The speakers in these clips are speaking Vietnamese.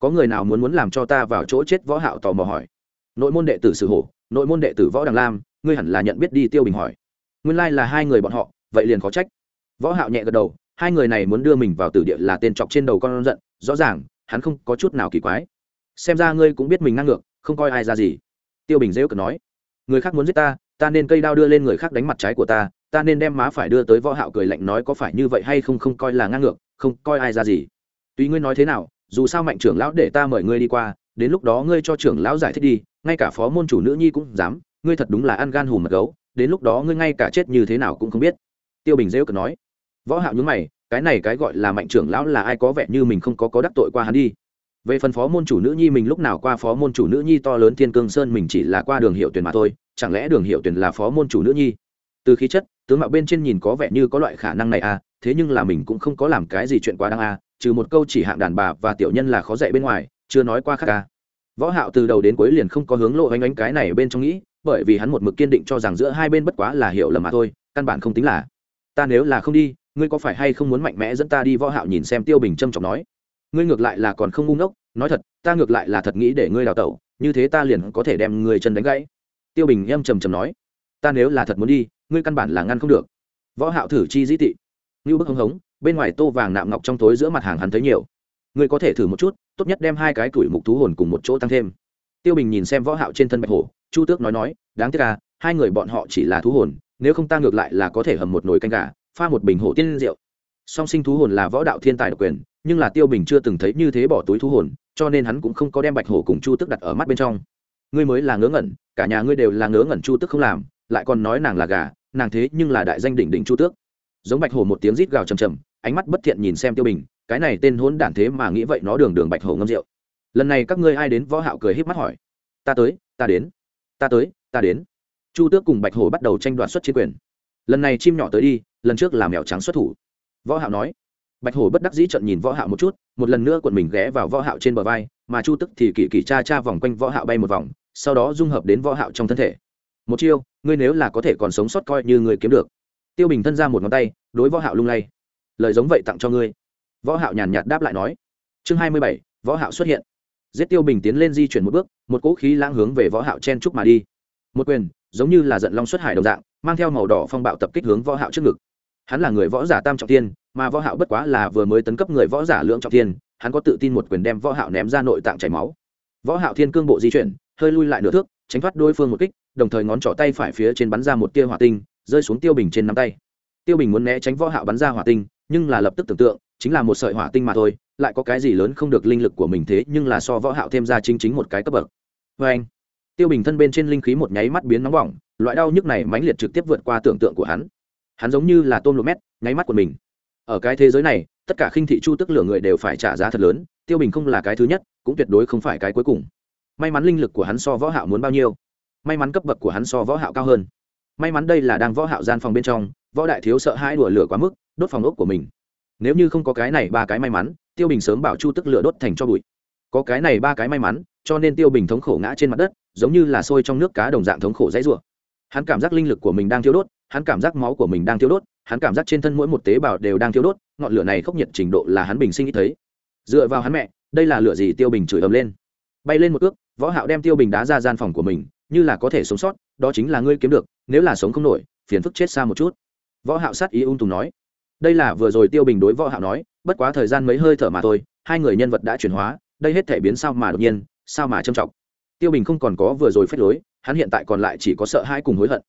có người nào muốn muốn làm cho ta vào chỗ chết võ hạo tò mò hỏi. Nội môn đệ tử sử hổ, nội môn đệ tử võ đằng lam, ngươi hẳn là nhận biết đi tiêu bình hỏi. Nguyên lai là hai người bọn họ, vậy liền có trách. Võ hạo nhẹ gật đầu, hai người này muốn đưa mình vào tử địa là tên chọc trên đầu con giận, rõ ràng, hắn không có chút nào kỳ quái. Xem ra ngươi cũng biết mình ngang ngược, không coi ai ra gì. Tiêu bình dễ cợt nói, người khác muốn giết ta ta nên cây đao đưa lên người khác đánh mặt trái của ta ta nên đem má phải đưa tới võ hạo cười lạnh nói có phải như vậy hay không không coi là ngang ngược, không coi ai ra gì. Tuy ngươi nói thế nào dù sao mạnh trưởng lão để ta mời ngươi đi qua, đến lúc đó ngươi cho trưởng lão giải thích đi, ngay cả phó môn chủ nữ nhi cũng dám, ngươi thật đúng là ăn gan hùm mật gấu, đến lúc đó ngươi ngay cả chết như thế nào cũng không biết. Tiêu bình dễu cợt nói. Võ hạo nhướng mày, cái này cái gọi là mạnh trưởng lão là ai có vẻ như mình không có có đắc tội qua hắn đi. Về phần phó môn chủ nữ nhi mình lúc nào qua phó môn chủ nữ nhi to lớn thiên cương sơn mình chỉ là qua đường hiệu tuyển mà thôi, chẳng lẽ đường hiệu tuyển là phó môn chủ nữ nhi? Từ khí chất, tướng mạo bên trên nhìn có vẻ như có loại khả năng này à thế nhưng là mình cũng không có làm cái gì chuyện quá đáng à trừ một câu chỉ hạng đàn bà và tiểu nhân là khó dạy bên ngoài, chưa nói qua khác ca. Võ hạo từ đầu đến cuối liền không có hướng lộ ánh ánh cái này bên trong nghĩ, bởi vì hắn một mực kiên định cho rằng giữa hai bên bất quá là hiểu lầm mà thôi, căn bản không tính là, ta nếu là không đi, ngươi có phải hay không muốn mạnh mẽ dẫn ta đi? Võ hạo nhìn xem tiêu bình trâm trọng nói, ngươi ngược lại là còn không ngu ngốc, nói thật, ta ngược lại là thật nghĩ để ngươi đào tẩu, như thế ta liền có thể đem ngươi chân đánh gãy. Tiêu bình em trầm trầm nói, ta nếu là thật muốn đi, ngươi căn bản là ngăn không được. Võ hạo thử chi dĩ tị như bức hống hống bên ngoài tô vàng nạm ngọc trong tối giữa mặt hàng hắn thấy nhiều. Ngươi có thể thử một chút, tốt nhất đem hai cái tuổi mục thú hồn cùng một chỗ tăng thêm. Tiêu bình nhìn xem võ hạo trên thân bạch hổ, chu tước nói nói, đáng tiếc à hai người bọn họ chỉ là thú hồn, nếu không ta ngược lại là có thể hầm một nồi canh gà, pha một bình hổ tiên rượu. Song sinh thú hồn là võ đạo thiên tài độc quyền, nhưng là tiêu bình chưa từng thấy như thế bỏ túi thú hồn, cho nên hắn cũng không có đem bạch hổ cùng chu tước đặt ở mắt bên trong. Ngươi mới là ngớ ngẩn, cả nhà ngươi đều là ngớ ngẩn chu tước không làm, lại còn nói nàng là gà, nàng thế nhưng là đại danh đỉnh đỉnh chu tước. Giống bạch hổ một tiếng rít gào trầm trầm ánh mắt bất thiện nhìn xem tiêu bình, cái này tên hỗn đản thế mà nghĩ vậy nó đường đường bạch hổ ngâm rượu. Lần này các ngươi ai đến võ hạo cười híp mắt hỏi. Ta tới, ta đến, ta tới, ta đến. Chu tước cùng bạch hổ bắt đầu tranh đoạt xuất chiến quyền. Lần này chim nhỏ tới đi, lần trước là mèo trắng xuất thủ. Võ hạo nói. Bạch hổ bất đắc dĩ trận nhìn võ hạo một chút, một lần nữa cuộn mình ghé vào võ hạo trên bờ vai, mà chu tức thì kỳ kỳ cha cha vòng quanh võ hạo bay một vòng, sau đó dung hợp đến võ hạo trong thân thể. Một chiêu, ngươi nếu là có thể còn sống sót coi như ngươi kiếm được. Tiêu bình thân ra một ngón tay, đối võ hạo lung lay lời giống vậy tặng cho ngươi. Võ hạo nhàn nhạt đáp lại nói. Chương 27, võ hạo xuất hiện. Giết tiêu bình tiến lên di chuyển một bước một cỗ khí lãng hướng về võ hạo chen trúc mà đi. Một quyền giống như là giận long xuất hải đồng dạng mang theo màu đỏ phong bạo tập kích hướng võ hạo trước ngực. Hắn là người võ giả tam trọng thiên mà võ hạo bất quá là vừa mới tấn cấp người võ giả lượng trọng thiên hắn có tự tin một quyền đem võ hạo ném ra nội tạng chảy máu. Võ hạo thiên cương bộ di chuyển hơi lui lại nửa thước tránh thoát đối phương một kích đồng thời ngón trỏ tay phải phía trên bắn ra một tia hỏa tinh rơi xuống tiêu bình trên nắm tay tiêu bình muốn né tránh võ hạo bắn ra hỏa tinh, nhưng là lập tức tưởng tượng, chính là một sợi hỏa tinh mà thôi, lại có cái gì lớn không được linh lực của mình thế, nhưng là so võ hạo thêm ra chính chính một cái cấp bậc. Với anh tiêu bình thân bên trên linh khí một nháy mắt biến nóng bỏng, loại đau nhức này mãnh liệt trực tiếp vượt qua tưởng tượng của hắn. Hắn giống như là tôm lô mét, nháy mắt của mình. Ở cái thế giới này, tất cả khinh thị chu tức lửa người đều phải trả giá thật lớn, tiêu bình không là cái thứ nhất, cũng tuyệt đối không phải cái cuối cùng. May mắn linh lực của hắn so võ hạo muốn bao nhiêu. May mắn cấp bậc của hắn so võ hạo cao hơn may mắn đây là đang võ hạo gian phòng bên trong, võ đại thiếu sợ hãi đùa lửa quá mức, đốt phòng ốc của mình. Nếu như không có cái này ba cái may mắn, tiêu bình sớm bảo chu tức lửa đốt thành cho bụi. Có cái này ba cái may mắn, cho nên tiêu bình thống khổ ngã trên mặt đất, giống như là sôi trong nước cá đồng dạng thống khổ dãy rủa. Hắn cảm giác linh lực của mình đang thiêu đốt, hắn cảm giác máu của mình đang thiêu đốt, hắn cảm giác trên thân mỗi một tế bào đều đang thiêu đốt, ngọn lửa này khốc nhiệt trình độ là hắn bình sinh ít thấy. Dựa vào hắn mẹ, đây là lửa gì? Tiêu bình chửi ầm lên. Bay lên một ước võ hạo đem tiêu bình đá ra gian phòng của mình, như là có thể sống sót, đó chính là ngươi kiếm được nếu là sống không nổi, phiền phức chết xa một chút. Võ hạo sát ý ung tùng nói. Đây là vừa rồi tiêu bình đối võ hạo nói, bất quá thời gian mấy hơi thở mà thôi, hai người nhân vật đã chuyển hóa, đây hết thể biến sao mà đột nhiên, sao mà trầm trọng. Tiêu bình không còn có vừa rồi phép lối, hắn hiện tại còn lại chỉ có sợ hãi cùng hối hận.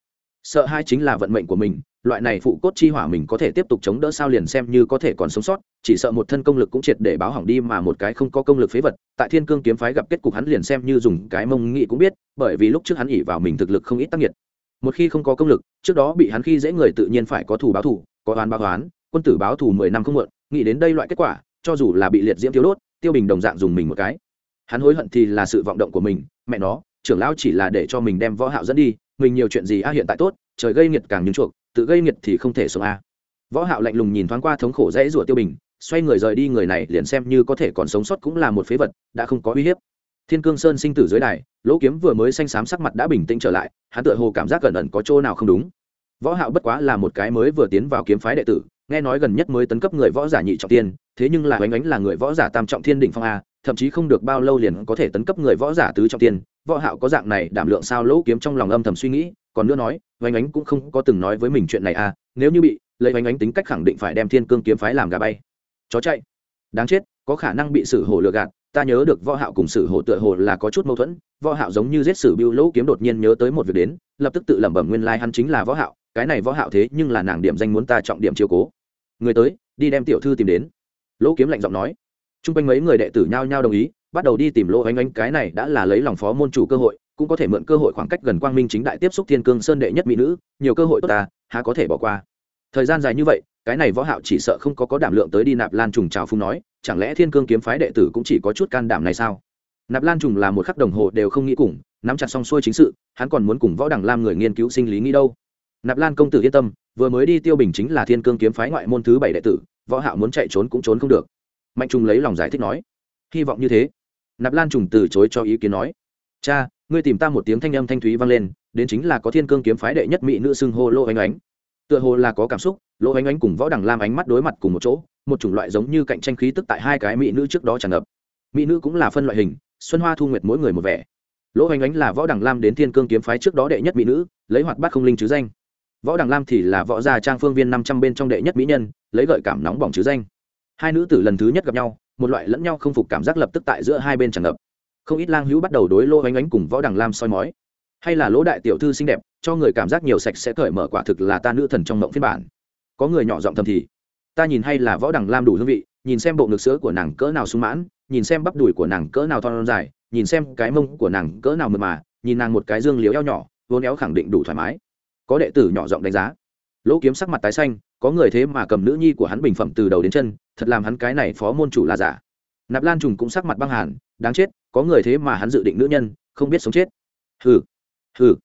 Sợ hãi chính là vận mệnh của mình, loại này phụ cốt chi hỏa mình có thể tiếp tục chống đỡ sao liền xem như có thể còn sống sót, chỉ sợ một thân công lực cũng triệt để báo hỏng đi mà một cái không có công lực phế vật, tại thiên cương kiếm phái gặp kết cục hắn liền xem như dùng cái mông nghị cũng biết, bởi vì lúc trước hắn ỉ vào mình thực lực không ít tác nghiệt một khi không có công lực trước đó bị hắn khi dễ người tự nhiên phải có thủ báo thủ, có oán báo oán quân tử báo thủ mười năm không muộn nghĩ đến đây loại kết quả cho dù là bị liệt diễm thiếu đốt tiêu bình đồng dạng dùng mình một cái. Hắn hối hận thì là sự vọng động của mình mẹ nó trưởng lão chỉ là để cho mình đem võ hạo dẫn đi mình nhiều chuyện gì a hiện tại tốt trời gây nghiệt càng nhúng chuộc tự gây nghiệt thì không thể sống a. Võ hạo lạnh lùng nhìn thoáng qua thống khổ dễ rủa tiêu bình xoay người rời đi người này liền xem như có thể còn sống sót cũng là một phế vật đã không có uy hiếp thiên cương sơn sinh tử dưới đài, lỗ kiếm vừa mới xanh xám sắc mặt đã bình tĩnh trở lại, hắn tựa hồ cảm giác gần ẩn có chỗ nào không đúng. Võ hạo bất quá là một cái mới vừa tiến vào kiếm phái đệ tử, nghe nói gần nhất mới tấn cấp người võ giả nhị trọng tiên, thế nhưng là oánh oánh là người võ giả tam trọng thiên đỉnh phong a, thậm chí không được bao lâu liền có thể tấn cấp người võ giả tứ trọng tiên. Võ hạo có dạng này đảm lượng sao lỗ kiếm trong lòng âm thầm suy nghĩ, còn nữa nói oánh oánh cũng không có từng nói với mình chuyện này a, nếu như bị, lấy oánh oánh tính cách khẳng định phải đem thiên cương kiếm phái làm gà bay. Chó chạy. Đáng chết, có khả năng bị sử hổ lừa gạt ta nhớ được võ hạo cùng sử hổ tựa hồ là có chút mâu thuẫn, võ hạo giống như giết sử biêu lỗ kiếm đột nhiên nhớ tới một việc đến, lập tức tự lẩm bẩm nguyên lai like hắn chính là võ hạo, cái này võ hạo thế nhưng là nàng điểm danh muốn ta trọng điểm chiếu cố. Người tới, đi đem tiểu thư tìm đến. Lỗ kiếm lạnh giọng nói. Chung quanh mấy người đệ tử nhao nhao đồng ý, bắt đầu đi tìm lỗ anh anh cái này đã là lấy lòng phó môn chủ cơ hội, cũng có thể mượn cơ hội khoảng cách gần quang minh chính đại tiếp xúc thiên cương sơn đệ nhất mỹ nữ, nhiều cơ hội tốt ta, há có thể bỏ qua. Thời gian dài như vậy cái này võ hạo chỉ sợ không có có đảm lượng tới đi nạp lan trùng chào phung nói, chẳng lẽ thiên cương kiếm phái đệ tử cũng chỉ có chút can đảm này sao? Nạp lan trùng là một khắc đồng hồ đều không nghĩ cùng, nắm chặt xong xuôi chính sự, hắn còn muốn cùng võ đẳng lam người nghiên cứu sinh lý nghĩ đâu. Nạp lan công tử yên tâm, vừa mới đi tiêu bình chính là thiên cương kiếm phái ngoại môn thứ bảy đệ tử, võ hạo muốn chạy trốn cũng trốn không được. Mạnh trùng lấy lòng giải thích nói. Hy vọng như thế. Nạp lan trùng từ chối cho ý kiến nói. Cha, ngươi tìm ta một tiếng thanh âm thanh thúy vang lên, đến chính là có thiên cương kiếm phái đệ nhất mỹ nữ xưng hô lô ánh ánh tựa hồ là có cảm xúc lô ánh ánh cùng võ đằng lam ánh mắt đối mặt cùng một chỗ, một chủng loại giống như cạnh tranh khí tức tại hai cái mỹ nữ trước đó tràn ngập. Mỹ nữ cũng là phân loại hình, xuân hoa thu nguyệt mỗi người một vẻ. Lỗ ánh ánh là võ đằng lam đến thiên cương kiếm phái trước đó đệ nhất mỹ nữ, lấy hoạt bát không linh chứ danh. Võ đằng lam thì là võ gia trang phương viên năm trăm bên trong đệ nhất mỹ nhân, lấy gợi cảm nóng bỏng chứ danh. Hai nữ tử lần thứ nhất gặp nhau, một loại lẫn nhau không phục cảm giác lập tức tại giữa hai bên tràn ngập. Không ít lang hữu bắt đầu đối lô ánh ánh cùng võ đằng lam soi mói hay là lỗ đại tiểu thư xinh đẹp, cho người cảm giác nhiều sạch sẽ cởi mở quả thực là ta nữ thần trong mộng phiên bản. Có người nhỏ giọng thầm thì, ta nhìn hay là võ đằng lam đủ hương vị, nhìn xem bộ ngực sữa của nàng cỡ nào sung mãn, nhìn xem bắp đùi của nàng cỡ nào thon dài, nhìn xem cái mông của nàng cỡ nào mượt mà, nhìn nàng một cái dương liếu eo nhỏ, vốn éo khẳng định đủ thoải mái. Có đệ tử nhỏ giọng đánh giá, lỗ kiếm sắc mặt tái xanh, có người thế mà cầm nữ nhi của hắn bình phẩm từ đầu đến chân, thật làm hắn cái này phó môn chủ là giả. Nạp lan trùng cũng sắc mặt băng hàn, đáng chết, có người thế mà hắn dự định nữ nhân, không biết sống chết. Hừ hừ.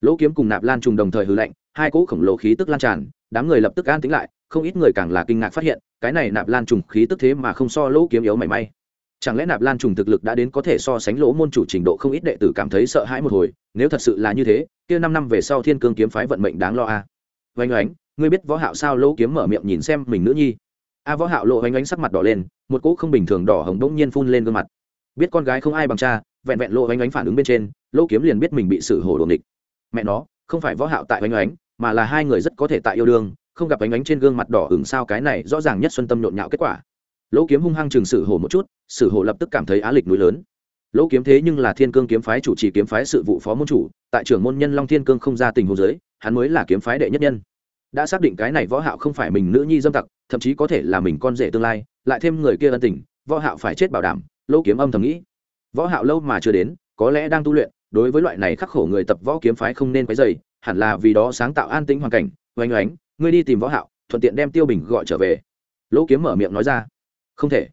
Lỗ kiếm cùng nạp lan trùng đồng thời hư lạnh, hai cỗ khổng lồ khí tức lan tràn, đám người lập tức an tính lại, không ít người càng là kinh ngạc phát hiện, cái này nạp lan trùng khí tức thế mà không so lỗ kiếm yếu mảy may. Chẳng lẽ nạp lan trùng thực lực đã đến có thể so sánh lỗ môn chủ trình độ không ít đệ tử cảm thấy sợ hãi một hồi, nếu thật sự là như thế, kia năm năm về sau thiên cương kiếm phái vận mệnh đáng lo a. À. oanh oánh, ngươi biết võ hạo sao lỗ kiếm mở miệng nhìn xem mình nữ nhi. A võ hạo lộ oanh oánh sắc mặt đỏ lên, một cỗ không bình thường đỏ hồng đống nhiên phun lên gương mặt. Biết con gái không ai bằng cha, vẹn vẹn lộ oanh oánh phản ứng bên trên lỗ kiếm liền biết mình bị sự hổ đồn địch mẹ nó, không phải võ hạo tại oanh oánh, mà là hai người rất có thể tại yêu đương, không gặp oanh oánh trên gương mặt đỏ ửng sao cái này rõ ràng nhất xuân tâm nhộn nhạo kết quả. Lỗ kiếm hung hăng chừng sử hổ một chút sử hổ lập tức cảm thấy á lịch núi lớn. Lỗ kiếm thế nhưng là thiên cương kiếm phái chủ trì kiếm phái sự vụ phó môn chủ, tại trưởng môn nhân long thiên cương không ra tình hồ giới, hắn mới là kiếm phái đệ nhất nhân. Đã xác định cái này võ hạo không phải mình nữ nhi dâm tặc, thậm chí có thể là mình con rể tương lai, lại thêm người kia ân tình, võ hạo phải chết bảo đảm lỗ kiếm âm thầm nghĩ. Võ hạo lâu mà chưa đến, có lẽ đang tu luyện đối với loại này khắc khổ người tập võ kiếm phái không nên quấy dày hẳn là vì đó sáng tạo an tĩnh hoàn cảnh. Oanh oánh, ngươi đi tìm võ hạo, thuận tiện đem tiêu bình gọi trở về. Lỗ kiếm mở miệng nói ra. Không thể.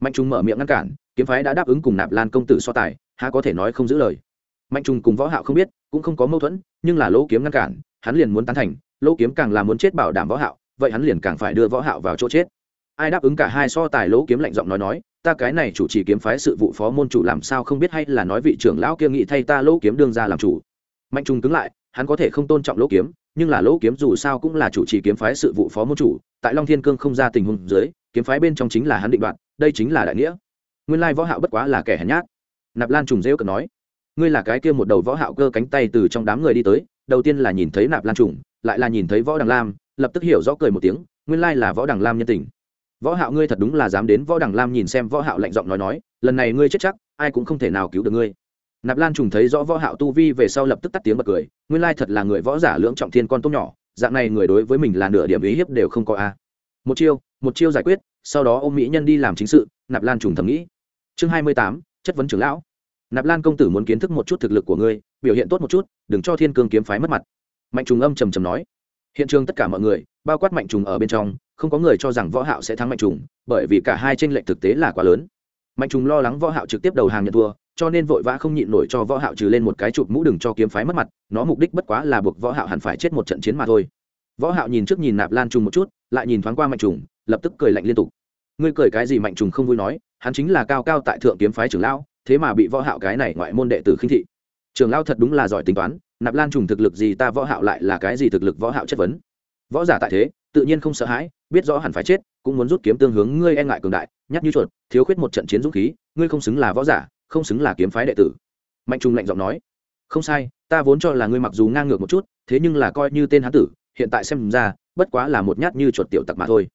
Mạnh trung mở miệng ngăn cản, kiếm phái đã đáp ứng cùng nạp lan công tử so tài, há có thể nói không giữ lời. Mạnh trung cùng võ hạo không biết, cũng không có mâu thuẫn, nhưng là lỗ kiếm ngăn cản, hắn liền muốn tán thành, lỗ kiếm càng là muốn chết bảo đảm võ hạo, vậy hắn liền càng phải đưa võ hạo vào chỗ chết ai đáp ứng cả hai so tài lỗ kiếm lạnh giọng nói nói, ta cái này chủ trì kiếm phái sự vụ phó môn chủ làm sao không biết hay là nói vị trưởng lão kia nghị thay ta lỗ kiếm đương ra làm chủ. Mạnh trung cứng lại, hắn có thể không tôn trọng lỗ kiếm, nhưng là lỗ kiếm dù sao cũng là chủ trì kiếm phái sự vụ phó môn chủ, tại long thiên cương không ra tình huống dưới, kiếm phái bên trong chính là hắn định đoạt, đây chính là đại nghĩa. Nguyên lai võ hạo bất quá là kẻ hèn nhát. Nạp lan trùng rêu cần nói, ngươi là cái kia một đầu võ hạo cơ cánh tay từ trong đám người đi tới, đầu tiên là nhìn thấy nạp lan trùng, lại là nhìn thấy võ đằng lam, lập tức hiểu rõ cười một tiếng, nguyên lai là võ đằng lam nhân tình võ hạo ngươi thật đúng là dám đến võ đằng lam nhìn xem võ hạo lạnh giọng nói nói, lần này ngươi chết chắc, ai cũng không thể nào cứu được ngươi. Nạp lan trùng thấy rõ võ hạo tu vi về sau lập tức tắt tiếng bật cười, nguyên lai thật là người võ giả lưỡng trọng thiên con tốt nhỏ, dạng này người đối với mình là nửa điểm ý hiếp đều không có a. Một chiêu một chiêu giải quyết, sau đó ôm mỹ nhân đi làm chính sự, nạp lan trùng thầm nghĩ. Chương hai mươi tám, chất vấn trưởng lão. Nạp lan công tử muốn kiến thức một chút thực lực của ngươi, biểu hiện tốt một chút, đừng cho thiên cương kiếm phái mất mặt. Mạnh trùng âm trầm trầm nói. Hiện trường tất cả mọi người, bao quát mạnh trùng ở bên trong không có người cho rằng võ hạo sẽ thắng mạnh trùng, bởi vì cả hai tranh lệch thực tế là quá lớn. Mạnh trùng lo lắng võ hạo trực tiếp đầu hàng nhận thua, cho nên vội vã không nhịn nổi cho võ hạo trừ lên một cái chụp mũ đừng cho kiếm phái mất mặt, nó mục đích bất quá là buộc võ hạo hẳn phải chết một trận chiến mà thôi. Võ hạo nhìn trước nhìn nạp lan trùng một chút, lại nhìn thoáng qua mạnh trùng, lập tức cười lạnh liên tục. Ngươi cười cái gì mạnh trùng không vui nói, hắn chính là cao cao tại thượng kiếm phái trưởng lão, thế mà bị võ hạo cái này ngoại môn đệ tử khinh thị. Trưởng lão thật đúng là giỏi tính toán, nạp lan trùng thực lực gì ta võ hạo lại là cái gì thực lực võ hạo chất vấn. Võ giả tại thế tự nhiên không sợ hãi, biết rõ hẳn phải chết, cũng muốn rút kiếm tương hướng ngươi e ngại cường đại, nhắc như chuột, thiếu khuyết một trận chiến dũng khí, ngươi không xứng là võ giả, không xứng là kiếm phái đệ tử. Mạnh trung lạnh giọng nói. Không sai, ta vốn cho là ngươi mặc dù ngang ngược một chút, thế nhưng là coi như tên hán tử, hiện tại xem ra, bất quá là một nhát như chuột tiểu tặc mà thôi.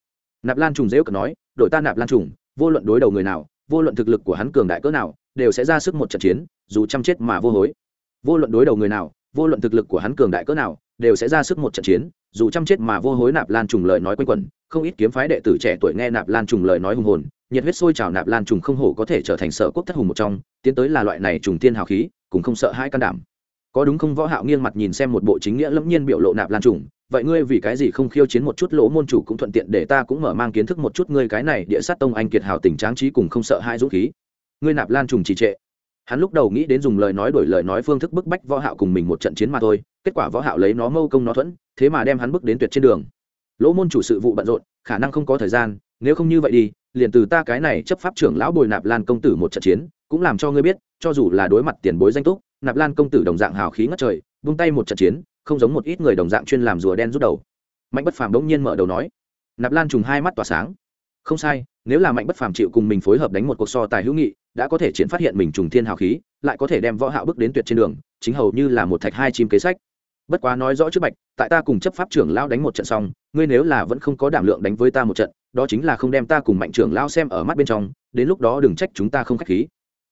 Nạp lan trùng dễu cờ nói, đội ta nạp lan trùng, vô luận đối đầu người nào, vô luận thực lực của hắn cường đại cỡ nào, đều sẽ ra sức một trận chiến, dù chăm chết mà vô hối. Vô luận đối đầu người nào, vô luận thực lực của hắn cường đại cỡ nào, đều sẽ ra sức một trận chiến dù chăm chết mà vô hối nạp lan trùng lời nói quanh quẩn, không ít kiếm phái đệ tử trẻ tuổi nghe nạp lan trùng lời nói hùng hồn, nhiệt huyết sôi trào nạp lan trùng không hổ có thể trở thành sở quốc thất hùng một trong, tiến tới là loại này trùng tiên hào khí, cũng không sợ hai can đảm. Có đúng không võ hạo nghiêng mặt nhìn xem một bộ chính nghĩa lẫm nhiên biểu lộ nạp lan trùng, vậy ngươi vì cái gì không khiêu chiến một chút lỗ môn chủ cũng thuận tiện để ta cũng mở mang kiến thức một chút ngươi cái này địa sát tông anh kiệt hào tình tráng trí cùng không sợ hai dũng khí. Ngươi nạp lan trùng trì trệ. Hắn lúc đầu nghĩ đến dùng lời nói đổi lời nói phương thức bức bách võ hạo cùng mình một trận chiến mà thôi kết quả võ hạo lấy nó mâu công nó thuẫn, thế mà đem hắn bước đến tuyệt trên đường. Lỗ môn chủ sự vụ bận rộn, khả năng không có thời gian, nếu không như vậy đi, liền từ ta cái này chấp pháp trưởng lão bồi nạp lan công tử một trận chiến, cũng làm cho ngươi biết, cho dù là đối mặt tiền bối danh túc, nạp lan công tử đồng dạng hào khí ngất trời, vung tay một trận chiến, không giống một ít người đồng dạng chuyên làm rùa đen rút đầu. Mạnh bất phàm đống nhiên mở đầu nói, nạp lan trùng hai mắt tỏa sáng. Không sai, nếu là mạnh bất phàm chịu cùng mình phối hợp đánh một cuộc so tài hữu nghị, đã có thể triển phát hiện mình trùng thiên hào khí, lại có thể đem võ hạo bước đến tuyệt trên đường, chính hầu như là một thạch hai chim kế sách bất quá nói rõ trước bạch, tại ta cùng chấp pháp trưởng lao đánh một trận xong, ngươi nếu là vẫn không có đảm lượng đánh với ta một trận, đó chính là không đem ta cùng mạnh trưởng lao xem ở mắt bên trong, đến lúc đó đừng trách chúng ta không khách khí.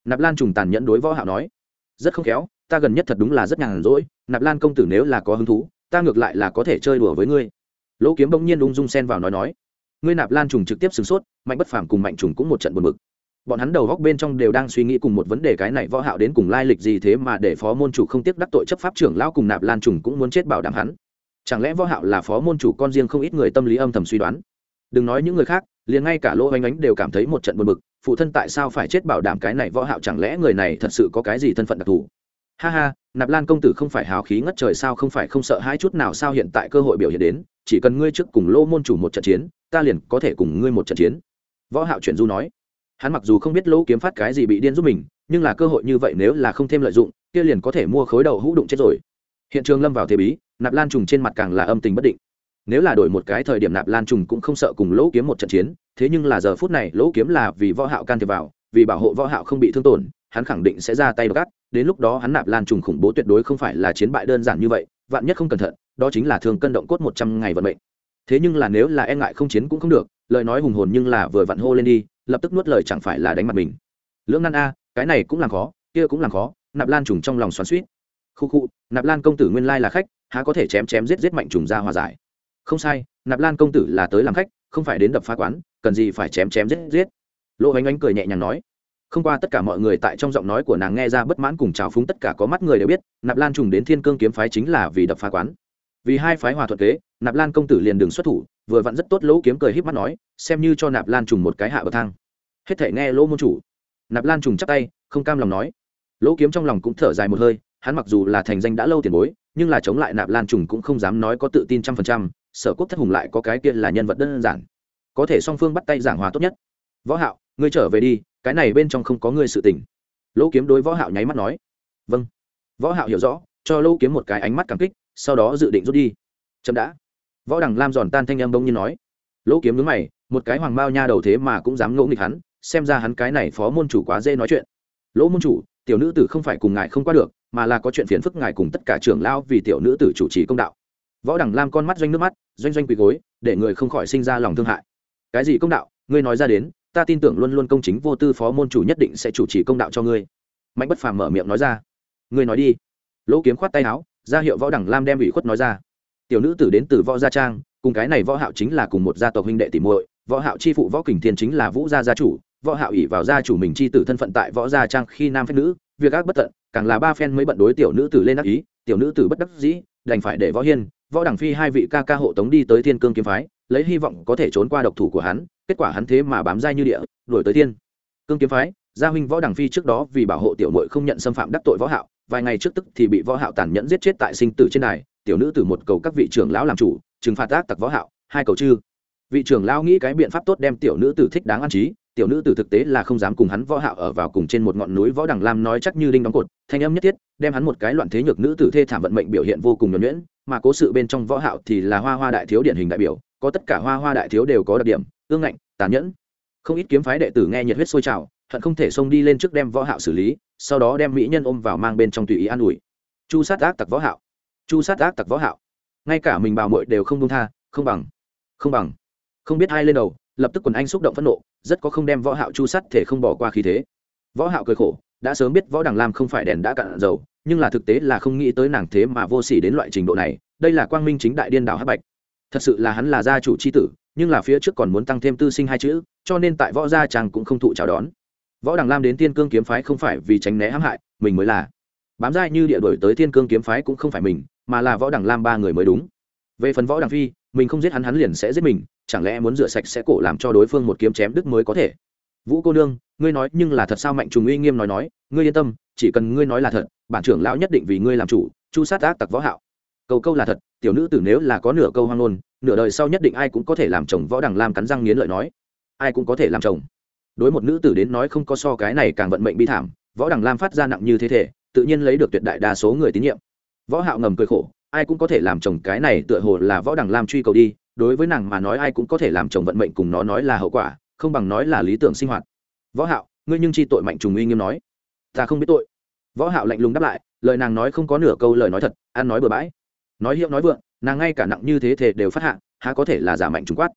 Nạp lan trùng tàn nhẫn đối võ hạo nói. Rất không khéo, ta gần nhất thật đúng là rất nhàn rỗi, nạp lan công tử nếu là có hứng thú, ta ngược lại là có thể chơi đùa với ngươi. Lỗ kiếm bỗng nhiên ung dung xen vào nói nói. Ngươi nạp lan trùng trực tiếp sửng sốt, mạnh bất phàm cùng mạnh trùng cũng một trận buồn bực bọn hắn đầu góc bên trong đều đang suy nghĩ cùng một vấn đề cái này võ hạo đến cùng lai lịch gì thế mà để phó môn chủ không tiếc đắc tội chấp pháp trưởng lão cùng nạp lan trùng cũng muốn chết bảo đảm hắn. Chẳng lẽ võ hạo là phó môn chủ con riêng không ít người tâm lý âm thầm suy đoán? Đừng nói những người khác, liền ngay cả lỗ anh ánh đều cảm thấy một trận buồn bực, phụ thân tại sao phải chết bảo đảm cái này võ hạo chẳng lẽ người này thật sự có cái gì thân phận đặc thù? Ha ha, nạp lan công tử không phải hào khí ngất trời sao không phải không sợ hai chút nào sao hiện tại cơ hội biểu hiện đến, chỉ cần ngươi trước cùng lô môn chủ một trận chiến, ta liền có thể cùng ngươi một trận chiến. Võ hạo chuyển du nói hắn mặc dù không biết lỗ kiếm phát cái gì bị điên giúp mình, nhưng là cơ hội như vậy nếu là không thêm lợi dụng, kia liền có thể mua khối đầu hũ đụng chết rồi. Hiện trường lâm vào thế bí, nạp lan trùng trên mặt càng là âm tình bất định. Nếu là đổi một cái thời điểm nạp lan trùng cũng không sợ cùng lỗ kiếm một trận chiến, thế nhưng là giờ phút này lỗ kiếm là vì võ hạo can thiệp vào, vì bảo hộ võ hạo không bị thương tổn, hắn khẳng định sẽ ra tay gắt. Đến lúc đó hắn nạp lan trùng khủng bố tuyệt đối không phải là chiến bại đơn giản như vậy, vạn nhất không cẩn thận, đó chính là thường cân động cốt một trăm ngày vận mệnh. Thế nhưng là nếu là e ngại không chiến cũng không được, lời nói hùng hồn nhưng là vừa vặn hô lên đi lập tức nuốt lời chẳng phải là đánh mặt mình. Lưỡng nan a, cái này cũng làm khó, kia cũng làm khó, nạp lan trùng trong lòng xoắn suýt khu khu, nạp lan công tử nguyên lai là khách, há có thể chém chém giết giết mạnh trùng ra hòa giải. Không sai, nạp lan công tử là tới làm khách, không phải đến đập phá quán, cần gì phải chém chém giết giết. Lỗ ánh ánh cười nhẹ nhàng nói. Không qua tất cả mọi người tại trong giọng nói của nàng nghe ra bất mãn cùng trào phúng tất cả có mắt người đều biết, nạp lan trùng đến thiên cương kiếm phái chính là vì đập phá quán. Vì hai phái hòa thuận kế, nạp lan công tử liền đường xuất thủ vừa vặn rất tốt lỗ kiếm cười híp mắt nói, xem như cho nạp lan trùng một cái hạ bậc thang. Hết thể nghe lỗ môn chủ. Nạp lan trùng chắp tay, không cam lòng nói. Lỗ kiếm trong lòng cũng thở dài một hơi, hắn mặc dù là thành danh đã lâu tiền bối, nhưng là chống lại nạp lan trùng cũng không dám nói có tự tin trăm phần trăm, sở quốc thất hùng lại có cái kia là nhân vật đơn giản. Có thể song phương bắt tay giảng hòa tốt nhất. Võ hạo, ngươi trở về đi, cái này bên trong không có ngươi sự tình. Lỗ kiếm đối võ hạo nháy mắt nói. Vâng. Võ hạo hiểu rõ, cho lỗ kiếm một cái ánh mắt cảm kích, sau đó dự định rút đi. Chậm đã võ đằng lam giòn tan thanh âm bông như nói. Lỗ kiếm nhướng mày, một cái hoàng mao nha đầu thế mà cũng dám ngỗ nghịch hắn, xem ra hắn cái này phó môn chủ quá dễ nói chuyện. Lỗ môn chủ, tiểu nữ tử không phải cùng ngài không qua được, mà là có chuyện phiền phức ngài cùng tất cả trưởng lao vì tiểu nữ tử chủ trì công đạo. Võ đằng lam con mắt doanh nước mắt, doanh doanh quỳ gối, để người không khỏi sinh ra lòng thương hại. Cái gì công đạo? Ngươi nói ra đến, ta tin tưởng luôn luôn công chính vô tư phó môn chủ nhất định sẽ chủ trì công đạo cho ngươi. Mạnh bất phàm mở miệng nói ra. Ngươi nói đi. Lỗ kiếm khoát tay áo, ra hiệu võ Đằng lam đem ủy khuất nói ra tiểu nữ tử đến từ võ gia trang, cùng cái này võ hạo chính là cùng một gia tộc huynh đệ tỷ muội, võ hạo chi phụ võ kình thiên chính là vũ gia gia chủ, võ hạo ỷ vào gia chủ mình chi tử thân phận tại võ gia trang khi nam phách nữ, việc ác bất tận, càng là ba phen mới bận đối tiểu nữ tử lên ác ý, tiểu nữ tử bất đắc dĩ, đành phải để võ hiên, võ đẳng phi hai vị ca ca hộ tống đi tới thiên cương kiếm phái, lấy hy vọng có thể trốn qua độc thủ của hắn, kết quả hắn thế mà bám dai như địa, đuổi tới thiên cương kiếm phái. Gia huynh võ đẳng phi trước đó vì bảo hộ tiểu muội không nhận xâm phạm đắc tội võ hạo, vài ngày trước tức thì bị võ hạo tàn nhẫn giết chết tại sinh tử trên đài tiểu nữ tử một cầu các vị trưởng lão làm chủ, trừng phạt ác tặc võ hạo, hai cầu chư. Vị trưởng lão nghĩ cái biện pháp tốt đem tiểu nữ tử thích đáng an trí, tiểu nữ tử thực tế là không dám cùng hắn võ hạo ở vào cùng trên một ngọn núi võ đằng lam nói chắc như đinh đóng cột, thanh âm nhất thiết, đem hắn một cái loạn thế nhược nữ tử thê thảm vận mệnh biểu hiện vô cùng nhuần nhuyễn, mà cố sự bên trong võ hạo thì là hoa hoa đại thiếu điển hình đại biểu, có tất cả hoa hoa đại thiếu đều có đặc điểm, ương ngạnh, tàn nhẫn. Không ít kiếm phái đệ tử nghe nhiệt huyết sôi trào, hận không thể xông đi lên trước đem võ hạo xử lý, sau đó đem mỹ nhân ôm vào mang bên trong tùy ý an ủi. Chu sát ác tặc võ hạo chu sát ác tặc võ hạo. Ngay cả mình bào muội đều không buông tha, không bằng không bằng. Không biết ai lên đầu, lập tức quần anh xúc động phẫn nộ, rất có không đem võ hạo chu sát thể không bỏ qua khí thế. Võ hạo cười khổ, đã sớm biết võ đằng lam không phải đèn đã cạn dầu, nhưng là thực tế là không nghĩ tới nàng thế mà vô sỉ đến loại trình độ này, đây là quang minh chính đại điên đảo hắc bạch. Thật sự là hắn là gia chủ chi tử, nhưng là phía trước còn muốn tăng thêm tư sinh hai chữ, cho nên tại võ gia chàng cũng không thụ chào đón. Võ đằng lam đến tiên cương kiếm phái không phải vì tránh né hãm hại, mình mới là. Bám dai như địa đổi tới tiên cương kiếm phái cũng không phải mình mà là võ đằng lam ba người mới đúng. Về phần võ đằng phi, mình không giết hắn hắn liền sẽ giết mình, chẳng lẽ muốn rửa sạch sẽ cổ làm cho đối phương một kiếm chém đức mới có thể? Vũ cô nương, ngươi nói nhưng là thật sao? Mạnh trùng uy nghiêm nói nói, ngươi yên tâm, chỉ cần ngươi nói là thật, bản trưởng lão nhất định vì ngươi làm chủ, chu sát ác tặc võ hạo. Câu câu là thật, tiểu nữ tử nếu là có nửa câu hoang ngôn, nửa đời sau nhất định ai cũng có thể làm chồng võ đằng lam cắn răng nghiến lợi nói. Ai cũng có thể làm chồng. Đối một nữ tử đến nói không có so cái này càng vận mệnh bi thảm, võ đằng lam phát ra nặng như thế thể, tự nhiên lấy được tuyệt đại đa số người tín nhiệm võ hạo ngầm cười khổ, ai cũng có thể làm chồng, cái này tựa hồ là võ đằng lam truy cầu đi, đối với nàng mà nói ai cũng có thể làm chồng vận mệnh cùng nó nói là hậu quả, không bằng nói là lý tưởng sinh hoạt. Võ hạo, ngươi nhưng chi tội mạnh trùng uy nghiêm nói. Ta không biết tội. Võ hạo lạnh lùng đáp lại, lời nàng nói không có nửa câu lời nói thật, ăn nói bừa bãi. Nói hiệu nói vượng, nàng ngay cả nặng như thế thể đều phát hạ, há có thể là giả mạnh trùng quát.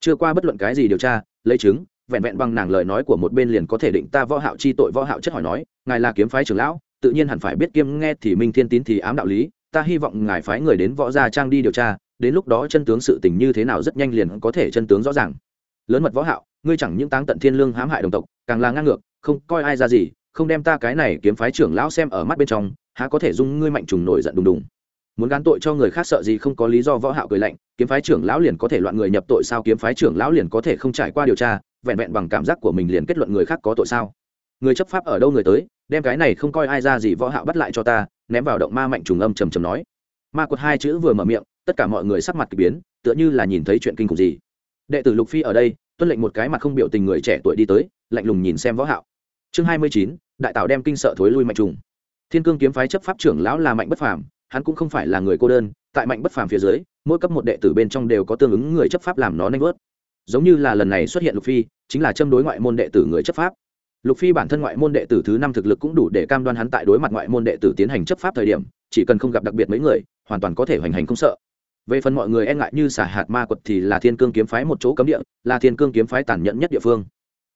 Chưa qua bất luận cái gì điều tra, lấy chứng, vẹn vẹn bằng nàng lời nói của một bên liền có thể định ta võ hạo chi tội, võ hạo chất hỏi nói, ngài là kiếm phái trưởng lão tự nhiên hẳn phải biết kiêm nghe thì minh thiên tín thì ám đạo lý, ta hy vọng ngài phái người đến võ gia trang đi điều tra, đến lúc đó chân tướng sự tình như thế nào rất nhanh liền có thể chân tướng rõ ràng. Lớn mật võ hạo, ngươi chẳng những táng tận thiên lương hãm hại đồng tộc, càng là ngang ngược, không coi ai ra gì, không đem ta cái này kiếm phái trưởng lão xem ở mắt bên trong, há có thể dung ngươi mạnh trùng nổi giận đùng đùng. Muốn gán tội cho người khác sợ gì không có lý do võ hạo cười lạnh, kiếm phái trưởng lão liền có thể loạn người nhập tội sao, kiếm phái trưởng lão liền có thể không trải qua điều tra, vẹn vẹn bằng cảm giác của mình liền kết luận người khác có tội sao. Người chấp pháp ở đâu người tới đem cái này không coi ai ra gì võ hạo bắt lại cho ta ném vào động ma mạnh trùng âm trầm trầm nói. Ma quật hai chữ vừa mở miệng tất cả mọi người sắc mặt kỳ biến tựa như là nhìn thấy chuyện kinh khủng gì. Đệ tử lục phi ở đây tuân lệnh một cái mặt không biểu tình người trẻ tuổi đi tới lạnh lùng nhìn xem võ hạo. Chương 29, đại tạo đem kinh sợ thối lui mạnh trùng. Thiên cương kiếm phái chấp pháp trưởng lão là mạnh bất phàm hắn cũng không phải là người cô đơn tại mạnh bất phàm phía dưới mỗi cấp một đệ tử bên trong đều có tương ứng người chấp pháp làm nó nanh vớt. Giống như là lần này xuất hiện lục phi chính là châm đối ngoại môn đệ tử người chấp pháp lục phi bản thân ngoại môn đệ tử thứ năm thực lực cũng đủ để cam đoan hắn tại đối mặt ngoại môn đệ tử tiến hành chấp pháp thời điểm, chỉ cần không gặp đặc biệt mấy người, hoàn toàn có thể hoành hành không sợ. Về phần mọi người e ngại như xả hạt ma quật thì là thiên cương kiếm phái một chỗ cấm địa, là thiên cương kiếm phái tàn nhẫn nhất địa phương.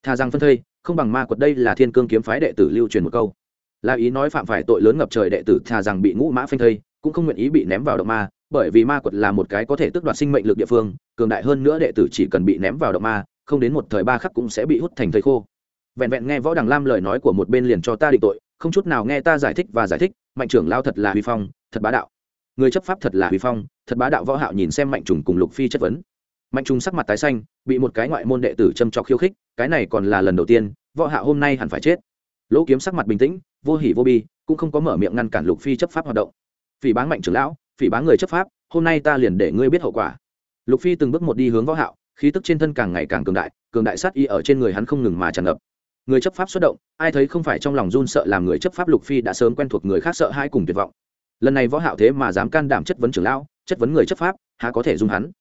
Thà rằng phân thây, không bằng ma quật đây là thiên cương kiếm phái đệ tử lưu truyền một câu. Là ý nói phạm phải tội lớn ngập trời đệ tử thà rằng bị ngũ mã phanh thây, cũng không nguyện ý bị ném vào động ma, bởi vì ma quật là một cái có thể tước đoạt sinh mệnh lực địa phương, cường đại hơn nữa đệ tử chỉ cần bị ném vào động ma, không đến một thời ba khắc cũng sẽ bị hút thành thây khô vẹn vẹn nghe võ đằng lam lời nói của một bên liền cho ta định tội, không chút nào nghe ta giải thích và giải thích, mạnh trưởng lao thật là huy phong, thật bá đạo. Người chấp pháp thật là huy phong, thật bá đạo võ hạo nhìn xem mạnh trùng cùng lục phi chất vấn. Mạnh trùng sắc mặt tái xanh, bị một cái ngoại môn đệ tử châm chọc khiêu khích, cái này còn là lần đầu tiên, võ hạo hôm nay hẳn phải chết. Lỗ kiếm sắc mặt bình tĩnh, vô hỉ vô bi, cũng không có mở miệng ngăn cản lục phi chấp pháp hoạt động. Phỉ báng mạnh trưởng lão, phỉ báng người chấp pháp, hôm nay ta liền để ngươi biết hậu quả. Lục phi từng bước một đi hướng võ hạo, khí tức trên thân càng ngày càng cường đại cường đại sát y ở trên người hắn không ngừng mà tràn ngập người chấp pháp xuất động, ai thấy không phải trong lòng run sợ làm người chấp pháp lục phi đã sớm quen thuộc người khác sợ hai cùng tuyệt vọng. Lần này võ hạo thế mà dám can đảm chất vấn trưởng lão, chất vấn người chấp pháp, há có thể dung hắn?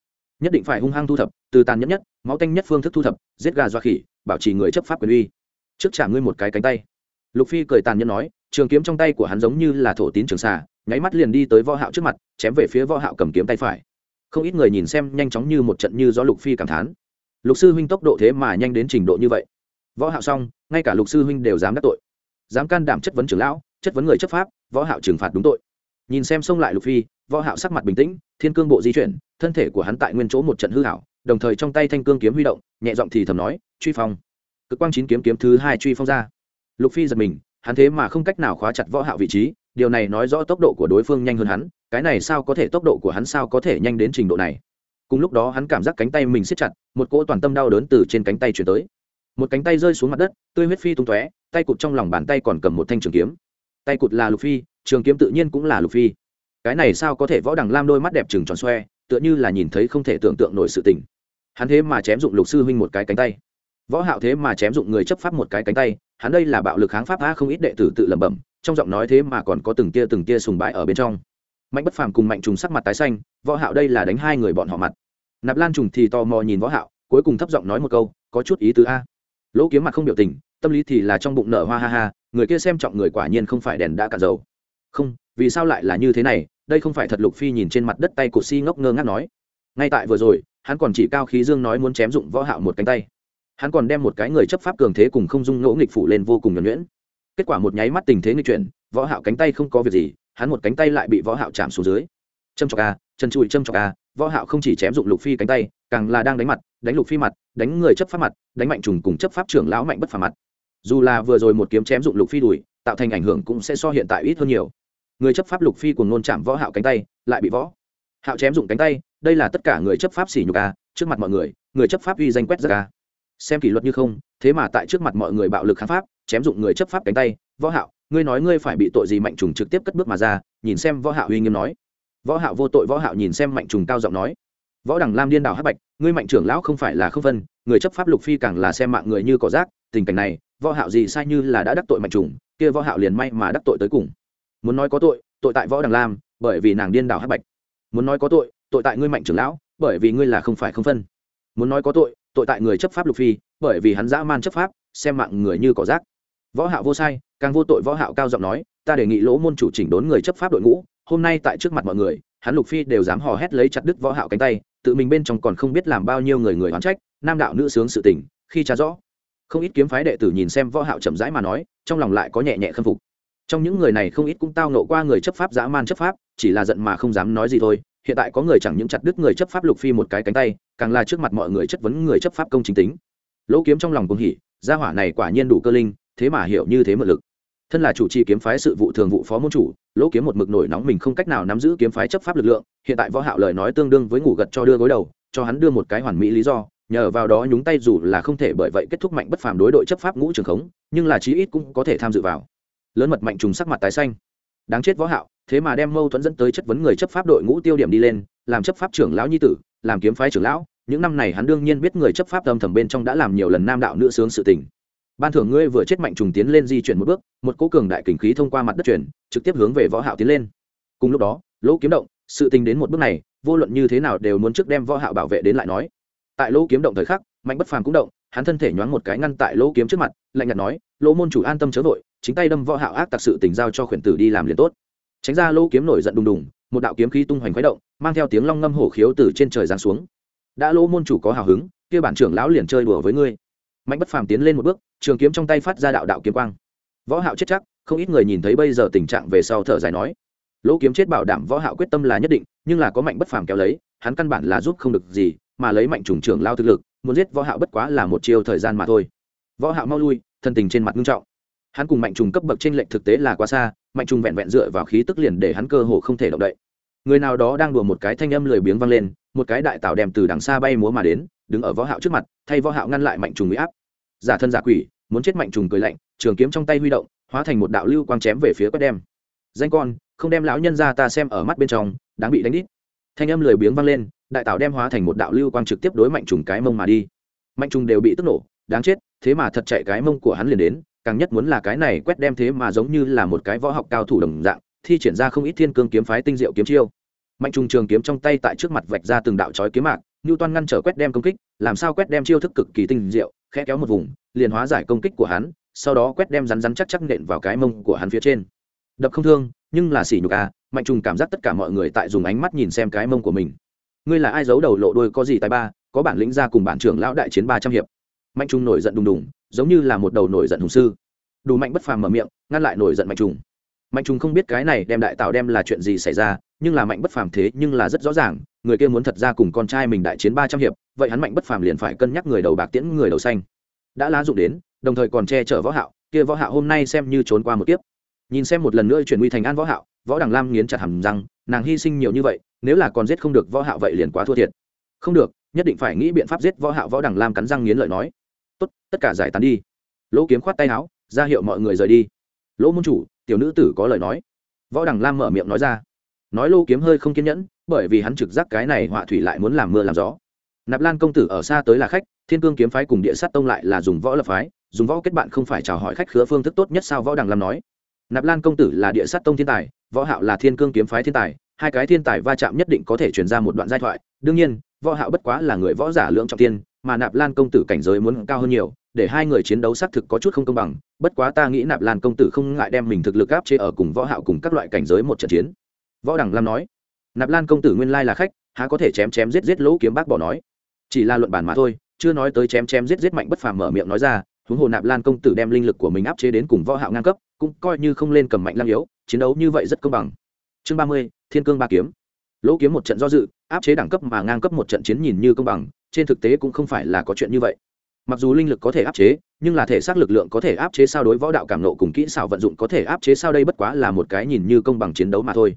Nhất định phải hung hăng thu thập, từ tàn nhẫn nhất, máu tanh nhất phương thức thu thập, giết gà doa khỉ, bảo trì người chấp pháp quyền uy. Trước trả ngươi một cái cánh tay. Lục phi cười tàn nhẫn nói, trường kiếm trong tay của hắn giống như là thổ tín trường xà, nháy mắt liền đi tới võ hạo trước mặt, chém về phía võ hạo cầm kiếm tay phải. Không ít người nhìn xem nhanh chóng như một trận như gió lục phi cảm thán. Lục sư huynh tốc độ thế mà nhanh đến trình độ như vậy võ hạo xong, ngay cả lục sư huynh đều dám đắc tội. Dám can đảm chất vấn trưởng lão, chất vấn người chấp pháp, võ hạo trừng phạt đúng tội. Nhìn xem xông lại lục phi, võ hạo sắc mặt bình tĩnh, thiên cương bộ di chuyển, thân thể của hắn tại nguyên chỗ một trận hư hảo, đồng thời trong tay thanh cương kiếm huy động, nhẹ giọng thì thầm nói, truy phong. Cực quang chín kiếm kiếm thứ hai truy phong ra. Lục phi giật mình, hắn thế mà không cách nào khóa chặt võ hạo vị trí, điều này nói rõ tốc độ của đối phương nhanh hơn hắn, cái này sao có thể tốc độ của hắn sao có thể nhanh đến trình độ này. Cùng lúc đó hắn cảm giác cánh tay mình siết chặt, một cỗ toàn tâm đau đớn từ trên cánh tay chuyển tới một cánh tay rơi xuống mặt đất, tươi huyết phi tung tóe, tay cụt trong lòng bàn tay còn cầm một thanh trường kiếm. Tay cụt là lục phi, trường kiếm tự nhiên cũng là lục phi. Cái này sao có thể võ đằng lam đôi mắt đẹp trừng tròn xoe, tựa như là nhìn thấy không thể tưởng tượng nổi sự tình. Hắn thế mà chém dụng lục sư huynh một cái cánh tay. Võ hạo thế mà chém dụng người chấp pháp một cái cánh tay, hắn đây là bạo lực kháng pháp a không ít đệ tử tự lẩm bẩm, trong giọng nói thế mà còn có từng tia từng tia sùng bái ở bên trong. Mạnh bất phàm cùng mạnh trùng sắc mặt tái xanh, võ hạo đây là đánh hai người bọn họ mặt. Nạp lan trùng thì tò mò nhìn võ hạo, cuối cùng thấp giọng nói một câu, có chút ý tứ a lỗ kiếm mặt không biểu tình, tâm lý thì là trong bụng nở hoa ha ha, người kia xem trọng người quả nhiên không phải đèn đã cạn dầu. Không, vì sao lại là như thế này, đây không phải thật lục phi nhìn trên mặt đất tay của si ngốc ngơ ngác nói. Ngay tại vừa rồi, hắn còn chỉ cao khí dương nói muốn chém dụng võ hạo một cánh tay. Hắn còn đem một cái người chấp pháp cường thế cùng không dung ngỗ nghịch phủ lên vô cùng nhuần nhuyễn. Kết quả một nháy mắt tình thế nghịch chuyển, võ hạo cánh tay không có việc gì, hắn một cánh tay lại bị võ hạo chạm xuống dưới. Châm chọc a chân chùi châm chọc a võ hạo không chỉ chém dụng lục phi cánh tay, càng là đang đánh mặt đánh lục phi mặt, đánh người chấp pháp mặt, đánh mạnh trùng cùng chấp pháp trưởng lão mạnh bất phàm mặt. Dù là vừa rồi một kiếm chém dụng lục phi đuổi tạo thành ảnh hưởng cũng sẽ so hiện tại ít hơn nhiều. Người chấp pháp lục phi cùng nôn chạm võ hạo cánh tay, lại bị võ hạo chém dụng cánh tay, đây là tất cả người chấp pháp xỉ nhục a, trước mặt mọi người người chấp pháp uy danh quét ra a. Xem kỷ luật như không, thế mà tại trước mặt mọi người bạo lực kháng pháp, chém dụng người chấp pháp cánh tay, võ hạo, ngươi nói ngươi phải bị tội gì mạnh trùng trực tiếp cất bước mà ra, nhìn xem võ hạo uy nghiêm nói. Võ hạo vô tội, võ hạo nhìn xem mạnh trùng cao giọng nói võ đẳng lam điên đảo hắc bạch, ngươi mạnh trưởng lão không phải là không phân, người chấp pháp lục phi càng là xem mạng người như cỏ rác, tình cảnh này, võ hạo gì sai như là đã đắc tội mạnh trùng, kia võ hạo liền may mà đắc tội tới cùng. Muốn nói có tội tội tại võ đằng lam, bởi vì nàng điên đảo hắc bạch. Muốn nói có tội tội tại ngươi mạnh trưởng lão, bởi vì ngươi là không phải không phân. Muốn nói có tội tội tại người chấp pháp lục phi, bởi vì hắn dã man chấp pháp, xem mạng người như cỏ rác. Võ hạo vô sai, càng vô tội võ hạo cao giọng nói, ta đề nghị lỗ môn chủ chỉnh đốn người chấp pháp đội ngũ, hôm nay tại trước mặt mọi người, hắn lục phi đều dám hò hét lấy chặt đứt võ hạo cánh tay tự mình bên trong còn không biết làm bao nhiêu người người oán trách, nam đạo nữ sướng sự tình, khi tra rõ. Không ít kiếm phái đệ tử nhìn xem võ hạo chậm rãi mà nói, trong lòng lại có nhẹ nhẹ khâm phục. Trong những người này không ít cũng tao nộ qua người chấp pháp dã man chấp pháp, chỉ là giận mà không dám nói gì thôi. Hiện tại có người chẳng những chặt đứt người chấp pháp lục phi một cái cánh tay, càng là trước mặt mọi người chất vấn người chấp pháp công chính tính. Lỗ kiếm trong lòng cũng hỉ, gia hỏa này quả nhiên đủ cơ linh, thế mà hiểu như thế mượn lực thân là chủ trì kiếm phái sự vụ thường vụ phó môn chủ, lỗ kiếm một mực nổi nóng mình không cách nào nắm giữ kiếm phái chấp pháp lực lượng, hiện tại võ hạo lời nói tương đương với ngủ gật cho đưa gối đầu, cho hắn đưa một cái hoàn mỹ lý do, nhờ vào đó nhúng tay dù là không thể bởi vậy kết thúc mạnh bất phàm đối đội chấp pháp ngũ trường khống, nhưng là chí ít cũng có thể tham dự vào. Lớn mật mạnh trùng sắc mặt tái xanh. Đáng chết võ hạo, thế mà đem mâu thuẫn dẫn tới chất vấn người chấp pháp đội ngũ tiêu điểm đi lên, làm chấp pháp trưởng lão nhi tử, làm kiếm phái trưởng lão, những năm này hắn đương nhiên biết người chấp pháp âm thầm bên trong đã làm nhiều lần nam đạo nữ sướng sự tình ban thưởng ngươi vừa chết mạnh trùng tiến lên di chuyển một bước, một cố cường đại kình khí thông qua mặt đất chuyển, trực tiếp hướng về võ hạo tiến lên. Cùng lúc đó, lỗ kiếm động, sự tình đến một bước này, vô luận như thế nào đều muốn trước đem võ hạo bảo vệ đến lại nói. Tại lỗ kiếm động thời khắc, mạnh bất phàm cũng động, hắn thân thể nhoáng một cái ngăn tại lỗ kiếm trước mặt, lạnh nhạt nói, lỗ môn chủ an tâm chớ vội, chính tay đâm võ hạo ác tặc sự tình giao cho khuyển tử đi làm liền tốt. Tránh ra lỗ kiếm nổi giận đùng đùng, một đạo kiếm khí tung hoành khuấy động, mang theo tiếng long ngâm hổ khiếu từ trên trời giáng xuống. Đã lỗ môn chủ có hào hứng, kia bản trưởng lão liền chơi đùa với ngươi mạnh bất phàm tiến lên một bước, trường kiếm trong tay phát ra đạo đạo kiếm quang. Võ hạo chết chắc, không ít người nhìn thấy bây giờ tình trạng về sau thở dài nói. Lỗ kiếm chết bảo đảm võ hạo quyết tâm là nhất định, nhưng là có mạnh bất phàm kéo lấy, hắn căn bản là giúp không được gì, mà lấy mạnh trùng trưởng lao thực lực, muốn giết võ hạo bất quá là một chiêu thời gian mà thôi. Võ hạo mau lui, thân tình trên mặt nghiêm trọng. Hắn cùng mạnh trùng cấp bậc trên lệnh thực tế là quá xa, mạnh trùng vẹn vẹn dựa vào khí tức liền để hắn cơ hồ không thể động đậy. Người nào đó đang đùa một cái thanh âm lười biếng vang lên, một cái đại tạo đem từ đằng xa bay múa mà đến, đứng ở võ hạo trước mặt, thay võ hạo ngăn lại mạnh trùng uy áp giả thân giả quỷ, muốn chết mạnh trùng cười lạnh, trường kiếm trong tay huy động, hóa thành một đạo lưu quang chém về phía quét đem. Danh con, không đem lão nhân ra ta xem ở mắt bên trong, đáng bị đánh đít. Thanh âm lười biếng vang lên, đại tạo đem hóa thành một đạo lưu quang trực tiếp đối mạnh trùng cái mông mà đi. Mạnh trùng đều bị tức nổ, đáng chết, thế mà thật chạy cái mông của hắn liền đến, càng nhất muốn là cái này quét đem thế mà giống như là một cái võ học cao thủ đồng dạng, thi triển ra không ít thiên cương kiếm phái tinh diệu kiếm chiêu. Mạnh trùng trường kiếm trong tay tại trước mặt vạch ra từng đạo chói kiếm mạc như toan ngăn trở quét đem công kích, làm sao quét đem chiêu thức cực kỳ tinh diệu khẽ kéo một vùng, liền hóa giải công kích của hắn, sau đó quét đem rắn rắn chắc chắc nện vào cái mông của hắn phía trên. Đập không thương, nhưng là xỉ nhục à mạnh trùng cảm giác tất cả mọi người tại dùng ánh mắt nhìn xem cái mông của mình. Ngươi là ai giấu đầu lộ đôi có gì tài ba, có bản lĩnh ra cùng bản trưởng lão đại chiến ba trăm hiệp. Mạnh trùng nổi giận đùng đùng, giống như là một đầu nổi giận hùng sư. Đủ mạnh bất phàm mở miệng, ngăn lại nổi giận mạnh trùng. Mạnh trùng không biết cái này đem đại tạo đem là chuyện gì xảy ra, nhưng là mạnh bất phàm thế nhưng là rất rõ ràng người kia muốn thật ra cùng con trai mình đại chiến ba trăm hiệp, vậy hắn mạnh bất phàm liền phải cân nhắc người đầu bạc tiễn, người đầu xanh. Đã lá dụng đến, đồng thời còn che chở võ hạo, kia võ hạo hôm nay xem như trốn qua một kiếp. Nhìn xem một lần nữa chuyển nguy thành an võ hạo, võ đằng lam nghiến chặt hàm răng, nàng hy sinh nhiều như vậy, nếu là còn giết không được võ hạo vậy liền quá thua thiệt. Không được, nhất định phải nghĩ biện pháp giết võ hạo, võ đằng lam cắn răng nghiến lợi nói. Tốt, tất cả giải tán đi. Lỗ kiếm khoát tay áo, ra hiệu mọi người rời đi. Lỗ môn chủ, tiểu nữ tử có lời nói. Võ đằng lam mở miệng nói ra nói lô kiếm hơi không kiên nhẫn, bởi vì hắn trực giác cái này họa thủy lại muốn làm mưa làm gió. Nạp lan công tử ở xa tới là khách, thiên cương kiếm phái cùng địa sát tông lại là dùng võ lập phái, dùng võ kết bạn không phải chào hỏi khách khứa phương thức tốt nhất sao võ đằng lam nói. Nạp lan công tử là địa sát tông thiên tài, võ hạo là thiên cương kiếm phái thiên tài, hai cái thiên tài va chạm nhất định có thể truyền ra một đoạn giai thoại. Đương nhiên, võ hạo bất quá là người võ giả lượng trọng tiên, mà nạp lan công tử cảnh giới muốn cao hơn nhiều, để hai người chiến đấu xác thực có chút không công bằng, bất quá ta nghĩ nạp lan công tử không ngại đem mình thực lực áp chế ở cùng võ hạo cùng các loại cảnh giới một trận chiến võ đẳng lam nói, nạp lan công tử nguyên lai là khách, há có thể chém chém giết giết lỗ kiếm bác bỏ nói? Chỉ là luận bản mà thôi, chưa nói tới chém chém giết giết mạnh bất phàm mở miệng nói ra, huống hồ nạp lan công tử đem linh lực của mình áp chế đến cùng võ hạo ngang cấp, cũng coi như không lên cầm mạnh lang yếu, chiến đấu như vậy rất công bằng. Chương ba mươi, thiên cương ba kiếm. Lỗ kiếm một trận do dự, áp chế đẳng cấp mà ngang cấp một trận chiến nhìn như công bằng, trên thực tế cũng không phải là có chuyện như vậy. Mặc dù linh lực có thể áp chế, nhưng là thể xác lực lượng có thể áp chế sao đối võ đạo cảm nộ cùng kỹ xảo vận dụng có thể áp chế sao đây bất quá là một cái nhìn như công bằng chiến đấu mà thôi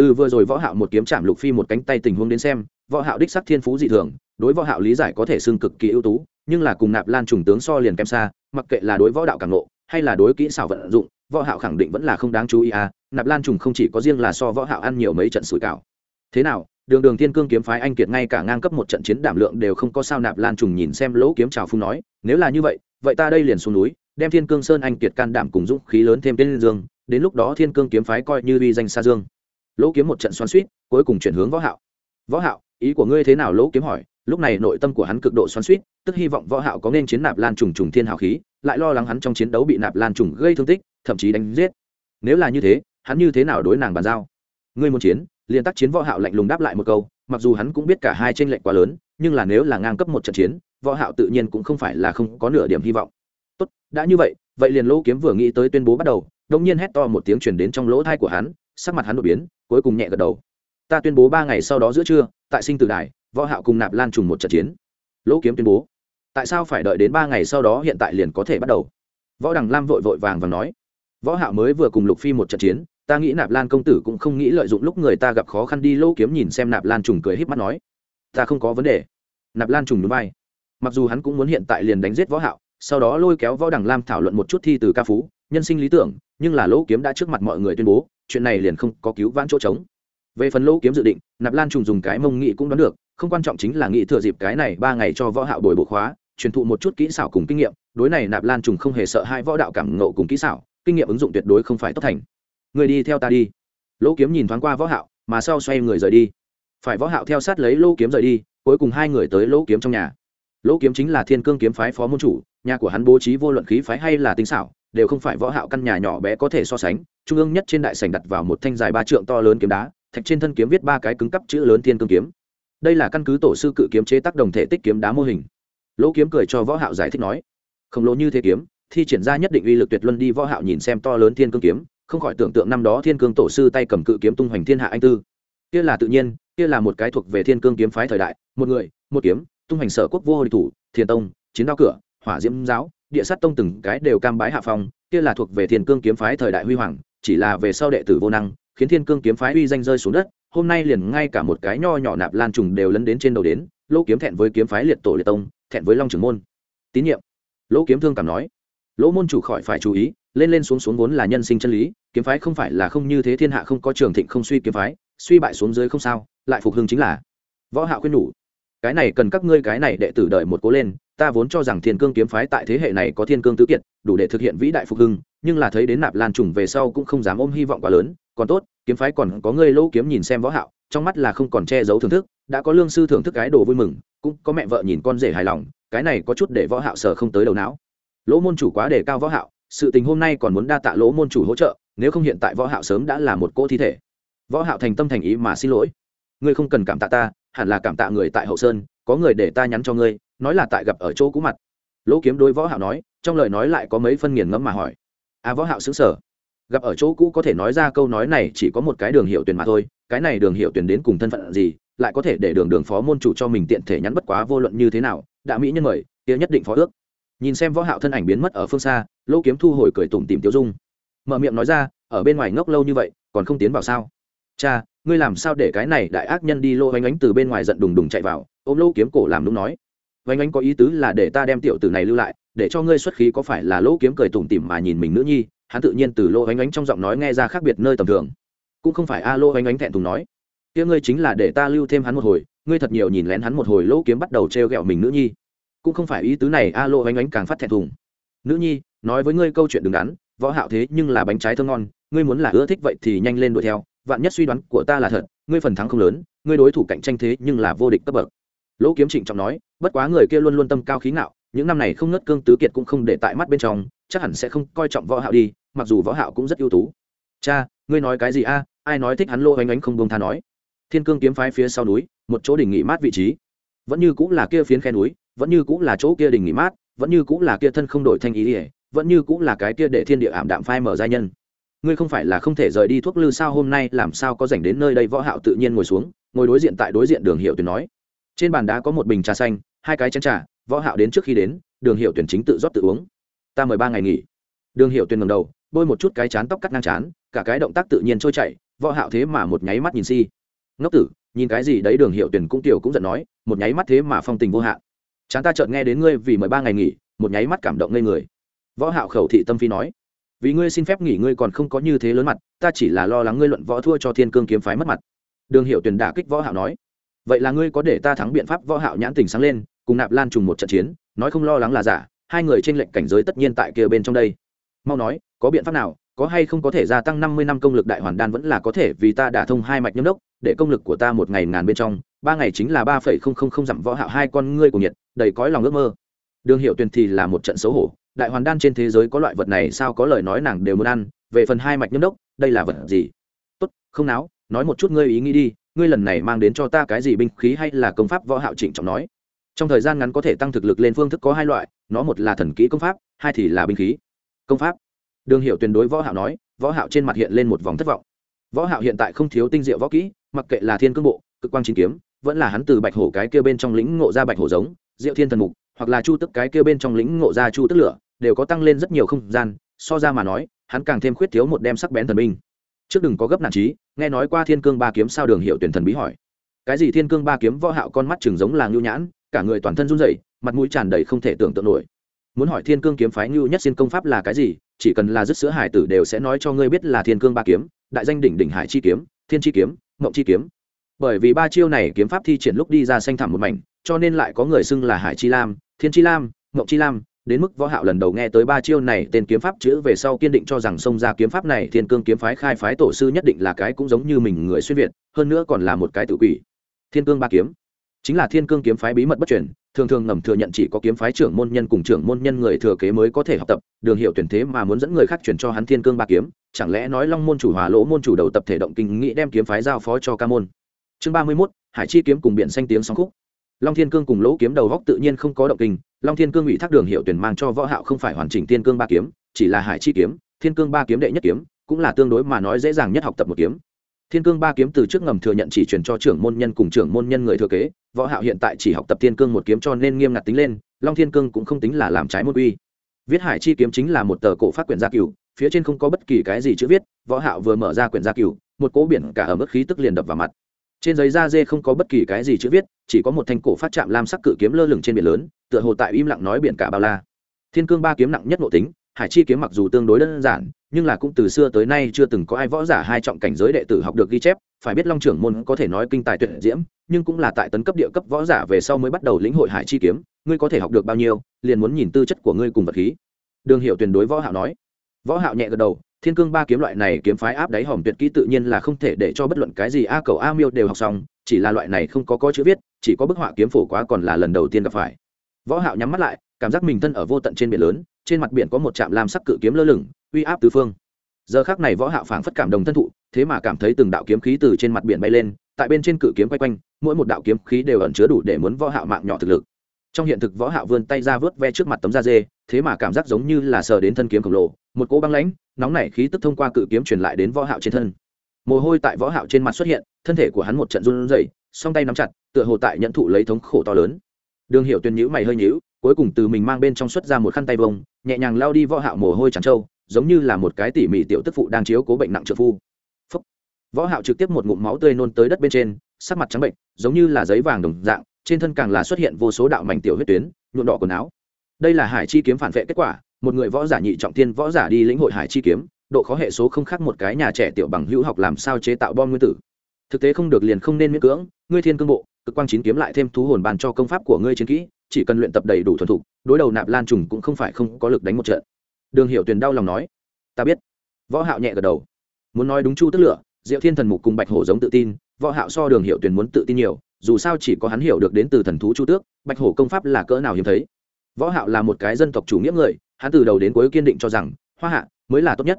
từ vừa rồi võ hạo một kiếm chạm lục phi một cánh tay tình huống đến xem, võ hạo đích sắc thiên phú dị thường, đối võ hạo lý giải có thể xưng cực kỳ ưu tú, nhưng là cùng nạp lan trùng tướng so liền kém xa, mặc kệ là đối võ đạo càng nộ hay là đối kỹ xảo vận dụng, võ hạo khẳng định vẫn là không đáng chú ý à nạp lan trùng không chỉ có riêng là so võ hạo ăn nhiều mấy trận sủi cảo. Thế nào, đường đường thiên cương kiếm phái anh kiệt ngay cả ngang cấp một trận chiến đảm lượng đều không có sao nạp lan trùng nhìn xem lỗ kiếm chào phung nói, nếu là như vậy vậy ta đây liền xuống núi, đem thiên cương sơn anh kiệt can đảm cùng dũng khí lớn thêm tên dương, đến lúc đó thiên cương kiếm phái coi như uy danh xa dương lỗ kiếm một trận xoắn suýt, cuối cùng chuyển hướng võ hạo. Võ hạo, ý của ngươi thế nào? Lỗ kiếm hỏi. Lúc này nội tâm của hắn cực độ xoắn suýt, tức hy vọng võ hạo có nên chiến nạp lan trùng trùng thiên hào khí, lại lo lắng hắn trong chiến đấu bị nạp lan trùng gây thương tích, thậm chí đánh giết. Nếu là như thế, hắn như thế nào đối nàng bàn giao? Ngươi muốn chiến, liền tác chiến võ hạo lạnh lùng đáp lại một câu, mặc dù hắn cũng biết cả hai tranh lệch quá lớn, nhưng là nếu là ngang cấp một trận chiến, võ hạo tự nhiên cũng không phải là không có nửa điểm hy vọng. Tốt, đã như vậy vậy liền lỗ kiếm vừa nghĩ tới tuyên bố bắt đầu, đột nhiên hét to một tiếng truyền đến trong lỗ tai của hắn sắc mặt hắn đột biến, cuối cùng nhẹ gật đầu. Ta tuyên bố ba ngày sau đó giữa trưa, tại sinh tử đài, võ hạo cùng nạp lan trùng một trận chiến. Lỗ kiếm tuyên bố. Tại sao phải đợi đến ba ngày sau đó hiện tại liền có thể bắt đầu? Võ đằng lam vội vội vàng và nói. Võ hạo mới vừa cùng lục phi một trận chiến, ta nghĩ nạp lan công tử cũng không nghĩ lợi dụng lúc người ta gặp khó khăn đi lỗ kiếm nhìn xem nạp lan trùng cười híp mắt nói. Ta không có vấn đề. Nạp lan trùng núi vai mặc dù hắn cũng muốn hiện tại liền đánh giết võ hạo, sau đó lôi kéo võ đằng lam thảo luận một chút thi từ ca phú, nhân sinh lý tưởng, nhưng là lỗ kiếm đã trước mặt mọi người tuyên bố chuyện này liền không có cứu vãn chỗ trống. Về phần lỗ kiếm dự định, nạp lan trùng dùng cái mông nghị cũng đoán được, không quan trọng chính là nghị thừa dịp cái này ba ngày cho võ hạo bồi bộ khóa, truyền thụ một chút kỹ xảo cùng kinh nghiệm, đối này nạp lan trùng không hề sợ hai võ đạo cảm ngộ cùng kỹ xảo, kinh nghiệm ứng dụng tuyệt đối không phải tốt thành. Người đi theo ta đi. Lỗ kiếm nhìn thoáng qua võ hạo, mà sau xoay người rời đi. Phải võ hạo theo sát lấy lỗ kiếm rời đi, cuối cùng hai người tới lỗ kiếm trong nhà. Lỗ kiếm chính là thiên cương kiếm phái phó môn chủ, nhà của hắn bố trí vô luận khí phái hay là tinh xảo đều không phải võ hạo căn nhà nhỏ bé có thể so sánh, trung ương nhất trên đại sảnh đặt vào một thanh dài ba trượng to lớn kiếm đá, thạch trên thân kiếm viết ba cái cứng cắp chữ lớn thiên cương kiếm. Đây là căn cứ tổ sư cự kiếm chế tác đồng thể tích kiếm đá mô hình. Lỗ kiếm cười cho võ hạo giải thích nói, khổng lồ như thế kiếm, thi triển ra nhất định uy lực tuyệt luân đi võ hạo nhìn xem to lớn thiên cương kiếm, không khỏi tưởng tượng năm đó thiên cương tổ sư tay cầm cự kiếm tung hoành thiên hạ anh tư. Kia là tự nhiên, kia là một cái thuộc về thiên cương kiếm phái thời đại, một người, một kiếm, tung hoành sở quốc vô hồi thủ thiên tông, chiến đao cửa, hỏa diễm giáo địa sát tông từng cái đều cam bái hạ phong, kia là thuộc về thiên cương kiếm phái thời đại huy hoàng, chỉ là về sau đệ tử vô năng, khiến thiên cương kiếm phái uy danh rơi xuống đất, hôm nay liền ngay cả một cái nho nhỏ nạp lan trùng đều lấn đến trên đầu đến lỗ kiếm thẹn với kiếm phái liệt tổ liệt tông, thẹn với long trưởng môn. Tín nhiệm. Lỗ kiếm thương cảm nói. Lỗ môn chủ khỏi phải chú ý, lên lên xuống xuống vốn là nhân sinh chân lý, kiếm phái không phải là không như thế thiên hạ không có trường thịnh không suy kiếm phái, suy bại xuống dưới không sao, lại phục hưng chính là võ hạ khuyên nhủ. Cái này cần các ngươi cái này đệ tử đợi một cố lên ta vốn cho rằng thiên cương kiếm phái tại thế hệ này có thiên cương tứ kiệt, đủ để thực hiện vĩ đại phục hưng, nhưng là thấy đến nạp lan trùng về sau cũng không dám ôm hy vọng quá lớn, còn tốt, kiếm phái còn có ngươi lỗ kiếm nhìn xem võ hạo, trong mắt là không còn che giấu thưởng thức, đã có lương sư thưởng thức cái đồ vui mừng, cũng có mẹ vợ nhìn con rể hài lòng, cái này có chút để võ hạo sở không tới đầu não. Lỗ môn chủ quá đề cao võ hạo, sự tình hôm nay còn muốn đa tạ lỗ môn chủ hỗ trợ, nếu không hiện tại võ hạo sớm đã là một cô thi thể. Võ hạo thành tâm thành ý mà xin lỗi. Ngươi không cần cảm tạ ta, hẳn là cảm tạ người tại hậu sơn có người để ta nhắn cho ngươi, nói là tại gặp ở chỗ cũ mặt. Lỗ kiếm đối võ hạo nói, trong lời nói lại có mấy phân nghiền ngẫm mà hỏi. À võ hạo sững sờ. Gặp ở chỗ cũ có thể nói ra câu nói này chỉ có một cái đường hiệu tuyển mà thôi, cái này đường hiệu tuyển đến cùng thân phận gì, lại có thể để đường đường phó môn chủ cho mình tiện thể nhắn bất quá vô luận như thế nào, đã mỹ nhân mời, kia nhất định phó ước. Nhìn xem võ hạo thân ảnh biến mất ở phương xa, lỗ kiếm thu hồi cười tủm tỉm tiêu dung. Mở miệng nói ra, ở bên ngoài ngốc lâu như vậy, còn không tiến vào sao? Cha, ngươi làm sao để cái này đại ác nhân đi lô oanh ánh từ bên ngoài giận đùng đùng chạy vào? Ôm lỗ kiếm cổ làm đúng nói vánh ánh có ý tứ là để ta đem tiểu tử này lưu lại, để cho ngươi xuất khí có phải là lỗ kiếm cười tủm tỉm mà nhìn mình nữ nhi? Hắn tự nhiên từ lô vánh ánh trong giọng nói nghe ra khác biệt nơi tầm thường. Cũng không phải a lô vánh ánh thẹn thùng nói, kia ngươi chính là để ta lưu thêm hắn một hồi, ngươi thật nhiều nhìn lén hắn một hồi lỗ kiếm bắt đầu trêu ghẹo mình nữ nhi. Cũng không phải ý tứ này a lô vánh ánh càng phát thẹn thùng. Nữ nhi, nói với ngươi câu chuyện đứng ngắn võ hạo thế nhưng là bánh trái thơm ngon, ngươi muốn là ưa thích vậy thì nhanh lên đuổi theo, vạn nhất suy đoán của ta là thật, ngươi phần thắng không lớn, ngươi đối thủ cạnh tranh thế nhưng là vô địch cấp bậc lỗ kiếm trịnh trọng nói, bất quá người kia luôn luôn tâm cao khí ngạo, những năm này không ngất cương tứ kiệt cũng không để tại mắt bên trong, chắc hẳn sẽ không coi trọng võ hạo đi, mặc dù võ hạo cũng rất ưu tú. Cha, ngươi nói cái gì a? Ai nói thích hắn lô oanh oánh không buông tha nói. Thiên cương kiếm phái phía sau núi, một chỗ đỉnh nghỉ mát vị trí. Vẫn như cũng là kia phiến khe núi, vẫn như cũng là chỗ kia đỉnh nghỉ mát, vẫn như cũng là kia thân không đổi thanh ý ỉa vẫn như cũng là cái kia để thiên địa ảm đạm phai mở giai nhân. Ngươi không phải là không thể rời đi thuốc lư sao hôm nay, làm sao có dành đến nơi đây võ hạo tự nhiên ngồi xuống, ngồi đối diện tại đối diện đường hiệu tuyệt nói trên bàn đá có một bình trà xanh, hai cái chén trà, võ hạo đến trước khi đến, đường hiệu tuyển chính tự rót tự uống. Ta mời ba ngày nghỉ. Đường hiệu tuyển ngẩng đầu, bôi một chút cái chán tóc cắt ngang chán, cả cái động tác tự nhiên trôi chảy, võ hạo thế mà một nháy mắt nhìn si. Ngốc tử, nhìn cái gì đấy đường hiệu tuyển cũng tiểu cũng giận nói, một nháy mắt thế mà phong tình vô hạn. Chán ta chợt nghe đến ngươi vì mười ba ngày nghỉ, một nháy mắt cảm động ngây người. Võ hạo khẩu thị tâm phi nói, vì ngươi xin phép nghỉ ngươi còn không có như thế lớn mặt, ta chỉ là lo lắng ngươi luận võ thua cho thiên cương kiếm phái mất mặt. Đường hiệu tuyển đả kích võ hạo nói vậy là ngươi có để ta thắng biện pháp võ hạo nhãn tình sáng lên, cùng nạp lan trùng một trận chiến, nói không lo lắng là giả, hai người trên lệnh cảnh giới tất nhiên tại kia bên trong đây. Mau nói, có biện pháp nào, có hay không có thể gia tăng năm mươi năm công lực đại hoàn đan vẫn là có thể vì ta đả thông hai mạch nhâm đốc, để công lực của ta một ngày ngàn bên trong, ba ngày chính là ba phẩy không không không dặm võ hạo hai con ngươi của nhiệt, đầy cõi lòng ước mơ. Đường hiệu tuyền thì là một trận xấu hổ, đại hoàn đan trên thế giới có loại vật này sao có lời nói nàng đều muốn ăn, về phần hai mạch nhâm đốc, đây là vật gì? Tốt, không náo, nói một chút ngươi ý nghĩ đi ngươi lần này mang đến cho ta cái gì binh khí hay là công pháp võ hạo trịnh trọng nói? Trong thời gian ngắn có thể tăng thực lực lên phương thức có hai loại, nó một là thần kỹ công pháp, hai thì là binh khí. Công pháp. Đường hiệu tuyệt đối võ hạo nói, võ hạo trên mặt hiện lên một vòng thất vọng. Võ hạo hiện tại không thiếu tinh diệu võ kỹ, mặc kệ là thiên cương bộ, cực quang chín kiếm, vẫn là hắn từ bạch hổ cái kia bên trong lĩnh ngộ ra bạch hổ giống, diệu thiên thần mục, hoặc là chu tức cái kia bên trong lĩnh ngộ ra chu tức lửa, đều có tăng lên rất nhiều không gian, so ra mà nói, hắn càng thêm khuyết thiếu một đem sắc bén thần binh trước đừng có gấp nản trí, nghe nói qua thiên cương ba kiếm sao đường hiệu tuyển thần bí hỏi. Cái gì thiên cương ba kiếm võ hạo con mắt chừng giống là nhu nhãn, cả người toàn thân run rẩy, mặt mũi tràn đầy không thể tưởng tượng nổi. Muốn hỏi thiên cương kiếm phái nhu nhất xin công pháp là cái gì, chỉ cần là dứt sữa hải tử đều sẽ nói cho ngươi biết là thiên cương ba kiếm, đại danh đỉnh đỉnh hải chi kiếm, thiên chi kiếm, mộng chi kiếm. Bởi vì ba chiêu này kiếm pháp thi triển lúc đi ra xanh thẳm một mảnh, cho nên lại có người xưng là hải chi lam, thiên chi lam, mộng chi lam đến mức võ hạo lần đầu nghe tới ba chiêu này, tên kiếm pháp chữ về sau kiên định cho rằng xông ra kiếm pháp này, thiên cương kiếm phái khai phái tổ sư nhất định là cái cũng giống như mình người xuyên việt, hơn nữa còn là một cái tự quỷ. Thiên cương ba kiếm. Chính là thiên cương kiếm phái bí mật bất truyền, thường thường ngầm thừa nhận chỉ có kiếm phái trưởng môn nhân cùng trưởng môn nhân người thừa kế mới có thể học tập, đường hiệu tuyển thế mà muốn dẫn người khác chuyển cho hắn thiên cương ba kiếm, chẳng lẽ nói long môn chủ hòa lỗ môn chủ đầu tập thể động kinh nghĩ đem kiếm phái giao phó cho ca môn. Chương ba mươi mốt, hải chi kiếm cùng biển xanh tiếng sóng khúc long thiên cương cùng lỗ kiếm đầu góc tự nhiên không có động kinh, long thiên cương ủy thác đường hiệu tuyển mang cho võ hạo không phải hoàn chỉnh thiên cương ba kiếm, chỉ là hải chi kiếm, thiên cương ba kiếm đệ nhất kiếm, cũng là tương đối mà nói dễ dàng nhất học tập một kiếm. Thiên cương ba kiếm từ trước ngầm thừa nhận chỉ truyền cho trưởng môn nhân cùng trưởng môn nhân người thừa kế, võ hạo hiện tại chỉ học tập thiên cương một kiếm cho nên nghiêm ngặt tính lên, long thiên cương cũng không tính là làm trái môn uy viết hải chi kiếm chính là một tờ cổ phát quyển gia cửu, phía trên không có bất kỳ cái gì chữ viết, võ hạo vừa mở ra quyển gia cửu, một cỗ biển cả ở mức khí tức liền đập vào mặt trên giấy da dê không có bất kỳ cái gì chữ viết, chỉ có một thanh cổ phát chạm lam sắc cự kiếm lơ lửng trên biển lớn, tựa hồ tại im lặng nói biển cả bao la. Thiên cương ba kiếm nặng nhất nội tính, hải chi kiếm mặc dù tương đối đơn giản, nhưng là cũng từ xưa tới nay chưa từng có ai võ giả hai trọng cảnh giới đệ tử học được ghi chép, phải biết long trưởng môn có thể nói kinh tài tuyệt diễm, nhưng cũng là tại tấn cấp địa cấp võ giả về sau mới bắt đầu lĩnh hội hải chi kiếm, ngươi có thể học được bao nhiêu, liền muốn nhìn tư chất của ngươi cùng vật khí. Đường hiệu tuyển đối võ hạo nói. Võ hạo nhẹ gật đầu thiên cương ba kiếm loại này kiếm phái áp đáy hòm tuyệt kỹ tự nhiên là không thể để cho bất luận cái gì a cầu a miêu đều học xong, chỉ là loại này không có có chữ viết, chỉ có bức họa kiếm phổ quá còn là lần đầu tiên gặp phải. Võ hạo nhắm mắt lại, cảm giác mình thân ở vô tận trên biển lớn, trên mặt biển có một trạm lam sắc cự kiếm lơ lửng, uy áp tứ phương. Giờ khắc này võ hạo phảng phất cảm đồng thân thụ, thế mà cảm thấy từng đạo kiếm khí từ trên mặt biển bay lên, tại bên trên cự kiếm quay quanh, mỗi một đạo kiếm khí đều ẩn chứa đủ để muốn võ hạo mạng nhỏ thực lực trong hiện thực võ hạo vươn tay ra vớt ve trước mặt tấm da dê, thế mà cảm giác giống như là sờ đến thân kiếm khổng lồ, một cỗ băng lãnh, nóng nảy khí tức thông qua cự kiếm truyền lại đến võ hạo trên thân. Mồ hôi tại võ hạo trên mặt xuất hiện, thân thể của hắn một trận run rẩy, song tay nắm chặt, tựa hồ tại nhận thụ lấy thống khổ to lớn. Đường hiểu tuyên nhíu mày hơi nhíu, cuối cùng từ mình mang bên trong xuất ra một khăn tay vông, nhẹ nhàng lao đi võ hạo mồ hôi trắng trâu, giống như là một cái tỉ mỉ tiểu tức phụ đang chiếu cố bệnh nặng trợ phu. Phúc. võ hạo trực tiếp một ngụm máu tươi nôn tới đất bên trên, sắc mặt trắng bệnh, giống như là giấy vàng đồng dạng trên thân càng là xuất hiện vô số đạo mảnh tiểu huyết tuyến, nhuộm đỏ quần áo. Đây là hải chi kiếm phản vệ kết quả, một người võ giả nhị trọng thiên võ giả đi lĩnh hội hải chi kiếm, độ khó hệ số không khác một cái nhà trẻ tiểu bằng hữu học làm sao chế tạo bom nguyên tử. Thực tế không được liền không nên miễn cưỡng, ngươi thiên cương bộ, cực quang chín kiếm lại thêm thú hồn bàn cho công pháp của ngươi chiến kỹ, chỉ cần luyện tập đầy đủ thuần thục, đối đầu nạp lan trùng cũng không phải không có lực đánh một trận. Đường hiệu tuyền đau lòng nói, ta biết. Võ hạo nhẹ gật đầu. Muốn nói đúng chu tức lửa, diệu thiên thần mục cùng bạch hổ giống tự tin, võ hạo so đường hiệu tuyền muốn tự tin nhiều dù sao chỉ có hắn hiểu được đến từ thần thú chu tước, bạch hổ công pháp là cỡ nào hiếm thấy. Võ hạo là một cái dân tộc chủ nghĩa người, hắn từ đầu đến cuối kiên định cho rằng, hoa hạ mới là tốt nhất.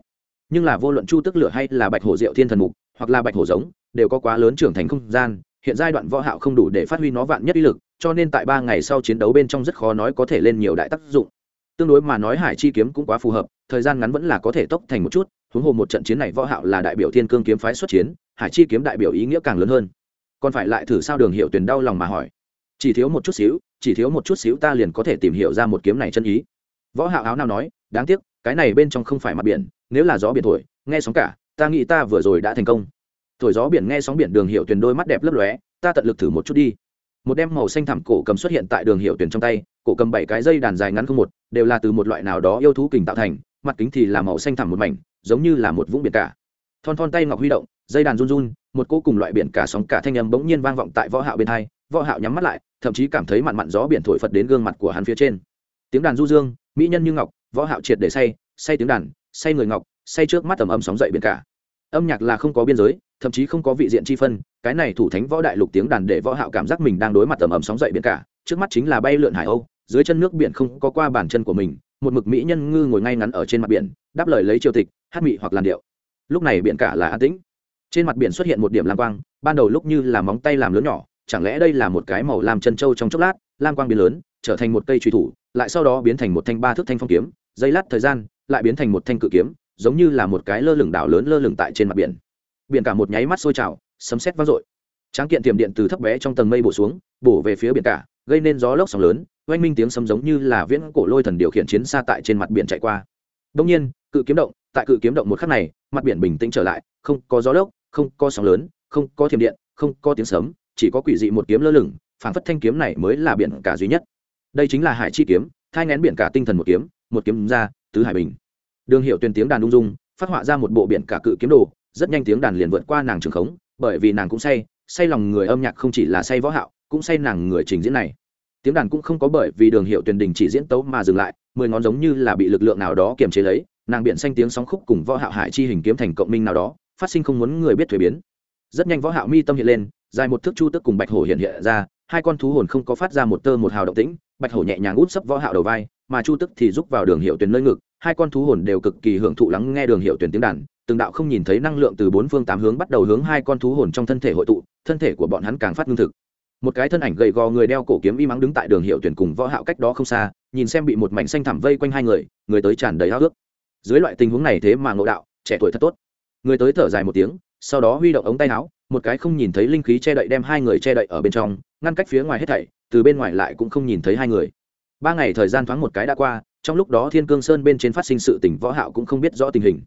Nhưng là vô luận chu tước lửa hay là bạch hổ diệu thiên thần mục, hoặc là bạch hổ giống, đều có quá lớn trưởng thành không gian, hiện giai đoạn võ hạo không đủ để phát huy nó vạn nhất uy lực, cho nên tại ba ngày sau chiến đấu bên trong rất khó nói có thể lên nhiều đại tác dụng. Tương đối mà nói hải chi kiếm cũng quá phù hợp, thời gian ngắn vẫn là có thể tốc thành một chút, huống hồ một trận chiến này võ hạo là đại biểu thiên cương kiếm phái xuất chiến, hải chi kiếm đại biểu ý nghĩa càng lớn hơn còn phải lại thử sao đường hiệu tuyển đau lòng mà hỏi. Chỉ thiếu một chút xíu, chỉ thiếu một chút xíu ta liền có thể tìm hiểu ra một kiếm này chân ý. Võ hạo áo nào nói, đáng tiếc, cái này bên trong không phải mặt biển, nếu là gió biển thổi, nghe sóng cả, ta nghĩ ta vừa rồi đã thành công. Thổi gió biển nghe sóng biển đường hiệu tuyển đôi mắt đẹp lấp lóe, ta tận lực thử một chút đi. Một đem màu xanh thẳm cổ cầm xuất hiện tại đường hiệu tuyển trong tay, cổ cầm bảy cái dây đàn dài ngắn không một, đều là từ một loại nào đó yêu thú kình tạo thành, mặt kính thì là màu xanh thẳm một mảnh, giống như là một vũng biển cả. Thon thon tay ngọc huy động, dây đàn run run một cô cùng loại biển cả sóng cả thanh âm bỗng nhiên vang vọng tại võ hạo bên hai, võ hạo nhắm mắt lại, thậm chí cảm thấy mặn mặn gió biển thổi phật đến gương mặt của hắn phía trên. Tiếng đàn du dương, mỹ nhân như ngọc, võ hạo triệt để say say tiếng đàn, say người ngọc, say trước mắt tầm âm sóng dậy biển cả. Âm nhạc là không có biên giới, thậm chí không có vị diện chi phân, cái này thủ thánh võ đại lục tiếng đàn để võ hạo cảm giác mình đang đối mặt tầm ầm sóng dậy biển cả, trước mắt chính là bay lượn hải âu, dưới chân nước biển không có qua bàn chân của mình, một mực mỹ nhân ngư ngồi ngay ngắn ở trên mặt biển, đáp lời lấy triều tịch, hát mị hoặc làn điệu. Lúc này biển cả là an tĩnh trên mặt biển xuất hiện một điểm lam quang, ban đầu lúc như là móng tay làm lớn nhỏ, chẳng lẽ đây là một cái màu làm chân trâu trong chốc lát, lam quang biến lớn, trở thành một cây truy thủ, lại sau đó biến thành một thanh ba thước thanh phong kiếm dây lát thời gian, lại biến thành một thanh cự kiếm, giống như là một cái lơ lửng đảo lớn lơ lửng tại trên mặt biển. Biển cả một nháy mắt sôi trào, sấm sét vang dội. Tráng kiện tiềm điện từ thấp bé trong tầng mây bổ xuống, bổ về phía biển cả, gây nên gió lốc sóng lớn, oanh minh tiếng sấm giống như là viễn cổ lôi thần điều khiển chiến xa tại trên mặt biển chạy qua. Đông nhiên, cự kiếm động, tại cự kiếm động một khắc này, mặt biển bình tĩnh trở lại, không có gió lốc không có sóng lớn, không có thiểm điện, không có tiếng sấm, chỉ có quỷ dị một kiếm lơ lửng, phản phất thanh kiếm này mới là biển cả duy nhất. Đây chính là hải chi kiếm, thai ngén biển cả tinh thần một kiếm một kiếm ra, tứ hải bình. Đường hiệu tuyên tiếng đàn ung dung, phát họa ra một bộ biển cả cự kiếm đồ, rất nhanh tiếng đàn liền vượt qua nàng trường khống, bởi vì nàng cũng say say lòng người âm nhạc không chỉ là say võ hạo, cũng say nàng người trình diễn này. Tiếng đàn cũng không có bởi vì đường hiệu tuyển đình chỉ diễn tấu mà dừng lại, mười ngón giống như là bị lực lượng nào đó kiềm chế lấy, nàng biển xanh tiếng sóng khúc cùng võ hạo hải chi hình kiếm thành cộng minh nào đó phát sinh không muốn người biết thuế biến. Rất nhanh võ hạo mi tâm hiện lên, dài một thước chu tức cùng bạch hổ hiện hiện ra, hai con thú hồn không có phát ra một tơ một hào động tĩnh, bạch hổ nhẹ nhàng út sấp võ hạo đầu vai, mà chu tức thì rúc vào đường hiệu tuyển nơi ngực, hai con thú hồn đều cực kỳ hưởng thụ lắng nghe đường hiệu tuyển tiếng đàn, từng đạo không nhìn thấy năng lượng từ bốn phương tám hướng bắt đầu hướng hai con thú hồn trong thân thể hội tụ, thân thể của bọn hắn càng phát ngưng thực. Một cái thân ảnh gầy gò người đeo cổ kiếm y mắng đứng tại đường hiệu tuyển cùng võ hạo cách đó không xa, nhìn xem bị một mảnh xanh thẳm vây quanh hai người người tới tràn đầy háo ước dưới loại tình huống này thế mà ngộ đạo, trẻ tuổi thật tốt người tới thở dài một tiếng, sau đó huy động ống tay áo, một cái không nhìn thấy linh khí che đậy đem hai người che đậy ở bên trong, ngăn cách phía ngoài hết thảy, từ bên ngoài lại cũng không nhìn thấy hai người. Ba ngày thời gian thoáng một cái đã qua, trong lúc đó thiên cương sơn bên trên phát sinh sự tình võ hạo cũng không biết rõ tình hình.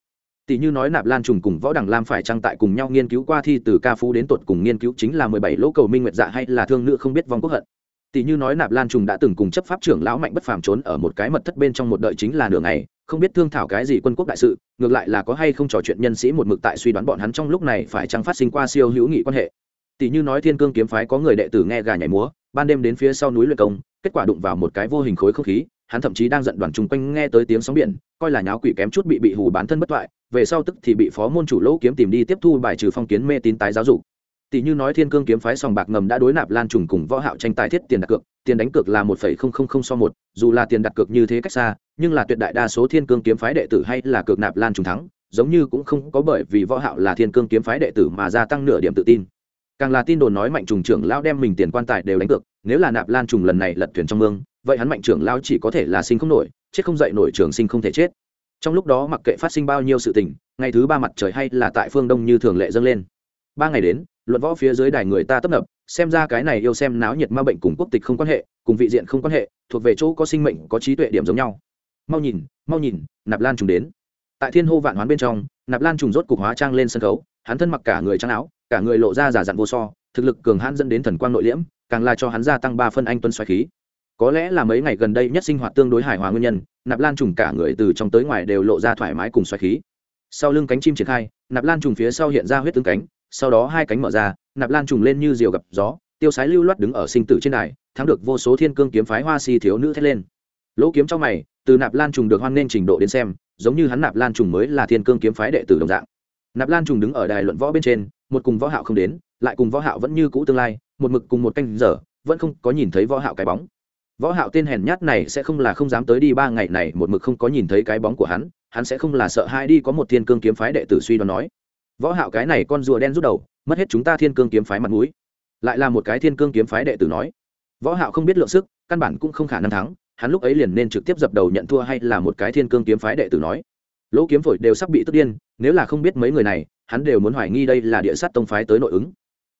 Tỷ như nói nạp lan trùng cùng võ đằng lam phải trang tại cùng nhau nghiên cứu qua thi từ ca phú đến tuột cùng nghiên cứu chính là mười bảy lỗ cầu minh nguyệt dạ hay là thương nữ không biết vong quốc hận tỷ như nói nạp lan trùng đã từng cùng chấp pháp trưởng lão mạnh bất phàm trốn ở một cái mật thất bên trong một đợi chính là nửa ngày, không biết thương thảo cái gì quân quốc đại sự, ngược lại là có hay không trò chuyện nhân sĩ một mực tại suy đoán bọn hắn trong lúc này phải chăng phát sinh qua siêu hữu nghị quan hệ. Tỷ như nói thiên cương kiếm phái có người đệ tử nghe gà nhảy múa, ban đêm đến phía sau núi luyện công, kết quả đụng vào một cái vô hình khối không khí, hắn thậm chí đang giận đoàn chung quanh nghe tới tiếng sóng biển, coi là nháo quỷ kém chút bị bị hù bán thân bất toại, về sau tức thì bị phó môn chủ lỗ kiếm tìm đi tiếp thu bài trừ phong kiến mê tín tái giáo dục tỷ như nói thiên cương kiếm phái sòng bạc ngầm đã đối nạp lan trùng cùng võ hạo tranh tài thiết tiền đặt cược, tiền đánh cược là một phẩy không không không so một, dù là tiền đặt cược như thế cách xa, nhưng là tuyệt đại đa số thiên cương kiếm phái đệ tử hay là cược nạp lan trùng thắng, giống như cũng không có bởi vì võ hạo là thiên cương kiếm phái đệ tử mà gia tăng nửa điểm tự tin. Càng là tin đồn nói mạnh trùng trưởng lão đem mình tiền quan tài đều đánh cược, nếu là nạp lan trùng lần này lật thuyền trong mương, vậy hắn mạnh trưởng lão chỉ có thể là sinh không nổi, chết không dậy nổi trường sinh không thể chết. Trong lúc đó mặc kệ phát sinh bao nhiêu sự tình, ngày thứ ba mặt trời hay là tại phương đông như thường lệ dâng lên. Ba ngày đến luận võ phía dưới đài người ta tấp nập, xem ra cái này yêu xem náo nhiệt ma bệnh cùng quốc tịch không quan hệ, cùng vị diện không quan hệ, thuộc về chỗ có sinh mệnh, có trí tuệ điểm giống nhau. Mau nhìn mau nhìn, nạp lan trùng đến. Tại thiên hô vạn hoán bên trong, nạp lan trùng rốt cục hóa trang lên sân khấu, hắn thân mặc cả người trắng áo, cả người lộ ra giả dặn vô so, thực lực cường hãn dẫn đến thần quang nội liễm, càng là cho hắn gia tăng ba phân anh tuân xoáy khí. Có lẽ là mấy ngày gần đây nhất sinh hoạt tương đối hài hòa nguyên nhân, nạp lan trùng cả người từ trong tới ngoài đều lộ ra thoải mái cùng xoáy khí. Sau lưng cánh chim triển khai, nạp lan trùng phía sau hiện ra huyết tướng cánh sau đó hai cánh mở ra, nạp lan trùng lên như diều gặp gió, tiêu sái lưu loát đứng ở sinh tử trên đài, thắng được vô số thiên cương kiếm phái hoa si thiếu nữ thét lên. Lỗ kiếm trong mày, từ nạp lan trùng được hoan nên trình độ đến xem, giống như hắn nạp lan trùng mới là thiên cương kiếm phái đệ tử đồng dạng. Nạp lan trùng đứng ở đài luận võ bên trên, một cùng võ hạo không đến, lại cùng võ hạo vẫn như cũ tương lai, một mực cùng một canh giờ, vẫn không có nhìn thấy võ hạo cái bóng. Võ hạo tên hèn nhát này sẽ không là không dám tới đi ba ngày này, một mực không có nhìn thấy cái bóng của hắn hắn sẽ không là sợ hai đi có một thiên cương kiếm phái đệ tử suy đoán nói võ hạo cái này con rùa đen rút đầu, mất hết chúng ta thiên cương kiếm phái mặt mũi. Lại là một cái thiên cương kiếm phái đệ tử nói. Võ hạo không biết lượng sức, căn bản cũng không khả năng thắng, hắn lúc ấy liền nên trực tiếp dập đầu nhận thua hay là một cái thiên cương kiếm phái đệ tử nói. Lỗ kiếm phổi đều sắp bị tức điên, nếu là không biết mấy người này, hắn đều muốn hoài nghi đây là địa sát tông phái tới nội ứng.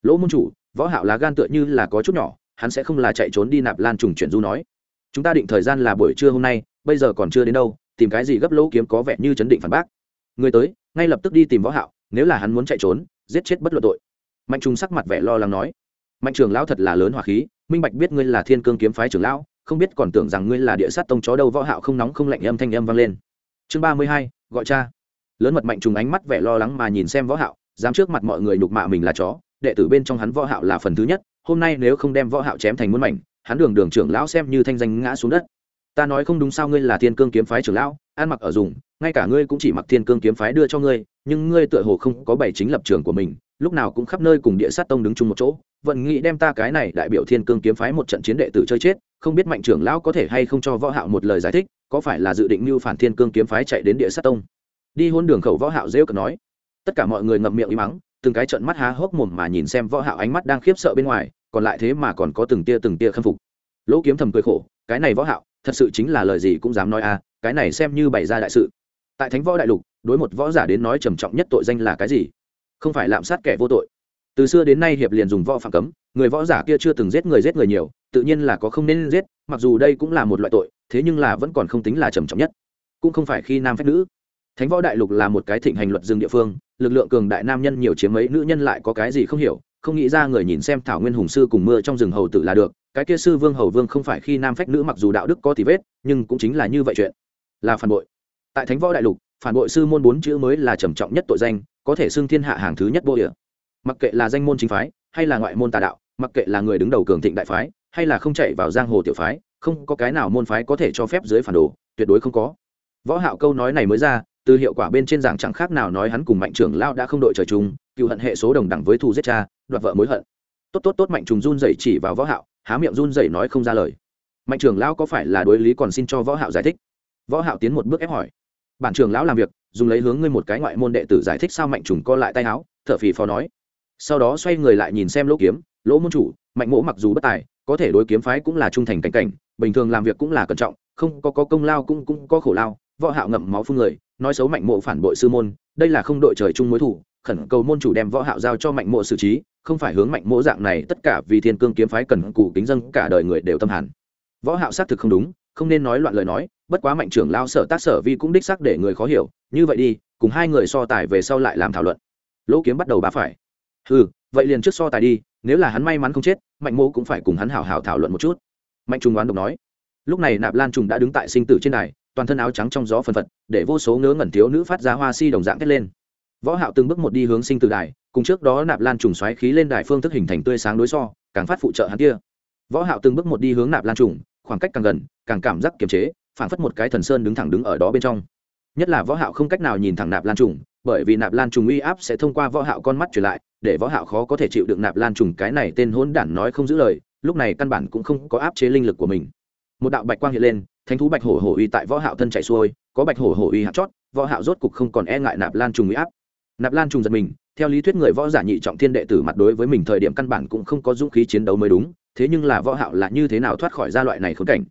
Lỗ môn chủ, võ hạo là gan tựa như là có chút nhỏ, hắn sẽ không là chạy trốn đi nạp lan trùng chuyển du nói. Chúng ta định thời gian là buổi trưa hôm nay, bây giờ còn chưa đến đâu, tìm cái gì gấp lỗ kiếm có vẻ như chấn định phản bác. Người tới, ngay lập tức đi tìm võ hạo nếu là hắn muốn chạy trốn, giết chết bất luận tội. Mạnh trung sắc mặt vẻ lo lắng nói, mạnh Trường lão thật là lớn hỏa khí, minh bạch biết ngươi là thiên cương kiếm phái trưởng lão, không biết còn tưởng rằng ngươi là địa sát tông chó đâu, võ hạo không nóng không lạnh âm thanh âm vang lên. Chương ba mươi hai, gọi cha. Lớn mật mạnh trùng ánh mắt vẻ lo lắng mà nhìn xem võ hạo, dám trước mặt mọi người nhục mạ mình là chó, đệ tử bên trong hắn võ hạo là phần thứ nhất, hôm nay nếu không đem võ hạo chém thành muôn mảnh, hắn đường đường trưởng lão xem như thanh danh ngã xuống đất. Ta nói không đúng sao ngươi là thiên cương kiếm phái trưởng lão, ăn mặc ở dùng ngay cả ngươi cũng chỉ mặc thiên cương kiếm phái đưa cho ngươi, nhưng ngươi tựa hồ không có bảy chính lập trường của mình, lúc nào cũng khắp nơi cùng địa sát tông đứng chung một chỗ vận nghĩ đem ta cái này đại biểu thiên cương kiếm phái một trận chiến đệ tử chơi chết, không biết mạnh trưởng lão có thể hay không cho võ hạo một lời giải thích, có phải là dự định mưu phản thiên cương kiếm phái chạy đến địa sát tông? Đi hôn đường khẩu võ hạo rêu cợt nói. Tất cả mọi người ngậm miệng im mắng, từng cái trận mắt há hốc mồm mà nhìn xem võ hạo ánh mắt đang khiếp sợ bên ngoài, còn lại thế mà còn có từng tia từng tia khâm phục. Lỗ kiếm thầm cười khổ, cái này võ hạo, thật sự chính là lời gì cũng dám nói a cái này xem như bày ra đại sự tại thánh võ đại lục, đối một võ giả đến nói trầm trọng nhất tội danh là cái gì? Không phải lạm sát kẻ vô tội. Từ xưa đến nay hiệp liền dùng võ phạm cấm, người võ giả kia chưa từng giết người giết người nhiều, tự nhiên là có không nên giết, mặc dù đây cũng là một loại tội, thế nhưng là vẫn còn không tính là trầm trọng nhất. Cũng không phải khi nam phép nữ. Thánh võ đại lục là một cái thịnh hành luật dương địa phương, lực lượng cường đại nam nhân nhiều chiếm mấy, nữ nhân lại có cái gì không hiểu, không nghĩ ra người nhìn xem thảo nguyên hùng sư cùng mưa trong rừng hầu tử là được, cái kia sư vương hầu vương không phải khi nam phách nữ mặc dù đạo đức có tí vết, nhưng cũng chính là như vậy chuyện. Là phản bội tại thánh võ đại lục, phản bội sư môn bốn chữ mới là trầm trọng nhất tội danh, có thể xưng thiên hạ hàng thứ nhất vô địa. Mặc kệ là danh môn chính phái, hay là ngoại môn tà đạo, mặc kệ là người đứng đầu cường thịnh đại phái, hay là không chạy vào giang hồ tiểu phái, không có cái nào môn phái có thể cho phép dưới phản đồ, tuyệt đối không có. Võ hạo câu nói này mới ra, từ hiệu quả bên trên giảng chẳng khác nào nói hắn cùng mạnh trưởng lao đã không đội trời chung, cựu hận hệ số đồng đẳng với thù giết cha, đoạt vợ mối hận. Tốt tốt tốt mạnh trùng run rẩy chỉ vào võ hạo, há miệng run rẩy nói không ra lời. Mạnh trưởng lao có phải là đối lý còn xin cho võ hạo giải thích? Võ hạo tiến một bước ép hỏi bản trưởng lão làm việc dùng lấy hướng ngươi một cái ngoại môn đệ tử giải thích sao mạnh trùng co lại tay áo thở phì phò nói. Sau đó xoay người lại nhìn xem lỗ kiếm lỗ môn chủ mạnh mỗ mặc dù bất tài có thể đối kiếm phái cũng là trung thành cảnh cảnh bình thường làm việc cũng là cẩn trọng không có, có công lao cũng cũng có khổ lao võ hạo ngậm máu phun người nói xấu mạnh mộ phản bội sư môn đây là không đội trời chung mối thủ khẩn cầu môn chủ đem võ hạo giao cho mạnh mộ xử trí không phải hướng mạnh mộ dạng này tất cả vì thiên cương kiếm phái cần cù kính dân cả đời người đều tâm hẳn. Võ hạo xác thực không đúng không nên nói loạn lời nói bất quá mạnh trưởng lao sở tác sở vi cũng đích xác để người khó hiểu, như vậy đi, cùng hai người so tài về sau lại làm thảo luận. Lỗ kiếm bắt đầu bá phải. Hừ, vậy liền trước so tài đi, nếu là hắn may mắn không chết, mạnh mô cũng phải cùng hắn hảo hảo thảo luận một chút. Mạnh trung đoán độc nói. Lúc này nạp lan trùng đã đứng tại sinh tử trên đài, toàn thân áo trắng trong gió phân phật, để vô số ngớ ngẩn thiếu nữ phát ra hoa si đồng dạng kết lên. Võ hạo từng bước một đi hướng sinh tử đài, cùng trước đó nạp lan trùng xoáy khí lên đài phương thức hình thành tươi sáng đối so, càng phát phụ trợ hắn kia. Võ hạo từng bước một đi hướng nạp lan trùng, khoảng cách càng gần, càng cảm giác kiềm chế phản phất một cái thần sơn đứng thẳng đứng ở đó bên trong. Nhất là võ hạo không cách nào nhìn thẳng nạp lan trùng, bởi vì nạp lan trùng uy áp sẽ thông qua võ hạo con mắt truyền lại, để võ hạo khó có thể chịu đựng nạp lan trùng cái này tên hỗn đản nói không giữ lời, lúc này căn bản cũng không có áp chế linh lực của mình. Một đạo bạch quang hiện lên, thánh thú bạch hổ hổ uy tại võ hạo thân chạy xuôi, có bạch hổ hổ uy hạt chót, võ hạo rốt cục không còn e ngại nạp lan trùng uy áp. Nạp lan trùng giật mình, theo lý thuyết người võ giả nhị trọng thiên đệ tử mặt đối với mình thời điểm căn bản cũng không có dũng khí chiến đấu mới đúng, thế nhưng là võ hạo là như thế nào thoát khỏi ra loại này khốn cảnh?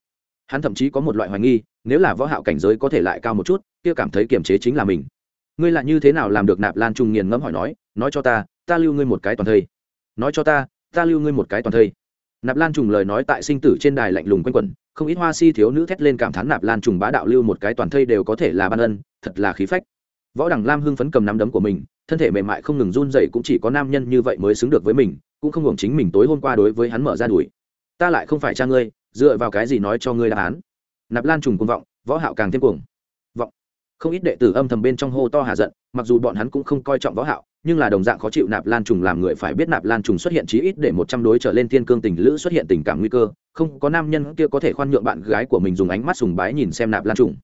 Hắn thậm chí có một loại hoài nghi, nếu là võ hạo cảnh giới có thể lại cao một chút, kia cảm thấy kiềm chế chính là mình. Ngươi là như thế nào làm được nạp lan trùng nghiền ngẫm hỏi nói nói cho ta ta lưu ngươi một cái toàn thây. Nói cho ta ta lưu ngươi một cái toàn thây. Nạp lan trùng lời nói tại sinh tử trên đài lạnh lùng quanh quẩn, không ít hoa si thiếu nữ thét lên cảm thán nạp lan trùng bá đạo lưu một cái toàn thây đều có thể là ban ân, thật là khí phách. Võ đằng lam hưng phấn cầm nắm đấm của mình, thân thể mềm mại không ngừng run dậy cũng chỉ có nam nhân như vậy mới xứng được với mình, cũng không hưởng chính mình tối hôm qua đối với hắn mở ra đuổi ta lại không phải cha ngươi dựa vào cái gì nói cho ngươi đáp án? Nạp lan trùng cuồng vọng, võ hạo càng thêm cuồng vọng. Không ít đệ tử âm thầm bên trong hô to hà giận, mặc dù bọn hắn cũng không coi trọng võ hạo, nhưng là đồng dạng khó chịu nạp lan trùng làm người phải biết nạp lan trùng xuất hiện chí ít để một trăm đối trở lên thiên cương tình lữ xuất hiện tình cảm nguy cơ, không có nam nhân kia có thể khoan nhượng bạn gái của mình dùng ánh mắt sùng bái nhìn xem nạp lan trùng.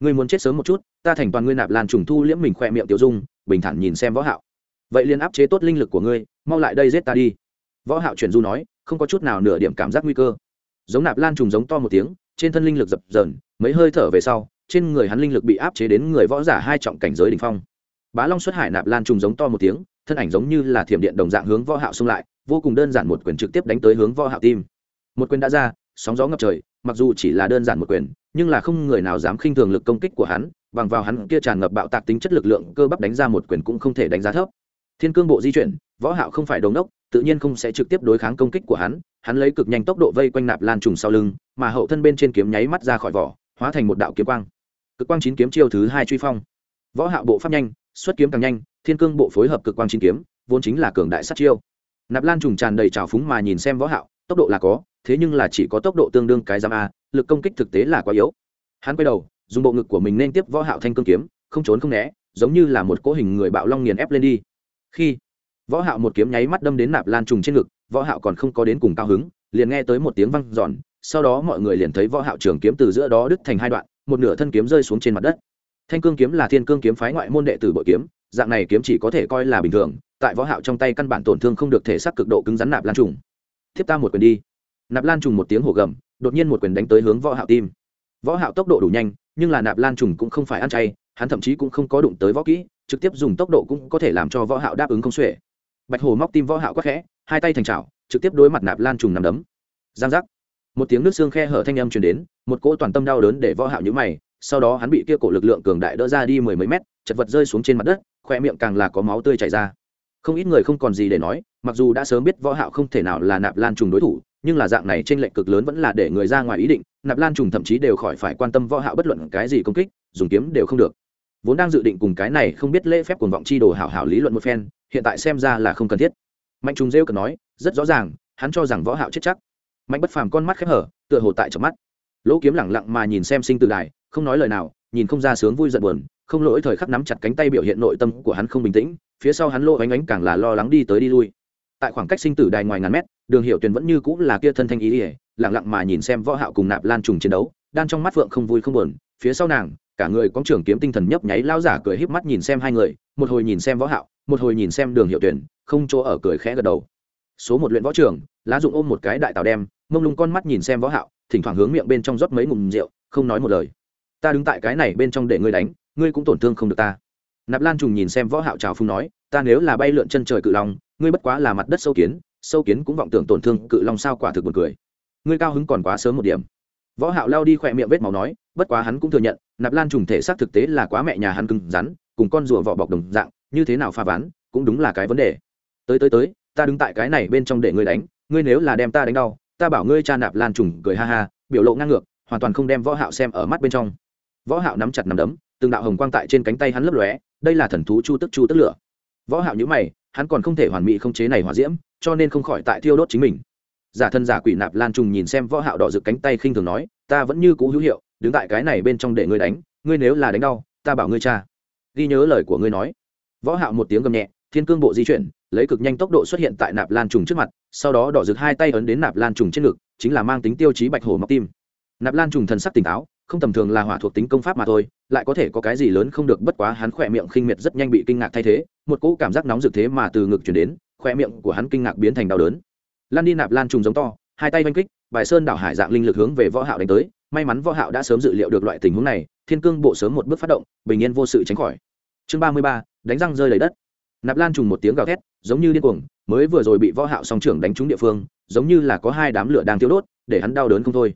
Ngươi muốn chết sớm một chút, ta thành toàn ngươi nạp lan trùng thu liễm mình khoe miệng tiểu dung, bình thản nhìn xem võ hạo. Vậy liền áp chế tốt linh lực của ngươi, mau lại đây giết ta đi. Võ hạo chuyển du nói, không có chút nào nửa điểm cảm giác nguy cơ giống nạp lan trùng giống to một tiếng, trên thân linh lực dập dờn, mấy hơi thở về sau, trên người hắn linh lực bị áp chế đến người võ giả hai trọng cảnh giới đỉnh phong. Bá long xuất hải nạp lan trùng giống to một tiếng, thân ảnh giống như là thiểm điện đồng dạng hướng võ hạo xung lại, vô cùng đơn giản một quyền trực tiếp đánh tới hướng võ hạo tim. Một quyền đã ra, sóng gió ngập trời, mặc dù chỉ là đơn giản một quyền, nhưng là không người nào dám khinh thường lực công kích của hắn, bằng vào hắn kia tràn ngập bạo tạc tính chất lực lượng cơ bắp đánh ra một quyền cũng không thể đánh giá thấp thiên cương bộ di chuyển, võ hạo không phải đồng đốc tự nhiên không sẽ trực tiếp đối kháng công kích của hắn hắn lấy cực nhanh tốc độ vây quanh nạp lan trùng sau lưng, mà hậu thân bên trên kiếm nháy mắt ra khỏi vỏ, hóa thành một đạo kiếm quang. Cực quang chín kiếm chiêu thứ hai truy phong. Võ hạo bộ pháp nhanh, xuất kiếm càng nhanh, thiên cương bộ phối hợp cực quang chín kiếm, vốn chính là cường đại sát chiêu. Nạp lan trùng tràn đầy trào phúng mà nhìn xem võ hạo, tốc độ là có, thế nhưng là chỉ có tốc độ tương đương cái giam a, lực công kích thực tế là quá yếu. Hắn quay đầu, dùng bộ ngực của mình nên tiếp võ hạo thanh cương kiếm, không trốn không né, giống như là một cỗ hình người bạo long nghiền ép lên đi khi võ hạo một kiếm nháy mắt đâm đến nạp lan trùng trên ngực, võ hạo còn không có đến cùng cao hứng, liền nghe tới một tiếng vang giòn sau đó mọi người liền thấy võ hạo trường kiếm từ giữa đó đứt thành hai đoạn, một nửa thân kiếm rơi xuống trên mặt đất. Thanh cương kiếm là thiên cương kiếm phái ngoại môn đệ tử bội kiếm, dạng này kiếm chỉ có thể coi là bình thường, tại võ hạo trong tay căn bản tổn thương không được thể xác cực độ cứng rắn nạp lan trùng. Tiếp ta một quyền đi. Nạp lan trùng một tiếng hổ gầm, đột nhiên một quyền đánh tới hướng võ hạo tim. Võ hạo tốc độ đủ nhanh, nhưng là nạp lan trùng cũng không phải ăn chay, hắn thậm chí cũng không có đụng tới võ kỹ trực tiếp dùng tốc độ cũng có thể làm cho võ hạo đáp ứng không xuể. Bạch hồ móc tim võ hạo quát khẽ, hai tay thành chảo, trực tiếp đối mặt nạp lan trùng nằm đấm. Giang giác. Một tiếng nước xương khe hở thanh âm truyền đến, một cỗ toàn tâm đau đớn để võ hạo nhíu mày, sau đó hắn bị kia cổ lực lượng cường đại đỡ ra đi mười mấy mét, chật vật rơi xuống trên mặt đất khoe miệng càng là có máu tươi chảy ra. Không ít người không còn gì để nói, mặc dù đã sớm biết võ hạo không thể nào là nạp lan trùng đối thủ, nhưng là dạng này trên lệnh cực lớn vẫn là để người ra ngoài ý định, nạp lan trùng thậm chí đều khỏi phải quan tâm võ hạo bất luận cái gì công kích, dùng kiếm đều không được vốn đang dự định cùng cái này không biết lễ phép cuồng vọng chi đồ hảo hảo lý luận một phen, hiện tại xem ra là không cần thiết. Mạnh trùng rêu cần nói, rất rõ ràng, hắn cho rằng võ hạo chết chắc. Mạnh bất phàm con mắt khép hở, tựa hồ tại trong mắt. Lỗ kiếm lẳng lặng mà nhìn xem sinh từ đài, không nói lời nào, nhìn không ra sướng vui giận buồn, không lỗi thời khắc nắm chặt cánh tay biểu hiện nội tâm của hắn không bình tĩnh, phía sau hắn lô ánh ánh càng là lo lắng đi tới đi lui. Tại khoảng cách sinh tử đài ngoài ngàn mét, đường hiệu tuyền vẫn như cũng là kia thân thanh ý ỉa lẳng lặng mà nhìn xem võ hạo cùng nạp lan trùng chiến đấu đan trong mắt vượng không vui không buồn, phía sau nàng cả người có trưởng kiếm tinh thần nhấp nháy lao giả cười híp mắt nhìn xem hai người, một hồi nhìn xem võ hạo, một hồi nhìn xem đường hiệu tuyển, không chỗ ở cười khẽ gật đầu. Số một luyện võ trưởng lá dụng ôm một cái đại tào đem, mông lung con mắt nhìn xem võ hạo, thỉnh thoảng hướng miệng bên trong rót mấy ngụm rượu, không nói một lời. Ta đứng tại cái này bên trong để ngươi đánh, ngươi cũng tổn thương không được ta. Nạp lan trùng nhìn xem võ hạo chào phung nói, ta nếu là bay lượn chân trời cự long, ngươi bất quá là mặt đất sâu kiến sâu kiến cũng vọng tưởng tổn thương cự long sao quả thực buồn cười. Ngươi cao hứng còn quá sớm một điểm võ hạo lao đi khỏe miệng vết máu nói, bất quá hắn cũng thừa nhận, nạp lan trùng thể xác thực tế là quá mẹ nhà hắn cứng rắn, cùng con rùa vỏ bọc đồng dạng, như thế nào pha ván, cũng đúng là cái vấn đề. Tới tới tới, ta đứng tại cái này bên trong để ngươi đánh, ngươi nếu là đem ta đánh đau, ta bảo ngươi cha nạp lan trùng cười ha ha, biểu lộ ngang ngược, hoàn toàn không đem võ hạo xem ở mắt bên trong. Võ hạo nắm chặt nắm đấm, từng đạo hồng quang tại trên cánh tay hắn lấp lóe, đây là thần thú chu tức chu tức lửa. Võ hạo nhíu mày, hắn còn không thể hoàn mỹ không chế này hỏa diễm, cho nên không khỏi tại thiêu đốt chính mình giả thân giả quỷ nạp lan trùng nhìn xem võ hạo đỏ rực cánh tay khinh thường nói, ta vẫn như cũ hữu hiệu, đứng tại cái này bên trong để ngươi đánh, ngươi nếu là đánh đau, ta bảo ngươi cha. Ghi nhớ lời của ngươi nói. Võ hạo một tiếng gầm nhẹ, thiên cương bộ di chuyển, lấy cực nhanh tốc độ xuất hiện tại nạp lan trùng trước mặt, sau đó đỏ rực hai tay ấn đến nạp lan trùng trên ngực, chính là mang tính tiêu chí bạch hổ mọc tim. Nạp lan trùng thần sắc tỉnh táo, không tầm thường là hỏa thuộc tính công pháp mà thôi, lại có thể có cái gì lớn không được, bất quá hắn khỏe miệng khinh miệt rất nhanh bị kinh ngạc thay thế, một cỗ cảm giác nóng rực thế mà từ ngực chuyển đến, khỏe miệng của hắn kinh ngạc biến thành đau đớn lan đi nạp lan trùng giống to, hai tay oanh kích, bài sơn đảo hải dạng linh lực hướng về võ hạo đánh tới. May mắn võ hạo đã sớm dự liệu được loại tình huống này, thiên cương bộ sớm một bước phát động, bình yên vô sự tránh khỏi. Chương ba mươi ba, đánh răng rơi lấy đất. Nạp lan trùng một tiếng gào thét, giống như điên cuồng, mới vừa rồi bị võ hạo song trưởng đánh trúng địa phương, giống như là có hai đám lửa đang thiêu đốt, để hắn đau đớn không thôi.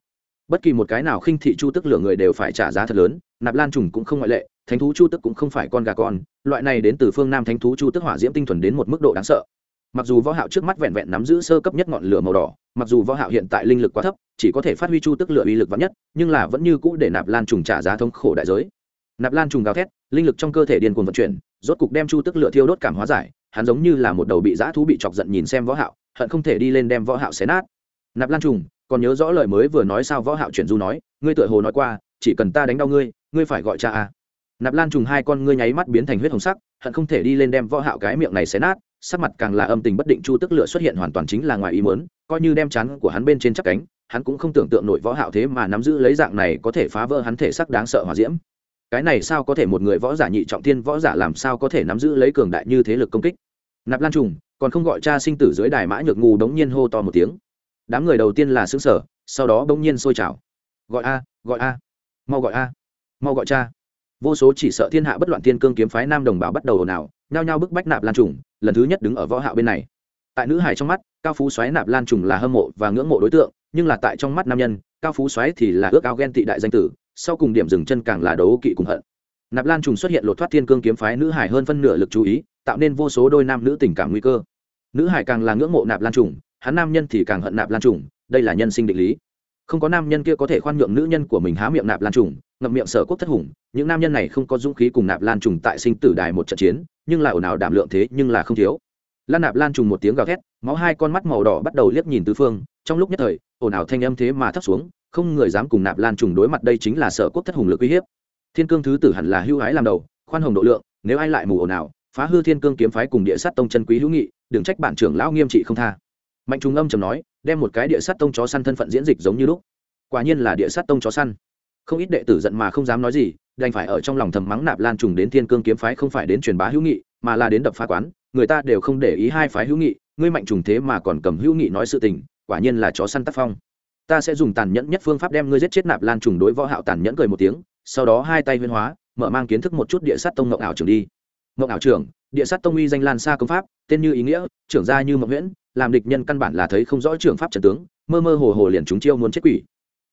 Bất kỳ một cái nào khinh thị chu tức lửa người đều phải trả giá thật lớn, nạp lan trùng cũng không ngoại lệ, thánh thú chu tức cũng không phải con gà con, loại này đến từ phương nam thánh thú chu tức hỏa diễm tinh thuần đến một mức độ đáng sợ mặc dù võ hạo trước mắt vẹn vẹn nắm giữ sơ cấp nhất ngọn lửa màu đỏ, mặc dù võ hạo hiện tại linh lực quá thấp, chỉ có thể phát huy chu tức lửa uy lực vắn nhất, nhưng là vẫn như cũ để nạp lan trùng trả giá thống khổ đại giới. Nạp lan trùng gào thét, linh lực trong cơ thể điên cuồng vận chuyển, rốt cục đem chu tức lửa thiêu đốt cảm hóa giải, hắn giống như là một đầu bị dã thú bị chọc giận nhìn xem võ hạo, hận không thể đi lên đem võ hạo xé nát. Nạp lan trùng, còn nhớ rõ lời mới vừa nói sao võ hạo chuyển du nói, ngươi tựa hồ nói qua, chỉ cần ta đánh đau ngươi ngươi phải gọi cha a. Nạp lan trùng hai con ngươi nháy mắt biến thành huyết hồng sắc, hận không thể đi lên đem võ hạo cái miệng này xé nát sắc mặt càng là âm tình bất định, chu tức lửa xuất hiện hoàn toàn chính là ngoài ý muốn, coi như đem chắn của hắn bên trên chắc cánh, hắn cũng không tưởng tượng nổi võ hạo thế mà nắm giữ lấy dạng này có thể phá vỡ hắn thể sắc đáng sợ hỏa diễm. Cái này sao có thể một người võ giả nhị trọng thiên võ giả làm sao có thể nắm giữ lấy cường đại như thế lực công kích? Nạp lan trùng, còn không gọi cha sinh tử dưới đài mã nhược ngu đống nhiên hô to một tiếng. Đám người đầu tiên là xứng sở sau đó đống nhiên sôi trào. Gọi a gọi a, mau gọi a, mau gọi cha vô số chỉ sợ thiên hạ bất loạn thiên cương kiếm phái nam đồng bào bắt đầu ồn ào, nhao nhao bức bách nạp lan trùng, lần thứ nhất đứng ở võ hạo bên này. Tại nữ hải trong mắt, cao phú xoáy nạp lan trùng là hâm mộ và ngưỡng mộ đối tượng, nhưng là tại trong mắt nam nhân, cao phú xoáy thì là ước ao ghen tị đại danh tử, sau cùng điểm dừng chân càng là đấu kỵ cùng hận. Nạp lan trùng xuất hiện lột thoát thiên cương kiếm phái nữ hải hơn phân nửa lực chú ý, tạo nên vô số đôi nam nữ tình cảm nguy cơ. Nữ hải càng là ngưỡng mộ nạp lan trùng, hắn nam nhân thì càng hận nạp lan trùng, đây là nhân sinh định lý. Không có nam nhân kia có thể khoan nhượng nữ nhân của mình há miệng nạp lan trùng ngậm miệng sở quốc thất hùng, những nam nhân này không có dũng khí cùng nạp lan trùng tại sinh tử đài một trận chiến, nhưng là ồn ào đảm lượng thế nhưng là không thiếu. Lan nạp lan trùng một tiếng gào thét, máu hai con mắt màu đỏ bắt đầu liếc nhìn tứ phương, trong lúc nhất thời, ồn ào thanh âm thế mà thấp xuống, không người dám cùng nạp lan trùng đối mặt đây chính là sở quốc thất hùng lực uy hiếp. Thiên cương thứ tử hẳn là hưu hái làm đầu, khoan hồng độ lượng, nếu ai lại mù ồn ào, phá hư thiên cương kiếm phái cùng địa sát tông chân quý hữu nghị, đừng trách bản trưởng lão nghiêm trị không tha. Mạnh trùng âm trầm nói, đem một cái địa sát tông chó săn thân phận diễn dịch giống như lúc. Quả nhiên là địa sát tông chó săn không ít đệ tử giận mà không dám nói gì, đành phải ở trong lòng thầm mắng nạp lan trùng đến thiên cương kiếm phái không phải đến truyền bá hữu nghị, mà là đến đập phá quán, người ta đều không để ý hai phái hữu nghị, ngươi mạnh trùng thế mà còn cầm hữu nghị nói sự tình, quả nhiên là chó săn tác phong. Ta sẽ dùng tàn nhẫn nhất phương pháp đem ngươi giết chết nạp lan trùng đối võ hạo tàn nhẫn cười một tiếng, sau đó hai tay huyên hóa, mở mang kiến thức một chút địa sát tông ngọc ảo trưởng đi. Ngọc ảo trưởng, địa sát tông uy danh lan xa công pháp, tên như ý nghĩa, trưởng gia như mộng nguyễn làm địch nhân căn bản là thấy không rõ trưởng pháp trận tướng, mơ mơ hồ hồ liền chúng chiêu muốn chết quỷ.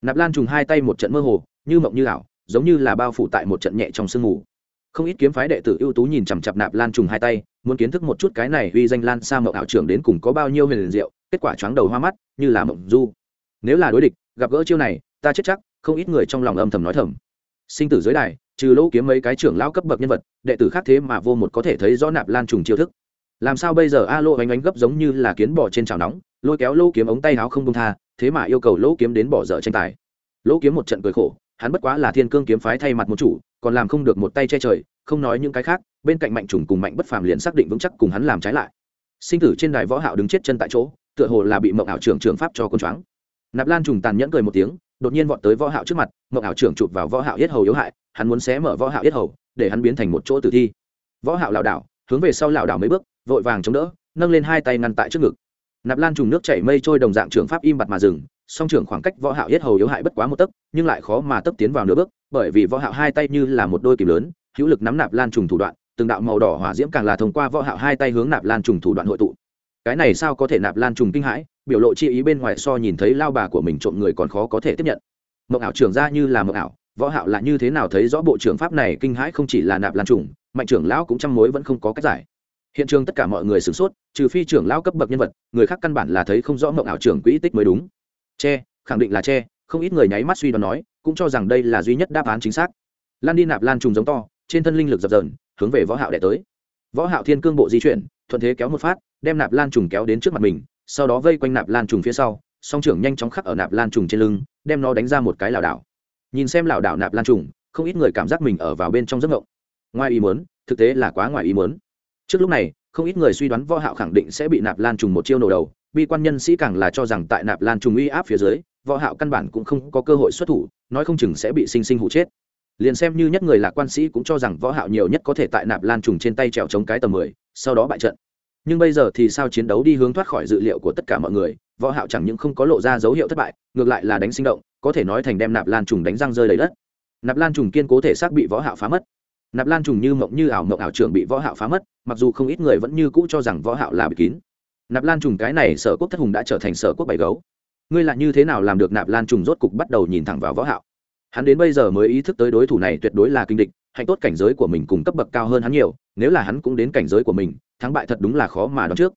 Nạp lan trùng hai tay một trận mơ hồ như mộng như ảo, giống như là bao phủ tại một trận nhẹ trong sương mù. Không ít kiếm phái đệ tử ưu tú nhìn chằm chặp nạp lan trùng hai tay, muốn kiến thức một chút cái này uy danh lan xa mộng ảo trưởng đến cùng có bao nhiêu huyền diệu, kết quả choáng đầu hoa mắt, như là mộng du. Nếu là đối địch, gặp gỡ chiêu này, ta chết chắc, không ít người trong lòng âm thầm nói thầm. Sinh tử giới đài, trừ lỗ kiếm mấy cái trưởng lão cấp bậc nhân vật, đệ tử khác thế mà vô một có thể thấy rõ nạp lan trùng chiêu thức. Làm sao bây giờ a lô ánh ánh gấp giống như là kiến bỏ trên chảo nóng, lôi kéo lỗ kiếm ống tay áo không công tha, thế mà yêu cầu lỗ kiếm đến bỏ dở tranh tài. Lỗ kiếm một trận cười khổ hắn bất quá là thiên cương kiếm phái thay mặt môn chủ, còn làm không được một tay che trời, không nói những cái khác, bên cạnh mạnh trùng cùng mạnh bất phàm liền xác định vững chắc cùng hắn làm trái lại. Sinh tử trên đài võ hạo đứng chết chân tại chỗ, tựa hồ là bị mộng ảo trưởng trưởng pháp cho con choáng. Nạp lan trùng tàn nhẫn cười một tiếng, đột nhiên vọt tới võ hạo trước mặt, mộng ảo trưởng chụp vào võ hạo yết hầu yếu hại, hắn muốn xé mở võ hạo yết hầu, để hắn biến thành một chỗ tử thi. Võ hạo lảo đảo, hướng về sau lảo đảo mấy bước, vội vàng chống đỡ, nâng lên hai tay ngăn tại trước ngực. Nạp lan trùng nước chảy mây trôi đồng dạng trưởng pháp im bặt mà dừng song trưởng khoảng cách võ hạo yết hầu yếu hại bất quá một tấc, nhưng lại khó mà tấp tiến vào nửa bước, bởi vì võ hạo hai tay như là một đôi kìm lớn, hữu lực nắm nạp lan trùng thủ đoạn, từng đạo màu đỏ hỏa diễm càng là thông qua võ hạo hai tay hướng nạp lan trùng thủ đoạn hội tụ. Cái này sao có thể nạp lan trùng kinh hãi, biểu lộ chi ý bên ngoài so nhìn thấy lao bà của mình trộm người còn khó có thể tiếp nhận. Mộng ảo trưởng ra như là mộng ảo, võ hạo là như thế nào thấy rõ bộ trưởng pháp này kinh hãi không chỉ là nạp lan trùng, mạnh trưởng lão cũng trăm mối vẫn không có cách giải. Hiện trường tất cả mọi người sửng sốt, trừ phi trưởng lão cấp bậc nhân vật, người khác căn bản là thấy không rõ mộng ảo trưởng quỹ tích mới đúng che, khẳng định là che, không ít người nháy mắt suy đoán nói, cũng cho rằng đây là duy nhất đáp án chính xác. Lan đi nạp lan trùng giống to, trên thân linh lực dập dờn, hướng về võ hạo đẻ tới. Võ hạo thiên cương bộ di chuyển, thuận thế kéo một phát, đem nạp lan trùng kéo đến trước mặt mình, sau đó vây quanh nạp lan trùng phía sau, song trưởng nhanh chóng khắc ở nạp lan trùng trên lưng, đem nó đánh ra một cái lảo đảo. Nhìn xem lảo đảo nạp lan trùng, không ít người cảm giác mình ở vào bên trong giấc ngộng. Ngoài ý muốn, thực tế là quá ngoài ý muốn. Trước lúc này không ít người suy đoán võ hạo khẳng định sẽ bị nạp lan trùng một chiêu nổ đầu bi quan nhân sĩ càng là cho rằng tại nạp lan trùng uy áp phía dưới võ hạo căn bản cũng không có cơ hội xuất thủ nói không chừng sẽ bị sinh sinh hụ chết. Liền xem như nhất người lạc quan sĩ cũng cho rằng võ hạo nhiều nhất có thể tại nạp lan trùng trên tay trèo chống cái tầm 10, sau đó bại trận. Nhưng bây giờ thì sao chiến đấu đi hướng thoát khỏi dự liệu của tất cả mọi người võ hạo chẳng những không có lộ ra dấu hiệu thất bại ngược lại là đánh sinh động có thể nói thành đem nạp lan trùng đánh răng rơi đầy đất. Nạp lan trùng kiên cố thể xác bị võ hạo phá mất nạp lan trùng như mộng như ảo mộng ảo trưởng bị võ hạo phá mất, mặc dù không ít người vẫn như cũ cho rằng võ hạo là bị kín. Nạp lan trùng cái này sở quốc thất hùng đã trở thành sở quốc bảy gấu. Ngươi là như thế nào làm được nạp lan trùng rốt cục bắt đầu nhìn thẳng vào võ hạo? Hắn đến bây giờ mới ý thức tới đối thủ này tuyệt đối là kinh địch, hạnh tốt cảnh giới của mình cùng cấp bậc cao hơn hắn nhiều, nếu là hắn cũng đến cảnh giới của mình, thắng bại thật đúng là khó mà đoán trước.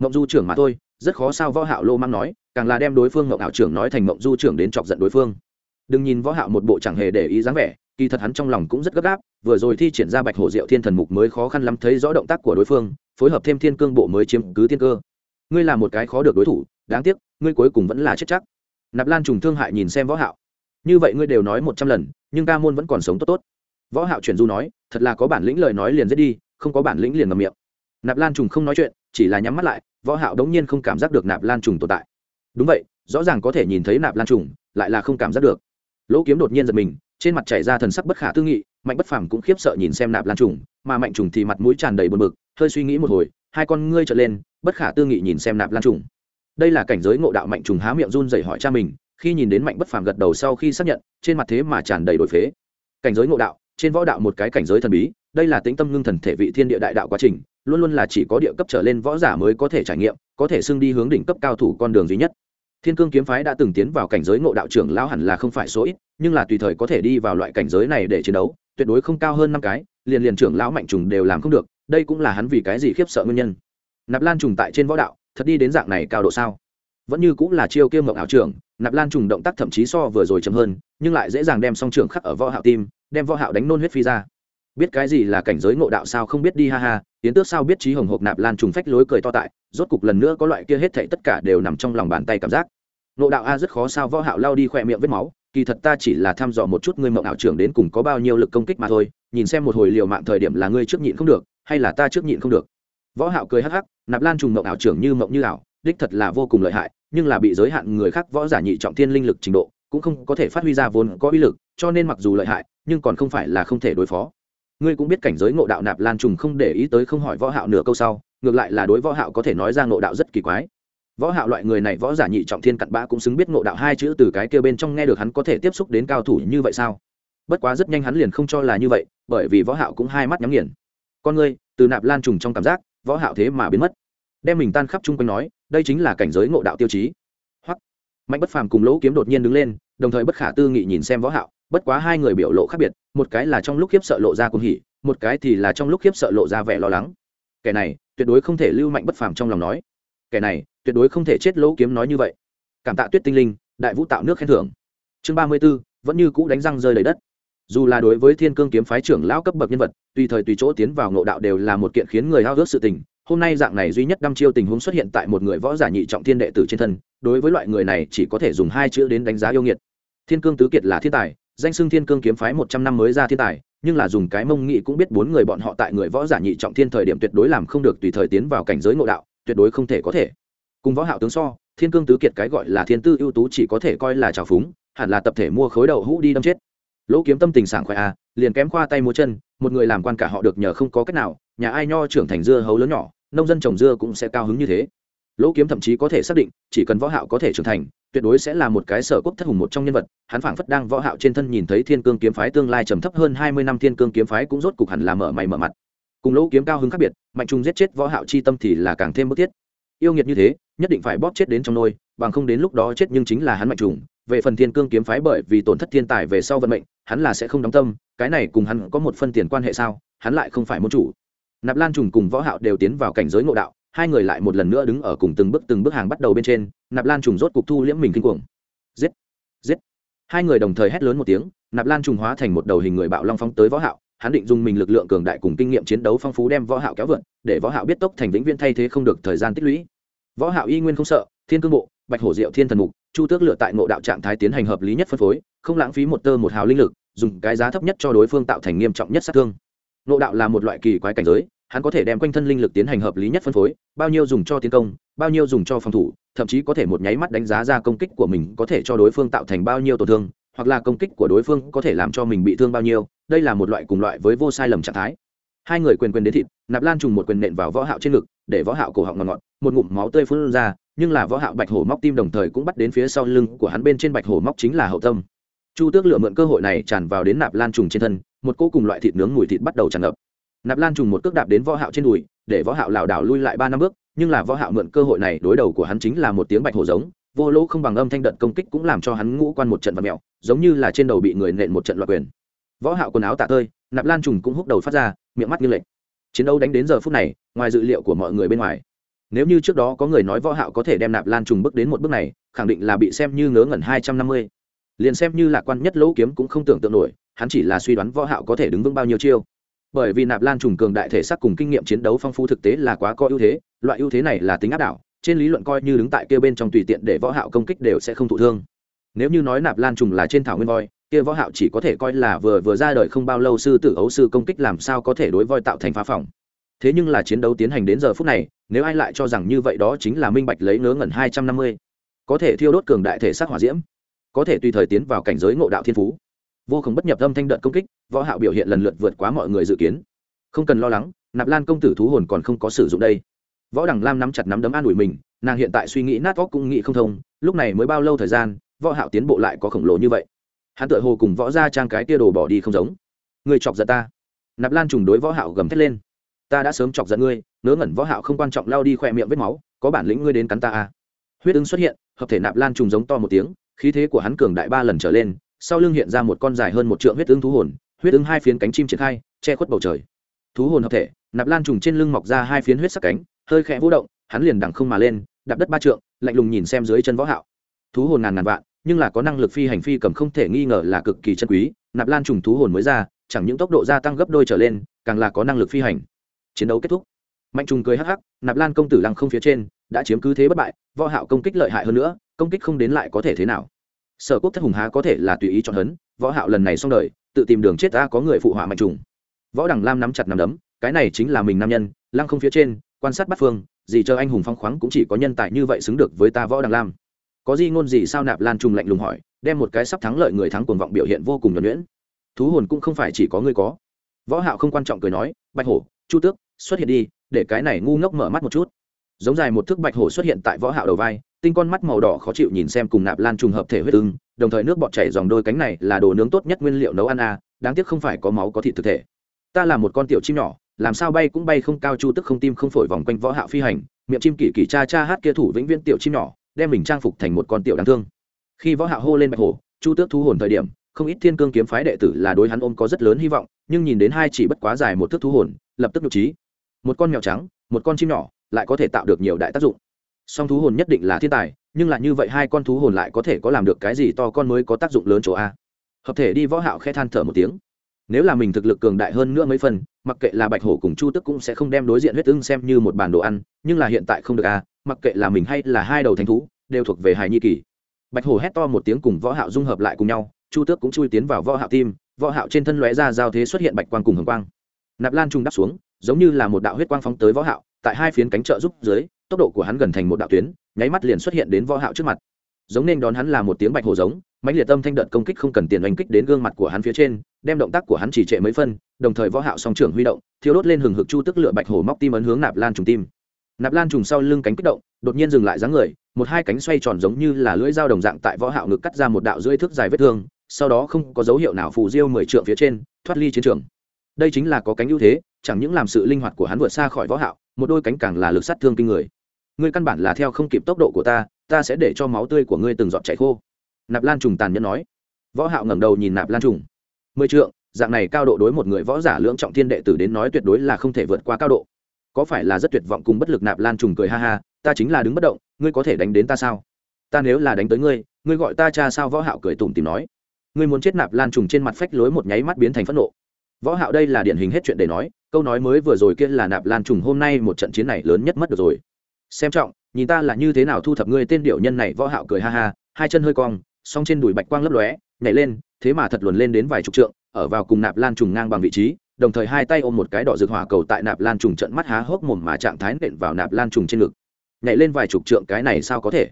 Mộng du trưởng mà thôi, rất khó sao võ hạo lô mang nói, càng là đem đối phương mộng ảo trưởng nói thành mộng du trưởng đến chọc giận đối phương. Đừng nhìn võ hạo một bộ chẳng hề để ý dáng vẻ kỳ thật hắn trong lòng cũng rất gấp gáp, vừa rồi thi triển ra bạch hổ diệu thiên thần mục mới khó khăn lắm thấy rõ động tác của đối phương, phối hợp thêm thiên cương bộ mới chiếm cứ thiên cơ. Ngươi là một cái khó được đối thủ, đáng tiếc, ngươi cuối cùng vẫn là chết chắc. Nạp lan trùng thương hại nhìn xem võ hạo. Như vậy ngươi đều nói một trăm lần, nhưng ca môn vẫn còn sống tốt tốt. Võ hạo chuyển du nói, thật là có bản lĩnh lời nói liền giết đi, không có bản lĩnh liền ngậm miệng. Nạp lan trùng không nói chuyện, chỉ là nhắm mắt lại, võ hạo đống nhiên không cảm giác được nạp lan trùng tồn tại. Đúng vậy, rõ ràng có thể nhìn thấy nạp lan trùng, lại là không cảm giác được. Lỗ kiếm đột nhiên giật mình trên mặt chảy ra thần sắc bất khả tư nghị, mạnh bất phàm cũng khiếp sợ nhìn xem nạp lan trùng, mà mạnh trùng thì mặt mũi tràn đầy buồn bực, hơi suy nghĩ một hồi, hai con ngươi trở lên, bất khả tư nghị nhìn xem nạp lan trùng. Đây là cảnh giới ngộ đạo mạnh trùng há miệng run dậy hỏi cha mình, khi nhìn đến mạnh bất phàm gật đầu sau khi xác nhận, trên mặt thế mà tràn đầy đổi phế. Cảnh giới ngộ đạo, trên võ đạo một cái cảnh giới thần bí, đây là tính tâm ngưng thần thể vị thiên địa đại đạo quá trình, luôn luôn là chỉ có địa cấp trở lên võ giả mới có thể trải nghiệm, có thể xưng đi hướng đỉnh cấp cao thủ con đường duy nhất thiên cương kiếm phái đã từng tiến vào cảnh giới ngộ đạo trưởng lão hẳn là không phải số ít, nhưng là tùy thời có thể đi vào loại cảnh giới này để chiến đấu, tuyệt đối không cao hơn năm cái, liền liền trưởng lão mạnh trùng đều làm không được, đây cũng là hắn vì cái gì khiếp sợ nguyên nhân. Nạp lan trùng tại trên võ đạo, thật đi đến dạng này cao độ sao? Vẫn như cũng là chiêu kiêm Ngộ ảo trưởng, nạp lan trùng động tác thậm chí so vừa rồi chậm hơn, nhưng lại dễ dàng đem song trưởng khắc ở võ hạo tim, đem võ hạo đánh nôn huyết phi ra. Biết cái gì là cảnh giới ngộ đạo sao không biết đi ha ha tiến tước sao biết trí hồng hộp nạp lan trùng phách lối cười to tại, rốt cục lần nữa có loại kia hết thảy tất cả đều nằm trong lòng bàn tay cảm giác. Nộ đạo a rất khó sao võ hạo lao đi khỏe miệng vết máu, kỳ thật ta chỉ là thăm dò một chút ngươi mộng ảo trưởng đến cùng có bao nhiêu lực công kích mà thôi, nhìn xem một hồi liều mạng thời điểm là ngươi trước nhịn không được, hay là ta trước nhịn không được. Võ hạo cười hắc hắc, nạp lan trùng mộng ảo trưởng như mộng như ảo, đích thật là vô cùng lợi hại, nhưng là bị giới hạn người khác võ giả nhị trọng thiên linh lực trình độ, cũng không có thể phát huy ra vốn có uy lực, cho nên mặc dù lợi hại, nhưng còn không phải là không thể đối phó ngươi cũng biết cảnh giới ngộ đạo nạp lan trùng không để ý tới không hỏi võ hạo nửa câu sau, ngược lại là đối võ hạo có thể nói ra ngộ đạo rất kỳ quái. Võ hạo loại người này võ giả nhị trọng thiên cặn bã cũng xứng biết ngộ đạo hai chữ từ cái kia bên trong nghe được hắn có thể tiếp xúc đến cao thủ như vậy sao? Bất quá rất nhanh hắn liền không cho là như vậy, bởi vì võ hạo cũng hai mắt nhắm nghiền. Con ngươi, từ nạp lan trùng trong cảm giác, võ hạo thế mà biến mất. Đem mình tan khắp chung quanh nói, đây chính là cảnh giới ngộ đạo tiêu chí. Hoặc mạnh bất phàm cùng lỗ kiếm đột nhiên đứng lên, đồng thời bất khả tư nghị nhìn xem võ hạo bất quá hai người biểu lộ khác biệt một cái là trong lúc khiếp sợ lộ ra cuồng hỉ một cái thì là trong lúc khiếp sợ lộ ra vẻ lo lắng. Kẻ này tuyệt đối không thể lưu mạnh bất phàm trong lòng nói. Kẻ này tuyệt đối không thể chết lỗ kiếm nói như vậy. Cảm tạ tuyết tinh linh đại vũ tạo nước khen thưởng. Chương ba mươi 34, vẫn như cũ đánh răng rơi đầy đất. Dù là đối với thiên cương kiếm phái trưởng lão cấp bậc nhân vật tùy thời tùy chỗ tiến vào ngộ đạo đều là một kiện khiến người hao ước sự tình. Hôm nay dạng này duy nhất đăm chiêu tình huống xuất hiện tại một người võ giả nhị trọng thiên đệ tử trên thân đối với loại người này chỉ có thể dùng hai chữ đến đánh giá yêu nghiệt. Thiên cương tứ kiệt là thiên tài danh xưng thiên cương kiếm phái một trăm năm mới ra thiên tài, nhưng là dùng cái mông nghị cũng biết bốn người bọn họ tại người võ giả nhị trọng thiên thời điểm tuyệt đối làm không được tùy thời tiến vào cảnh giới ngộ đạo, tuyệt đối không thể có thể. Cùng võ hạo tướng so, thiên cương tứ kiệt cái gọi là thiên tư ưu tú chỉ có thể coi là trào phúng, hẳn là tập thể mua khối đầu hũ đi đâm chết. Lỗ kiếm tâm tình sảng khoái à liền kém khoa tay múa chân, một người làm quan cả họ được nhờ không có cách nào, nhà ai nho trưởng thành dưa hấu lớn nhỏ, nông dân trồng dưa cũng sẽ cao hứng như thế lỗ kiếm thậm chí có thể xác định, chỉ cần võ hạo có thể trưởng thành, tuyệt đối sẽ là một cái sở quốc thất hùng một trong nhân vật. Hắn phảng phất đang võ hạo trên thân nhìn thấy thiên cương kiếm phái tương lai trầm thấp hơn 20 năm, thiên cương kiếm phái cũng rốt cục hẳn là mở mày mở mặt. Cùng lỗ kiếm cao hứng khác biệt, mạnh trung giết chết võ hạo chi tâm thì là càng thêm bức thiết. Yêu nghiệt như thế, nhất định phải bóp chết đến trong nôi, bằng không đến lúc đó chết nhưng chính là hắn mạnh trùng. Về phần thiên cương kiếm phái bởi vì tổn thất thiên tài về sau vận mệnh, hắn là sẽ không đóng tâm, cái này cùng hắn có một phân tiền quan hệ sao, hắn lại không phải môn chủ. Nạp lan trùng cùng võ hạo đều tiến vào cảnh giới ngộ đạo hai người lại một lần nữa đứng ở cùng từng bước từng bước hàng bắt đầu bên trên, nạp lan trùng rốt cục thu liễm mình kinh cuồng. Giết! Giết! Hai người đồng thời hét lớn một tiếng, nạp lan trùng hóa thành một đầu hình người bạo long phóng tới võ hạo, hắn định dùng mình lực lượng cường đại cùng kinh nghiệm chiến đấu phong phú đem võ hạo kéo vượt để võ hạo biết tốc thành vĩnh viễn thay thế không được thời gian tích lũy. Võ hạo y nguyên không sợ, thiên cương bộ, bạch hổ diệu thiên thần mục, chu tước lựa tại ngộ đạo trạng thái tiến hành hợp lý nhất phân phối, không lãng phí một tơ một hào linh lực, dùng cái giá thấp nhất cho đối phương tạo thành nghiêm trọng nhất sát thương. Ngộ đạo là một loại kỳ quái cảnh giới hắn có thể đem quanh thân linh lực tiến hành hợp lý nhất phân phối, bao nhiêu dùng cho tiến công, bao nhiêu dùng cho phòng thủ, thậm chí có thể một nháy mắt đánh giá ra công kích của mình có thể cho đối phương tạo thành bao nhiêu tổn thương, hoặc là công kích của đối phương có thể làm cho mình bị thương bao nhiêu, đây là một loại cùng loại với vô sai lầm trạng thái. Hai người quyền quyền đến thịt, nạp lan trùng một quyền nện vào võ hạo trên ngực, để võ hạo cổ họng ngọt ngọt, một ngụm máu tươi phun ra, nhưng là võ hạo bạch hổ móc tim đồng thời cũng bắt đến phía sau lưng của hắn bên trên bạch hổ móc chính là hậu tâm. Chu tước lựa mượn cơ hội này tràn vào đến nạp lan trùng trên thân, một cỗ cùng loại thịt nướng mùi thịt bắt đầu tràn ngập nạp lan trùng một cước đạp đến võ hạo trên đùi, để võ hạo lảo đảo lui lại ba năm bước, nhưng là võ hạo mượn cơ hội này đối đầu của hắn chính là một tiếng bạch hổ giống, vô lỗ không bằng âm thanh đợt công kích cũng làm cho hắn ngũ quan một trận vật mèo, giống như là trên đầu bị người nện một trận loạn quyền. Võ hạo quần áo tạ tơi, nạp lan trùng cũng húc đầu phát ra, miệng mắt như lệch. Chiến đấu đánh đến giờ phút này, ngoài dự liệu của mọi người bên ngoài, nếu như trước đó có người nói võ hạo có thể đem nạp lan trùng bước đến một bước này, khẳng định là bị xem như ngớ ngẩn hai trăm năm mươi. Liền xem như lạc quan nhất lỗ kiếm cũng không tưởng tượng nổi, hắn chỉ là suy đoán võ hạo có thể đứng vững bao nhiêu chiêu bởi vì nạp lan trùng cường đại thể xác cùng kinh nghiệm chiến đấu phong phú thực tế là quá có ưu thế, loại ưu thế này là tính áp đảo, trên lý luận coi như đứng tại kia bên trong tùy tiện để võ hạo công kích đều sẽ không thụ thương. Nếu như nói nạp lan trùng là trên thảo nguyên voi, kia võ hạo chỉ có thể coi là vừa vừa ra đời không bao lâu sư tử ấu sư công kích làm sao có thể đối voi tạo thành phá phòng thế nhưng là chiến đấu tiến hành đến giờ phút này, nếu ai lại cho rằng như vậy đó chính là minh bạch lấy ngớ ngẩn hai trăm năm mươi. Có thể thiêu đốt cường đại thể xác hỏa diễm, có thể tùy thời tiến vào cảnh giới ngộ đạo thiên phú vô cùng bất nhập âm thanh đợt công kích, võ hạo biểu hiện lần lượt vượt quá mọi người dự kiến. Không cần lo lắng, nạp lan công tử thú hồn còn không có sử dụng đây. Võ đằng lam nắm chặt nắm đấm an ủi mình, nàng hiện tại suy nghĩ nát óc cũng nghĩ không thông, lúc này mới bao lâu thời gian, võ hạo tiến bộ lại có khổng lồ như vậy? Hắn tựa hồ cùng võ gia trang cái tia đồ bỏ đi không giống. Người chọc giận ta. Nạp lan trùng đối võ hạo gầm thét lên. Ta đã sớm chọc giận ngươi nớ ngẩn võ hạo không quan trọng lao đi khoe miệng vết máu, có bản lĩnh ngươi đến cắn ta à. Huyết ứng xuất hiện, hợp thể nạp lan trùng giống to một tiếng, khí thế của hắn cường đại ba lần trở lên sau lưng hiện ra một con dài hơn một trượng huyết ứng thú hồn, huyết ứng hai phiến cánh chim triển khai, che khuất bầu trời. Thú hồn hợp thể, nạp lan trùng trên lưng mọc ra hai phiến huyết sắc cánh, hơi khẽ vũ động, hắn liền đằng không mà lên, đạp đất ba trượng, lạnh lùng nhìn xem dưới chân võ hạo. Thú hồn ngàn ngàn vạn, nhưng là có năng lực phi hành phi cầm không thể nghi ngờ là cực kỳ chân quý, nạp lan trùng thú hồn mới ra, chẳng những tốc độ gia tăng gấp đôi trở lên, càng là có năng lực phi hành. Chiến đấu kết thúc. Mạnh trùng cười hắc hắc, nạp lan công tử lăng không phía trên, đã chiếm cứ thế bất bại, võ hạo công kích lợi hại hơn nữa, công kích không đến lại có thể thế nào sở quốc thất hùng há có thể là tùy ý chọn hấn, võ hạo lần này xong đời, tự tìm đường chết ta có người phụ họa mạnh trùng. Võ đẳng lam nắm chặt nắm đấm, cái này chính là mình nam nhân, lăng không phía trên, quan sát bắt phương, gì chờ anh hùng phong khoáng cũng chỉ có nhân tài như vậy xứng được với ta võ đằng lam. Có gì ngôn gì sao nạp lan trùng lạnh lùng hỏi, đem một cái sắp thắng lợi người thắng cuồng vọng biểu hiện vô cùng nhuẩn nhuyễn. Thú hồn cũng không phải chỉ có ngươi có. Võ hạo không quan trọng cười nói, bạch hổ, chu tước, xuất hiện đi, để cái này ngu ngốc mở mắt một chút. Giống dài một thước bạch hổ xuất hiện tại võ hạo đầu vai tinh con mắt màu đỏ khó chịu nhìn xem cùng nạp lan trùng hợp thể huyết ưng, đồng thời nước bọt chảy dòng đôi cánh này là đồ nướng tốt nhất nguyên liệu nấu ăn à đáng tiếc không phải có máu có thịt thực thể. Ta là một con tiểu chim nhỏ, làm sao bay cũng bay không cao chu tức không tim không phổi vòng quanh võ hạo phi hành, miệng chim kỳ kỳ cha cha hát kia thủ vĩnh viễn tiểu chim nhỏ, đem mình trang phục thành một con tiểu đáng thương. Khi võ hạo hô lên bạch hổ, chu tước thu hồn thời điểm, không ít thiên cương kiếm phái đệ tử là đối hắn ôm có rất lớn hy vọng, nhưng nhìn đến hai chỉ bất quá dài một thước thu hồn, lập tức nhục trí một con mèo trắng, một con chim nhỏ, lại có thể tạo được nhiều đại tác dụng song thú hồn nhất định là thiên tài, nhưng là như vậy hai con thú hồn lại có thể có làm được cái gì to con mới có tác dụng lớn chỗ a. Hợp thể đi võ hạo khẽ than thở một tiếng. Nếu là mình thực lực cường đại hơn nữa mấy phần, mặc kệ là bạch hổ cùng chu tức cũng sẽ không đem đối diện huyết ưng xem như một bản đồ ăn, nhưng là hiện tại không được a, mặc kệ là mình hay là hai đầu thánh thú, đều thuộc về hài nhi kỳ. Bạch hổ hét to một tiếng cùng võ hạo dung hợp lại cùng nhau, chu tước cũng chui tiến vào võ hạo tim, võ hạo trên thân lóe ra giao thế xuất hiện bạch quang cùng hồng quang. Nạp lan trung đắp xuống, giống như là một đạo huyết quang phóng tới võ hạo, tại hai phiến cánh trợ giúp dưới tốc độ của hắn gần thành một đạo tuyến, nháy mắt liền xuất hiện đến võ hạo trước mặt. Giống nên đón hắn là một tiếng bạch hổ giống, mãnh liệt tâm thanh đợt công kích không cần tiền oanh kích đến gương mặt của hắn phía trên, đem động tác của hắn chỉ trệ mấy phân, đồng thời võ hạo song trưởng huy động thiếu đốt lên hừng hực chu tức lửa bạch hổ móc tim ấn hướng nạp lan trùng tim. Nạp lan trùng sau lưng cánh kích động, đột nhiên dừng lại dáng người, một hai cánh xoay tròn giống như là lưỡi dao đồng dạng tại võ hạo ngực cắt ra một đạo rưỡi thước dài vết thương, sau đó không có dấu hiệu nào phù diêu mười trượng phía trên, thoát ly chiến trường. Đây chính là có cánh ưu thế, chẳng những làm sự linh hoạt của hắn vượt xa khỏi võ hạo, một đôi cánh càng là lực sát thương kinh người ngươi căn bản là theo không kịp tốc độ của ta ta sẽ để cho máu tươi của ngươi từng giọt chảy khô. Nạp lan trùng tàn nhẫn nói. Võ hạo ngẩng đầu nhìn nạp lan trùng. Mười trượng, dạng này cao độ đối một người võ giả lưỡng trọng thiên đệ tử đến nói tuyệt đối là không thể vượt qua cao độ. Có phải là rất tuyệt vọng cùng bất lực? Nạp lan trùng cười ha ha. Ta chính là đứng bất động, ngươi có thể đánh đến ta sao? Ta nếu là đánh tới ngươi ngươi gọi ta cha sao? Võ hạo cười tủm tỉm nói. Ngươi muốn chết? Nạp lan trùng trên mặt phách lối một nháy mắt biến thành phẫn nộ. Võ hạo đây là điển hình hết chuyện để nói, câu nói mới vừa rồi kia là nạp lan trùng hôm nay một trận chiến này lớn nhất mất được rồi xem trọng, nhìn ta là như thế nào thu thập ngươi tên điệu nhân này, võ hạo cười ha ha, hai chân hơi cong, song trên đùi bạch quang lấp lóe, nhảy lên, thế mà thật luồn lên đến vài chục trượng, ở vào cùng nạp lan trùng ngang bằng vị trí, đồng thời hai tay ôm một cái đỏ rực hỏa cầu tại nạp lan trùng trận mắt há hốc mồm mà trạng thái nện vào nạp lan trùng trên ngực. Nhảy lên vài chục trượng cái này sao có thể?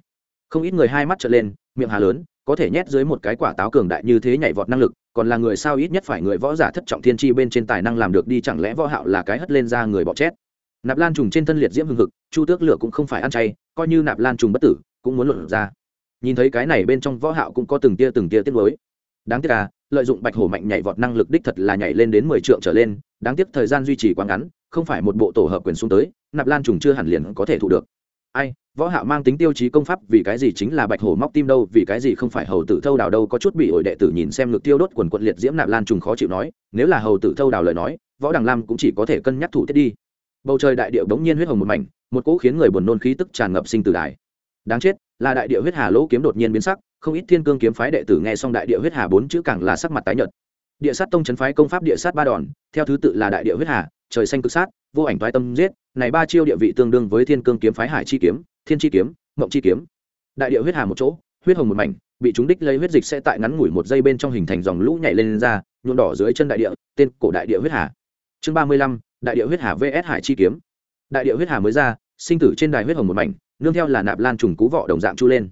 Không ít người hai mắt trợn lên, miệng hà lớn, có thể nhét dưới một cái quả táo cường đại như thế nhảy vọt năng lực, còn là người sao ít nhất phải người võ giả thất trọng thiên chi bên trên tài năng làm được đi, chẳng lẽ võ hạo là cái hất lên ra người bỏ chết nạp lan trùng trên thân liệt diễm hưng hực, chu tước lửa cũng không phải ăn chay, coi như nạp lan trùng bất tử, cũng muốn luận ra. Nhìn thấy cái này bên trong võ hạo cũng có từng tia từng tia tiết mới đáng tiếc à lợi dụng bạch hổ mạnh nhảy vọt năng lực đích thật là nhảy lên đến mười trượng trở lên, đáng tiếc thời gian duy trì quá ngắn, không phải một bộ tổ hợp quyền xuống tới, nạp lan trùng chưa hẳn liền có thể thụ được. Ai, võ hạo mang tính tiêu chí công pháp, vì cái gì chính là bạch hổ móc tim đâu, vì cái gì không phải hầu tử thâu đào đâu, có chút bị ổi đệ tử nhìn xem ngực tiêu đốt quần quật liệt diễm nạp lan trùng khó chịu nói, nếu là hầu tử thâu đào lời nói, võ đằng lam cũng chỉ có thể cân nhắc thủ tiết đi bầu trời đại địa bỗng nhiên huyết hồng một mảnh một cỗ khiến người buồn nôn khí tức tràn ngập sinh tử đài. Đáng chết là đại địa huyết hà lỗ kiếm đột nhiên biến sắc không ít thiên cương kiếm phái đệ tử nghe xong đại địa huyết hà bốn chữ càng là sắc mặt tái nhợt. Địa sát tông chấn phái công pháp địa sát ba đòn theo thứ tự là đại địa huyết hà trời xanh cực sát vô ảnh toái tâm giết này ba chiêu địa vị tương đương với thiên cương kiếm phái hải chi kiếm thiên chi kiếm mộng chi kiếm. Đại địa huyết hà một chỗ huyết hồng một mảnh bị chúng đích lấy huyết dịch sẽ tại ngắn ngủi một giây bên trong hình thành dòng lũ nhảy lên, lên ra nhuộm đỏ dưới chân đại địa tên cổ đại địa huyết hà. Chương ba mươi lăm đại địa huyết hà vs hải chi kiếm. Đại địa huyết hà mới ra, sinh tử trên đài huyết hồng một mảnh, nương theo là nạp lan trùng cú vọ đồng dạng chu lên.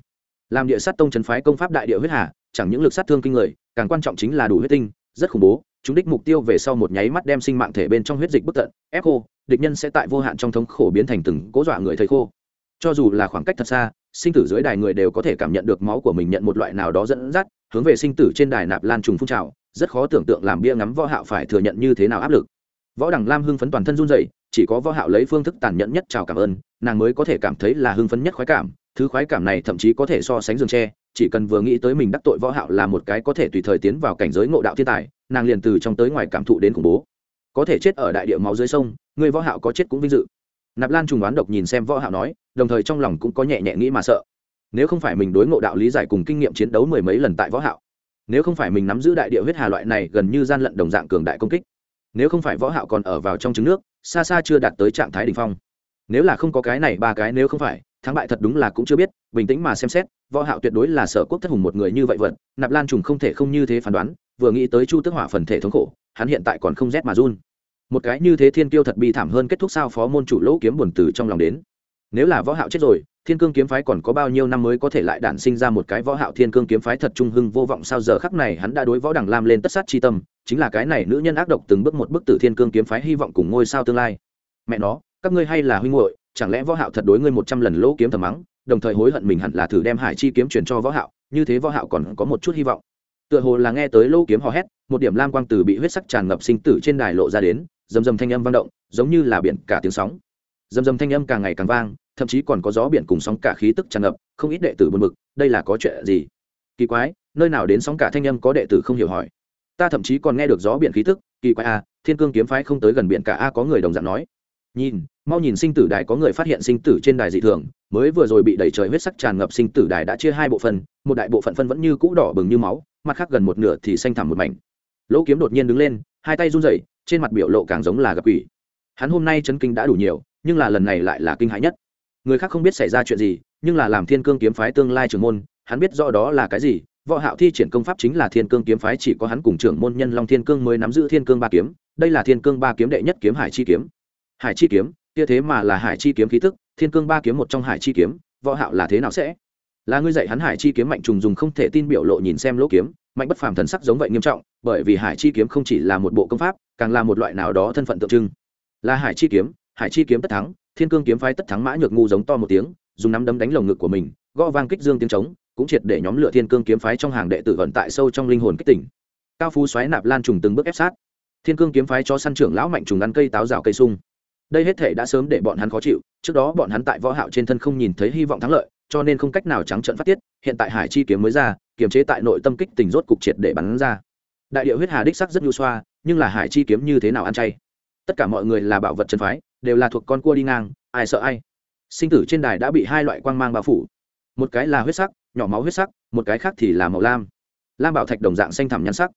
Làm địa sát tông trấn phái công pháp đại địa huyết hà, chẳng những lực sát thương kinh người, càng quan trọng chính là đủ huyết tinh, rất khủng bố, chúng đích mục tiêu về sau một nháy mắt đem sinh mạng thể bên trong huyết dịch bất tận, ép khô, địch nhân sẽ tại vô hạn trong thống khổ biến thành từng cố dọa người thầy khô. Cho dù là khoảng cách thật xa, sinh tử dưới đài người đều có thể cảm nhận được máu của mình nhận một loại nào đó dẫn dắt, hướng về sinh tử trên đài nạp lan trùng phun trào, rất khó tưởng tượng làm bia ngắm võ hạo phải thừa nhận như thế nào áp lực võ đằng lam hưng phấn toàn thân run rẩy, chỉ có võ hạo lấy phương thức tàn nhẫn nhất chào cảm ơn, nàng mới có thể cảm thấy là hưng phấn nhất khoái cảm. Thứ khoái cảm này thậm chí có thể so sánh giường tre, chỉ cần vừa nghĩ tới mình đắc tội võ hạo là một cái có thể tùy thời tiến vào cảnh giới ngộ đạo thiên tài, nàng liền từ trong tới ngoài cảm thụ đến khủng bố. Có thể chết ở đại địa máu dưới sông, người võ hạo có chết cũng vinh dự. Nạp lan trùng đoán độc nhìn xem võ hạo nói, đồng thời trong lòng cũng có nhẹ nhẹ nghĩ mà sợ. Nếu không phải mình đối ngộ đạo lý giải cùng kinh nghiệm chiến đấu mười mấy lần tại võ hạo, nếu không phải mình nắm giữ đại địa huyết hà loại này gần như gian lận đồng dạng cường đại công kích nếu không phải võ hạo còn ở vào trong trứng nước, xa xa chưa đạt tới trạng thái đỉnh phong. Nếu là không có cái này ba cái, nếu không phải, thắng bại thật đúng là cũng chưa biết, bình tĩnh mà xem xét, võ hạo tuyệt đối là sở quốc thất hùng một người như vậy vận nạp lan trùng không thể không như thế phán đoán, vừa nghĩ tới chu tước hỏa phần thể thống khổ, hắn hiện tại còn không rét mà run. Một cái như thế thiên kiêu thật bi thảm hơn kết thúc sao phó môn chủ lỗ kiếm buồn từ trong lòng đến. Nếu là võ hạo chết rồi thiên cương kiếm phái còn có bao nhiêu năm mới có thể lại đản sinh ra một cái võ hạo thiên cương kiếm phái thật trung hưng vô vọng sao? Giờ khắc này hắn đã đối võ đằng lam lên tất sát chi tâm, chính là cái này nữ nhân ác độc từng bước một bước tử thiên cương kiếm phái hy vọng cùng ngôi sao tương lai. Mẹ nó, các ngươi hay là huynh muội, chẳng lẽ võ hạo thật đối ngươi một trăm lần lỗ kiếm thầm mắng, đồng thời hối hận mình hẳn là thử đem hải chi kiếm truyền cho võ hạo, như thế võ hạo còn có một chút hy vọng. Tựa hồ là nghe tới lỗ kiếm hò hét, một điểm lam quang từ bị huyết sắc tràn ngập sinh tử trên đài lộ ra đến, rầm rầm thanh âm vang động, giống như là biển cả tiếng sóng. Rầm rầm thanh âm càng ngày càng vang thậm chí còn có gió biển cùng sóng cả khí tức tràn ngập không ít đệ tử buồn bực đây là có chuyện gì? Kỳ quái nơi nào đến sóng cả thanh âm có đệ tử không hiểu hỏi. Ta thậm chí còn nghe được gió biển khí tức kỳ quái a à, thiên cương kiếm phái không tới gần biển cả a có người đồng dạng nói. Nhìn mau nhìn sinh tử đài có người phát hiện sinh tử trên đài dị thường mới vừa rồi bị đẩy trời huyết sắc tràn ngập sinh tử đài đã chia hai bộ phận một đại bộ phận phân vẫn như cũ đỏ bừng như máu mặt khác gần một nửa thì xanh thẳm một mảnh. Lỗ kiếm đột nhiên đứng lên hai tay run rẩy trên mặt biểu lộ càng giống là gặp quỷ. Hắn hôm nay chấn kinh đã đủ nhiều nhưng là lần này lại là kinh hãi nhất người khác không biết xảy ra chuyện gì, nhưng là làm thiên cương kiếm phái tương lai trưởng môn, hắn biết rõ đó là cái gì. Võ hạo thi triển công pháp chính là thiên cương kiếm phái, chỉ có hắn cùng trưởng môn nhân long thiên cương mới nắm giữ thiên cương ba kiếm. Đây là thiên cương ba kiếm đệ nhất kiếm hải chi kiếm. Hải chi kiếm, kia thế mà là hải chi kiếm khí tức, thiên cương ba kiếm một trong hải chi kiếm, võ hạo là thế nào sẽ? Là ngươi dạy hắn hải chi kiếm mạnh trùng dùng không thể tin biểu lộ nhìn xem lỗ kiếm, mạnh bất phàm thần sắc giống vậy nghiêm trọng, bởi vì hải chi kiếm không chỉ là một bộ công pháp, càng là một loại nào đó thân phận tượng trưng. Là hải chi kiếm, hải chi kiếm tất thắng thiên cương kiếm phái tất thắng mã nhược ngu giống to một tiếng, dùng nắm đấm đánh lồng ngực của mình, gõ vang kích dương tiếng trống, cũng triệt để nhóm lửa thiên cương kiếm phái trong hàng đệ tử vận tại sâu trong linh hồn kích tỉnh. Cao phú xoáy nạp lan trùng từng bước ép sát. Thiên cương kiếm phái cho săn trưởng lão mạnh trùng ăn cây táo rào cây sung. Đây hết thể đã sớm để bọn hắn khó chịu, trước đó bọn hắn tại võ hạo trên thân không nhìn thấy hy vọng thắng lợi, cho nên không cách nào trắng trợn phát tiết, hiện tại hải chi kiếm mới ra, kiềm chế tại nội tâm kích tình rốt cục triệt để bắn ra. Đại địa huyết hà đích sắc rất nhu xoa, nhưng là hải chi kiếm như thế nào ăn chay? Tất cả mọi người là bảo vật chân phái đều là thuộc con cua đi ngang, ai sợ ai. Sinh tử trên đài đã bị hai loại quang mang bao phủ. Một cái là huyết sắc, nhỏ máu huyết sắc, một cái khác thì là màu lam. Lam bảo thạch đồng dạng xanh thẳm nhăn sắc.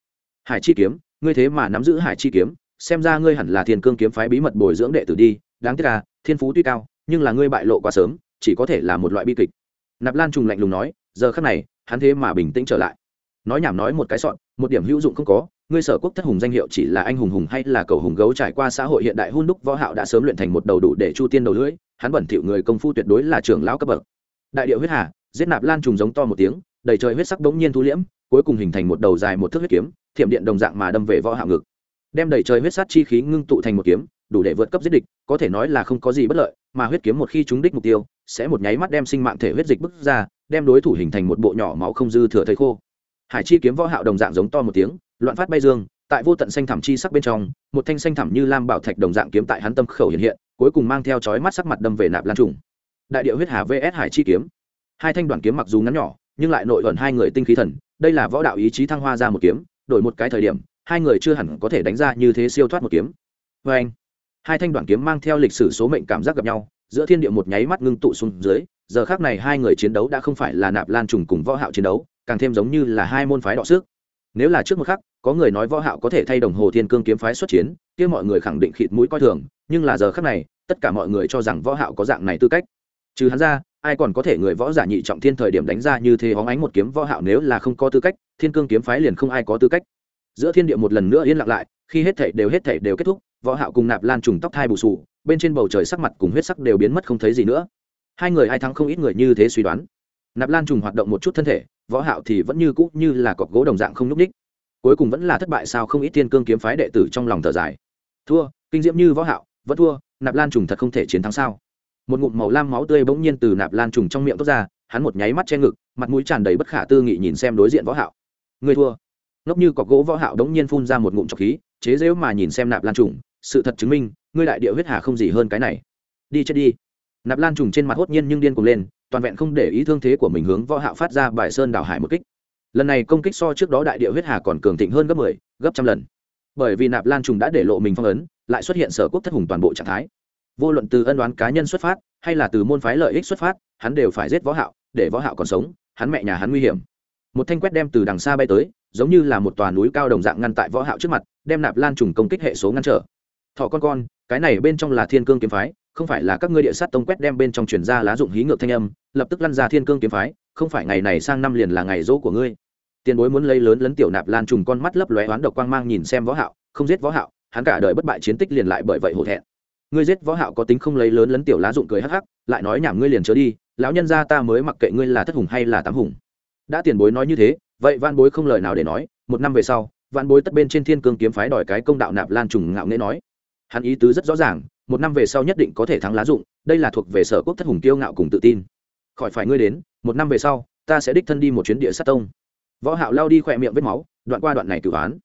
Hải chi kiếm, ngươi thế mà nắm giữ hải chi kiếm, xem ra ngươi hẳn là thiên cương kiếm phái bí mật bồi dưỡng đệ tử đi, đáng tiếc là thiên phú tuy cao, nhưng là ngươi bại lộ quá sớm, chỉ có thể là một loại bi kịch. Nạp lan trùng lạnh lùng nói, giờ khắc này, hắn thế mà bình tĩnh trở lại. Nói nhảm nói một cái sọn một điểm hữu dụng không có, ngươi sở quốc thất hùng danh hiệu chỉ là anh hùng hùng hay là cầu hùng gấu trải qua xã hội hiện đại hôn đúc võ hạo đã sớm luyện thành một đầu đủ để chu tiên đầu lưỡi, hắn bẩn thỉu người công phu tuyệt đối là trưởng lão cấp bậc. Đại địa huyết hà, giết nạp lan trùng giống to một tiếng, đầy trời huyết sắc bỗng nhiên thu liễm, cuối cùng hình thành một đầu dài một thước huyết kiếm, thiểm điện đồng dạng mà đâm về võ hạo ngực. Đem đầy trời huyết sát chi khí ngưng tụ thành một kiếm, đủ để vượt cấp giết địch, có thể nói là không có gì bất lợi, mà huyết kiếm một khi trúng đích mục tiêu, sẽ một nháy mắt đem sinh mạng thể huyết dịch bức ra, đem đối thủ hình thành một bộ nhỏ máu không dư thừa thây khô hải chi kiếm võ hạo đồng dạng giống to một tiếng, loạn phát bay dương, tại vô tận xanh thẳm chi sắc bên trong, một thanh xanh thẳm như lam bảo thạch đồng dạng kiếm tại hắn tâm khẩu hiện hiện, cuối cùng mang theo chói mắt sắc mặt đâm về nạp lan trùng. Đại địa huyết hà vs hải chi kiếm. Hai thanh đoàn kiếm mặc dù ngắn nhỏ, nhưng lại nội ẩn hai người tinh khí thần, đây là võ đạo ý chí thăng hoa ra một kiếm, đổi một cái thời điểm, hai người chưa hẳn có thể đánh ra như thế siêu thoát một kiếm. Vê anh hai thanh đoạn kiếm mang theo lịch sử số mệnh cảm giác gặp nhau, giữa thiên địa một nháy mắt ngưng tụ xuống dưới, giờ khác này hai người chiến đấu đã không phải là nạp lan trùng cùng võ hạo chiến đấu càng thêm giống như là hai môn phái đọ sức. Nếu là trước một khắc, có người nói võ hạo có thể thay đồng hồ thiên cương kiếm phái xuất chiến, kia mọi người khẳng định khịt mũi coi thường, nhưng là giờ khắc này, tất cả mọi người cho rằng võ hạo có dạng này tư cách. Trừ hắn ra, ai còn có thể người võ giả nhị trọng thiên thời điểm đánh ra như thế hóng ánh một kiếm võ hạo nếu là không có tư cách, thiên cương kiếm phái liền không ai có tư cách. Giữa thiên địa một lần nữa yên lặng lại, khi hết thảy đều hết thảy đều kết thúc, võ hạo cùng nạp lan trùng tóc thai bù sù, bên trên bầu trời sắc mặt cùng huyết sắc đều biến mất không thấy gì nữa. Hai người ai thắng không ít người như thế suy đoán. Nạp lan trùng hoạt động một chút thân thể võ hạo thì vẫn như cũ như là cọc gỗ đồng dạng không núc ních cuối cùng vẫn là thất bại sao không ít thiên cương kiếm phái đệ tử trong lòng thở dài. Thua, kinh diễm như võ hạo, vẫn thua, nạp lan trùng thật không thể chiến thắng sao? Một ngụm màu lam máu tươi bỗng nhiên từ nạp lan trùng trong miệng thoát ra, hắn một nháy mắt che ngực, mặt mũi tràn đầy bất khả tư nghị nhìn xem đối diện võ hạo. Người thua. Ngốc như cọc gỗ võ hạo đống nhiên phun ra một ngụm trọc khí, chế dễ mà nhìn xem nạp lan trùng, sự thật chứng minh, ngươi đại địa huyết hà không gì hơn cái này. Đi chết đi. Nạp lan trùng trên mặt hốt nhiên nhưng điên cuồng lên toàn vẹn không để ý thương thế của mình hướng võ hạo phát ra bài sơn đảo hải một kích. Lần này công kích so trước đó đại địa huyết hà còn cường thịnh hơn gấp 10, gấp trăm lần. Bởi vì nạp lan trùng đã để lộ mình phong ấn lại xuất hiện sở quốc thất hùng toàn bộ trạng thái. Vô luận từ ân đoán cá nhân xuất phát hay là từ môn phái lợi ích xuất phát hắn đều phải giết võ hạo để võ hạo còn sống hắn mẹ nhà hắn nguy hiểm. Một thanh quét đem từ đằng xa bay tới giống như là một tòa núi cao đồng dạng ngăn tại võ hạo trước mặt đem nạp lan trùng công kích hệ số ngăn trở. Thọ con con cái này bên trong là thiên cương kiếm phái không phải là các ngươi địa sát tông quét đem bên trong truyền ra lá dụng hí ngược thanh âm, lập tức lăn ra thiên cương kiếm phái, không phải ngày này sang năm liền là ngày dỗ của ngươi. Tiền bối muốn lấy lớn lấn tiểu nạp lan trùng con mắt lấp lóe oán độc quang mang nhìn xem võ hạo, không giết võ hạo, hắn cả đời bất bại chiến tích liền lại bởi vậy hổ thẹn. Ngươi giết võ hạo có tính không lấy lớn lấn tiểu lá dụng cười hắc hắc, lại nói nhảm ngươi liền chớ đi, lão nhân gia ta mới mặc kệ ngươi là thất hùng hay là tám hùng. Đã tiền bối nói như thế, vậy van bối không lời nào để nói, một năm về sau van bối tất bên trên thiên cương kiếm phái đòi cái công đạo nạp lan trùng ngạo nghễ nói. Hắn ý tứ rất rõ ràng một năm về sau nhất định có thể thắng lá dụng, đây là thuộc về sở quốc thất hùng kiêu ngạo cùng tự tin. Khỏi phải ngươi đến, một năm về sau, ta sẽ đích thân đi một chuyến địa sát tông. Võ hạo lao đi khỏe miệng vết máu, đoạn qua đoạn này cửu án.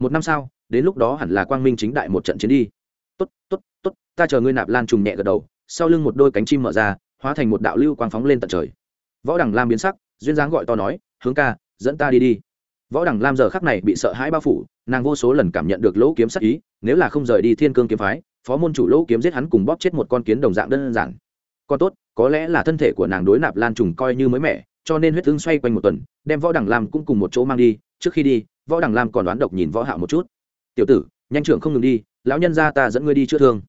Một năm sau, đến lúc đó hẳn là quang minh chính đại một trận chiến đi. Tốt tốt tốt, ta chờ ngươi nạp lan trùng nhẹ gật đầu, sau lưng một đôi cánh chim mở ra, hóa thành một đạo lưu quang phóng lên tận trời. Võ đẳng lam biến sắc, duyên dáng gọi to nói, hướng ca, dẫn ta đi đi. Võ đẳng lam giờ khắc này bị sợ hãi bao phủ, nàng vô số lần cảm nhận được lỗ kiếm sắc ý, nếu là không rời đi thiên cương kiếm phái phó môn chủ lỗ kiếm giết hắn cùng bóp chết một con kiến đồng dạng đơn giản. Còn tốt, có lẽ là thân thể của nàng đối nạp lan trùng coi như mới mẻ, cho nên huyết thương xoay quanh một tuần, đem võ đẳng lam cũng cùng một chỗ mang đi. Trước khi đi, võ đẳng lam còn đoán độc nhìn võ hạo một chút. Tiểu tử, nhanh trưởng không ngừng đi, lão nhân gia ta dẫn ngươi đi chữa thương.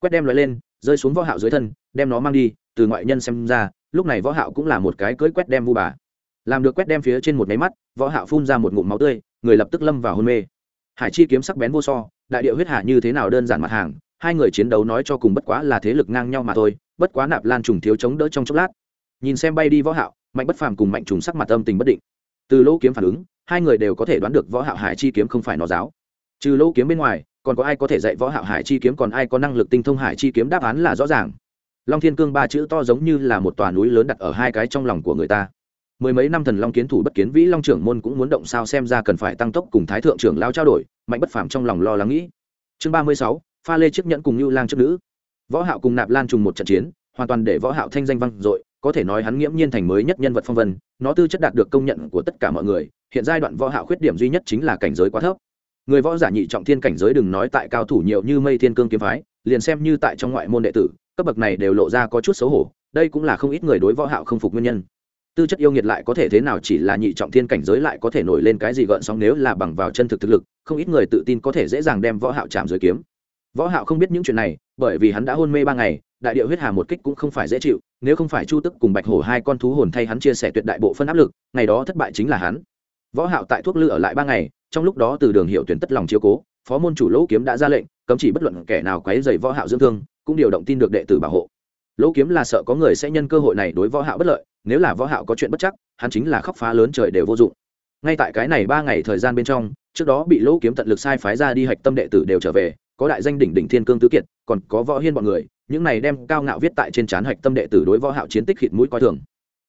Quét đem loại lên, rơi xuống võ hạo dưới thân, đem nó mang đi, từ ngoại nhân xem ra, lúc này võ hạo cũng là một cái cưỡi quét đem vu bà. Làm được quét đem phía trên một máy mắt, võ hạo phun ra một ngụm máu tươi, người lập tức lâm vào hôn mê. Hải chi kiếm sắc bén vô so, đại địa huyết hạ như thế nào đơn giản mặt hàng hai người chiến đấu nói cho cùng bất quá là thế lực ngang nhau mà thôi, bất quá nạp lan trùng thiếu chống đỡ trong chốc lát. Nhìn xem bay đi võ hạo, mạnh bất phàm cùng mạnh trùng sắc mặt âm tình bất định. Từ lỗ kiếm phản ứng, hai người đều có thể đoán được võ hạo hải chi kiếm không phải nó giáo. Trừ lỗ kiếm bên ngoài, còn có ai có thể dạy võ hạo hải chi kiếm, còn ai có năng lực tinh thông hải chi kiếm, đáp án là rõ ràng. Long thiên cương ba chữ to giống như là một tòa núi lớn đặt ở hai cái trong lòng của người ta. Mười mấy năm thần long kiến thủ bất kiến vĩ long trưởng môn cũng muốn động sao xem ra cần phải tăng tốc cùng thái thượng trưởng lao trao đổi, mạnh bất phàm trong lòng lo lắng nghĩ. Chương ba mươi sáu pha lê chiếc nhẫn cùng như lang trước nữ. Võ hạo cùng nạp lan trùng một trận chiến, hoàn toàn để võ hạo thanh danh vang dội, có thể nói hắn nghiễm nhiên thành mới nhất nhân vật phong vân, nó tư chất đạt được công nhận của tất cả mọi người, hiện giai đoạn võ hạo khuyết điểm duy nhất chính là cảnh giới quá thấp. Người võ giả nhị trọng thiên cảnh giới đừng nói tại cao thủ nhiều như mây thiên cương kiếm phái, liền xem như tại trong ngoại môn đệ tử, cấp bậc này đều lộ ra có chút xấu hổ, đây cũng là không ít người đối võ hạo không phục nguyên nhân. Tư chất yêu nghiệt lại có thể thế nào chỉ là nhị trọng thiên cảnh giới lại có thể nổi lên cái gì gợn sóng nếu là bằng vào chân thực thực lực, không ít người tự tin có thể dễ dàng đem võ hạo chạm dưới kiếm võ hạo không biết những chuyện này, bởi vì hắn đã hôn mê ba ngày, đại địa huyết hà một kích cũng không phải dễ chịu, nếu không phải chu tức cùng bạch hổ hai con thú hồn thay hắn chia sẻ tuyệt đại bộ phân áp lực, ngày đó thất bại chính là hắn. Võ hạo tại thuốc lư ở lại ba ngày, trong lúc đó từ đường hiệu tuyển tất lòng chiếu cố, phó môn chủ lỗ kiếm đã ra lệnh, cấm chỉ bất luận kẻ nào quấy rầy võ hạo dưỡng thương, cũng điều động tin được đệ tử bảo hộ. Lỗ kiếm là sợ có người sẽ nhân cơ hội này đối võ hạo bất lợi, nếu là võ hạo có chuyện bất chắc, hắn chính là khóc phá lớn trời đều vô dụng. Ngay tại cái này ba ngày thời gian bên trong, trước đó bị lỗ kiếm tận lực sai phái ra đi hạch tâm đệ tử đều trở về có đại danh đỉnh đỉnh thiên cương tứ kiệt, còn có võ hiên bọn người, những này đem cao ngạo viết tại trên trán hạch tâm đệ tử đối võ hạo chiến tích khịt mũi coi thường.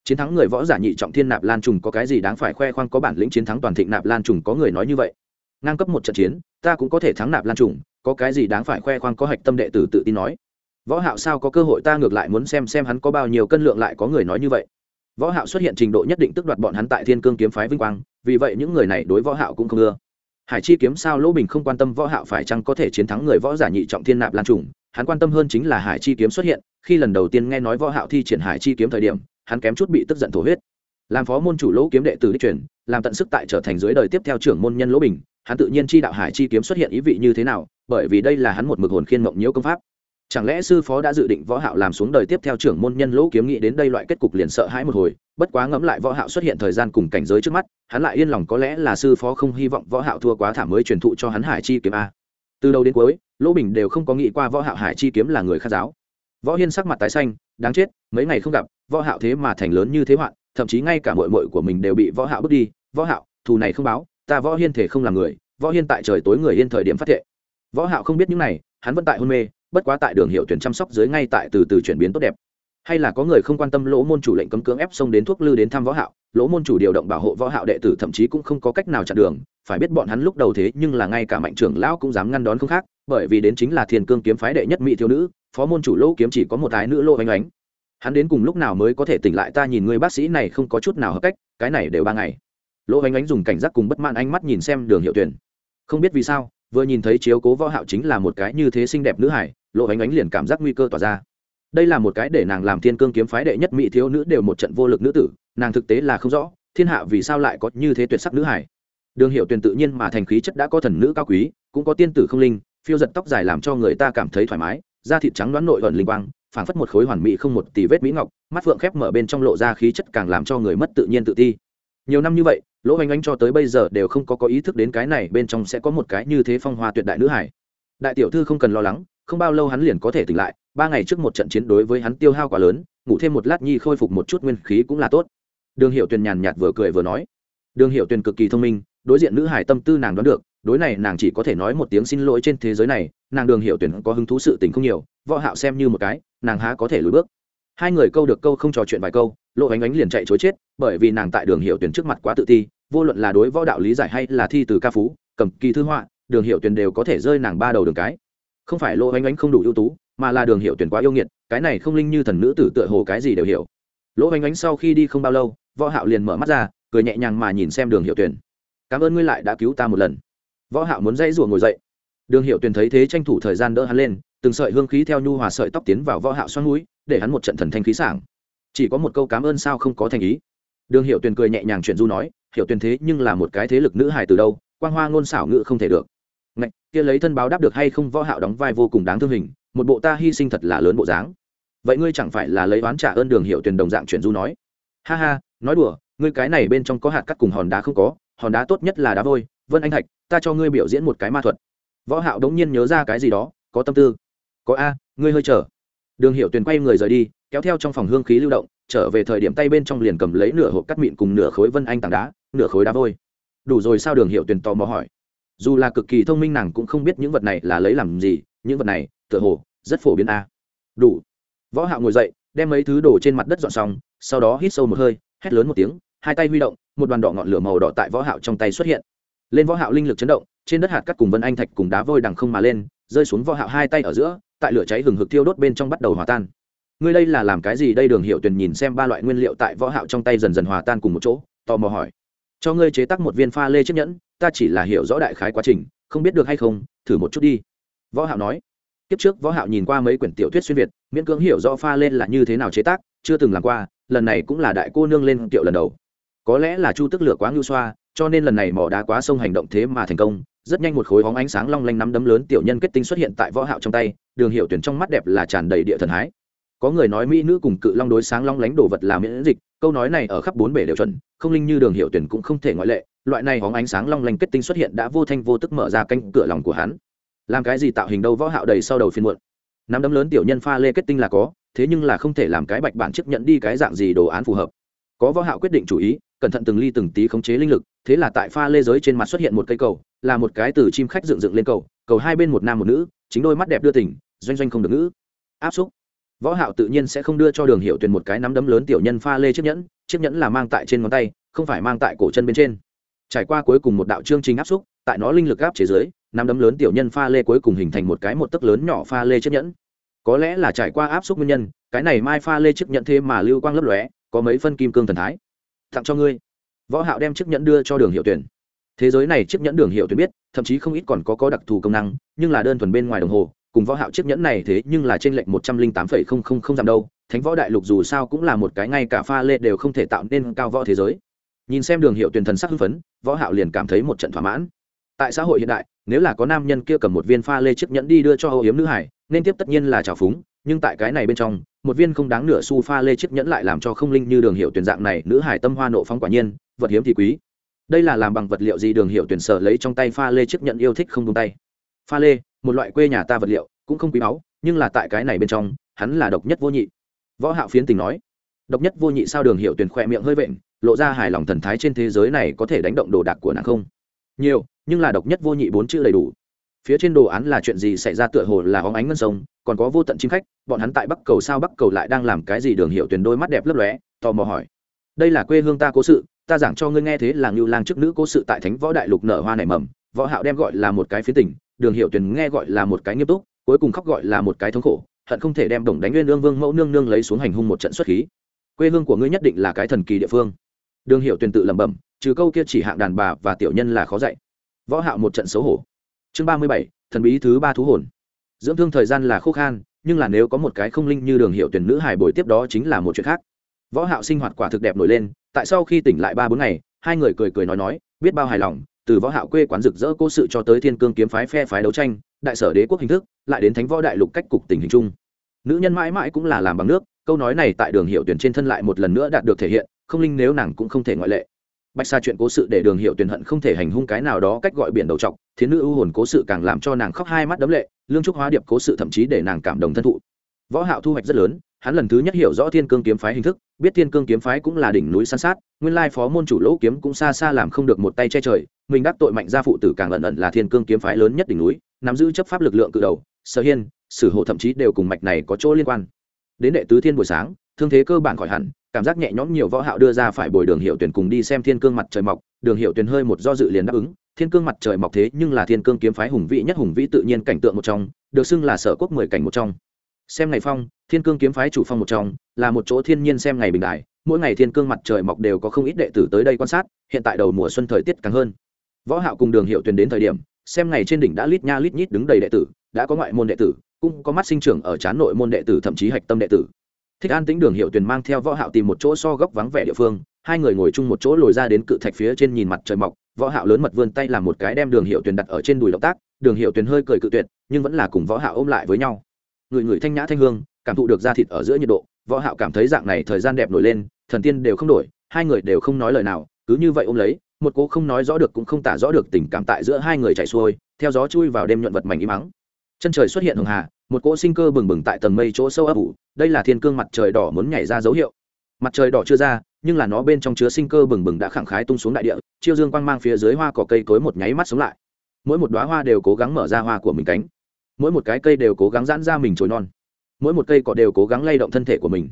Chiến thắng người võ giả nhị trọng thiên nạp lan trùng có cái gì đáng phải khoe khoang có bản lĩnh chiến thắng toàn thịnh nạp lan trùng có người nói như vậy? Ngang cấp một trận chiến, ta cũng có thể thắng nạp lan trùng, có cái gì đáng phải khoe khoang có hạch tâm đệ tử tự tin nói? Võ hạo sao có cơ hội ta ngược lại muốn xem xem hắn có bao nhiêu cân lượng lại có người nói như vậy? Võ hạo xuất hiện trình độ nhất định tức đoạt bọn hắn tại thiên cương kiếm phái vinh quang, vì vậy những người này đối võ hạo cũng không ưa hải chi kiếm sao lỗ bình không quan tâm võ hạo phải chăng có thể chiến thắng người võ giả nhị trọng thiên nạp lan trùng? Hắn quan tâm hơn chính là hải chi kiếm xuất hiện, khi lần đầu tiên nghe nói võ hạo thi triển hải chi kiếm thời điểm, hắn kém chút bị tức giận thổ huyết. Làm phó môn chủ lỗ kiếm đệ tử đi truyền, làm tận sức tại trở thành dưới đời tiếp theo trưởng môn nhân lỗ bình, hắn tự nhiên chi đạo hải chi kiếm xuất hiện ý vị như thế nào, bởi vì đây là hắn một mực hồn khiên mộng nhiễu công pháp chẳng lẽ sư phó đã dự định võ hạo làm xuống đời tiếp theo trưởng môn nhân lỗ kiếm nghĩ đến đây loại kết cục liền sợ hãi một hồi, bất quá ngẫm lại võ hạo xuất hiện thời gian cùng cảnh giới trước mắt, hắn lại yên lòng có lẽ là sư phó không hy vọng võ hạo thua quá thảm mới truyền thụ cho hắn hải chi kiếm a. Từ đầu đến cuối, lỗ bình đều không có nghĩ qua võ hạo hải chi kiếm là người khác giáo. Võ hiên sắc mặt tái xanh, đáng chết, mấy ngày không gặp, võ hạo thế mà thành lớn như thế hoạn, thậm chí ngay cả muội muội của mình đều bị võ hạo bước đi. Võ hạo, thù này không báo, ta võ hiên thể không làm người, võ hiên tại trời tối người yên thời điểm phát thệ. Võ hạo không biết những này, hắn vẫn tại hôn mê bất quá tại đường hiệu tuyển chăm sóc dưới ngay tại từ từ chuyển biến tốt đẹp. Hay là có người không quan tâm lỗ môn chủ lệnh cấm cưỡng ép xông đến thuốc lư đến thăm võ hạo, lỗ môn chủ điều động bảo hộ võ hạo đệ tử thậm chí cũng không có cách nào chặn đường, phải biết bọn hắn lúc đầu thế nhưng là ngay cả mạnh trưởng lão cũng dám ngăn đón không khác, bởi vì đến chính là thiên cương kiếm phái đệ nhất mỹ thiếu nữ, phó môn chủ lỗ kiếm chỉ có một ái nữ lỗ ánh ánh hắn đến cùng lúc nào mới có thể tỉnh lại ta nhìn người bác sĩ này không có chút nào hợp cách, cái này đều ba ngày. Lỗ ánh ánh dùng cảnh giác cùng bất mãn ánh mắt nhìn xem đường hiệu tuyển. Không biết vì sao, vừa nhìn thấy chiếu cố võ hạo chính là một cái như thế xinh đẹp nữ hải lỗ ánh ánh liền cảm giác nguy cơ tỏa ra. Đây là một cái để nàng làm thiên cương kiếm phái đệ nhất mỹ thiếu nữ đều một trận vô lực nữ tử, nàng thực tế là không rõ, thiên hạ vì sao lại có như thế tuyệt sắc nữ hải đường hiệu tuyển tự nhiên mà thành khí chất đã có thần nữ cao quý, cũng có tiên tử không linh, phiêu giật tóc dài làm cho người ta cảm thấy thoải mái, da thịt trắng đoán nội ẩn linh quang, phảng phất một khối hoàn mỹ không một tỷ vết mỹ ngọc, mắt phượng khép mở bên trong lộ ra khí chất càng làm cho người mất tự nhiên tự ti. Nhiều năm như vậy, lỗ hoành ánh cho tới bây giờ đều không có có ý thức đến cái này bên trong sẽ có một cái như thế phong hoa tuyệt đại nữ hải đại tiểu thư không cần lo lắng không bao lâu hắn liền có thể tỉnh lại, ba ngày trước một trận chiến đối với hắn tiêu hao quá lớn, ngủ thêm một lát nhi khôi phục một chút nguyên khí cũng là tốt. Đường hiệu tuyền nhàn nhạt vừa cười vừa nói. Đường hiệu tuyền cực kỳ thông minh, đối diện nữ hải tâm tư nàng đoán được, đối này nàng chỉ có thể nói một tiếng xin lỗi trên thế giới này, nàng đường hiệu tuyển có hứng thú sự tình không nhiều, võ hạo xem như một cái, nàng há có thể lùi bước. Hai người câu được câu không trò chuyện vài câu lộ ánh ánh liền chạy chối chết, bởi vì nàng tại đường hiệu tuyển trước mặt quá tự ti, vô luận là đối võ đạo lý giải hay là thi từ ca phú, cầm kỳ thư họa, đường hiệu tuyển đều có thể rơi nàng ba đầu đường cái không phải Lỗ ánh ánh không đủ ưu tú, mà là đường hiệu tuyển quá yêu nghiệt, cái này không linh như thần nữ tử tựa hồ cái gì đều hiểu. Lỗ ánh ánh sau khi đi không bao lâu, võ hạo liền mở mắt ra, cười nhẹ nhàng mà nhìn xem đường hiệu tuyển. Cảm ơn ngươi lại đã cứu ta một lần. Võ hạo muốn dây rùa ngồi dậy. Đường hiệu tuyển thấy thế tranh thủ thời gian đỡ hắn lên, từng sợi hương khí theo nhu hòa sợi tóc tiến vào võ hạo xoắn mũi, để hắn một trận thần thanh khí sảng. Chỉ có một câu cảm ơn sao không có thành ý. Đường hiệu tuyển cười nhẹ nhàng chuyện du nói, hiệu tuyển thế nhưng là một cái thế lực nữ hài từ đâu, quang hoa ngôn xảo ngữ không thể được kia lấy thân báo đáp được hay không võ hạo đóng vai vô cùng đáng thương hình, một bộ ta hy sinh thật là lớn bộ dáng. Vậy ngươi chẳng phải là lấy oán trả ơn đường hiệu tuyển đồng dạng chuyển du nói. Ha ha, nói đùa, ngươi cái này bên trong có hạt cắt cùng hòn đá không có, hòn đá tốt nhất là đá vôi, vân anh thạch, ta cho ngươi biểu diễn một cái ma thuật. Võ hạo đống nhiên nhớ ra cái gì đó, có tâm tư. Có a, ngươi hơi chờ. Đường hiệu tuyền quay người rời đi, kéo theo trong phòng hương khí lưu động, trở về thời điểm tay bên trong liền cầm lấy nửa hộp cắt mịn cùng nửa khối vân anh tảng đá, nửa khối đá vôi. Đủ rồi sao đường hiệu tuyền tò mò hỏi dù là cực kỳ thông minh nàng cũng không biết những vật này là lấy làm gì, những vật này, tựa hồ, rất phổ biến a. Đủ. Võ hạo ngồi dậy, đem mấy thứ đổ trên mặt đất dọn xong, sau đó hít sâu một hơi, hét lớn một tiếng, hai tay huy động, một đoàn đỏ ngọn lửa màu đỏ tại võ hạo trong tay xuất hiện. Lên võ hạo linh lực chấn động, trên đất hạt cắt cùng vân anh thạch cùng đá vôi đằng không mà lên, rơi xuống võ hạo hai tay ở giữa, tại lửa cháy hừng hực thiêu đốt bên trong bắt đầu hòa tan. Ngươi đây là làm cái gì đây đường hiệu Tuyền nhìn xem ba loại nguyên liệu tại võ hạo trong tay dần dần hòa tan cùng một chỗ, tò mò hỏi. Cho ngươi chế tác một viên pha lê chiếc nhẫn ta chỉ là hiểu rõ đại khái quá trình, không biết được hay không, thử một chút đi. Võ hạo nói. Kiếp trước võ hạo nhìn qua mấy quyển tiểu thuyết xuyên việt, miễn cưỡng hiểu rõ pha lên là như thế nào chế tác, chưa từng làm qua, lần này cũng là đại cô nương lên tiểu lần đầu. Có lẽ là chu tức lửa quá ngưu xoa, cho nên lần này mỏ đá quá sông hành động thế mà thành công, rất nhanh một khối hóng ánh sáng long lanh nắm đấm lớn tiểu nhân kết tinh xuất hiện tại võ hạo trong tay, đường hiệu tuyển trong mắt đẹp là tràn đầy địa thần hái. Có người nói mỹ nữ cùng cự long đối sáng long lánh đồ vật là miễn dịch, câu nói này ở khắp bốn bể đều chuẩn, không linh như đường hiệu tuyển cũng không thể ngoại lệ loại này hóng ánh sáng long lanh kết tinh xuất hiện đã vô thanh vô tức mở ra canh cửa lòng của hắn. Làm cái gì tạo hình đâu võ hạo đầy sau đầu phiên muộn. Nắm đấm lớn tiểu nhân pha lê kết tinh là có, thế nhưng là không thể làm cái bạch bản chấp nhận đi cái dạng gì đồ án phù hợp. Có võ hạo quyết định chủ ý, cẩn thận từng ly từng tí khống chế linh lực, thế là tại pha lê giới trên mặt xuất hiện một cây cầu, là một cái từ chim khách dựng dựng lên cầu cầu hai bên một nam một nữ, chính đôi mắt đẹp đưa tỉnh doanh doanh không được ngữ. Áp xúc. Võ hạo tự nhiên sẽ không đưa cho đường hiệu tuyền một cái nắm đấm lớn tiểu nhân pha lê chiếc nhẫn chiếc nhẫn là mang tại trên ngón tay, không phải mang tại cổ chân bên trên trải qua cuối cùng một đạo chương trình áp xúc, tại nó linh lực áp chế giới nắm đấm lớn tiểu nhân pha lê cuối cùng hình thành một cái một tấc lớn nhỏ pha lê chiếc nhẫn. Có lẽ là trải qua áp xúc nguyên nhân, cái này mai pha lê chiếc nhẫn thế mà lưu quang lấp lóe, có mấy phân kim cương thần thái. Tặng cho ngươi. Võ hạo đem chiếc nhẫn đưa cho đường hiệu tuyển thế giới này chiếc nhẫn đường hiệu tuyển biết, thậm chí không ít còn có có đặc thù công năng, nhưng là đơn thuần bên ngoài đồng hồ, cùng võ hạo chiếc nhẫn này thế nhưng là trên lệnh một trăm linh tám phẩy không không không giảm đâu, thánh võ đại lục dù sao cũng là một cái ngay cả pha lê đều không thể tạo nên cao võ thế giới nhìn xem đường hiệu tuyển thần sắc hưng phấn, võ hạo liền cảm thấy một trận thỏa mãn. Tại xã hội hiện đại, nếu là có nam nhân kia cầm một viên pha lê chiếc nhẫn đi đưa cho hậu yếm nữ hải, nên tiếp tất nhiên là trào phúng, nhưng tại cái này bên trong, một viên không đáng nửa xu pha lê chiếc nhẫn lại làm cho không linh như đường hiệu tuyển dạng này nữ hải tâm hoa nộ phóng quả nhiên, vật hiếm thì quý. Đây là làm bằng vật liệu gì đường hiệu tuyển sở lấy trong tay pha lê chiếc nhẫn yêu thích không tung tay. Pha lê, một loại quê nhà ta vật liệu, cũng không quý báu, nhưng là tại cái này bên trong, hắn là độc nhất vô nhị. Võ hạo phiến tình nói, độc nhất vô nhị sao đường hiệu tuyển khỏe miệng hơi vện lộ ra hài lòng thần thái trên thế giới này có thể đánh động đồ đạc của nàng không? Nhiều, nhưng là độc nhất vô nhị bốn chữ đầy đủ. Phía trên đồ án là chuyện gì xảy ra tựa hồ là hóng ánh ngân sông, còn có vô tận chim khách, bọn hắn tại bắc cầu sao bắc cầu lại đang làm cái gì đường hiệu tuyển đôi mắt đẹp lấp lóe, tò mò hỏi. Đây là quê hương ta cố sự, ta giảng cho ngươi nghe thế là ngưu lang chức nữ cố sự tại thánh võ đại lục nở hoa nảy mầm, võ hạo đem gọi là một cái phía tỉnh đường hiệu tuyển nghe gọi là một cái nghiêm túc, cuối cùng khóc gọi là một cái thống khổ, hận không thể đem đồng đánh nguyên lương vương mẫu nương nương lấy xuống hành hung một trận xuất khí. Quê hương của ngươi nhất định là cái thần kỳ địa phương đường hiệu tuyển tự lẩm bẩm, trừ câu kia chỉ hạng đàn bà và tiểu nhân là khó dạy. Võ hạo một trận xấu hổ. Chương ba mươi bảy, thần bí thứ ba thú hồn. Dưỡng thương thời gian là khô khan, nhưng là nếu có một cái không linh như đường hiệu tuyển nữ hài bồi tiếp đó chính là một chuyện khác. Võ hạo sinh hoạt quả thực đẹp nổi lên, tại sau khi tỉnh lại ba bốn ngày, hai người cười cười nói nói, biết bao hài lòng, từ võ hạo quê quán rực rỡ cố sự cho tới thiên cương kiếm phái phe phái đấu tranh, đại sở đế quốc hình thức, lại đến thánh võ đại lục cách cục tình hình chung. Nữ nhân mãi mãi cũng là làm bằng nước, câu nói này tại đường hiệu tuyển trên thân lại một lần nữa đạt được thể hiện không linh nếu nàng cũng không thể ngoại lệ. Bạch sa chuyện cố sự để đường hiệu tuyển hận không thể hành hung cái nào đó cách gọi biển đầu trọc thiến nữ ưu hồn cố sự càng làm cho nàng khóc hai mắt đấm lệ, lương trúc hóa điệp cố sự thậm chí để nàng cảm động thân thụ. Võ hạo thu hoạch rất lớn, hắn lần thứ nhất hiểu rõ thiên cương kiếm phái hình thức, biết thiên cương kiếm phái cũng là đỉnh núi san sát, nguyên lai phó môn chủ lỗ kiếm cũng xa xa làm không được một tay che trời, mình đắc tội mạnh gia phụ tử càng ẩn ẩn là thiên cương kiếm phái lớn nhất đỉnh núi, nắm giữ chấp pháp lực lượng cự đầu, sở hiên, sử hộ thậm chí đều cùng mạch này có chỗ liên quan. Đến đệ tứ thiên buổi sáng, thương thế cơ bản khỏi hẳn cảm giác nhẹ nhõm nhiều võ hạo đưa ra phải bồi đường hiệu tuyển cùng đi xem thiên cương mặt trời mọc, đường hiệu tuyển hơi một do dự liền đáp ứng, thiên cương mặt trời mọc thế nhưng là thiên cương kiếm phái hùng vĩ nhất hùng vĩ tự nhiên cảnh tượng một trong, được xưng là sở quốc mười cảnh một trong. Xem ngày phong, thiên cương kiếm phái chủ phong một trong, là một chỗ thiên nhiên xem ngày bình đại, mỗi ngày thiên cương mặt trời mọc đều có không ít đệ tử tới đây quan sát, hiện tại đầu mùa xuân thời tiết càng hơn. Võ hạo cùng đường hiệu tuyển đến thời điểm, xem ngày trên đỉnh đã lít nha lít nhít đứng đầy đệ tử, đã có ngoại môn đệ tử, cũng có mắt sinh trưởng ở chán nội môn đệ tử, thậm chí hạch tâm đệ tử thích an tĩnh đường hiệu tuyền mang theo võ hạo tìm một chỗ so góc vắng vẻ địa phương, hai người ngồi chung một chỗ lồi ra đến cự thạch phía trên nhìn mặt trời mọc, võ hạo lớn mật vươn tay làm một cái đem đường hiệu tuyền đặt ở trên đùi động tác, đường hiệu tuyền hơi cười cự tuyệt, nhưng vẫn là cùng võ hạo ôm lại với nhau. Người người thanh nhã thanh hương, cảm thụ được da thịt ở giữa nhiệt độ, võ hạo cảm thấy dạng này thời gian đẹp nổi lên, thần tiên đều không đổi, hai người đều không nói lời nào, cứ như vậy ôm lấy, một cố không nói rõ được cũng không tả rõ được tình cảm tại giữa hai người chảy xuôi, theo gió chui vào đêm nhuận vật mảnh im mắng chân trời xuất hiện hường hà một cỗ sinh cơ bừng bừng tại tầng mây chỗ sâu ấp ủ, đây là thiên cương mặt trời đỏ muốn nhảy ra dấu hiệu. Mặt trời đỏ chưa ra, nhưng là nó bên trong chứa sinh cơ bừng bừng đã khẳng khái tung xuống đại địa, chiêu dương quang mang phía dưới hoa cỏ cây cối một nháy mắt sống lại. Mỗi một đoá hoa đều cố gắng mở ra hoa của mình cánh. Mỗi một cái cây đều cố gắng giãn ra mình trồi non. Mỗi một cây cỏ đều cố gắng lay động thân thể của mình.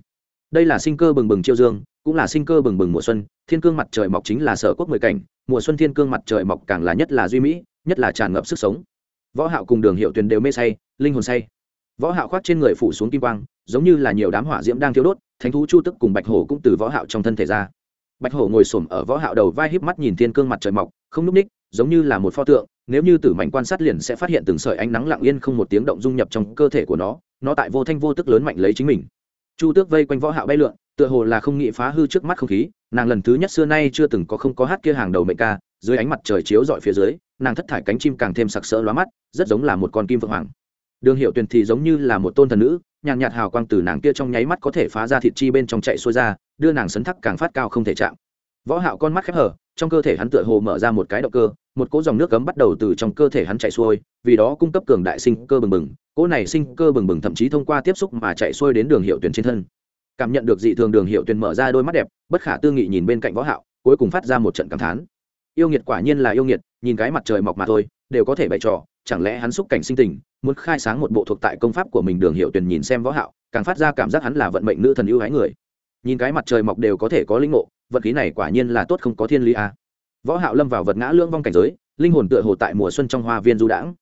Đây là sinh cơ bừng bừng chiêu dương, cũng là sinh cơ bừng bừng mùa xuân, thiên cương mặt trời mọc chính là sở quốc mười cảnh, mùa xuân thiên cương mặt trời mọc càng là nhất là duy mỹ, nhất là tràn ngập sức sống. Võ hạo cùng đường hiệu tuyền đều mê say, linh hồn say võ hạo khoác trên người phủ xuống kim quang, giống như là nhiều đám hỏa diễm đang thiêu đốt, thánh thú chu tức cùng bạch hổ cũng từ võ hạo trong thân thể ra. Bạch hổ ngồi xổm ở võ hạo đầu vai híp mắt nhìn thiên cương mặt trời mọc, không núp ních, giống như là một pho tượng, nếu như tử mạnh quan sát liền sẽ phát hiện từng sợi ánh nắng lặng yên không một tiếng động dung nhập trong cơ thể của nó nó tại vô thanh vô tức lớn mạnh lấy chính mình. Chu tước vây quanh võ hạo bay lượn, tựa hồ là không nghĩ phá hư trước mắt không khí, nàng lần thứ nhất xưa nay chưa từng có không có hát kia hàng đầu mệnh ca, dưới ánh mặt trời chiếu rọi phía dưới, nàng thất thải cánh chim càng thêm sặc sỡ lóa mắt, rất giống là một con kim vượng hoàng đường hiệu tuyền thì giống như là một tôn thần nữ, nhàn nhạt hào quang từ nàng kia trong nháy mắt có thể phá ra thịt chi bên trong chạy xuôi ra, đưa nàng sấn thắc càng phát cao không thể chạm. Võ hạo con mắt khép hở trong cơ thể hắn tựa hồ mở ra một cái động cơ, một cỗ dòng nước cấm bắt đầu từ trong cơ thể hắn chạy xuôi, vì đó cung cấp cường đại sinh cơ bừng bừng, cỗ này sinh cơ bừng bừng thậm chí thông qua tiếp xúc mà chạy xuôi đến đường hiệu Tuyền trên thân. Cảm nhận được dị thường, đường hiệu Tuyền mở ra đôi mắt đẹp, bất khả tư nghị nhìn bên cạnh võ hạo, cuối cùng phát ra một trận cảm thán. Yêu nghiệt quả nhiên là yêu nghiệt, nhìn cái mặt trời mọc mà thôi, đều có thể bày trò chẳng lẽ hắn xúc cảnh sinh tình, muốn khai sáng một bộ thuộc tại công pháp của mình đường hiệu tuyển nhìn xem võ hạo, càng phát ra cảm giác hắn là vận mệnh nữ thần ưu ái người. Nhìn cái mặt trời mọc đều có thể có linh ngộ, vận khí này quả nhiên là tốt không có thiên lý a. À. võ hạo lâm vào vật ngã lưỡng vong cảnh giới, linh hồn tựa hồ tại mùa xuân trong hoa viên du đãng.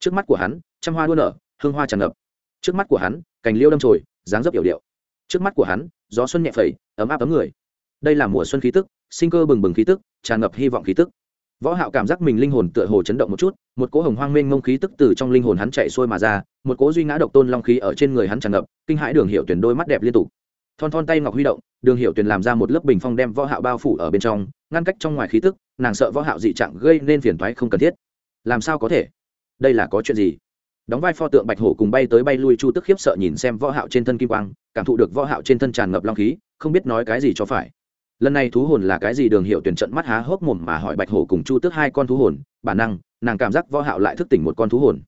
Trước mắt của hắn, trăm hoa đua nở, hương hoa tràn ngập. Trước mắt của hắn, cành liêu đâm chồi, dáng dấp hiểu điệu. Trước mắt của hắn, gió xuân nhẹ phẩy, ấm áp ấm người. Đây là mùa xuân khí tức, sinh cơ bừng bừng khí tức, tràn ngập hy vọng khí tức võ hạo cảm giác mình linh hồn tựa hồ chấn động một chút, một cỗ hồng hoang mênh mông khí tức từ trong linh hồn hắn chạy xuôi mà ra, một cỗ duy ngã độc tôn long khí ở trên người hắn tràn ngập, kinh hãi đường hiệu tuyển đôi mắt đẹp liên tục. Thon thon tay ngọc huy động, đường hiệu tuyển làm ra một lớp bình phong đem võ hạo bao phủ ở bên trong, ngăn cách trong ngoài khí tức, nàng sợ võ hạo dị trạng gây nên phiền toái không cần thiết. Làm sao có thể? Đây là có chuyện gì? Đóng vai pho tượng bạch hổ cùng bay tới bay lui chu tức khiếp sợ nhìn xem võ hạo trên thân kim quang, cảm thụ được võ hạo trên thân tràn ngập long khí, không biết nói cái gì cho phải lần này thú hồn là cái gì đường hiệu tuyển trận mắt há hốc mồm mà hỏi bạch hổ cùng chu tước hai con thú hồn, bản năng, nàng cảm giác võ hạo lại thức tỉnh một con thú hồn.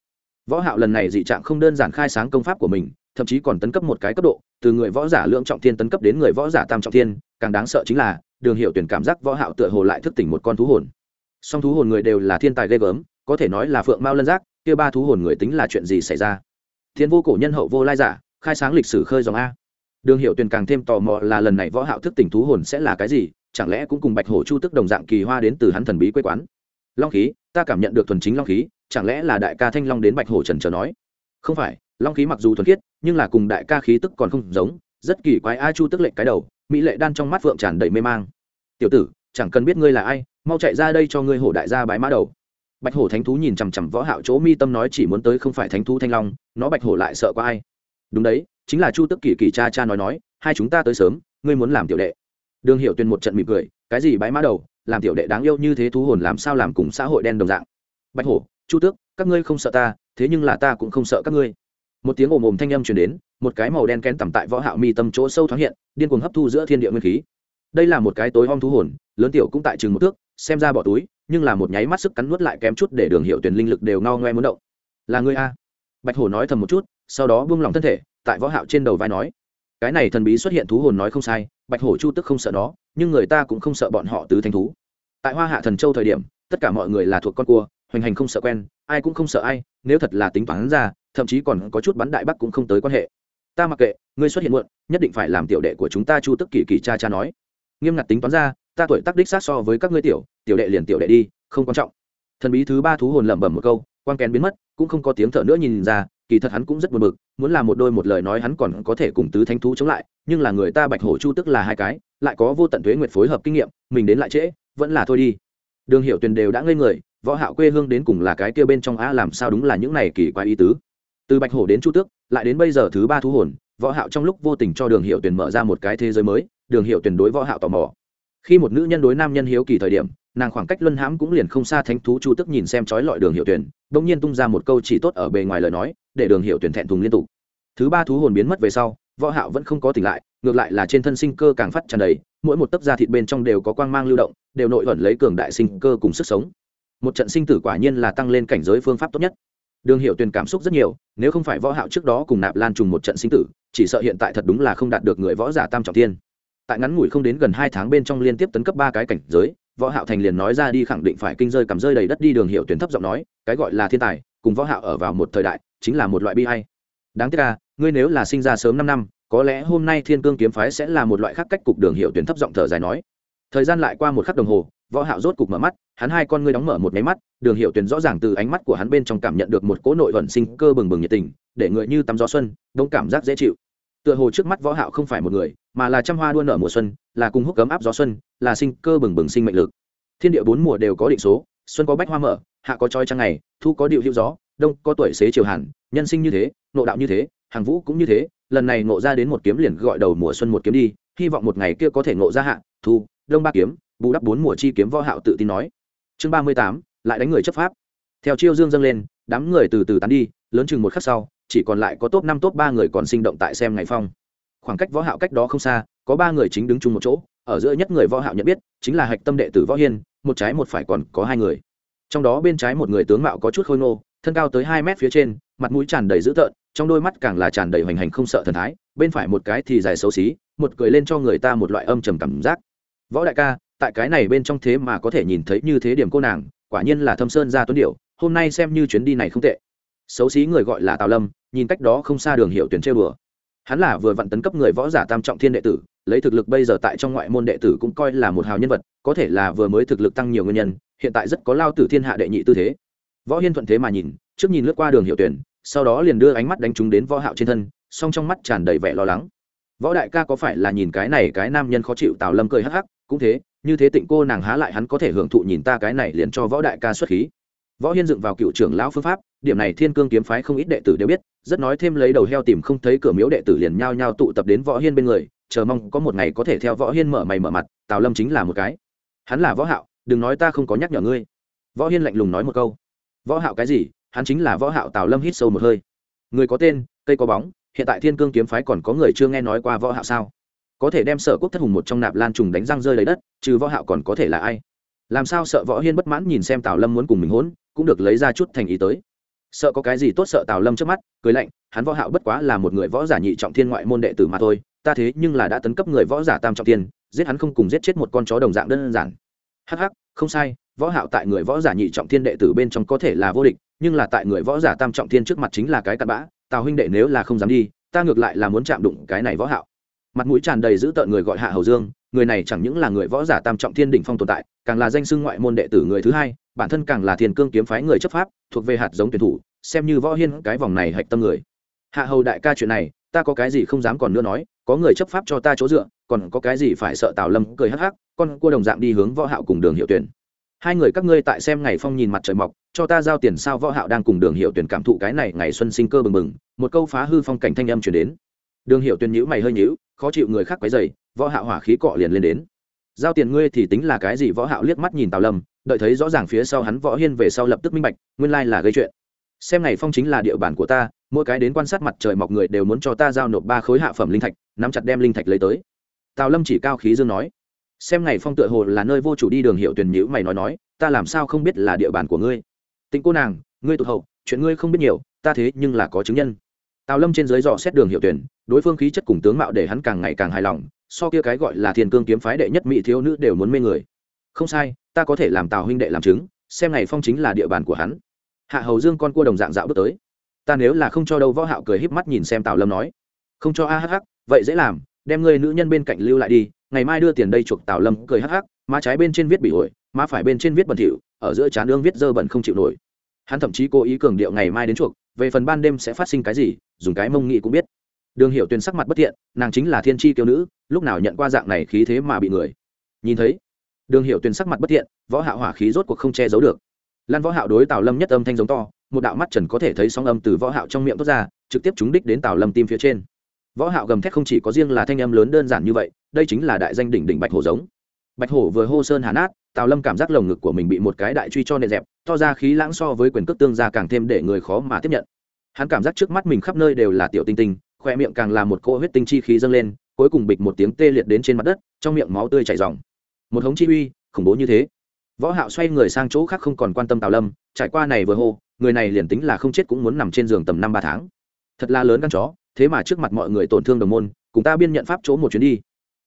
Võ hạo lần này dị trạng không đơn giản khai sáng công pháp của mình, thậm chí còn tấn cấp một cái cấp độ, từ người võ giả lượng trọng thiên tấn cấp đến người võ giả tam trọng thiên, càng đáng sợ chính là, đường hiệu tuyển cảm giác võ hạo tựa hồ lại thức tỉnh một con thú hồn. Song thú hồn người đều là thiên tài ghê gớm, có thể nói là phượng mao lân giác, kia ba thú hồn người tính là chuyện gì xảy ra? Thiên vô cổ nhân hậu vô lai giả, khai sáng lịch sử khơi dòng a đường hiệu tuyền càng thêm tò mò là lần này võ hạo thức tỉnh thú hồn sẽ là cái gì, chẳng lẽ cũng cùng bạch hổ chu tức đồng dạng kỳ hoa đến từ hắn thần bí quê quán? Long khí, ta cảm nhận được thuần chính long khí, chẳng lẽ là đại ca thanh long đến bạch hổ trần chờ nói? Không phải, long khí mặc dù thuần khiết, nhưng là cùng đại ca khí tức còn không giống, rất kỳ quái a chu tức lệnh cái đầu, mỹ lệ đan trong mắt vượng tràn đầy mê mang. Tiểu tử, chẳng cần biết ngươi là ai, mau chạy ra đây cho ngươi hổ đại gia bái mã đầu. Bạch hổ thánh thú nhìn chằm chằm võ hạo chỗ mi tâm nói chỉ muốn tới không phải thánh thú thanh long, nó bạch hổ lại sợ qua ai. Đúng đấy chính là chu tức kỳ kỳ cha cha nói nói, hai chúng ta tới sớm, ngươi muốn làm tiểu đệ. Đường hiệu tuyên một trận mỉm cười, cái gì bãi mã đầu, làm tiểu đệ đáng yêu như thế thú hồn làm sao làm cùng xã hội đen đồng dạng? Bạch hổ, chu tước, các ngươi không sợ ta, thế nhưng là ta cũng không sợ các ngươi. Một tiếng ồm ồm thanh âm truyền đến, một cái màu đen kén tầm tại võ hạo mi tâm chỗ sâu thoáng hiện, điên cuồng hấp thu giữa thiên địa nguyên khí. Đây là một cái tối om thú hồn, lớn tiểu cũng tại chừng một thước, xem ra bỏ túi, nhưng là một nháy mắt sức cắn nuốt lại kém chút để đường hiệu tuyển linh lực đều ngao ngoe muốn động. Là ngươi a. Bạch hổ nói thầm một chút, sau đó buông lỏng thân thể tại võ hạo trên đầu vai nói, cái này thần bí xuất hiện thú hồn nói không sai, bạch hổ chu tức không sợ nó nhưng người ta cũng không sợ bọn họ tứ thanh thú. Tại hoa hạ thần châu thời điểm, tất cả mọi người là thuộc con cua, hoành hành không sợ quen, ai cũng không sợ ai, nếu thật là tính toán ra, thậm chí còn có chút bắn đại bắc cũng không tới quan hệ. Ta mặc kệ, ngươi xuất hiện muộn, nhất định phải làm tiểu đệ của chúng ta chu tức kỳ kỳ cha cha nói. Nghiêm ngặt tính toán ra, ta tuổi tác đích sát so với các ngươi tiểu tiểu đệ liền tiểu đệ đi, không quan trọng. Thần bí thứ ba thú hồn lẩm bẩm một câu quan kén biến mất, cũng không có tiếng thở nữa nhìn ra kỳ thật hắn cũng rất buồn bực, muốn làm một đôi một lời nói hắn còn có thể cùng tứ thánh thú chống lại, nhưng là người ta bạch hổ chu tức là hai cái, lại có vô tận thuế nguyệt phối hợp kinh nghiệm, mình đến lại trễ, vẫn là thôi đi. Đường hiệu tuyền đều đã ngây người, võ hạo quê hương đến cùng là cái kia bên trong a làm sao đúng là những này kỳ quái ý tứ. Từ bạch hổ đến chu tước, lại đến bây giờ thứ ba thú hồn, võ hạo trong lúc vô tình cho đường hiệu tuyền mở ra một cái thế giới mới, đường hiệu tuyền đối võ hạo tò mò. Khi một nữ nhân đối nam nhân hiếu kỳ thời điểm nàng khoảng cách luân hãm cũng liền không xa thánh thú chu tức nhìn xem trói lọi đường hiệu tuyển bỗng nhiên tung ra một câu chỉ tốt ở bề ngoài lời nói, để đường hiệu tuyển thẹn thùng liên tục. Thứ ba thú hồn biến mất về sau, võ hạo vẫn không có tỉnh lại, ngược lại là trên thân sinh cơ càng phát tràn đầy, mỗi một tấc da thịt bên trong đều có quang mang lưu động, đều nội ẩn lấy cường đại sinh cơ cùng sức sống. Một trận sinh tử quả nhiên là tăng lên cảnh giới phương pháp tốt nhất. Đường hiệu tuyển cảm xúc rất nhiều, nếu không phải võ hạo trước đó cùng nạp lan trùng một trận sinh tử, chỉ sợ hiện tại thật đúng là không đạt được người võ giả tam trọng thiên. Tại ngắn ngủi không đến gần hai tháng bên trong liên tiếp tấn cấp ba cái cảnh giới võ hạo thành liền nói ra đi khẳng định phải kinh rơi cầm rơi đầy đất đi đường hiệu tuyển thấp giọng nói, cái gọi là thiên tài, cùng võ hạo ở vào một thời đại, chính là một loại bi hay đáng tiếc là ngươi nếu là sinh ra sớm 5 năm, có lẽ hôm nay thiên cương kiếm phái sẽ là một loại khác cách cục đường hiệu tuyển thấp giọng thở dài nói. Thời gian lại qua một khắc đồng hồ, võ hạo rốt cục mở mắt, hắn hai con ngươi đóng mở một máy mắt, đường hiệu tuyển rõ ràng từ ánh mắt của hắn bên trong cảm nhận được một cỗ nội vận sinh cơ bừng bừng nhiệt tình, để người như tắm gió xuân, đông cảm giác dễ chịu tựa hồ trước mắt võ hạo không phải một người, mà là trăm hoa đua nở mùa xuân, là cùng hút cấm áp gió xuân, là sinh cơ bừng bừng sinh mệnh lực. Thiên địa bốn mùa đều có định số, xuân có bách hoa mở, hạ có trói trăng ngày, thu có điệu hữu gió, đông có tuổi xế chiều hàn, nhân sinh như thế nộ đạo như thế, hàng vũ cũng như thế, lần này ngộ ra đến một kiếm liền gọi đầu mùa xuân một kiếm đi, hy vọng một ngày kia có thể ngộ ra hạ, thu, đông ba kiếm, bù đắp bốn mùa chi kiếm võ hạo tự tin nói. Chương ba mươi tám, lại đánh người chấp pháp. Theo chiêu dương dâng lên, đám người từ từ tán đi, lớn chừng một khắc sau chỉ còn lại có top năm, top ba người còn sinh động tại xem ngày phong. Khoảng cách võ hạo cách đó không xa, có ba người chính đứng chung một chỗ, ở giữa nhất người võ hạo nhận biết, chính là hạch tâm đệ tử võ hiên, một trái một phải còn có hai người. Trong đó bên trái một người tướng mạo có chút khôi nô thân cao tới hai mét phía trên, mặt mũi tràn đầy dữ tợn, trong đôi mắt càng là tràn đầy hoành hành không sợ thần thái, bên phải một cái thì dài xấu xí, một cười lên cho người ta một loại âm trầm cảm giác. Võ đại ca, tại cái này bên trong thế mà có thể nhìn thấy như thế điểm cô nàng, quả nhiên là thâm sơn gia tuấn điệu, hôm nay xem như chuyến đi này không tệ xấu xí người gọi là tào lâm, nhìn cách đó không xa đường hiệu tuyển trêu đùa. Hắn là vừa vặn tấn cấp người võ giả tam trọng thiên đệ tử, lấy thực lực bây giờ tại trong ngoại môn đệ tử cũng coi là một hào nhân vật, có thể là vừa mới thực lực tăng nhiều nguyên nhân, hiện tại rất có lao tử thiên hạ đệ nhị tư thế. Võ hiên thuận thế mà nhìn, trước nhìn lướt qua đường hiệu tuyển, sau đó liền đưa ánh mắt đánh trúng đến võ hạo trên thân, song trong mắt tràn đầy vẻ lo lắng. Võ đại ca có phải là nhìn cái này cái nam nhân khó chịu tào lâm cười hắc hắc, cũng thế, như thế tịnh cô nàng há lại hắn có thể hưởng thụ nhìn ta cái này liền cho võ đại ca xuất khí võ hiên dựng vào cựu trưởng lão phương pháp, điểm này thiên cương kiếm phái không ít đệ tử đều biết, rất nói thêm lấy đầu heo tìm không thấy cửa miếu đệ tử liền nhao nhao tụ tập đến võ hiên bên người, chờ mong có một ngày có thể theo võ hiên mở mày mở mặt, tào lâm chính là một cái. Hắn là võ hạo, đừng nói ta không có nhắc nhở ngươi. Võ hiên lạnh lùng nói một câu. Võ hạo cái gì? Hắn chính là võ hạo tào lâm hít sâu một hơi. Người có tên, cây có bóng, hiện tại thiên cương kiếm phái còn có người chưa nghe nói qua võ hạo sao? Có thể đem sở quốc thất hùng một trong nạp lan trùng đánh răng rơi lấy đất, trừ võ hạo còn có thể là ai? Làm sao sợ võ hiên bất mãn nhìn xem tào lâm muốn cùng mình hỗn cũng được lấy ra chút thành ý tới. Sợ có cái gì tốt sợ tào lâm trước mắt, cười lạnh, hắn võ hạo bất quá là một người võ giả nhị trọng thiên ngoại môn đệ tử mà thôi, ta thế nhưng là đã tấn cấp người võ giả tam trọng thiên, giết hắn không cùng giết chết một con chó đồng dạng đơn giản. Hắc hắc, không sai, võ hạo tại người võ giả nhị trọng thiên đệ tử bên trong có thể là vô địch, nhưng là tại người võ giả tam trọng thiên trước mặt chính là cái cặn bã, tào huynh đệ nếu là không dám đi, ta ngược lại là muốn chạm đụng cái này võ hạo. Mặt mũi tràn đầy giữ tợn người gọi hạ hầu dương người này chẳng những là người võ giả tam trọng thiên đỉnh phong tồn tại, càng là danh xưng ngoại môn đệ tử người thứ hai, bản thân càng là thiên cương kiếm phái người chấp pháp, thuộc về hạt giống tuyển thủ, xem như võ hiên cái vòng này hạch tâm người. Hạ hầu đại ca chuyện này, ta có cái gì không dám còn nữa nói, có người chấp pháp cho ta chỗ dựa, còn có cái gì phải sợ tào lâm cười hắc hắc, con cua đồng dạng đi hướng võ hạo cùng đường hiệu tuyển. Hai người các ngươi tại xem ngày phong nhìn mặt trời mọc, cho ta giao tiền sao võ hạo đang cùng đường hiệu tuyển cảm thụ cái này ngày xuân sinh cơ bừng bừng, một câu phá hư phong cảnh thanh âm truyền đến. Đường hiệu tuyển nhíu mày hơi nhíu, khó chịu người khác quấy rầy võ hạo hỏa khí cọ liền lên đến. Giao tiền ngươi thì tính là cái gì? Võ hạo liếc mắt nhìn tào lâm, đợi thấy rõ ràng phía sau hắn võ hiên về sau lập tức minh bạch, nguyên lai là gây chuyện. Xem này phong chính là địa bàn của ta, mỗi cái đến quan sát mặt trời mọc người đều muốn cho ta giao nộp ba khối hạ phẩm linh thạch, nắm chặt đem linh thạch lấy tới. Tào lâm chỉ cao khí dương nói. Xem này phong tựa hồ là nơi vô chủ đi đường hiệu tuyển nhữ mày nói nói, ta làm sao không biết là địa bàn của ngươi? Tịnh cô nàng, ngươi tụt hậu, chuyện ngươi không biết nhiều, ta thế nhưng là có chứng nhân. Tào lâm trên dưới dò xét đường hiệu tuyển, đối phương khí chất cùng tướng mạo để hắn càng ngày càng hài lòng so kia cái gọi là thiên cương kiếm phái đệ nhất mỹ thiếu nữ đều muốn mê người. Không sai, ta có thể làm tào huynh đệ làm chứng, xem ngày phong chính là địa bàn của hắn. Hạ hầu dương con cua đồng dạng dạo bước tới. Ta nếu là không cho đâu võ hạo cười híp mắt nhìn xem tào lâm nói. Không cho a hắc hắc, vậy dễ làm, đem người nữ nhân bên cạnh lưu lại đi, ngày mai đưa tiền đây chuộc tào lâm, cười hắc hắc, má trái bên trên viết bị ổi, má phải bên trên viết bẩn thỉu, ở giữa trán ương viết dơ bẩn không chịu nổi. Hắn thậm chí cố ý cường điệu ngày mai đến chuộc, về phần ban đêm sẽ phát sinh cái gì, dùng cái mông nghị cũng biết đường hiểu tuyền sắc mặt bất thiện, nàng chính là thiên chi kiêu nữ, lúc nào nhận qua dạng này khí thế mà bị người. Nhìn thấy, đường hiểu tuyền sắc mặt bất thiện, võ hạo hỏa khí rốt cuộc không che giấu được. Lan võ hạo đối tào lâm nhất âm thanh giống to, một đạo mắt trần có thể thấy sóng âm từ võ hạo trong miệng thoát ra, trực tiếp trúng đích đến tào lâm tim phía trên. Võ hạo gầm thét không chỉ có riêng là thanh âm lớn đơn giản như vậy, đây chính là đại danh đỉnh đỉnh bạch hổ giống. Bạch hổ vừa hô sơn hà nát, tào lâm cảm giác lồng ngực của mình bị một cái đại truy cho nệ dẹp, to ra khí lãng so với quyền cước tương gia càng thêm để người khó mà tiếp nhận. Hắn cảm giác trước mắt mình khắp nơi đều là tiểu tinh tinh khoe miệng càng là một cỗ huyết tinh chi khí dâng lên, cuối cùng bịch một tiếng tê liệt đến trên mặt đất, trong miệng máu tươi chảy ròng. Một hống chi uy, khủng bố như thế. Võ hạo xoay người sang chỗ khác không còn quan tâm tào lâm, trải qua này vừa hô, người này liền tính là không chết cũng muốn nằm trên giường tầm năm ba tháng. Thật là lớn căn chó, thế mà trước mặt mọi người tổn thương đồng môn, cùng ta biên nhận pháp chỗ một chuyến đi.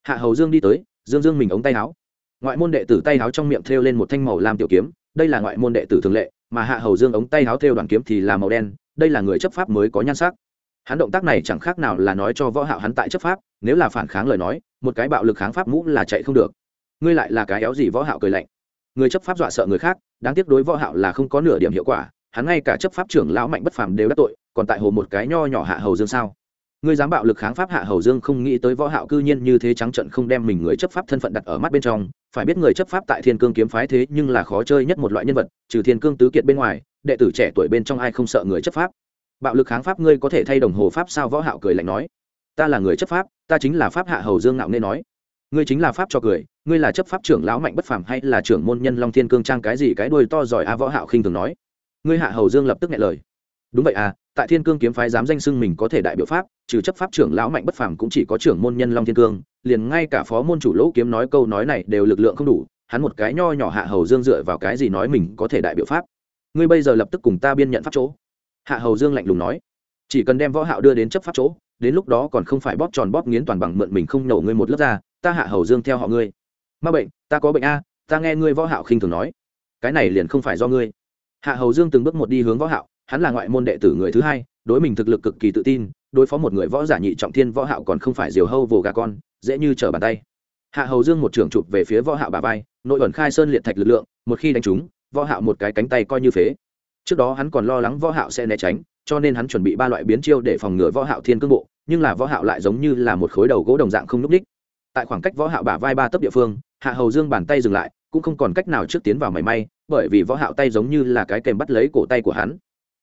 Hạ hầu dương đi tới, dương dương mình ống tay áo. Ngoại môn đệ tử tay áo trong miệng thêu lên một thanh màu lam tiểu kiếm, đây là ngoại môn đệ tử thường lệ, mà hạ hầu dương ống tay áo thêu đoàn kiếm thì là màu đen, đây là người chấp pháp mới có nhan sắc hắn động tác này chẳng khác nào là nói cho võ hạo hắn tại chấp pháp, nếu là phản kháng lời nói, một cái bạo lực kháng pháp mũ là chạy không được. Ngươi lại là cái éo gì võ hạo cười lạnh. Người chấp pháp dọa sợ người khác, đáng tiếc đối võ hạo là không có nửa điểm hiệu quả, hắn ngay cả chấp pháp trưởng lão mạnh bất phàm đều đã tội, còn tại hồ một cái nho nhỏ hạ hầu dương sao? Ngươi dám bạo lực kháng pháp hạ hầu dương không nghĩ tới võ hạo cư nhiên như thế trắng trợn không đem mình người chấp pháp thân phận đặt ở mắt bên trong, phải biết người chấp pháp tại thiên cương kiếm phái thế nhưng là khó chơi nhất một loại nhân vật, trừ thiên cương tứ kiệt bên ngoài, đệ tử trẻ tuổi bên trong ai không sợ người chấp pháp? Bạo lực kháng pháp ngươi có thể thay đồng hồ pháp sao? Võ hạo cười lạnh nói. Ta là người chấp pháp, ta chính là pháp hạ hầu dương ngạo nên nói. Ngươi chính là pháp cho cười, ngươi là chấp pháp trưởng lão mạnh bất phàm hay là trưởng môn nhân long thiên cương trang cái gì cái đuôi to giỏi a? Võ hạo khinh thường nói. Ngươi hạ hầu dương lập tức nghe lời. Đúng vậy à tại thiên cương kiếm phái dám danh xưng mình có thể đại biểu pháp, trừ chấp pháp trưởng lão mạnh bất phàm cũng chỉ có trưởng môn nhân long thiên cương, liền ngay cả phó môn chủ lỗ kiếm nói câu nói này đều lực lượng không đủ, hắn một cái nho nhỏ hạ hầu dương dựa vào cái gì nói mình có thể đại biểu pháp? Ngươi bây giờ lập tức cùng ta biên nhận pháp chỗ hạ hầu dương lạnh lùng nói, chỉ cần đem võ hạo đưa đến chấp pháp chỗ, đến lúc đó còn không phải bóp tròn bóp nghiến toàn bằng mượn mình không nổ ngươi một lớp ra, ta hạ hầu dương theo họ ngươi. Ma bệnh, ta có bệnh a, ta nghe ngươi võ hạo khinh thường nói. Cái này liền không phải do ngươi. Hạ hầu dương từng bước một đi hướng võ hạo, hắn là ngoại môn đệ tử người thứ hai, đối mình thực lực cực kỳ tự tin, đối phó một người võ giả nhị trọng thiên võ hạo còn không phải diều hâu vồ gà con, dễ như trở bàn tay. Hạ hầu dương một trường chụp về phía võ hạo bà vai, nội ẩn khai sơn liệt thạch lực lượng, một khi đánh trúng, võ hạo một cái cánh tay coi như phế trước đó hắn còn lo lắng võ hạo sẽ né tránh, cho nên hắn chuẩn bị ba loại biến chiêu để phòng ngừa võ hạo thiên cương bộ, nhưng là võ hạo lại giống như là một khối đầu gỗ đồng dạng không núc đích. Tại khoảng cách võ hạo bả vai ba tấc địa phương, hạ hầu dương bàn tay dừng lại, cũng không còn cách nào trước tiến vào mảy may, bởi vì võ hạo tay giống như là cái kềm bắt lấy cổ tay của hắn.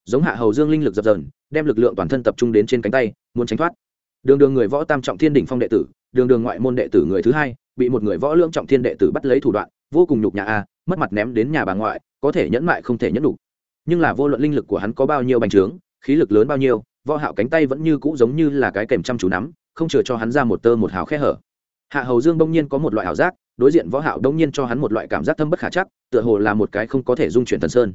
Giống hạ hầu dương linh lực dập dờn, đem lực lượng toàn thân tập trung đến trên cánh tay, muốn tránh thoát. Đường đường người võ tam trọng thiên đỉnh phong đệ tử, đường đường ngoại môn đệ tử người thứ hai, bị một người võ lưỡng trọng thiên đệ tử bắt lấy thủ đoạn, vô cùng nhục nhã a, mất mặt ném đến nhà bà ngoại, có thể nhẫn mại không thể nhẫn đủ nhưng là vô luận linh lực của hắn có bao nhiêu bành trướng, khí lực lớn bao nhiêu, võ hạo cánh tay vẫn như cũ giống như là cái kèm chăm chú nắm, không chừa cho hắn ra một tơ một hào khe hở. Hạ hầu dương bỗng nhiên có một loại ảo giác, đối diện võ hạo bỗng nhiên cho hắn một loại cảm giác thâm bất khả chắc, tựa hồ là một cái không có thể dung chuyển thần sơn.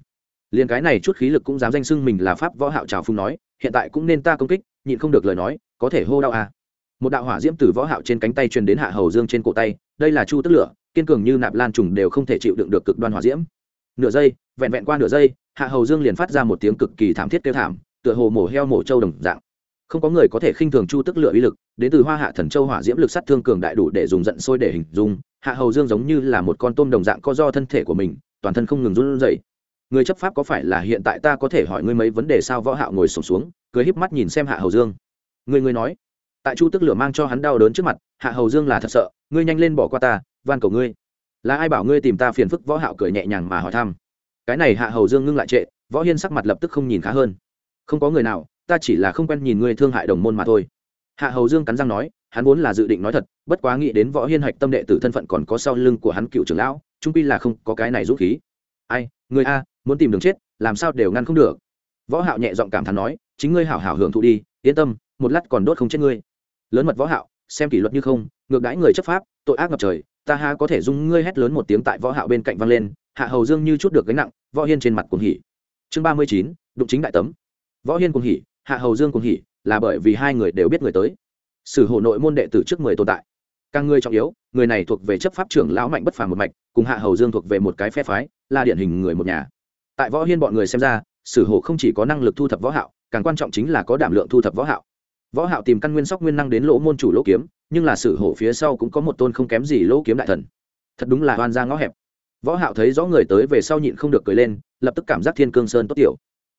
Liền cái này chút khí lực cũng dám danh xưng mình là pháp võ hạo trào phung nói, hiện tại cũng nên ta công kích, nhịn không được lời nói, có thể hô đau à. Một đạo hỏa diễm từ võ hạo trên cánh tay truyền đến hạ hầu dương trên cổ tay, đây là chu tức lửa, kiên cường như nạp lan trùng đều không thể chịu đựng được cực đoan hỏa diễm nửa giây, vẹn vẹn qua nửa giây, hạ hầu dương liền phát ra một tiếng cực kỳ thảm thiết kêu thảm, tựa hồ mổ heo mổ trâu đồng dạng. Không có người có thể khinh thường chu tức lựa uy lực, đến từ hoa hạ thần châu hỏa diễm lực sát thương cường đại đủ để dùng giận sôi để hình dung, hạ hầu dương giống như là một con tôm đồng dạng co do thân thể của mình, toàn thân không ngừng run rẩy. Người chấp pháp có phải là hiện tại ta có thể hỏi ngươi mấy vấn đề sao võ hạo ngồi sụp xuống, cười híp mắt nhìn xem hạ hầu dương. Người người nói. Tại chu tức lửa mang cho hắn đau đớn trước mặt, hạ hầu dương là thật sợ, ngươi nhanh lên bỏ qua ta, van cầu ngươi là ai bảo ngươi tìm ta phiền phức võ hạo cười nhẹ nhàng mà hỏi thăm. Cái này hạ hầu dương ngưng lại trệ, võ hiên sắc mặt lập tức không nhìn khá hơn. Không có người nào, ta chỉ là không quen nhìn ngươi thương hại đồng môn mà thôi. Hạ hầu dương cắn răng nói, hắn vốn là dự định nói thật, bất quá nghĩ đến võ hiên hạch tâm đệ tử thân phận còn có sau lưng của hắn cựu trưởng lão trung pi là không có cái này dũng khí. Ai người a, muốn tìm đường chết, làm sao đều ngăn không được. Võ hạo nhẹ giọng cảm thán nói, chính ngươi hảo hảo hưởng thụ đi, yên tâm, một lát còn đốt không chết ngươi. Lớn mật võ hạo, xem kỷ luật như không, ngược đãi người chấp pháp, tội ác ngập trời ta ha có thể dung ngươi hét lớn một tiếng tại võ hạo bên cạnh vang lên hạ hầu dương như chút được gánh nặng võ hiên trên mặt cuồng hỉ. Chương 39, đụng chính đại tấm. Võ hiên cuồng hỉ hạ hầu dương cuồng hỉ là bởi vì hai người đều biết người tới. Sử hộ nội môn đệ tử trước mười tồn tại. Càng người trọng yếu người này thuộc về chấp pháp trưởng lão mạnh bất phàm một mạch cùng hạ hầu dương thuộc về một cái phe phái là điển hình người một nhà. Tại võ hiên bọn người xem ra sử hộ không chỉ có năng lực thu thập võ hạo càng quan trọng chính là có đảm lượng thu thập võ hạo võ hạo tìm căn nguyên sóc nguyên năng đến lỗ môn chủ lỗ kiếm, nhưng là sử hổ phía sau cũng có một tôn không kém gì lỗ kiếm đại thần. Thật đúng là oan ra ngõ hẹp. Võ hạo thấy rõ người tới về sau nhịn không được cười lên, lập tức cảm giác thiên cương sơn tốt tiểu.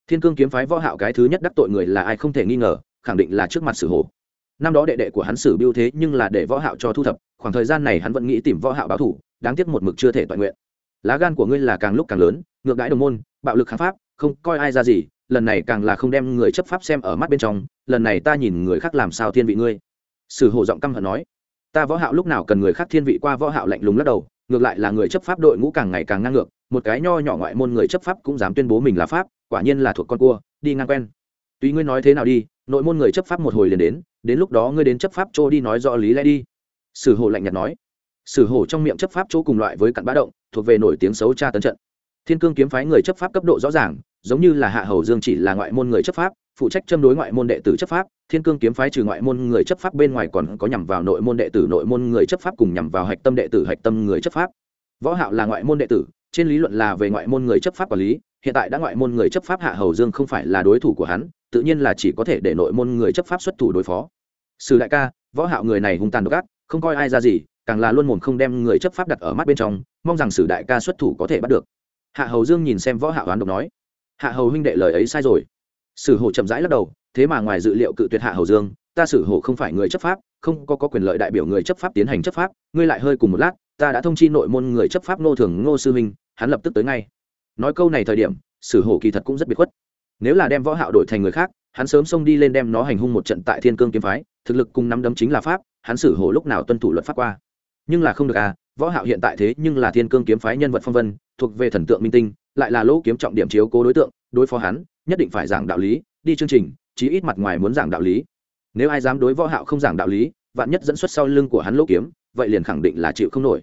Thiên cương kiếm phái võ hạo cái thứ nhất đắc tội người là ai không thể nghi ngờ, khẳng định là trước mặt sử hổ. năm đó đệ đệ của hắn sử biêu thế nhưng là để võ hạo cho thu thập, khoảng thời gian này hắn vẫn nghĩ tìm võ hạo báo thù đáng tiếc một mực chưa thể toàn nguyện. Lá gan của ngươi là càng lúc càng lớn, ngược đãi đồng môn, bạo lực kháng pháp, không coi ai ra gì lần này càng là không đem người chấp pháp xem ở mắt bên trong, lần này ta nhìn người khác làm sao thiên vị ngươi? Sử hộ giọng căm hận nói. Ta võ hạo lúc nào cần người khác thiên vị qua võ hạo lạnh lùng lắc đầu, ngược lại là người chấp pháp đội ngũ càng ngày càng ngang ngược, một cái nho nhỏ ngoại môn người chấp pháp cũng dám tuyên bố mình là pháp, quả nhiên là thuộc con cua, đi ngang quen. Tùy ngươi nói thế nào đi, nội môn người chấp pháp một hồi liền đến đến lúc đó ngươi đến chấp pháp chỗ đi nói rõ lý lẽ đi. Sử hồ lạnh nhạt nói. Sử hồ trong miệng chấp pháp chỗ cùng loại với cặn bã động, thuộc về nổi tiếng xấu tra tấn trận thiên cương kiếm phái người chấp pháp cấp độ rõ ràng, giống như là hạ hầu dương chỉ là ngoại môn người chấp pháp, phụ trách châm đối ngoại môn đệ tử chấp pháp, thiên cương kiếm phái trừ ngoại môn người chấp pháp bên ngoài còn có nhằm vào nội môn đệ tử, nội môn người chấp pháp cùng nhằm vào hạch tâm đệ tử, hạch tâm người chấp pháp. Võ hạo là ngoại môn đệ tử, trên lý luận là về ngoại môn người chấp pháp quản lý, hiện tại đã ngoại môn người chấp pháp hạ hầu dương không phải là đối thủ của hắn, tự nhiên là chỉ có thể để nội môn người chấp pháp xuất thủ đối phó. Sử đại ca, võ hạo người này hung tàn độc ác, không coi ai ra gì, càng là luôn mồm không đem người chấp pháp đặt ở mắt bên trong, mong rằng sử đại ca xuất thủ có thể bắt được hạ hầu dương nhìn xem võ hạ oán độc nói hạ hầu huynh đệ lời ấy sai rồi. Sử hổ chậm rãi lắc đầu thế mà ngoài dự liệu cự tuyệt hạ hầu dương ta sử hổ không phải người chấp pháp không có, có quyền lợi đại biểu người chấp pháp tiến hành chấp pháp ngươi lại hơi cùng một lát ta đã thông chi nội môn người chấp pháp nô thường ngô sư minh hắn lập tức tới ngay. Nói câu này thời điểm sử hổ kỳ thật cũng rất biệt khuất. Nếu là đem võ hạo đổi thành người khác hắn sớm xông đi lên đem nó hành hung một trận tại thiên cương kiếm phái thực lực cùng nắm đấm chính là pháp hắn sử hổ lúc nào tuân thủ luật pháp qua. Nhưng là không được à võ hạo hiện tại thế nhưng là thiên cương kiếm phái nhân vật phong vân, thuộc về thần tượng minh tinh, lại là lỗ kiếm trọng điểm chiếu cố đối tượng, đối phó hắn, nhất định phải giảng đạo lý, đi chương trình, chí ít mặt ngoài muốn giảng đạo lý. Nếu ai dám đối võ hạo không giảng đạo lý, vạn nhất dẫn xuất sau lưng của hắn lỗ kiếm, vậy liền khẳng định là chịu không nổi.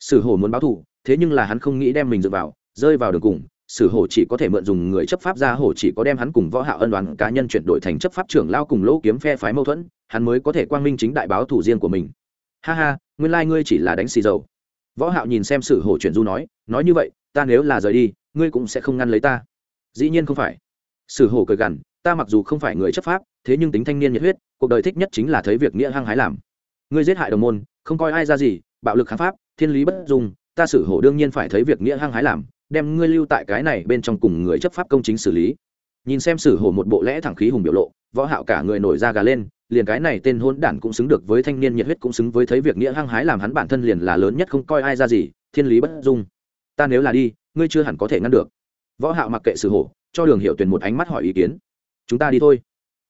Sử hổ muốn báo thù, thế nhưng là hắn không nghĩ đem mình dựa vào, rơi vào đường cùng, sử hổ chỉ có thể mượn dùng người chấp pháp ra hổ chỉ có đem hắn cùng võ hạo ân đoàn cá nhân chuyển đổi thành chấp pháp trưởng lao cùng lỗ kiếm phe phái mâu thuẫn, hắn mới có thể quang minh chính đại báo thủ riêng của mình. Ha ha, nguyên lai like ngươi chỉ là đánh xì dầu võ hạo nhìn xem sử hổ chuyển du nói nói như vậy, ta nếu là rời đi, ngươi cũng sẽ không ngăn lấy ta. Dĩ nhiên không phải. Sử hổ cười gằn, ta mặc dù không phải người chấp pháp, thế nhưng tính thanh niên nhiệt huyết, cuộc đời thích nhất chính là thấy việc nghĩa hăng hái làm. Ngươi giết hại đồng môn, không coi ai ra gì, bạo lực kháng pháp, thiên lý bất dung, ta sử hổ đương nhiên phải thấy việc nghĩa hăng hái làm, đem ngươi lưu tại cái này bên trong cùng người chấp pháp công chính xử lý. Nhìn xem sử hổ một bộ lẽ thẳng khí hùng biểu lộ, võ hạo cả người nổi da gà lên liền cái này tên hôn đản cũng xứng được với thanh niên nhiệt huyết cũng xứng với thấy việc nghĩa hăng hái làm hắn bản thân liền là lớn nhất không coi ai ra gì, thiên lý bất dung. Ta nếu là đi, ngươi chưa hẳn có thể ngăn được. Võ hạo mặc kệ sử hổ, cho đường hiệu tuyền một ánh mắt hỏi ý kiến. Chúng ta đi thôi.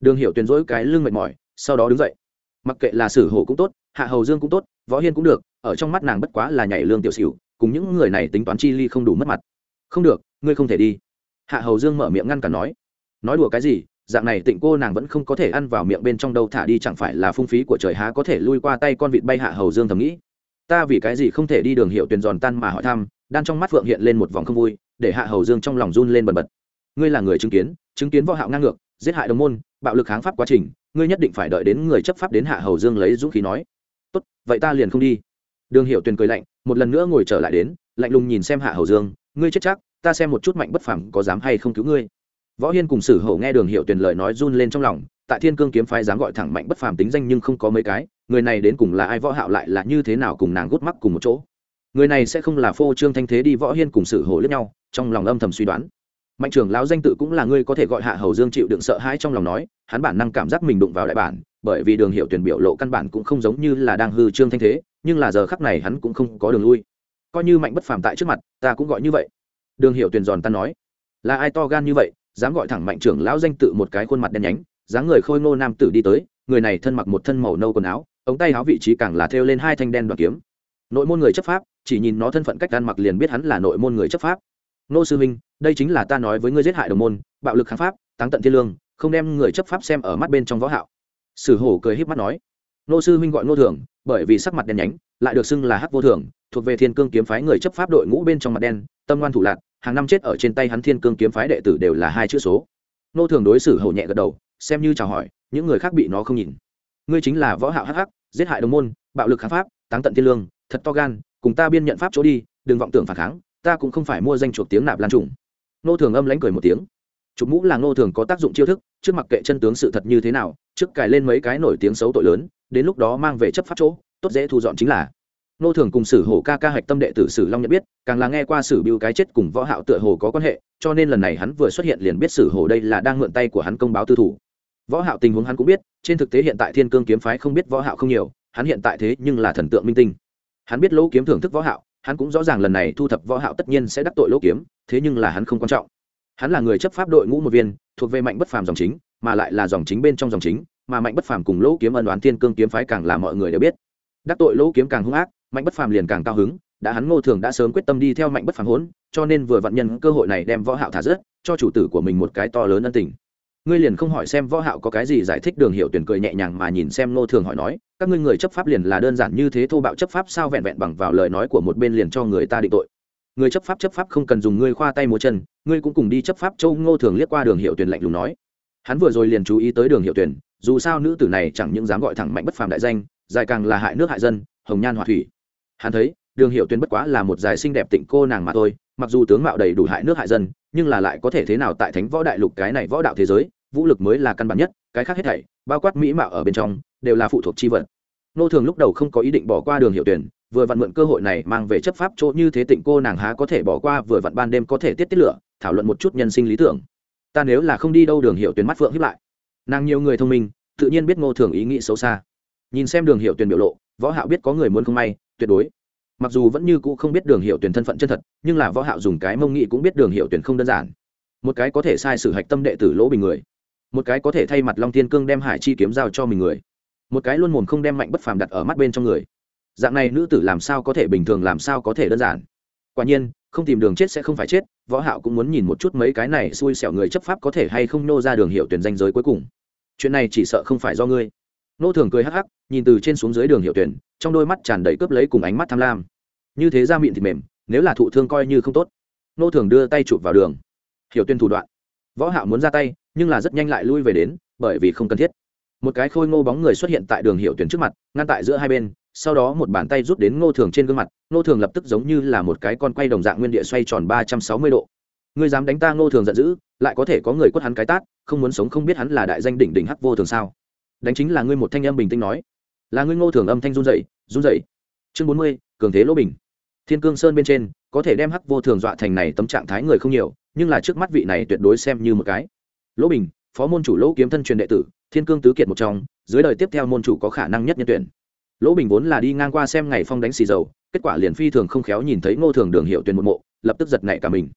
Đường hiệu tuyền dỗi cái lưng mệt mỏi, sau đó đứng dậy. Mặc kệ là sử hổ cũng tốt, hạ hầu dương cũng tốt, võ hiên cũng được, ở trong mắt nàng bất quá là nhảy lương tiểu xỉu, cùng những người này tính toán chi ly không đủ mất mặt. Không được, ngươi không thể đi. Hạ hầu dương mở miệng ngăn cản nói. Nói đùa cái gì dạng này tịnh cô nàng vẫn không có thể ăn vào miệng bên trong đâu, thả đi chẳng phải là phung phí của trời há có thể lui qua tay con vịt bay hạ hầu dương thầm nghĩ. Ta vì cái gì không thể đi đường hiệu tuyển giòn tan mà hỏi thăm đan trong mắt phượng hiện lên một vòng không vui, để hạ hầu dương trong lòng run lên bần bật. Ngươi là người chứng kiến chứng kiến võ hạo ngang ngược, giết hại đồng môn, bạo lực kháng pháp quá trình, ngươi nhất định phải đợi đến người chấp pháp đến hạ hầu dương lấy dũng khí nói. Tốt, vậy ta liền không đi. Đường hiệu tuyền cười lạnh, một lần nữa ngồi trở lại đến, lạnh lùng nhìn xem hạ hầu dương, ngươi chết chắc, ta xem một chút mạnh bất phẳng có dám hay không cứu ngươi võ hiên cùng sử hổ nghe đường hiệu tuyển lời nói run lên trong lòng, tại thiên cương kiếm phái dám gọi thẳng mạnh bất phàm tính danh nhưng không có mấy cái, người này đến cùng là ai, võ hạo lại là như thế nào cùng nàng gút mắc cùng một chỗ? Người này sẽ không là phô trương thanh thế đi, võ hiên cùng sử hổ lẫn nhau, trong lòng âm thầm suy đoán. Mạnh trưởng lão danh tự cũng là người có thể gọi hạ hầu dương chịu đựng sợ hãi trong lòng nói, hắn bản năng cảm giác mình đụng vào đại bản, bởi vì đường hiệu tuyển biểu lộ căn bản cũng không giống như là đang hư trương thanh thế, nhưng là giờ khắc này hắn cũng không có đường lui. Coi như mạnh bất phàm tại trước mặt, ta cũng gọi như vậy. Đường hiệu tuyển giòn ta nói, là ai to gan như vậy dám gọi thẳng mạnh trưởng lão danh tự một cái khuôn mặt đen nhánh, dáng người khôi ngô nam tử đi tới, người này thân mặc một thân màu nâu quần áo, ống tay áo vị trí càng là thêu lên hai thanh đen đoàn kiếm. Nội môn người chấp pháp, chỉ nhìn nó thân phận cách ăn mặc liền biết hắn là nội môn người chấp pháp. Nô sư minh đây chính là ta nói với ngươi giết hại đồng môn, bạo lực kháng pháp, táng tận thiên lương, không đem người chấp pháp xem ở mắt bên trong võ hạo. Sử hổ cười híp mắt nói. Nô sư minh gọi nô thường, bởi vì sắc mặt đen nhánh, lại được xưng là hắc vô thường, thuộc về thiên cương kiếm phái người chấp pháp đội ngũ bên trong mặt đen, tâm ngoan thủ lạc hàng năm chết ở trên tay hắn thiên cương kiếm phái đệ tử đều là hai chữ số. Nô thường đối xử hầu nhẹ gật đầu, xem như chào hỏi, những người khác bị nó không nhìn. Ngươi chính là võ hạo hắc hắc, giết hại đồng môn, bạo lực kháng pháp, táng tận thiên lương, thật to gan, cùng ta biên nhận pháp chỗ đi, đừng vọng tưởng phản kháng, ta cũng không phải mua danh chuột tiếng nạp lan trùng. Nô thường âm lãnh cười một tiếng. Chụp mũ là nô thường có tác dụng chiêu thức, trước mặt kệ chân tướng sự thật như thế nào, trước cài lên mấy cái nổi tiếng xấu tội lớn, đến lúc đó mang về chấp pháp chỗ, tốt dễ thu dọn chính là nô thường cùng sử hổ ca ca hạch tâm đệ tử sử long nhận biết, càng là nghe qua sử biêu cái chết cùng võ hạo tựa hồ có quan hệ, cho nên lần này hắn vừa xuất hiện liền biết sử hổ đây là đang mượn tay của hắn công báo tư thủ. Võ hạo tình huống hắn cũng biết, trên thực tế hiện tại thiên cương kiếm phái không biết võ hạo không nhiều, hắn hiện tại thế nhưng là thần tượng minh tinh. Hắn biết lỗ kiếm thưởng thức võ hạo, hắn cũng rõ ràng lần này thu thập võ hạo tất nhiên sẽ đắc tội lỗ kiếm, thế nhưng là hắn không quan trọng. Hắn là người chấp pháp đội ngũ một viên, thuộc về mạnh bất phàm dòng chính, mà lại là dòng chính bên trong dòng chính, mà mạnh bất phàm cùng lỗ kiếm ân đoán thiên cương kiếm phái càng là mọi người đều biết. Đắc tội lỗ kiếm càng hung ác mạnh bất phàm liền càng cao hứng, đã hắn ngô thường đã sớm quyết tâm đi theo mạnh bất phàm hốn, cho nên vừa vạn nhân cơ hội này đem võ hạo thả rớt, cho chủ tử của mình một cái to lớn ân tình. Ngươi liền không hỏi xem võ hạo có cái gì giải thích đường hiệu tuyển cười nhẹ nhàng mà nhìn xem ngô thường hỏi nói, các ngươi người chấp pháp liền là đơn giản như thế thô bạo chấp pháp sao vẹn vẹn bằng vào lời nói của một bên liền cho người ta định tội. Người chấp pháp chấp pháp không cần dùng ngươi khoa tay múa chân, ngươi cũng cùng đi chấp pháp châu ngô thường liếc qua đường hiệu tuyển lạnh lùng nói. Hắn vừa rồi liền chú ý tới đường hiệu tuyển, dù sao nữ tử này chẳng những dám gọi thẳng mạnh bất phàm đại danh, dài càng là hại nước hại dân, hồng nhan hỏa thủy hắn thấy, đường hiệu tuyến bất quá là một dài xinh đẹp tịnh cô nàng mà thôi, mặc dù tướng mạo đầy đủ hại nước hại dân, nhưng là lại có thể thế nào tại thánh võ đại lục cái này võ đạo thế giới, vũ lực mới là căn bản nhất, cái khác hết thảy, bao quát mỹ mạo ở bên trong, đều là phụ thuộc chi vật. Nô thường lúc đầu không có ý định bỏ qua đường hiệu tuyển vừa vặn mượn cơ hội này mang về chấp pháp chỗ như thế tịnh cô nàng há có thể bỏ qua, vừa vặn ban đêm có thể tiết tiết lửa, thảo luận một chút nhân sinh lý tưởng. Ta nếu là không đi đâu đường hiệu tuyển mắt phượng hiếp lại. Nàng nhiều người thông minh, tự nhiên biết ngô thường ý nghĩ xấu xa. Nhìn xem đường hiệu tuyển biểu lộ, võ hạo biết có người muốn không may tuyệt đối. Mặc dù vẫn như cũ không biết đường hiệu tuyển thân phận chân thật, nhưng là võ hạo dùng cái mông nghị cũng biết đường hiệu tuyển không đơn giản. Một cái có thể sai sử hạch tâm đệ tử lỗ bình người. Một cái có thể thay mặt long thiên cương đem hải chi kiếm giao cho mình người. Một cái luôn mồm không đem mạnh bất phàm đặt ở mắt bên trong người. Dạng này nữ tử làm sao có thể bình thường, làm sao có thể đơn giản? Quả nhiên, không tìm đường chết sẽ không phải chết, võ hạo cũng muốn nhìn một chút mấy cái này xui xẻo người chấp pháp có thể hay không nô ra đường hiệu tuyển danh giới cuối cùng. Chuyện này chỉ sợ không phải do ngươi nô thường cười hắc hắc, nhìn từ trên xuống dưới đường hiệu tuyển, trong đôi mắt tràn đầy cướp lấy cùng ánh mắt tham lam. Như thế ra miệng thịt mềm, nếu là thụ thương coi như không tốt. Nô thường đưa tay chụp vào đường. Hiểu tuyên thủ đoạn. Võ hạo muốn ra tay, nhưng là rất nhanh lại lui về đến, bởi vì không cần thiết. Một cái khôi ngô bóng người xuất hiện tại đường hiệu tuyển trước mặt, ngăn tại giữa hai bên, sau đó một bàn tay rút đến ngô thường trên gương mặt, ngô thường lập tức giống như là một cái con quay đồng dạng nguyên địa xoay tròn ba trăm sáu mươi độ. Ngươi dám đánh ta, ngô thường giận dữ, lại có thể có người quất hắn cái tát, không muốn sống không biết hắn là đại danh đỉnh đỉnh hắc vô thường sao? Đánh chính là ngươi một thanh âm bình tĩnh nói. Là ngươi ngô thường âm thanh run dậy run dậy chương bốn mươi, cường thế lỗ bình. Thiên cương sơn bên trên, có thể đem hắc vô thường dọa thành này tấm trạng thái người không nhiều, nhưng là trước mắt vị này tuyệt đối xem như một cái. Lỗ bình, phó môn chủ lỗ kiếm thân truyền đệ tử, thiên cương tứ kiệt một trong, dưới đời tiếp theo môn chủ có khả năng nhất nhân tuyển. Lỗ bình vốn là đi ngang qua xem ngày phong đánh xì dầu, kết quả liền phi thường không khéo nhìn thấy ngô thường đường hiệu tuyển một mộ, lập tức giật nảy cả mình.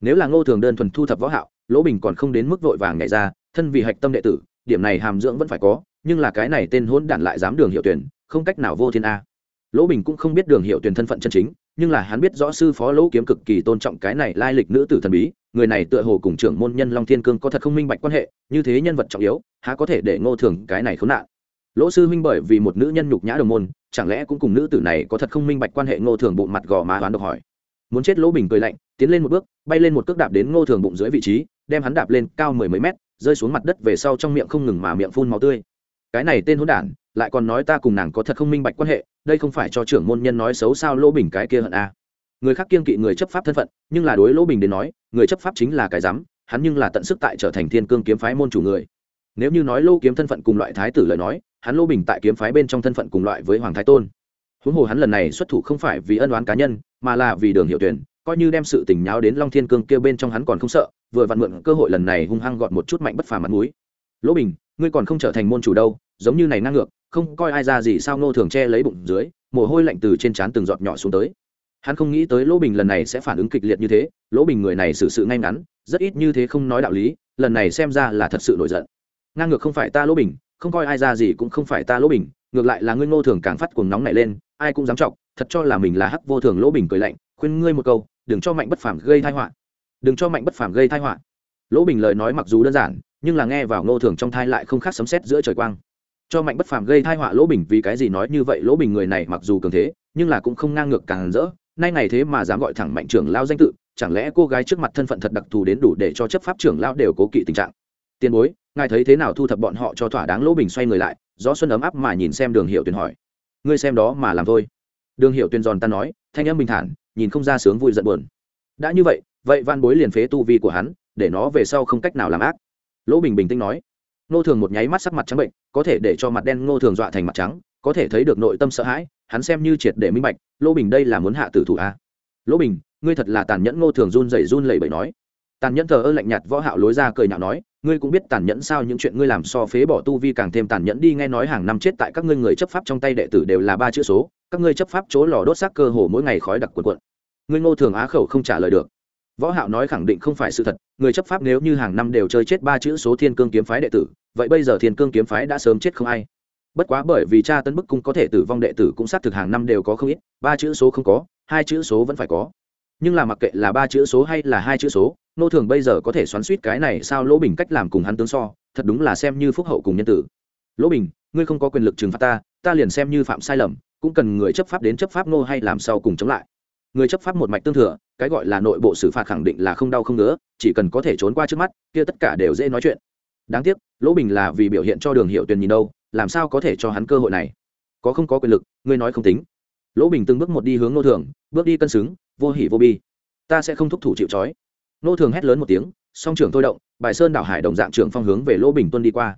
Nếu là ngô thường đơn thuần thu thập võ hạo, lỗ bình còn không đến mức vội vàng nhảy ra, thân vì hạch tâm đệ tử, điểm này hàm dưỡng vẫn phải có nhưng là cái này tên hỗn đản lại dám đường hiệu tuyển, không cách nào vô thiên a. Lỗ bình cũng không biết đường hiệu tuyển thân phận chân chính, nhưng là hắn biết rõ sư phó lỗ kiếm cực kỳ tôn trọng cái này lai lịch nữ tử thần bí, người này tựa hồ cùng trưởng môn nhân long thiên cương có thật không minh bạch quan hệ, như thế nhân vật trọng yếu, há có thể để ngô thường cái này khốn nạn. Lỗ sư huynh bởi vì một nữ nhân nhục nhã đồng môn, chẳng lẽ cũng cùng nữ tử này có thật không minh bạch quan hệ ngô thường bụng mặt gò má đoán độc hỏi. Muốn chết lỗ bình cười lạnh, tiến lên một bước, bay lên một cước đạp đến ngô thường bụng dưới vị trí, đem hắn đạp lên cao mười mấy mét, rơi xuống mặt đất về sau trong miệng không ngừng mà miệng phun màu tươi cái này tên hỗn đản, lại còn nói ta cùng nàng có thật không minh bạch quan hệ, đây không phải cho trưởng môn nhân nói xấu sao lỗ bình cái kia hận a à. người khác kiên kỵ người chấp pháp thân phận, nhưng là đối lỗ bình đến nói, người chấp pháp chính là cái dám hắn nhưng là tận sức tại trở thành thiên cương kiếm phái môn chủ người. Nếu như nói lô kiếm thân phận cùng loại thái tử lời nói, hắn lô bình tại kiếm phái bên trong thân phận cùng loại với hoàng thái tôn. Huống hồ hắn lần này xuất thủ không phải vì ân oán cá nhân, mà là vì đường hiệu tuyển, coi như đem sự tình nháo đến long thiên cương kêu bên trong hắn còn không sợ, vừa vặn mượn cơ hội lần này hung hăng gọn một chút mạnh bất phà mặt mũi. Lỗ bình ngươi còn không trở thành môn chủ đâu, giống như này ngang ngược, không coi ai ra gì sao nô thường che lấy bụng dưới, mồ hôi lạnh từ trên trán từng giọt nhỏ xuống tới. Hắn không nghĩ tới lỗ bình lần này sẽ phản ứng kịch liệt như thế, lỗ bình người này xử sự ngay ngắn, rất ít như thế không nói đạo lý, lần này xem ra là thật sự nổi giận. Ngang ngược không phải ta lỗ bình, không coi ai ra gì cũng không phải ta lỗ bình, ngược lại là ngươi ngô thường càng phát cuồng nóng này lên, ai cũng dám chọc, thật cho là mình là hắc vô thường lỗ bình cười lạnh, khuyên ngươi một câu, đừng cho mạnh bất phàm gây thai họa. Đừng cho mạnh bất phàm gây thai họa. Lỗ bình lời nói mặc dù đơn giản nhưng là nghe vào ngô thường trong thai lại không khác sấm sét giữa trời quang. Cho mạnh bất phàm gây thai họa lỗ bình vì cái gì nói như vậy? Lỗ bình người này mặc dù cường thế, nhưng là cũng không ngang ngược càng rỡ. Nay ngày thế mà dám gọi thẳng mạnh trưởng lao danh tự, chẳng lẽ cô gái trước mặt thân phận thật đặc thù đến đủ để cho chấp pháp trưởng lao đều cố kỵ tình trạng? Tiền bối, ngài thấy thế nào thu thập bọn họ cho thỏa đáng? Lỗ bình xoay người lại, gió xuân ấm áp mà nhìn xem đường hiệu tuyền hỏi. Ngươi xem đó mà làm thôi. Đường hiệu tuyền giòn ta nói, thanh âm bình thản, nhìn không ra sướng vui giận buồn. Đã như vậy vậy van bối liền phế tu vi của hắn, để nó về sau không cách nào làm ác lỗ bình bình tĩnh nói. Nô thường một nháy mắt sắc mặt trắng bệnh, có thể để cho mặt đen ngô thường dọa thành mặt trắng, có thể thấy được nội tâm sợ hãi, hắn xem như triệt để minh bạch, lỗ bình đây là muốn hạ tử thủ a. Lỗ bình, ngươi thật là tàn nhẫn, ngô thường run rẩy run lẩy bẩy nói. Tàn nhẫn thờ ơ lạnh nhạt võ hạo lối ra cười nhạo nói, ngươi cũng biết tàn nhẫn sao, những chuyện ngươi làm so phế bỏ tu vi càng thêm tàn nhẫn đi, nghe nói hàng năm chết tại các ngươi người chấp pháp trong tay đệ tử đều là ba chữ số, các ngươi chấp pháp chỗ lò đốt xác cơ hồ mỗi ngày khói đặc cuộn cuộn. Ngươi ngô thường á khẩu không trả lời được võ hạo nói khẳng định không phải sự thật, người chấp pháp nếu như hàng năm đều chơi chết ba chữ số thiên cương kiếm phái đệ tử, vậy bây giờ thiên cương kiếm phái đã sớm chết không ai. Bất quá bởi vì cha tấn bức cung có thể tử vong đệ tử cũng xác thực hàng năm đều có không ít, ba chữ số không có, hai chữ số vẫn phải có. Nhưng là mặc kệ là ba chữ số hay là hai chữ số, nô thường bây giờ có thể xoắn suýt cái này sao lỗ bình cách làm cùng hắn tướng so, thật đúng là xem như phúc hậu cùng nhân tử. Lỗ bình, ngươi không có quyền lực trừng phạt ta ta liền xem như phạm sai lầm, cũng cần người chấp pháp đến chấp pháp nô hay làm sao cùng chống lại người chấp pháp một mạch tương thừa, cái gọi là nội bộ xử phạt khẳng định là không đau không ngứa, chỉ cần có thể trốn qua trước mắt, kia tất cả đều dễ nói chuyện. Đáng tiếc, lỗ bình là vì biểu hiện cho đường hiệu tuyền nhìn đâu, làm sao có thể cho hắn cơ hội này? Có không có quyền lực, ngươi nói không tính. Lỗ bình từng bước một đi hướng nô thường, bước đi cân xứng, vô hỉ vô bi. Ta sẽ không thúc thủ chịu trói. Nô thường hét lớn một tiếng, song trưởng thôi động, bài sơn đảo hải đồng dạng trưởng phong hướng về lỗ bình tuân đi qua.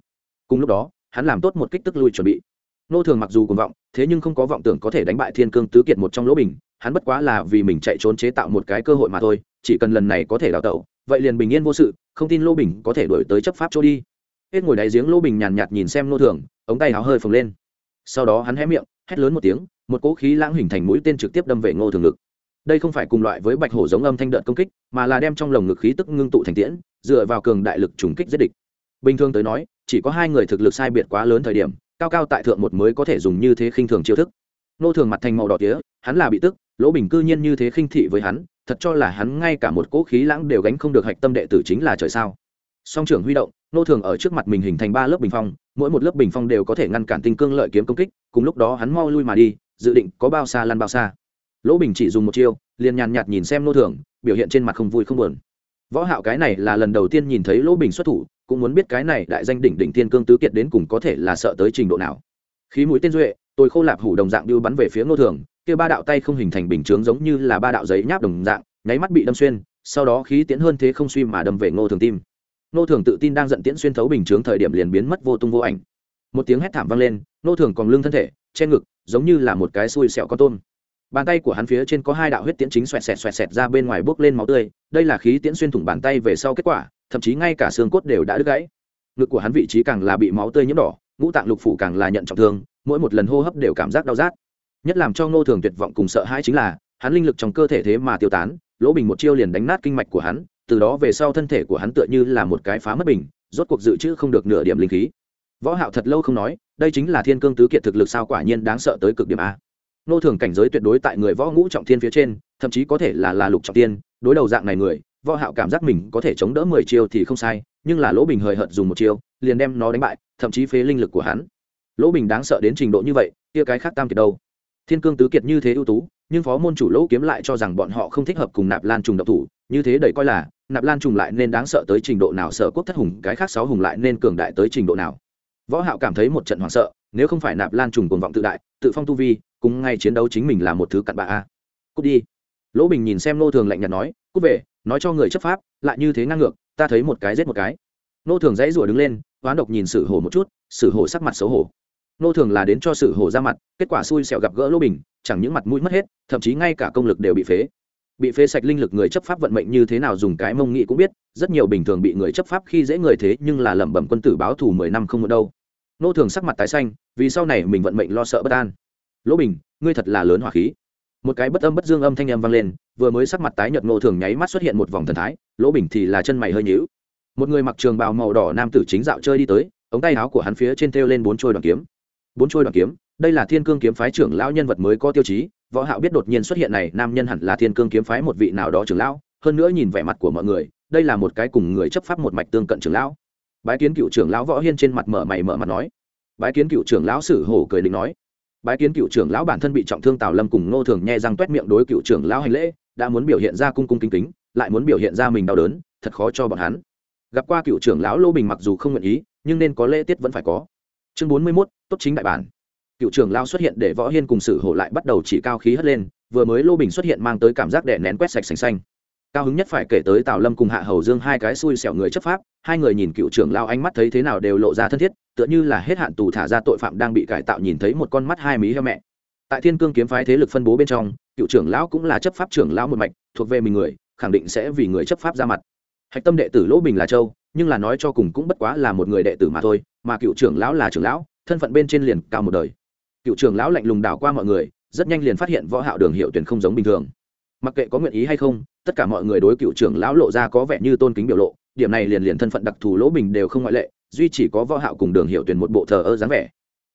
Cùng lúc đó, hắn làm tốt một kích tức lui chuẩn bị. Nô thường mặc dù cùng vọng, thế nhưng không có vọng tưởng có thể đánh bại thiên cương tứ kiệt một trong lỗ bình hắn bất quá là vì mình chạy trốn chế tạo một cái cơ hội mà thôi, chỉ cần lần này có thể đào tẩu, vậy liền bình yên vô sự, không tin lô bình có thể đổi tới chấp pháp chỗ đi. Hết ngồi đáy giếng lô bình nhàn nhạt nhìn xem nô thường, ống tay áo hơi phồng lên. Sau đó hắn hé miệng, hét lớn một tiếng, một cỗ khí lãng hình thành mũi tên trực tiếp đâm về ngô thường ngực. Đây không phải cùng loại với bạch hổ giống âm thanh đợt công kích, mà là đem trong lồng ngực khí tức ngưng tụ thành tiễn, dựa vào cường đại lực trùng kích giết địch. Bình thường tới nói, chỉ có hai người thực lực sai biệt quá lớn thời điểm, cao cao tại thượng một mới có thể dùng như thế khinh thường chiêu thức. Nô thường mặt thành màu đỏ tía, hắn là bị tức lỗ bình cư nhiên như thế khinh thị với hắn, thật cho là hắn ngay cả một cỗ khí lãng đều gánh không được hạch tâm đệ tử chính là trời sao. Song trưởng huy động, nô thường ở trước mặt mình hình thành ba lớp bình phong, mỗi một lớp bình phong đều có thể ngăn cản tinh cương lợi kiếm công kích, cùng lúc đó hắn mau lui mà đi, dự định có bao xa lăn bao xa. Lỗ bình chỉ dùng một chiêu, liền nhàn nhạt nhìn xem nô thường, biểu hiện trên mặt không vui không buồn. Võ hạo cái này là lần đầu tiên nhìn thấy lỗ bình xuất thủ, cũng muốn biết cái này đại danh đỉnh đỉnh tiên cương tứ kiệt đến cùng có thể là sợ tới trình độ nào. Khí mũi tên duệ, tôi khô lạp hủ đồng dạng đưa bắn về phía nô thường kia ba đạo tay không hình thành bình chướng giống như là ba đạo giấy nháp đồng dạng, nháy mắt bị đâm xuyên, sau đó khí tiến hơn thế không suy mà đâm về ngô thường tim. Ngô thường tự tin đang giận tiễn xuyên thấu bình chướng thời điểm liền biến mất vô tung vô ảnh. Một tiếng hét thảm vang lên, Ngô thường còn lưng thân thể, che ngực, giống như là một cái xui xẹo con tôm. Bàn tay của hắn phía trên có hai đạo huyết tiễn chính xoẹt xẹt xoẹt xẹt ra bên ngoài bốc lên máu tươi, đây là khí tiễn xuyên thủng bàn tay về sau kết quả, thậm chí ngay cả xương cốt đều đã đứt gãy. Ngực của hắn vị trí càng là bị máu tươi nhiễm đỏ, ngũ tạng lục phủ càng là nhận trọng thương, mỗi một lần hô hấp đều cảm giác đau rát nhất làm cho ngô thường tuyệt vọng cùng sợ hãi chính là, hắn linh lực trong cơ thể thế mà tiêu tán, lỗ bình một chiêu liền đánh nát kinh mạch của hắn, từ đó về sau thân thể của hắn tựa như là một cái phá mất bình, rốt cuộc dự trữ không được nửa điểm linh khí. Võ hạo thật lâu không nói, đây chính là thiên cương tứ kiệt thực lực sao quả nhiên đáng sợ tới cực điểm a. Nô thường cảnh giới tuyệt đối tại người võ ngũ trọng thiên phía trên, thậm chí có thể là là lục trọng thiên đối đầu dạng này người, võ hạo cảm giác mình có thể chống đỡ 10 chiêu thì không sai, nhưng là lỗ bình hời hợt dùng một chiêu, liền đem nó đánh bại, thậm chí phế linh lực của hắn. Lỗ bình đáng sợ đến trình độ như vậy, kia cái khác tam kiệt đâu? Thiên cương tứ kiệt như thế ưu tú, nhưng phó môn chủ lỗ kiếm lại cho rằng bọn họ không thích hợp cùng nạp lan trùng độc thủ, như thế đẩy coi là, nạp lan trùng lại nên đáng sợ tới trình độ nào sợ quốc thất hùng, cái khác sáu hùng lại nên cường đại tới trình độ nào. Võ hạo cảm thấy một trận hoảng sợ, nếu không phải nạp lan trùng cuồng vọng tự đại, tự phong tu vi, cùng ngay chiến đấu chính mình là một thứ cặn bã. A cút đi. Lỗ bình nhìn xem nô thường lạnh nhạt nói, cút về, nói cho người chấp pháp, lại như thế ngang ngược, ta thấy một cái giết một cái. Nô thường dãy rủa đứng lên, hoán độc nhìn sử hổ một chút, sử hổ sắc mặt xấu hổ nô thường là đến cho sử hổ ra mặt, kết quả xui xẻo gặp gỡ lỗ bình, chẳng những mặt mũi mất hết, thậm chí ngay cả công lực đều bị phế. Bị phế sạch linh lực người chấp pháp vận mệnh như thế nào dùng cái mông nghị cũng biết, rất nhiều bình thường bị người chấp pháp khi dễ người thế nhưng là lẩm bẩm quân tử báo thù mười năm không một đâu. Nô thường sắc mặt tái xanh, vì sau này mình vận mệnh lo sợ bất an. Lỗ bình, ngươi thật là lớn hỏa khí. Một cái bất âm bất dương âm thanh âm vang lên, vừa mới sắc mặt tái nhợt nô thường nháy mắt xuất hiện một vòng thần thái, lỗ bình thì là chân mày hơi nhíu. Một người mặc trường bào màu đỏ nam tử chính dạo chơi đi tới, ống tay áo của hắn phía trên thêu lên bốn trôi đoàn kiếm bốn trôi đoạn kiếm, đây là thiên cương kiếm phái trưởng lão nhân vật mới có tiêu chí, võ hạo biết đột nhiên xuất hiện này, nam nhân hẳn là thiên cương kiếm phái một vị nào đó trưởng lão, hơn nữa nhìn vẻ mặt của mọi người, đây là một cái cùng người chấp pháp một mạch tương cận trưởng lão. Bái kiến cựu trưởng lão võ hiên trên mặt mở mày mở mặt nói. Bái kiến cựu trưởng lão sử hổ cười định nói. Bái kiến cựu trưởng lão bản thân bị trọng thương tào lâm cùng nô thường nghe răng tuét miệng đối cựu trưởng lão hành lễ, đã muốn biểu hiện ra cung cung kính kính, lại muốn biểu hiện ra mình đau đớn, thật khó cho bọn hắn. Gặp qua cựu trưởng lão lô bình mặc dù không nguyện ý, nhưng nên có lễ tiết vẫn phải có chương bốn mươi 41, tốt chính đại bản. Cựu trưởng lão xuất hiện để võ hiên cùng sử hổ lại bắt đầu chỉ cao khí hất lên vừa mới lô bình xuất hiện mang tới cảm giác đè nén quét sạch sành xanh. Cao hứng nhất phải kể tới tào lâm cùng hạ hầu dương hai cái xui xẻo người chấp pháp hai người nhìn cựu trưởng lao ánh mắt thấy thế nào đều lộ ra thân thiết tựa như là hết hạn tù thả ra tội phạm đang bị cải tạo nhìn thấy một con mắt hai mí heo mẹ. Tại thiên cương kiếm phái thế lực phân bố bên trong cựu trưởng lão cũng là chấp pháp trưởng lão một mạch thuộc về mình người khẳng định sẽ vì người chấp pháp ra mặt. Hạch tâm đệ tử lỗ bình là châu nhưng là nói cho cùng cũng bất quá là một người đệ tử mà thôi mà cựu trưởng lão là trưởng lão, thân phận bên trên liền cao một đời. Cựu trưởng lão lạnh lùng đảo qua mọi người, rất nhanh liền phát hiện võ hạo đường hiệu tuyển không giống bình thường. Mặc kệ có nguyện ý hay không, tất cả mọi người đối cựu trưởng lão lộ ra có vẻ như tôn kính biểu lộ, điểm này liền liền thân phận đặc thù lỗ bình đều không ngoại lệ, duy chỉ có võ hạo cùng đường hiệu tuyển một bộ thờ ơ dáng vẻ.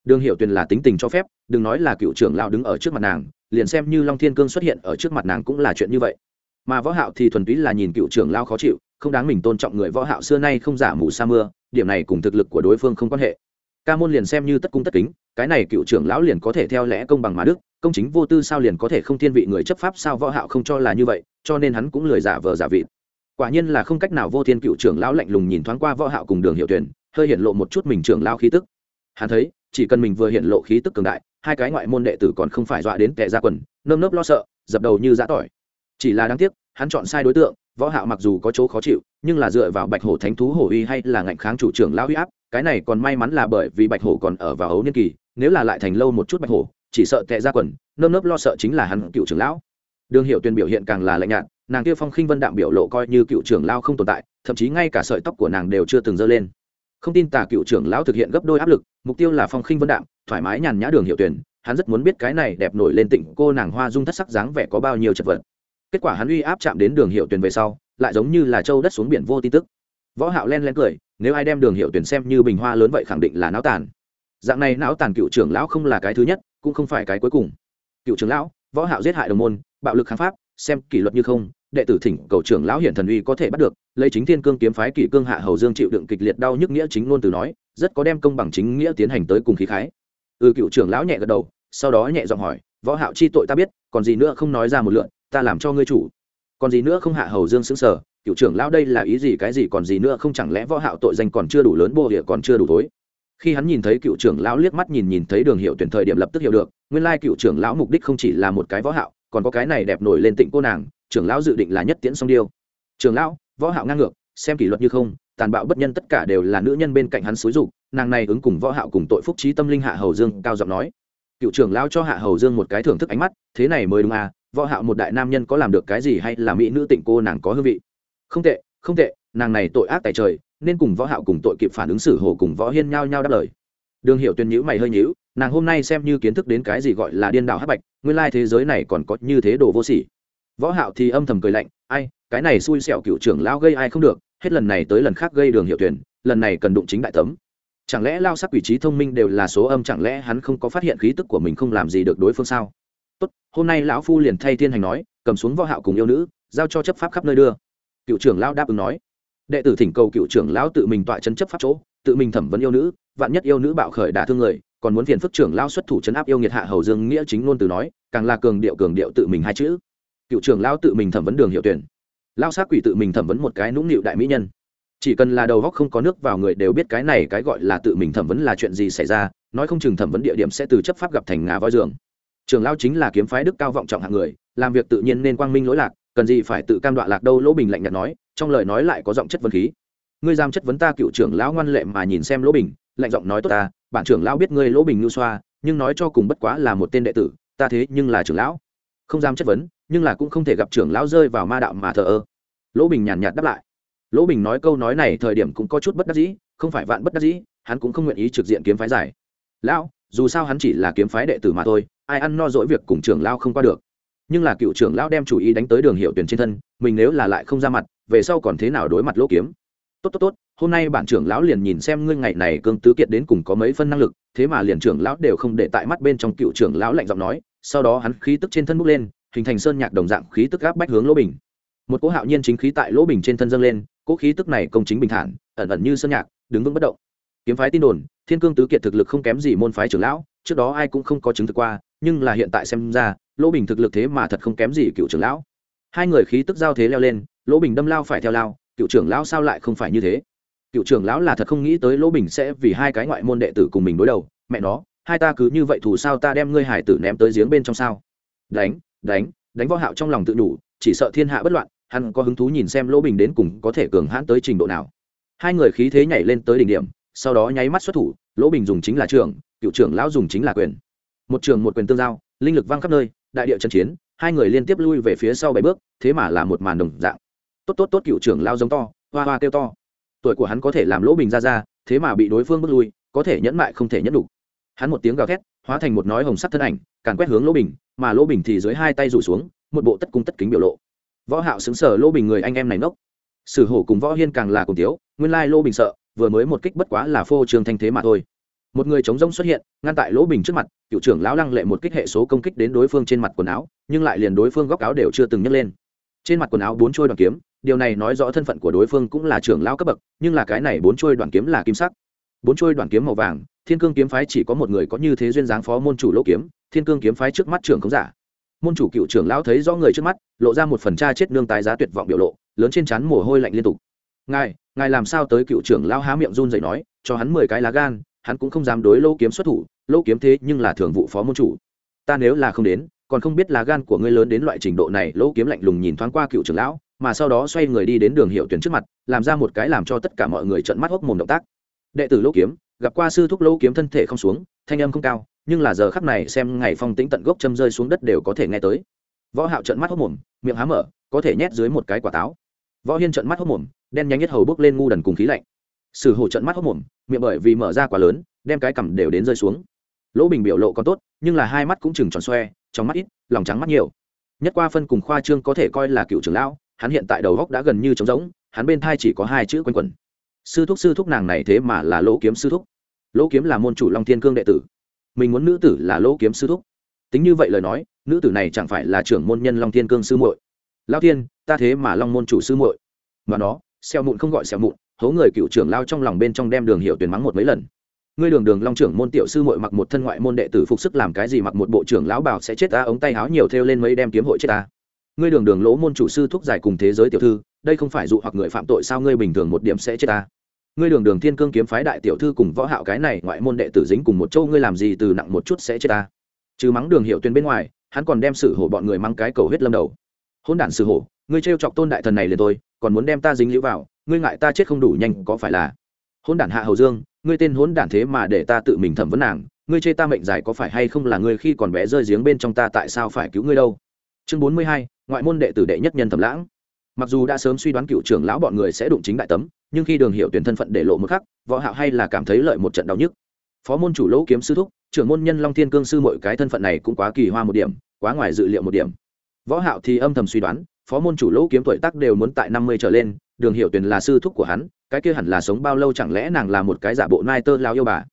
Đường hiệu tuyển là tính tình cho phép, đừng nói là cựu trưởng lão đứng ở trước mặt nàng, liền xem như long thiên cương xuất hiện ở trước mặt nàng cũng là chuyện như vậy. Mà võ hạo thì thuần túy là nhìn cựu trưởng lão khó chịu không đáng mình tôn trọng người võ hạo xưa nay không giả mù sa mưa, điểm này cùng thực lực của đối phương không quan hệ. Ca môn liền xem như tất cung tất kính, cái này cựu trưởng lão liền có thể theo lẽ công bằng mà đức, công chính vô tư sao liền có thể không thiên vị người chấp pháp sao võ hạo không cho là như vậy, cho nên hắn cũng lười giả vờ giả vị quả nhiên là không cách nào vô thiên cựu trưởng lão lạnh lùng nhìn thoáng qua võ hạo cùng đường hiệu tuyển, hơi hiện lộ một chút mình trưởng lão khí tức. Hắn thấy, chỉ cần mình vừa hiện lộ khí tức cường đại, hai cái ngoại môn đệ tử còn không phải dọa đến kẻ ra quần, nơm nớp lo sợ, dập đầu như dã tỏi. Chỉ là đáng tiếc, hắn chọn sai đối tượng võ hạo mặc dù có chỗ khó chịu nhưng là dựa vào bạch hổ thánh thú hổ uy hay là ngạnh kháng chủ trưởng lão uy áp cái này còn may mắn là bởi vì bạch hổ còn ở vào hấu niên kỳ nếu là lại thành lâu một chút bạch hổ chỉ sợ tệ ra quần nơm nớp lo sợ chính là hắn cựu trưởng lão. Đường hiệu tuyên biểu hiện càng là lạnh nhạt nàng kia phong khinh vân đạm biểu lộ coi như cựu trưởng lão không tồn tại thậm chí ngay cả sợi tóc của nàng đều chưa từng dơ lên. Không tin tà cựu trưởng lão thực hiện gấp đôi áp lực mục tiêu là phong khinh vân đạm thoải mái nhàn nhã đường hiệu Tuyền, hắn rất muốn biết cái này đẹp nổi lên tịnh cô nàng hoa dung thất sắc dáng vẻ có bao nhiêu chật vật kết quả hắn uy áp chạm đến đường hiệu tuyển về sau, lại giống như là châu đất xuống biển vô tin tức. Võ hạo len len cười, nếu ai đem đường hiệu tuyển xem như bình hoa lớn vậy khẳng định là não tàn. Dạng này não tàn cựu trưởng lão không là cái thứ nhất, cũng không phải cái cuối cùng. Cựu trưởng lão, võ hạo giết hại đồng môn, bạo lực kháng pháp, xem kỷ luật như không, đệ tử thỉnh cầu trưởng lão hiển thần uy có thể bắt được, lấy chính thiên cương kiếm phái kỷ cương hạ hầu dương chịu đựng kịch liệt đau nhức nghĩa chính ngôn từ nói, rất có đem công bằng chính nghĩa tiến hành tới cùng khí khái. Ừ cựu trưởng lão nhẹ gật đầu, sau đó nhẹ giọng hỏi, võ hạo chi tội ta biết, còn gì nữa không nói ra một lượn ta làm cho ngươi chủ. Còn gì nữa không hạ hầu dương xứng sở cựu trưởng lão đây là ý gì cái gì còn gì nữa không chẳng lẽ võ hạo tội danh còn chưa đủ lớn, bô địa còn chưa đủ tối khi hắn nhìn thấy cựu trưởng lão liếc mắt nhìn nhìn thấy đường hiệu tuyển thời điểm lập tức hiểu được, nguyên lai cựu trưởng lão mục đích không chỉ là một cái võ hạo, còn có cái này đẹp nổi lên tịnh cô nàng, trưởng lão dự định là nhất tiễn song điêu. Trưởng lão, võ hạo ngang ngược, xem kỷ luật như không, tàn bạo bất nhân tất cả đều là nữ nhân bên cạnh hắn xúi dục, nàng này ứng cùng võ hạo cùng tội phúc trí tâm linh hạ hầu dương, cao giọng nói. Cựu trưởng lão cho hạ hầu dương một cái thưởng thức ánh mắt, thế này mới đúng à võ hạo một đại nam nhân có làm được cái gì hay là mỹ nữ tịnh cô nàng có hương vị? Không tệ không tệ, nàng này tội ác tại trời, nên cùng võ hạo cùng tội kịp phản ứng xử hồ cùng võ hiên nhau nhau đáp lời. Đường hiệu tuyên nhữ mày hơi nhữ nàng hôm nay xem như kiến thức đến cái gì gọi là điên đảo hắc bạch, nguyên lai thế giới này còn có như thế đồ vô sỉ. Võ hạo thì âm thầm cười lạnh, ai, cái này xui xẻo cựu trưởng lao gây ai không được, hết lần này tới lần khác gây đường hiệu tuyển lần này cần đụng chính đại tấm. Chẳng lẽ lao sắc quỷ trí thông minh đều là số âm, chẳng lẽ hắn không có phát hiện khí tức của mình không làm gì được đối phương sao? Tốt, hôm nay lão phu liền thay thiên hành nói, cầm xuống võ hạo cùng yêu nữ, giao cho chấp pháp khắp nơi đưa. Cựu trưởng lão đáp ứng nói. Đệ tử thỉnh cầu cựu trưởng lão tự mình tọa chân chấp pháp chỗ, tự mình thẩm vấn yêu nữ, vạn nhất yêu nữ bạo khởi đả thương người, còn muốn phiền phức trưởng lão xuất thủ chấn áp yêu nghiệt hạ hầu dương nghĩa chính ngôn từ nói, càng là cường điệu cường điệu tự mình hai chữ. Cựu trưởng lão tự mình thẩm vấn đường hiệu tuyển. Lão sát quỷ tự mình thẩm vấn một cái nũng nịu đại mỹ nhân. Chỉ cần là đầu góc không có nước vào người đều biết cái này cái gọi là tự mình thẩm vấn là chuyện gì xảy ra, nói không chừng thẩm vấn địa điểm sẽ từ chấp pháp gặp thành ngà voi giường. Trưởng lao chính là kiếm phái đức cao vọng trọng hạng người, làm việc tự nhiên nên quang minh lỗi lạc, cần gì phải tự cam đoạ lạc đâu lỗ bình lạnh nhạt nói, trong lời nói lại có giọng chất vấn khí. Ngươi giam chất vấn ta cựu trưởng lão ngoan lệ mà nhìn xem lỗ bình, lạnh giọng nói tốt ta bản trưởng lão biết ngươi lỗ bình nhu xoa, nhưng nói cho cùng bất quá là một tên đệ tử, ta thế nhưng là trưởng lão. Không dám chất vấn, nhưng là cũng không thể gặp trưởng lão rơi vào ma đạo mà thờ ơ. Lỗ bình nhàn nhạt đáp lại. Lỗ bình nói câu nói này thời điểm cũng có chút bất đắc dĩ, không phải vạn bất đắc dĩ, hắn cũng không nguyện ý trực diện kiếm phái giải. Lão, dù sao hắn chỉ là kiếm phái đệ tử mà thôi ai ăn no dỗi việc cùng trưởng lão không qua được. Nhưng là cựu trưởng lão đem chủ ý đánh tới đường hiệu tuyển trên thân, mình nếu là lại không ra mặt, về sau còn thế nào đối mặt lỗ kiếm? Tốt tốt tốt, hôm nay bản trưởng lão liền nhìn xem ngươi ngày này cương tứ kiệt đến cùng có mấy phân năng lực, thế mà liền trưởng lão đều không để tại mắt bên trong cựu trưởng lão lạnh giọng nói, sau đó hắn khí tức trên thân bốc lên, hình thành sơn nhạc đồng dạng khí tức gáp bách hướng lỗ bình. Một cỗ hạo nhiên chính khí tại lỗ bình trên thân dâng lên, cỗ khí tức này công chính bình thản, ẩn ẩn như sơn nhạc, đứng vững bất động. Kiếm phái tin đồn, thiên cương tứ kiệt thực lực không kém gì môn phái trưởng lão, trước đó ai cũng không có chứng thực qua nhưng là hiện tại xem ra, lỗ bình thực lực thế mà thật không kém gì cựu trưởng lão. Hai người khí tức giao thế leo lên, lỗ bình đâm lao phải theo lao, cựu trưởng lão sao lại không phải như thế? Cựu trưởng lão là thật không nghĩ tới lỗ bình sẽ vì hai cái ngoại môn đệ tử cùng mình đối đầu, mẹ nó, hai ta cứ như vậy thù sao ta đem ngươi hải tử ném tới giếng bên trong sao? Đánh đánh đánh võ hạo trong lòng tự đủ, chỉ sợ thiên hạ bất loạn, hắn có hứng thú nhìn xem lỗ bình đến cùng có thể cường hãn tới trình độ nào. Hai người khí thế nhảy lên tới đỉnh điểm, sau đó nháy mắt xuất thủ, lỗ bình dùng chính là trường, cựu trưởng lão dùng chính là quyền một trường một quyền tương giao, linh lực vang khắp nơi, đại địa trận chiến, hai người liên tiếp lui về phía sau bảy bước, thế mà là một màn đồng dạng. Tốt tốt tốt, cựu trưởng lao giống to, hoa hoa kêu to. Tuổi của hắn có thể làm lỗ bình ra ra, thế mà bị đối phương bước lui, có thể nhẫn mại không thể nhẫn đủ. Hắn một tiếng gào thét, hóa thành một nói hồng sắc thân ảnh, càn quét hướng lỗ bình, mà lỗ bình thì dưới hai tay rủ xuống, một bộ tất cung tất kính biểu lộ. Võ hạo xứng sở lỗ bình người anh em này nốc sử hổ cùng võ hiên càng là cùng tiếu, nguyên lai lỗ bình sợ, vừa mới một kích bất quá là phô trương thanh thế mà thôi một người chống rông xuất hiện, ngăn tại lỗ bình trước mặt, cựu trưởng lão lăng lệ một kích hệ số công kích đến đối phương trên mặt quần áo, nhưng lại liền đối phương góc áo đều chưa từng nhấc lên. Trên mặt quần áo bốn trôi đoàn kiếm, điều này nói rõ thân phận của đối phương cũng là trưởng lão cấp bậc, nhưng là cái này bốn trôi đoàn kiếm là kim sắc. Bốn trôi đoàn kiếm màu vàng, thiên cương kiếm phái chỉ có một người có như thế duyên dáng phó môn chủ lỗ kiếm, thiên cương kiếm phái trước mắt trưởng không giả. Môn chủ cựu trưởng lão thấy rõ người trước mắt, lộ ra một phần cha chết nương tái giá tuyệt vọng biểu lộ, lớn trên chắn mồ hôi lạnh liên tục. Ngài ngài làm sao tới cựu trưởng lão há miệng run dậy nói, cho hắn mười cái lá gan hắn cũng không dám đối lỗ kiếm xuất thủ lỗ kiếm thế nhưng là thường vụ phó môn chủ. Ta nếu là không đến, còn không biết là gan của ngươi lớn đến loại trình độ này lỗ kiếm lạnh lùng nhìn thoáng qua cựu trưởng lão, mà sau đó xoay người đi đến đường hiệu tuyển trước mặt, làm ra một cái làm cho tất cả mọi người trợn mắt hốc mồm động tác. Đệ tử lỗ kiếm, gặp qua sư thúc lỗ kiếm thân thể không xuống, thanh âm không cao, nhưng là giờ khắp này xem ngày phong tính tận gốc châm rơi xuống đất đều có thể nghe tới. Võ hạo trợn mắt hốc mồm, miệng há mở, có thể nhét dưới một cái quả táo. Võ hiên trợn mắt hốc mồm, đen nhánh nhất hầu bước lên ngu đần cùng khí lạnh sử hổ trợn mắt hốc mồm, miệng bởi vì mở ra quá lớn, đem cái cằm đều đến rơi xuống. Lỗ bình biểu lộ còn tốt, nhưng là hai mắt cũng chừng tròn xoe, trong mắt ít, lòng trắng mắt nhiều. Nhất qua phân cùng khoa trương có thể coi là cựu trưởng lão, hắn hiện tại đầu góc đã gần như trống rỗng, hắn bên thai chỉ có hai chữ quanh quẩn. Sư thúc sư thúc nàng này thế mà là lỗ kiếm sư thúc. Lỗ kiếm là môn chủ long thiên cương đệ tử. Mình muốn nữ tử là lỗ kiếm sư thúc. Tính như vậy lời nói, nữ tử này chẳng phải là trưởng môn nhân long thiên cương sư muội? Lao thiên, ta thế mà long môn chủ sư muội. Mà nó xeo mụn không gọi xeo mụn hố người cựu trưởng lao trong lòng bên trong đem đường hiệu tuyển mắng một mấy lần. Ngươi đường đường long trưởng môn tiểu sư muội mặc một thân ngoại môn đệ tử phục sức làm cái gì mặc một bộ trưởng lão bảo sẽ chết ta, ống tay háo nhiều theo lên mấy đem kiếm hội chết ta. Ngươi đường đường lỗ môn chủ sư thúc giải cùng thế giới tiểu thư, đây không phải dụ hoặc người phạm tội sao ngươi bình thường một điểm sẽ chết ta. Ngươi đường đường thiên cương kiếm phái đại tiểu thư cùng võ hạo cái này ngoại môn đệ tử dính cùng một châu ngươi làm gì từ nặng một chút sẽ chết ta. Trừ mắng đường hiệu tuyên bên ngoài, hắn còn đem sự hổ bọn người mang cái cầu huyết lâm đầu. Hôn đản sự hổ, ngươi trêu chọc tôn đại thần này liền tôi còn muốn đem ta dính liễu vào ngươi ngại ta chết không đủ nhanh, có phải là? Hôn đản hạ hầu dương, ngươi tên hôn đản thế mà để ta tự mình thẩm vấn nàng, ngươi chê ta mệnh dài có phải hay không là ngươi khi còn bé rơi giếng bên trong ta tại sao phải cứu ngươi đâu? Chương bốn mươi hai, ngoại môn đệ tử đệ nhất nhân thẩm lãng. Mặc dù đã sớm suy đoán cựu trưởng lão bọn người sẽ đụng chính đại tấm, nhưng khi đường hiệu tuyển thân phận để lộ một khắc, võ hạo hay là cảm thấy lợi một trận đau nhức. Phó môn chủ lỗ kiếm sư thúc, trưởng môn nhân long thiên cương sư mọi cái thân phận này cũng quá kỳ hoa một điểm, quá ngoài dự liệu một điểm. Võ hạo thì âm thầm suy đoán, phó môn chủ lỗ kiếm tuổi tác đều muốn tại năm mươi trở lên đường hiệu tuyền là sư thúc của hắn cái kia hẳn là sống bao lâu chẳng lẽ nàng là một cái giả bộ nai tơ lao yêu bà?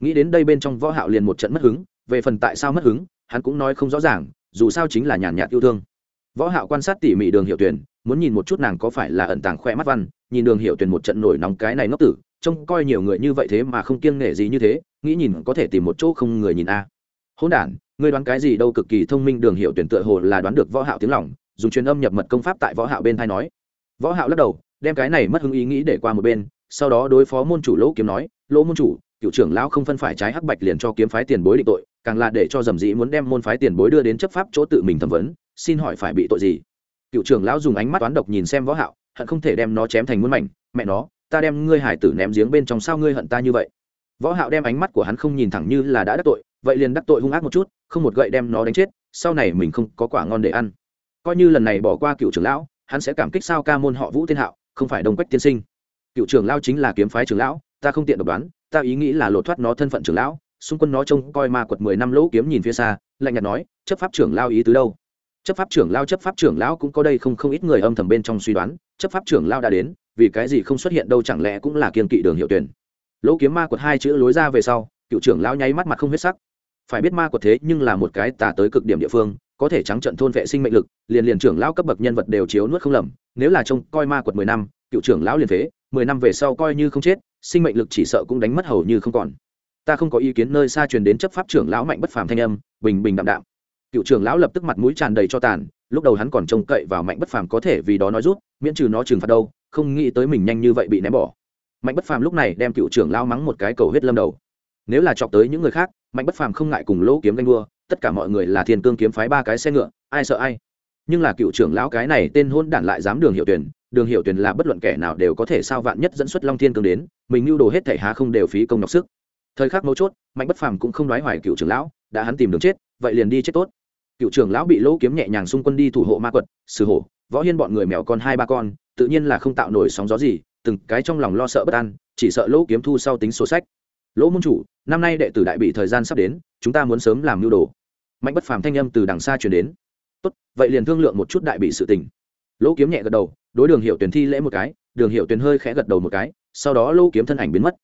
Nghĩ đến đây bên trong võ hạo liền một trận mất hứng về phần tại sao mất hứng hắn cũng nói không rõ ràng dù sao chính là nhàn nhạt yêu thương. Võ hạo quan sát tỉ mỉ đường hiệu tuyền, muốn nhìn một chút nàng có phải là ẩn tàng khoe mắt văn nhìn đường hiệu tuyền một trận nổi nóng cái này ngốc tử trông coi nhiều người như vậy thế mà không kiêng nể gì như thế nghĩ nhìn có thể tìm một chỗ không người nhìn a. À. Hỗn đản ngươi đoán cái gì đâu cực kỳ thông minh đường hiệu tuyển tựa hồ là đoán được võ hạo tiếng lòng dùng truyền âm nhập mật công pháp tại võ hạo bên thay nói. Võ hạo lắc đầu đem cái này mất hứng ý nghĩ để qua một bên, sau đó đối phó môn chủ lỗ kiếm nói, lỗ môn chủ, cựu trưởng lão không phân phải trái hắc bạch liền cho kiếm phái tiền bối định tội, càng là để cho dầm dĩ muốn đem môn phái tiền bối đưa đến chấp pháp chỗ tự mình thẩm vấn, xin hỏi phải bị tội gì? Cựu trưởng lão dùng ánh mắt toán độc nhìn xem võ hạo, hận không thể đem nó chém thành muôn mảnh, mẹ nó, ta đem ngươi hải tử ném giếng bên trong sao ngươi hận ta như vậy? Võ hạo đem ánh mắt của hắn không nhìn thẳng như là đã đắc tội, vậy liền đắc tội hung ác một chút, không một gậy đem nó đánh chết, sau này mình không có quả ngon để ăn. Coi như lần này bỏ qua cựu trưởng lão, hắn sẽ cảm kích sao ca môn họ vũ thiên hạo không phải đông quách tiên sinh. Cựu trưởng lao chính là kiếm phái trưởng lão, ta không tiện độc đoán, ta ý nghĩ là lột thoát nó thân phận trưởng lão, xung quân nó trông coi ma quật mười năm lỗ kiếm nhìn phía xa, lạnh nhạt nói, chấp pháp trưởng lao ý tứ đâu? Chấp pháp trưởng lao chấp pháp trưởng lão cũng có đây không không ít người âm thầm bên trong suy đoán, chấp pháp trưởng lao đã đến, vì cái gì không xuất hiện đâu chẳng lẽ cũng là kiên kỵ đường hiệu tuyển. Lỗ kiếm ma quật hai chữ lối ra về sau, cựu trưởng lao nháy mắt mặt không huyết sắc. Phải biết ma quật thế nhưng là một cái tà tới cực điểm địa phương có thể trắng trận thôn vệ sinh mệnh lực, liền liền trưởng lão cấp bậc nhân vật đều chiếu nuốt không lầm, nếu là trông coi ma quật mười năm, cựu trưởng lão liền phế, mười năm về sau coi như không chết, sinh mệnh lực chỉ sợ cũng đánh mất hầu như không còn. Ta không có ý kiến nơi xa truyền đến chấp pháp trưởng lão mạnh bất phàm thanh âm, bình bình đạm đạm. Cựu trưởng lão lập tức mặt mũi tràn đầy cho tàn, lúc đầu hắn còn trông cậy vào mạnh bất phàm có thể vì đó nói rút, miễn trừ nó trừng phạt đâu, không nghĩ tới mình nhanh như vậy bị ném bỏ. Mạnh bất phàm lúc này đem cựu trưởng lão mắng một cái cầu huyết lâm đầu. Nếu là chọc tới những người khác, mạnh bất phàm không ngại cùng lỗ kiếm ganh đua tất cả mọi người là thiên cương kiếm phái ba cái xe ngựa, ai sợ ai. Nhưng là cựu trưởng lão cái này tên hôn đản lại dám đường hiệu tuyển, đường hiệu tuyển là bất luận kẻ nào đều có thể sao vạn nhất dẫn xuất long thiên cương đến, mình mưu đồ hết thể há không đều phí công nhọc sức. Thời khắc mấu chốt, mạnh bất phàm cũng không nói hoài cựu trưởng lão, đã hắn tìm đường chết, vậy liền đi chết tốt. Cựu trưởng lão bị lỗ kiếm nhẹ nhàng xung quân đi thủ hộ ma quật, sử hổ, võ hiên bọn người mèo con hai ba con, tự nhiên là không tạo nổi sóng gió gì, từng cái trong lòng lo sợ bất an, chỉ sợ lỗ kiếm thu sau tính sổ sách lỗ môn chủ năm nay đệ tử đại bị thời gian sắp đến chúng ta muốn sớm làm mưu đồ. Mạnh bất phàm thanh âm từ đằng xa truyền đến. Tốt vậy liền thương lượng một chút đại bị sự tình. Lỗ kiếm nhẹ gật đầu đối đường hiệu tuyển thi lễ một cái đường hiệu tuyển hơi khẽ gật đầu một cái sau đó lỗ kiếm thân ảnh biến mất.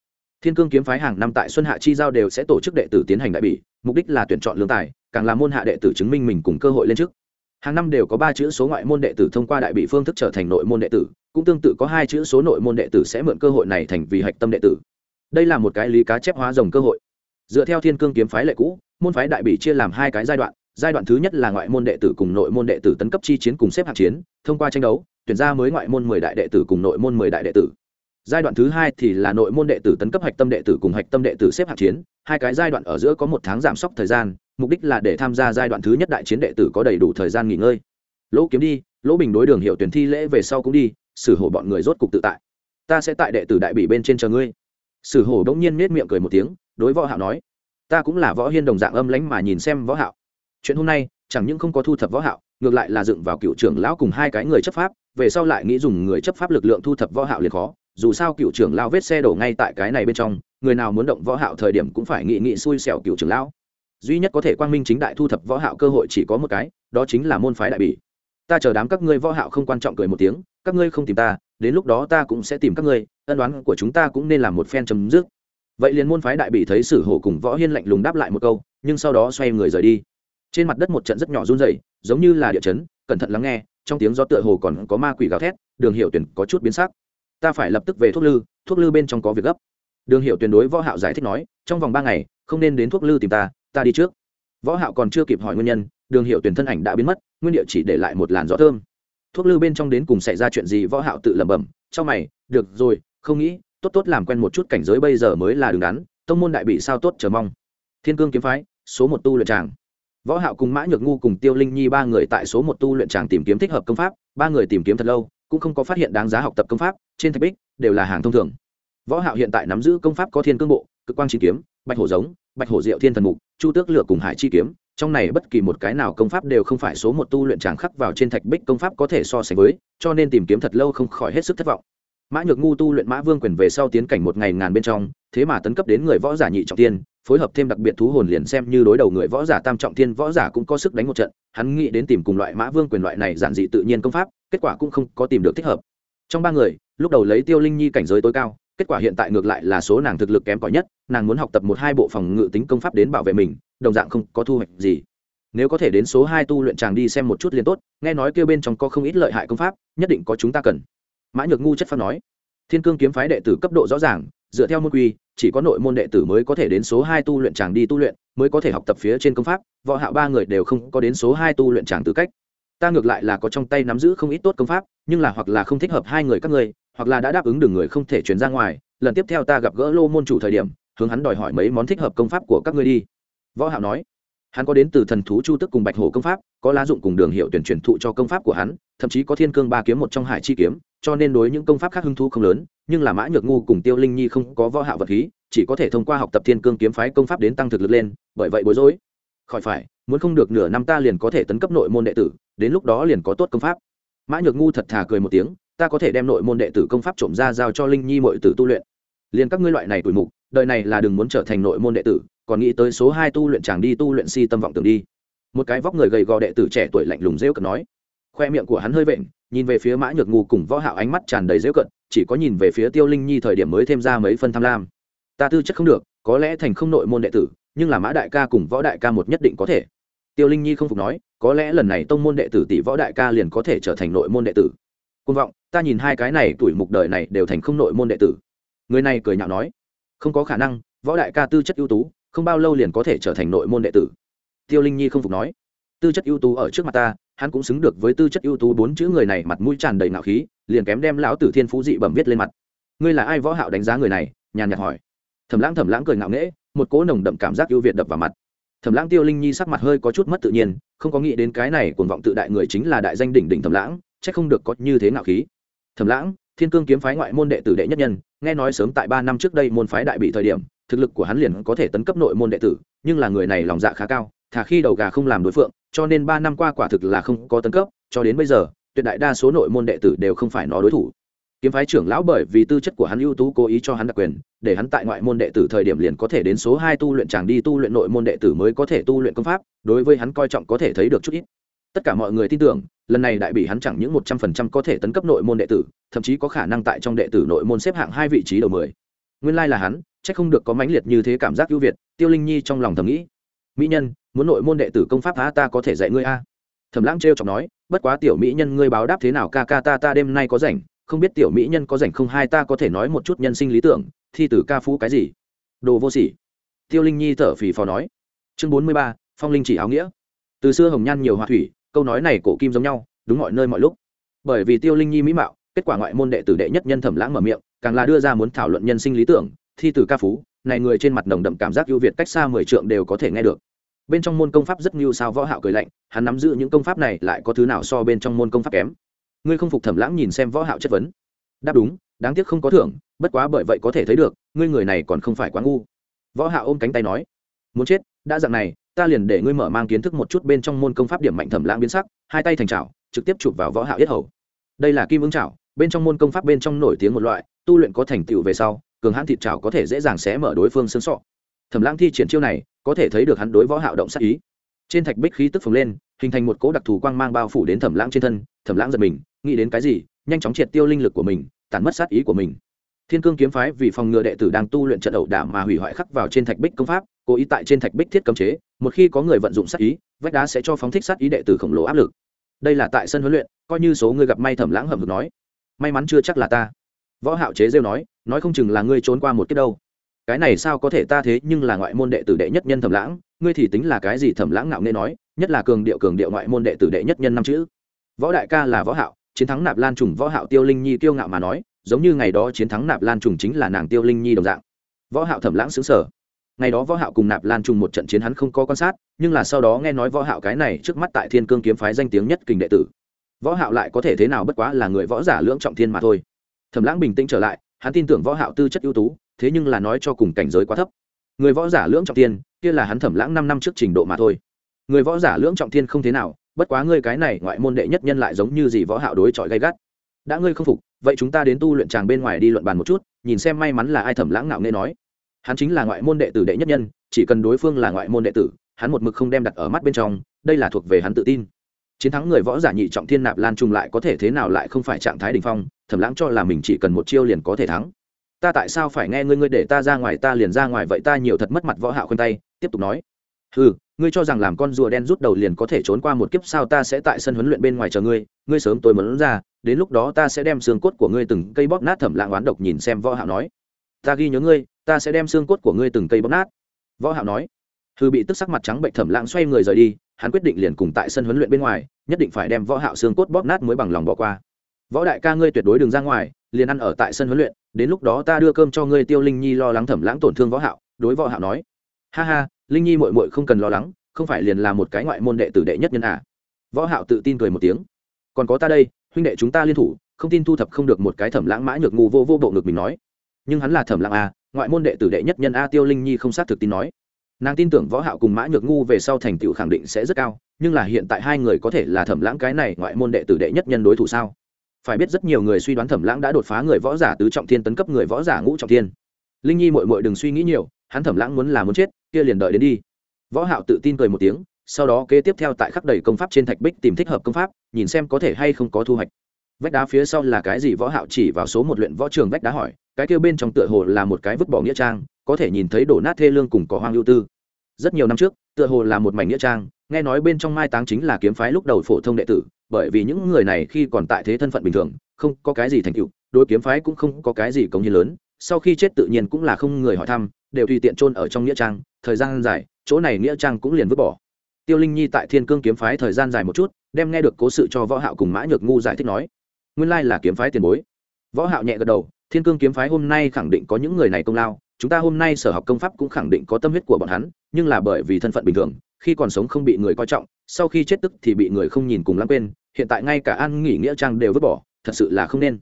Thiên cương kiếm phái hàng năm tại xuân hạ chi giao đều sẽ tổ chức đệ tử tiến hành đại bị, mục đích là tuyển chọn lương tài càng là môn hạ đệ tử chứng minh mình cùng cơ hội lên trước hàng năm đều có ba chữ số ngoại môn đệ tử thông qua đại bị phương thức trở thành nội môn đệ tử cũng tương tự có hai chữ số nội môn đệ tử sẽ mượn cơ hội này thành vì hạch tâm đệ tử đây là một cái lý cá chép hóa rồng cơ hội. Dựa theo thiên cương kiếm phái lệ cũ, môn phái đại bị chia làm hai cái giai đoạn. Giai đoạn thứ nhất là ngoại môn đệ tử cùng nội môn đệ tử tấn cấp chi chiến cùng xếp hạng chiến, thông qua tranh đấu, tuyển ra mới ngoại môn mười đại đệ tử cùng nội môn mười đại đệ tử. Giai đoạn thứ hai thì là nội môn đệ tử tấn cấp hạch tâm đệ tử cùng hạch tâm đệ tử xếp hạng chiến. Hai cái giai đoạn ở giữa có một tháng giảm sốc thời gian, mục đích là để tham gia giai đoạn thứ nhất đại chiến đệ tử có đầy đủ thời gian nghỉ ngơi. Lỗ kiếm đi, lỗ bình đối đường hiệu tuyển thi lễ về sau cũng đi, xử hổ bọn người rốt cục tự tại. Ta sẽ tại đệ tử đại bị bên trên chờ ngươi sử hổ đống nhiên nết miệng cười một tiếng, đối võ hạo nói, ta cũng là võ hiên đồng dạng âm lãnh mà nhìn xem võ hạo. Chuyện hôm nay, chẳng những không có thu thập võ hạo, ngược lại là dựng vào cựu trưởng lão cùng hai cái người chấp pháp, về sau lại nghĩ dùng người chấp pháp lực lượng thu thập võ hạo liền khó. Dù sao cựu trưởng lão vết xe đổ ngay tại cái này bên trong, người nào muốn động võ hạo thời điểm cũng phải nghĩ nghĩ xui xẻo cựu trưởng lão. Duy nhất có thể quang minh chính đại thu thập võ hạo cơ hội chỉ có một cái, đó chính là môn phái đại bỉ ta chờ đám các ngươi võ hạo không quan trọng cười một tiếng, các ngươi không tìm ta, đến lúc đó ta cũng sẽ tìm các ngươi, ân đoán của chúng ta cũng nên làm một phen chấm dứt. Vậy liền môn phái đại bị thấy sử hổ cùng võ hiên lạnh lùng đáp lại một câu, nhưng sau đó xoay người rời đi. Trên mặt đất một trận rất nhỏ run rẩy, giống như là địa chấn, cẩn thận lắng nghe, trong tiếng gió tựa hồ còn có ma quỷ gào thét, đường hiệu tuyển có chút biến sắc. Ta phải lập tức về thuốc lư thuốc lư bên trong có việc gấp. Đường hiệu tuyển đối võ hạo giải thích nói, trong vòng ba ngày, không nên đến thuốc lư tìm ta ta đi trước. Võ hạo còn chưa kịp hỏi nguyên nhân đường hiệu tuyển thân ảnh đã biến mất, nguyên địa chỉ để lại một làn gió thơm. Thuốc lư bên trong đến cùng xảy ra chuyện gì, võ hạo tự lẩm bẩm trong mày, được rồi, không nghĩ, tốt tốt làm quen một chút cảnh giới bây giờ mới là đường đắn, tông môn đại bị sao tốt chờ mong. Thiên cương kiếm phái, số một tu luyện tràng. Võ hạo cùng mã nhược ngu cùng tiêu linh nhi ba người tại số một tu luyện tràng tìm kiếm thích hợp công pháp, ba người tìm kiếm thật lâu, cũng không có phát hiện đáng giá học tập công pháp, trên thạch bích đều là hàng thông thường. Võ hạo hiện tại nắm giữ công pháp có thiên cương bộ, cực quang chín kiếm, bạch hổ giống, bạch hổ diệu thiên thần mục, chu tước lửa cùng hải chi kiếm trong này bất kỳ một cái nào công pháp đều không phải số một tu luyện tràng khắc vào trên thạch bích công pháp có thể so sánh với, cho nên tìm kiếm thật lâu không khỏi hết sức thất vọng. Mã nhược ngu tu luyện mã vương quyền về sau tiến cảnh một ngày ngàn bên trong, thế mà tấn cấp đến người võ giả nhị trọng tiên, phối hợp thêm đặc biệt thú hồn liền xem như đối đầu người võ giả tam trọng tiên võ giả cũng có sức đánh một trận, hắn nghĩ đến tìm cùng loại mã vương quyền loại này giản dị tự nhiên công pháp, kết quả cũng không có tìm được thích hợp. Trong ba người, lúc đầu lấy tiêu linh nhi cảnh giới tối cao, kết quả hiện tại ngược lại là số nàng thực lực kém cỏi nhất, nàng muốn học tập một hai bộ phòng ngự tính công pháp đến bảo vệ mình đồng dạng không có thu hoạch gì. Nếu có thể đến số hai tu luyện chàng đi xem một chút liền tốt, nghe nói kêu bên trong có không ít lợi hại công pháp, nhất định có chúng ta cần. Mã nhược ngu chất pháp nói. Thiên cương kiếm phái đệ tử cấp độ rõ ràng, dựa theo môn quy, chỉ có nội môn đệ tử mới có thể đến số hai tu luyện chàng đi tu luyện, mới có thể học tập phía trên công pháp, võ hạo ba người đều không có đến số hai tu luyện chàng tư cách. Ta ngược lại là có trong tay nắm giữ không ít tốt công pháp, nhưng là hoặc là không thích hợp hai người các ngươi, hoặc là đã đáp ứng đường người không thể chuyển ra ngoài, lần tiếp theo ta gặp gỡ lô môn chủ thời điểm, hướng hắn đòi hỏi mấy món thích hợp công pháp của các ngươi đi võ hạo nói, hắn có đến từ thần thú chu tức cùng bạch hổ công pháp, có lá dụng cùng đường hiệu tuyển truyền thụ cho công pháp của hắn, thậm chí có thiên cương ba kiếm một trong hải chi kiếm, cho nên đối những công pháp khác hưng thu không lớn, nhưng là mã nhược ngu cùng tiêu linh nhi không có võ hạo vật khí, chỉ có thể thông qua học tập thiên cương kiếm phái công pháp đến tăng thực lực lên, bởi vậy bối rối. Khỏi phải, muốn không được nửa năm ta liền có thể tấn cấp nội môn đệ tử, đến lúc đó liền có tốt công pháp. Mã nhược ngu thật thà cười một tiếng, ta có thể đem nội môn đệ tử công pháp trộm ra giao cho linh nhi mọi tử tu luyện. Liền các ngươi loại này tuổi mục, đời này là đừng muốn trở thành nội môn đệ tử còn nghĩ tới số hai tu luyện chàng đi tu luyện si tâm vọng tưởng đi. Một cái vóc người gầy gò đệ tử trẻ tuổi lạnh lùng rêu cận nói. Khoe miệng của hắn hơi vện, nhìn về phía mã nhược ngu cùng võ hạo ánh mắt tràn đầy rêu cận chỉ có nhìn về phía tiêu linh nhi thời điểm mới thêm ra mấy phân tham lam. Ta tư chất không được, có lẽ thành không nội môn đệ tử, nhưng là mã đại ca cùng võ đại ca một nhất định có thể. Tiêu linh nhi không phục nói, có lẽ lần này tông môn đệ tử tỷ võ đại ca liền có thể trở thành nội môn đệ tử. Côn vọng, ta nhìn hai cái này tuổi mục đời này đều thành không nội môn đệ tử. Người này cười nhạo nói, không có khả năng, võ đại ca tư chất ưu tú không bao lâu liền có thể trở thành nội môn đệ tử. Tiêu linh nhi không phục nói, tư chất ưu tú ở trước mặt ta, hắn cũng xứng được với tư chất ưu tú bốn chữ người này mặt mũi tràn đầy ngạo khí, liền kém đem lão tử thiên phú dị bẩm viết lên mặt. Ngươi là ai võ hạo đánh giá người này? Nhàn nhạt hỏi. Thẩm lãng thẩm lãng cười ngạo nghễ, một cỗ nồng đậm cảm giác ưu việt đập vào mặt. Thẩm lãng tiêu linh nhi sắc mặt hơi có chút mất tự nhiên, không có nghĩ đến cái này cuồng vọng tự đại người chính là đại danh đỉnh đỉnh thẩm lãng, chắc không được có như thế ngạo khí. Thẩm lãng, thiên cương kiếm phái ngoại môn đệ tử đệ nhất nhân, nghe nói sớm tại ba năm trước đây môn phái đại bị thời điểm thực lực của hắn liền có thể tấn cấp nội môn đệ tử, nhưng là người này lòng dạ khá cao, thà khi đầu gà không làm đối phượng, cho nên ba năm qua quả thực là không có tấn cấp, cho đến bây giờ, tuyệt đại đa số nội môn đệ tử đều không phải nó đối thủ. Kiếm phái trưởng lão bởi vì tư chất của hắn ưu tú cố ý cho hắn đặc quyền, để hắn tại ngoại môn đệ tử thời điểm liền có thể đến số hai tu luyện chàng đi tu luyện nội môn đệ tử mới có thể tu luyện công pháp, đối với hắn coi trọng có thể thấy được chút ít. Tất cả mọi người tin tưởng, lần này đại bị hắn chẳng những một trăm phần trăm có thể tấn cấp nội môn đệ tử, thậm chí có khả năng tại trong đệ tử nội môn xếp hạng hai vị trí đầu mười. Nguyên lai là hắn chắc không được có mãnh liệt như thế cảm giác ưu việt, tiêu linh nhi trong lòng thầm nghĩ. Mỹ nhân, muốn nội môn đệ tử công pháp há ta có thể dạy ngươi a thẩm lãng trêu chọc nói, bất quá tiểu mỹ nhân ngươi báo đáp thế nào ca ca ta ta đêm nay có rảnh, không biết tiểu mỹ nhân có rảnh không hai ta có thể nói một chút nhân sinh lý tưởng, thi tử ca phú cái gì? Đồ vô sỉ. Tiêu linh nhi thở phì phò nói. Chương bốn mươi ba, phong linh chỉ áo nghĩa. Từ xưa hồng nhan nhiều hoa thủy, câu nói này cổ kim giống nhau, đúng mọi nơi mọi lúc. Bởi vì tiêu linh nhi mỹ mạo, kết quả ngoại môn đệ tử đệ nhất nhân thẩm lãng mở miệng, càng là đưa ra muốn thảo luận nhân sinh lý tưởng thi từ ca phú này người trên mặt nồng đậm cảm giác ưu việt cách xa mười trượng đều có thể nghe được. Bên trong môn công pháp rất nhiều sao võ hạo cười lạnh hắn nắm giữ những công pháp này lại có thứ nào so bên trong môn công pháp kém? Ngươi không phục thẩm lãng nhìn xem võ hạo chất vấn. Đáp đúng đáng tiếc không có thưởng bất quá bởi vậy có thể thấy được ngươi người này còn không phải quá ngu. Võ hạo ôm cánh tay nói muốn chết đã dạng này ta liền để ngươi mở mang kiến thức một chút bên trong môn công pháp điểm mạnh thẩm lãng biến sắc hai tay thành chảo, trực tiếp chụp vào võ hạo yết hầu. Đây là kim ứng chảo, bên trong môn công pháp bên trong nổi tiếng một loại tu luyện có thành tựu về sau cường hãn thịt chảo có thể dễ dàng xé mở đối phương xương sọ. Thẩm lãng thi triển chiêu này, có thể thấy được hắn đối võ hạo động sát ý. Trên thạch bích khí tức phồng lên, hình thành một cỗ đặc thù quang mang bao phủ đến thẩm lãng trên thân. Thẩm lãng giật mình, nghĩ đến cái gì, nhanh chóng triệt tiêu linh lực của mình, tản mất sát ý của mình. Thiên cương kiếm phái vì phòng ngừa đệ tử đang tu luyện trận ẩu đả mà hủy hoại khắc vào trên thạch bích công pháp, cố ý tại trên thạch bích thiết cấm chế, một khi có người vận dụng sát ý, vách đá sẽ cho phóng thích sát ý đệ tử khổng lồ áp lực. Đây là tại sân huấn luyện, coi như số người gặp may thẩm lãng hầm hực nói. May mắn chưa chắc là ta võ hạo chế rêu nói nói không chừng là ngươi trốn qua một kiếp đâu. Cái này sao có thể ta thế nhưng là ngoại môn đệ tử đệ nhất nhân thẩm lãng, ngươi thì tính là cái gì thẩm lãng ngạo nên nói, nhất là cường điệu cường điệu ngoại môn đệ tử đệ nhất nhân năm chữ. Võ đại ca là võ hạo, chiến thắng nạp lan trùng võ hạo tiêu linh nhi tiêu ngạo mà nói, giống như ngày đó chiến thắng nạp lan trùng chính là nàng tiêu linh nhi đồng dạng. Võ hạo thẩm lãng sướng sở. Ngày đó võ hạo cùng nạp lan trùng một trận chiến hắn không có quan sát, nhưng là sau đó nghe nói võ hạo cái này trước mắt tại thiên cương kiếm phái danh tiếng nhất kình đệ tử. Võ hạo lại có thể thế nào bất quá là người võ giả lưỡng trọng thiên mà thôi thẩm lãng bình tĩnh trở lại, hắn tin tưởng võ hạo tư chất ưu tú, thế nhưng là nói cho cùng cảnh giới quá thấp. Người võ giả lưỡng trọng thiên kia là hắn thẩm lãng 5 năm trước trình độ mà thôi. Người võ giả lưỡng trọng thiên không thế nào, bất quá ngươi cái này ngoại môn đệ nhất nhân lại giống như gì võ hạo đối chọi gay gắt. Đã ngươi không phục, vậy chúng ta đến tu luyện tràng bên ngoài đi luận bàn một chút, nhìn xem may mắn là ai thẩm lãng ngạo nghe nói. Hắn chính là ngoại môn đệ tử đệ nhất nhân, chỉ cần đối phương là ngoại môn đệ tử, hắn một mực không đem đặt ở mắt bên trong, đây là thuộc về hắn tự tin. Chiến thắng người võ giả nhị trọng thiên nạp lan trùng lại có thể thế nào lại không phải trạng thái đỉnh phong thẩm lãng cho là mình chỉ cần một chiêu liền có thể thắng. Ta tại sao phải nghe ngươi ngươi để ta ra ngoài, ta liền ra ngoài, vậy ta nhiều thật mất mặt võ hạo khuyên tay, tiếp tục nói. Ừ ngươi cho rằng làm con rùa đen rút đầu liền có thể trốn qua một kiếp sao, ta sẽ tại sân huấn luyện bên ngoài chờ ngươi ngươi sớm tôi muốn ra, đến lúc đó ta sẽ đem xương cốt của ngươi từng cây bóp nát, thẩm lãng oán độc nhìn xem võ hạo nói. Ta ghi nhớ ngươi, ta sẽ đem xương cốt của ngươi từng cây bóp nát. Võ hạo nói. Hư bị tức sắc mặt trắng bệnh, thẩm lãng xoay người rời đi, hắn quyết định liền cùng tại sân huấn luyện bên ngoài, nhất định phải đem võ hạo xương cốt bóp nát mới bằng lòng bỏ qua võ đại ca ngươi tuyệt đối đừng ra ngoài, liền ăn ở tại sân huấn luyện, đến lúc đó ta đưa cơm cho ngươi tiêu linh nhi lo lắng thẩm lãng tổn thương võ hạo, đối võ hạo nói. Ha ha, linh nhi muội muội không cần lo lắng, không phải liền là một cái ngoại môn đệ tử đệ nhất nhân à? Võ hạo tự tin cười một tiếng. Còn có ta đây, huynh đệ chúng ta liên thủ, không tin thu thập không được một cái thẩm lãng mã nhược ngu vô vô bộ ngực mình nói. Nhưng hắn là thẩm lãng à? ngoại môn đệ tử đệ nhất nhân a tiêu linh nhi không xác thực tin nói. Nàng tin tưởng võ hạo cùng mã nhược ngu về sau thành tựu khẳng định sẽ rất cao, nhưng là hiện tại hai người có thể là thẩm lãng cái này ngoại môn đệ tử đệ nhất nhân đối thủ sao? Phải biết rất nhiều người suy đoán thẩm lãng đã đột phá người võ giả tứ trọng thiên, tấn cấp người võ giả ngũ trọng thiên. Linh nhi muội muội đừng suy nghĩ nhiều, hắn thẩm lãng muốn là muốn chết, kia liền đợi đến đi. Võ hạo tự tin cười một tiếng, sau đó kế tiếp theo tại khắc đầy công pháp trên thạch bích tìm thích hợp công pháp, nhìn xem có thể hay không có thu hoạch. Vách đá phía sau là cái gì? Võ hạo chỉ vào số một luyện võ trường vách đá hỏi, cái kia bên trong tựa hồ là một cái vứt bỏ nghĩa trang, có thể nhìn thấy đổ nát thê lương cùng có hoang ưu tư. Rất nhiều năm trước, tựa hồ là một mảnh nghĩa trang, nghe nói bên trong mai táng chính là kiếm phái lúc đầu phổ thông đệ tử bởi vì những người này khi còn tại thế thân phận bình thường, không có cái gì thành tựu, đối kiếm phái cũng không có cái gì công hiến lớn, sau khi chết tự nhiên cũng là không người hỏi thăm, đều tùy tiện chôn ở trong nghĩa trang, thời gian dài, chỗ này nghĩa trang cũng liền vứt bỏ. Tiêu linh nhi tại thiên cương kiếm phái thời gian dài một chút, đem nghe được cố sự cho võ hạo cùng mã nhược ngu giải thích nói, nguyên lai là kiếm phái tiền bối. Võ hạo nhẹ gật đầu, thiên cương kiếm phái hôm nay khẳng định có những người này công lao, chúng ta hôm nay sở học công pháp cũng khẳng định có tâm huyết của bọn hắn, nhưng là bởi vì thân phận bình thường, khi còn sống không bị người coi trọng, sau khi chết tức thì bị người không nhìn cùng lãng quên hiện tại ngay cả an nghỉ nghĩa trang đều vứt bỏ, thật sự là không nên.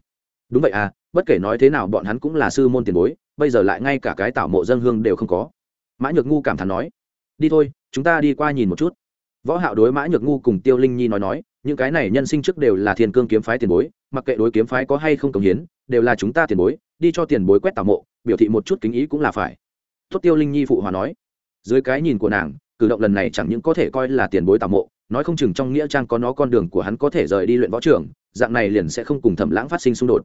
Đúng vậy à bất kể nói thế nào bọn hắn cũng là sư môn tiền bối, bây giờ lại ngay cả cái tảo mộ dân hương đều không có. Mã nhược ngu cảm thán nói, đi thôi, chúng ta đi qua nhìn một chút. Võ hạo đối mã nhược ngu cùng tiêu linh nhi nói nói, những cái này nhân sinh trước đều là thiên cương kiếm phái tiền bối, mặc kệ đối kiếm phái có hay không công hiến, đều là chúng ta tiền bối, đi cho tiền bối quét tảo mộ, biểu thị một chút kính ý cũng là phải. Tốt tiêu linh nhi phụ hòa nói. Dưới cái nhìn của nàng, cử động lần này chẳng những có thể coi là tiền bối tảo mộ nói không chừng trong nghĩa trang có nó con đường của hắn có thể rời đi luyện võ trưởng dạng này liền sẽ không cùng thẩm lãng phát sinh xung đột.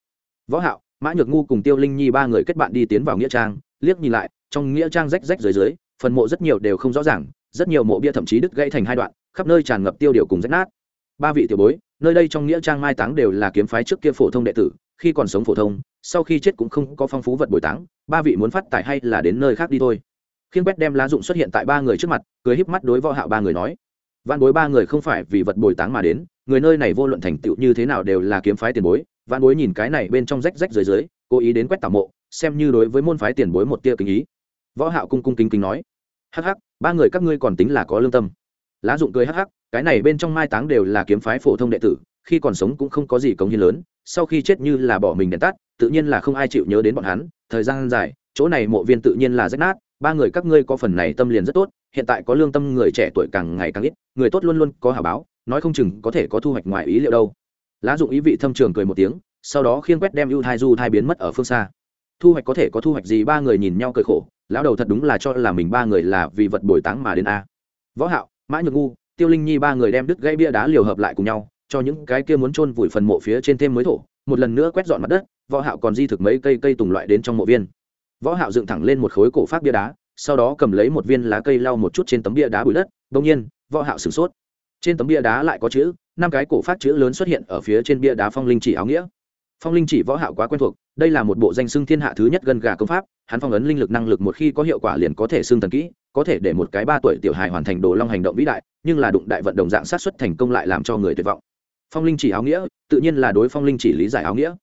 Võ hạo, mã nhược ngu cùng tiêu linh nhi ba người kết bạn đi tiến vào nghĩa trang, liếc nhìn lại, trong nghĩa trang rách rách dưới dưới, phần mộ rất nhiều đều không rõ ràng, rất nhiều mộ bia thậm chí đứt gãy thành hai đoạn, khắp nơi tràn ngập tiêu điều cùng rách nát. Ba vị tiểu bối, nơi đây trong nghĩa trang mai táng đều là kiếm phái trước kia phổ thông đệ tử, khi còn sống phổ thông, sau khi chết cũng không có phong phú vật bồi táng, ba vị muốn phát tài hay là đến nơi khác đi thôi. Khiên quét đem lá dụng xuất hiện tại ba người trước mặt, cười híp mắt đối võ hạo ba người nói văn bối ba người không phải vì vật bồi táng mà đến, người nơi này vô luận thành tựu như thế nào đều là kiếm phái tiền bối. Văn bối nhìn cái này bên trong rách rách dưới dưới, cố ý đến quét tảo mộ, xem như đối với môn phái tiền bối một tia kính ý. Võ hạo cung cung kính kính nói, hắc hắc, ba người các ngươi còn tính là có lương tâm. Lá dụng cười hắc hắc, cái này bên trong mai táng đều là kiếm phái phổ thông đệ tử, khi còn sống cũng không có gì công hiến lớn, sau khi chết như là bỏ mình đèn tắt, tự nhiên là không ai chịu nhớ đến bọn hắn, thời gian dài, chỗ này mộ viên tự nhiên là rách nát ba người các ngươi có phần này tâm liền rất tốt, hiện tại có lương tâm người trẻ tuổi càng ngày càng ít, người tốt luôn luôn có hảo báo, nói không chừng có thể có thu hoạch ngoài ý liệu đâu. Lá dụng ý vị thâm trường cười một tiếng, sau đó khiêng quét đem ưu thai du thai biến mất ở phương xa. Thu hoạch có thể có thu hoạch gì ba người nhìn nhau cười khổ, lão đầu thật đúng là cho là mình ba người là vì vật bồi táng mà đến a. Võ hạo, mã nhược ngu, tiêu linh nhi ba người đem đứt gãy bia đá liều hợp lại cùng nhau, cho những cái kia muốn chôn vùi phần mộ phía trên thêm mới thổ, một lần nữa quét dọn mặt đất, võ hạo còn di thực mấy cây cây tùng loại đến trong mộ viên võ hạo dựng thẳng lên một khối cổ phát bia đá, sau đó cầm lấy một viên lá cây lau một chút trên tấm bia đá bụi đất đương nhiên, võ hạo sửng sốt. Trên tấm bia đá lại có chữ, năm cái cổ phát chữ lớn xuất hiện ở phía trên bia đá phong linh chỉ áo nghĩa. Phong linh chỉ võ hạo quá quen thuộc, đây là một bộ danh xưng thiên hạ thứ nhất gần gà công pháp, hắn phong ấn linh lực năng lực một khi có hiệu quả liền có thể xưng thần kỹ, có thể để một cái ba tuổi tiểu hài hoàn thành đồ long hành động vĩ đại, nhưng là đụng đại vận động dạng sát xuất thành công lại làm cho người tuyệt vọng. Phong linh chỉ áo nghĩa, tự nhiên là đối phong linh chỉ lý giải áo nghĩa.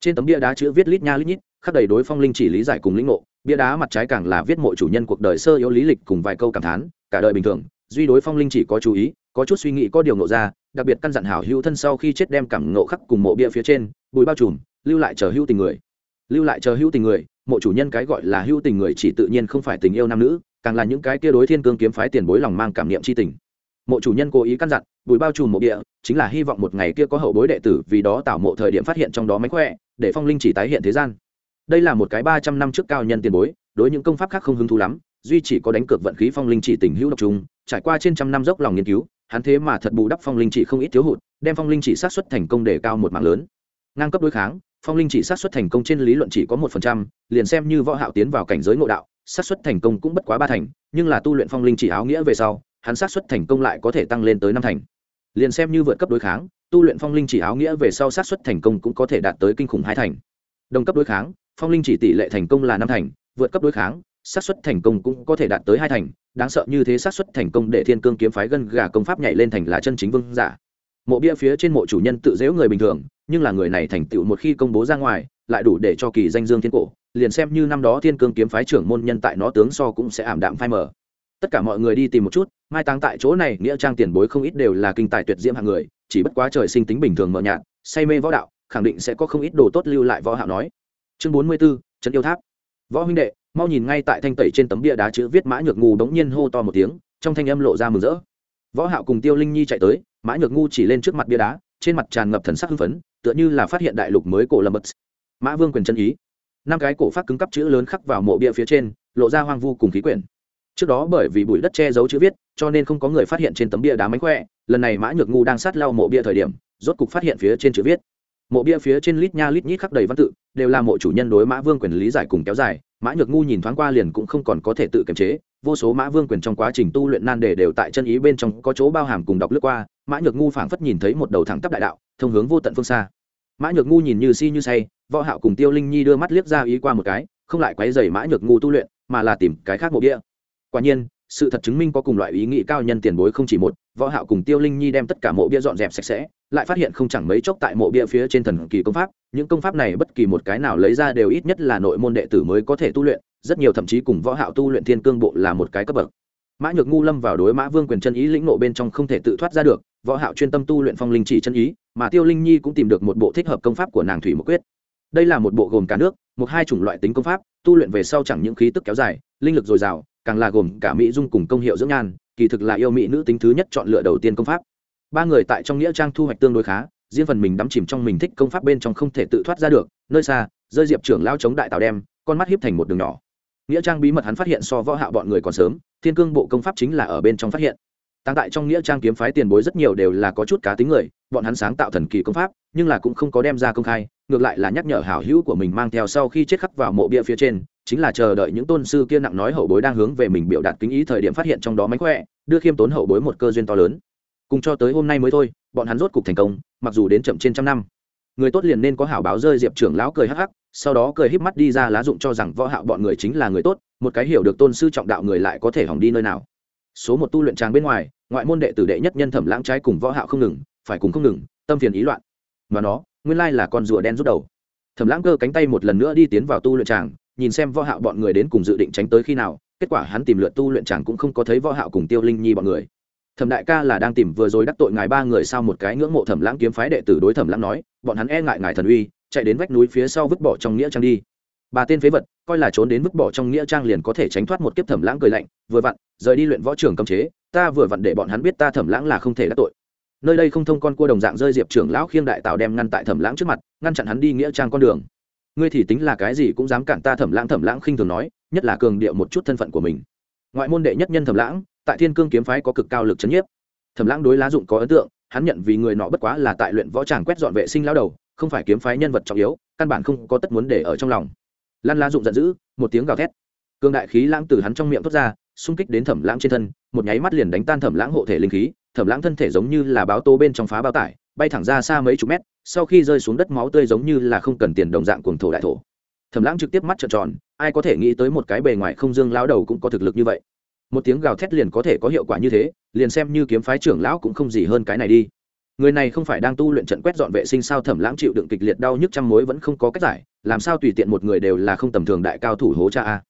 Trên tấm bia đá chữ viết lít nha lít nhít khắc đầy đối phong linh chỉ lý giải cùng lĩnh ngộ, bia đá mặt trái càng là viết mộ chủ nhân cuộc đời sơ yếu lý lịch cùng vài câu cảm thán, cả đời bình thường, duy đối phong linh chỉ có chú ý, có chút suy nghĩ, có điều ngộ ra, đặc biệt căn dặn hảo hữu thân sau khi chết đem cảm ngộ khắc cùng mộ bia phía trên, bùi bao trùm, lưu lại chờ hữu tình người. Lưu lại chờ hữu tình người, mộ chủ nhân cái gọi là hữu tình người chỉ tự nhiên không phải tình yêu nam nữ, càng là những cái kia đối thiên cương kiếm phái tiền bối lòng mang cảm niệm c h i tình. Mộ chủ nhân cố ý căn dặn, bùi bao trùm mộ địa chính là hy vọng một ngày kia có hậu bối đệ tử vì đó tạo mộ thời điểm phát hiện trong đó mánh khỏe, để phong linh chỉ tái hiện thế gian đây là một cái ba trăm năm trước cao nhân tiền bối, đối những công pháp khác không hứng thú lắm, duy chỉ có đánh cược vận khí phong linh chỉ tình hữu độc trung trải qua trên trăm năm dốc lòng nghiên cứu, hắn thế mà thật bù đắp phong linh chỉ không ít thiếu hụt, đem phong linh chỉ sát xuất thành công để cao một mạng lớn. Ngang cấp đối kháng, phong linh chỉ sát xuất thành công trên lý luận chỉ có một phần trăm, liền xem như võ hạo tiến vào cảnh giới ngộ đạo sát xuất thành công cũng bất quá ba thành, nhưng là tu luyện phong linh chỉ áo nghĩa về sau, hắn sát xuất thành công lại có thể tăng lên tới năm thành. Liền xem như vượt cấp đối kháng, tu luyện phong linh chỉ áo nghĩa về sau sát xuất thành công cũng có thể đạt tới kinh khủng hai thành. Đồng cấp đối kháng phong linh chỉ tỷ lệ thành công là năm thành, vượt cấp đối kháng, xác suất thành công cũng có thể đạt tới hai thành. Đáng sợ như thế xác suất thành công để thiên cương kiếm phái gân gà công pháp nhảy lên thành là chân chính vương giả. Mộ bia phía trên mộ chủ nhân tự dễu người bình thường, nhưng là người này thành tựu một khi công bố ra ngoài, lại đủ để cho kỳ danh dương thiên cổ. Liền xem như năm đó thiên cương kiếm phái trưởng môn nhân tại nó tướng so cũng sẽ ảm đạm phai mờ. Tất cả mọi người đi tìm một chút, mai táng tại chỗ này, nghĩa trang tiền bối không ít đều là kinh tài tuyệt diễm hạng người, chỉ bất quá trời sinh tính bình thường mờ nhạt, say mê võ đạo, khẳng định sẽ có không ít đồ tốt lưu lại võ hạo nói chương bốn mươi 44, trấn yêu tháp. Võ huynh đệ mau nhìn ngay tại thanh tẩy trên tấm bia đá chữ viết mã nhược ngu đống nhiên hô to một tiếng trong thanh âm lộ ra mừng rỡ. Võ hạo cùng tiêu linh nhi chạy tới mã nhược ngu chỉ lên trước mặt bia đá trên mặt tràn ngập thần sắc hưng phấn tựa như là phát hiện đại lục mới cổ lâm mật mã vương quyền chân ý. Năm cái cổ phát cứng cắp chữ lớn khắc vào mộ bia phía trên lộ ra hoang vu cùng khí quyển. Trước đó bởi vì bụi đất che giấu chữ viết cho nên không có người phát hiện trên tấm bia đá mánh khỏe lần này mã nhược ngu đang sát lau mộ bia thời điểm rốt cục phát hiện phía trên chữ viết mộ bia phía trên lít nha lít nhít khắc đầy văn tự, đều là mộ chủ nhân đối mã vương quyền lý giải cùng kéo dài, mã nhược ngu nhìn thoáng qua liền cũng không còn có thể tự kiềm chế, vô số mã vương quyền trong quá trình tu luyện nan đề đều tại chân ý bên trong có chỗ bao hàm cùng đọc lướt qua, mã nhược ngu phảng phất nhìn thấy một đầu thẳng tắp đại đạo, thông hướng vô tận phương xa. Mã nhược ngu nhìn như si như say, võ hạo cùng tiêu linh nhi đưa mắt liếc ra ý qua một cái, không lại quấy rầy mã nhược ngu tu luyện, mà là tìm cái khác mộ bia. Quả nhiên sự thật chứng minh có cùng loại ý nghĩ cao nhân tiền bối không chỉ một, võ hạo cùng tiêu linh nhi đem tất cả mộ bia dọn dẹp sạch sẽ, lại phát hiện không chẳng mấy chốc tại mộ bia phía trên thần kỳ công pháp, những công pháp này bất kỳ một cái nào lấy ra đều ít nhất là nội môn đệ tử mới có thể tu luyện, rất nhiều thậm chí cùng võ hạo tu luyện thiên cương bộ là một cái cấp bậc. Mã nhược ngu lâm vào đối mã vương quyền chân ý lĩnh nộ bên trong không thể tự thoát ra được, võ hạo chuyên tâm tu luyện phong linh chỉ chân ý, mà tiêu linh nhi cũng tìm được một bộ thích hợp công pháp của nàng thủy một quyết. Đây là một bộ gồm cả nước, một hai chủng loại tính công pháp, tu luyện về sau chẳng những khí tức kéo dài, linh lực dồi dào càng là gồm cả mỹ dung cùng công hiệu dưỡng nhan, kỳ thực là yêu mỹ nữ tính thứ nhất chọn lựa đầu tiên công pháp. Ba người tại trong nghĩa trang thu hoạch tương đối khá, riêng phần mình đắm chìm trong mình thích công pháp bên trong không thể tự thoát ra được, nơi xa, rơi diệp trưởng lao chống đại tàu đem, con mắt hiếp thành một đường nhỏ. Nghĩa trang bí mật hắn phát hiện so võ hạ bọn người còn sớm, thiên cương bộ công pháp chính là ở bên trong phát hiện. Tăng tại trong nghĩa trang kiếm phái tiền bối rất nhiều đều là có chút cá tính người, bọn hắn sáng tạo thần kỳ công pháp, nhưng là cũng không có đem ra công khai, ngược lại là nhắc nhở hảo hữu của mình mang theo sau khi chết khắc vào mộ bia phía trên chính là chờ đợi những tôn sư kia nặng nói hậu bối đang hướng về mình biểu đạt kính ý thời điểm phát hiện trong đó mánh khỏe, đưa khiêm tốn hậu bối một cơ duyên to lớn. Cùng cho tới hôm nay mới thôi, bọn hắn rốt cục thành công, mặc dù đến chậm trên trăm năm. Người tốt liền nên có hảo báo rơi diệp trưởng lão cười hắc hắc, sau đó cười híp mắt đi ra lá dụng cho rằng võ hạo bọn người chính là người tốt, một cái hiểu được tôn sư trọng đạo người lại có thể hỏng đi nơi nào. Số một tu luyện trang bên ngoài, ngoại môn đệ tử đệ nhất nhân thẩm lãng trái cùng võ hạo không ngừng, phải cùng không ngừng, tâm phiền ý loạn. Mà nó, nguyên lai là con rùa đen rút đầu. Thẩm lãng cơ cánh tay một lần nữa đi tiến vào tu luyện tràng nhìn xem võ hạo bọn người đến cùng dự định tránh tới khi nào, kết quả hắn tìm lượt tu luyện chẳng cũng không có thấy võ hạo cùng tiêu linh nhi bọn người. Thẩm đại ca là đang tìm vừa rồi đắc tội ngài ba người sau một cái ngưỡng mộ thẩm lãng kiếm phái đệ tử đối thẩm lãng nói, bọn hắn e ngại ngài thần uy, chạy đến vách núi phía sau vứt bỏ trong nghĩa trang đi. Bà tên phế vật, coi là trốn đến vứt bỏ trong nghĩa trang liền có thể tránh thoát một kiếp thẩm lãng cười lạnh, vừa vặn, rời đi luyện võ trường cấm chế, ta vừa vặn để bọn hắn biết ta thẩm lãng là không thể đắc tội. Nơi đây không thông con cua đồng dạng rơi diệp trưởng lão khiêng đại tào đem ngăn tại thẩm lãng trước mặt, ngăn chặn hắn đi nghĩa trang con đường ngươi thì tính là cái gì cũng dám cản ta thẩm lãng thẩm lãng khinh thường nói, nhất là cường điệu một chút thân phận của mình. Ngoại môn đệ nhất nhân thẩm lãng, tại thiên cương kiếm phái có cực cao lực chấn nhiếp. Thẩm lãng đối lá dụng có ấn tượng, hắn nhận vì người nọ bất quá là tại luyện võ tràng quét dọn vệ sinh lao đầu, không phải kiếm phái nhân vật trọng yếu, căn bản không có tất muốn để ở trong lòng. Lan lá dụng giận dữ, một tiếng gào thét. Cương đại khí lãng từ hắn trong miệng thoát ra, xung kích đến thẩm lãng trên thân, một nháy mắt liền đánh tan thẩm lãng hộ thể linh khí, thẩm lãng thân thể giống như là báo tô bên trong phá bao tải, bay thẳng ra xa mấy chục mét sau khi rơi xuống đất máu tươi giống như là không cần tiền đồng dạng cuồng thổ đại thổ. Thẩm lãng trực tiếp mắt trợn tròn, ai có thể nghĩ tới một cái bề ngoài không dương lao đầu cũng có thực lực như vậy. Một tiếng gào thét liền có thể có hiệu quả như thế, liền xem như kiếm phái trưởng lão cũng không gì hơn cái này đi. Người này không phải đang tu luyện trận quét dọn vệ sinh sao? Thẩm lãng chịu đựng kịch liệt đau nhức trăm mối vẫn không có cách giải, làm sao tùy tiện một người đều là không tầm thường đại cao thủ hố cha a?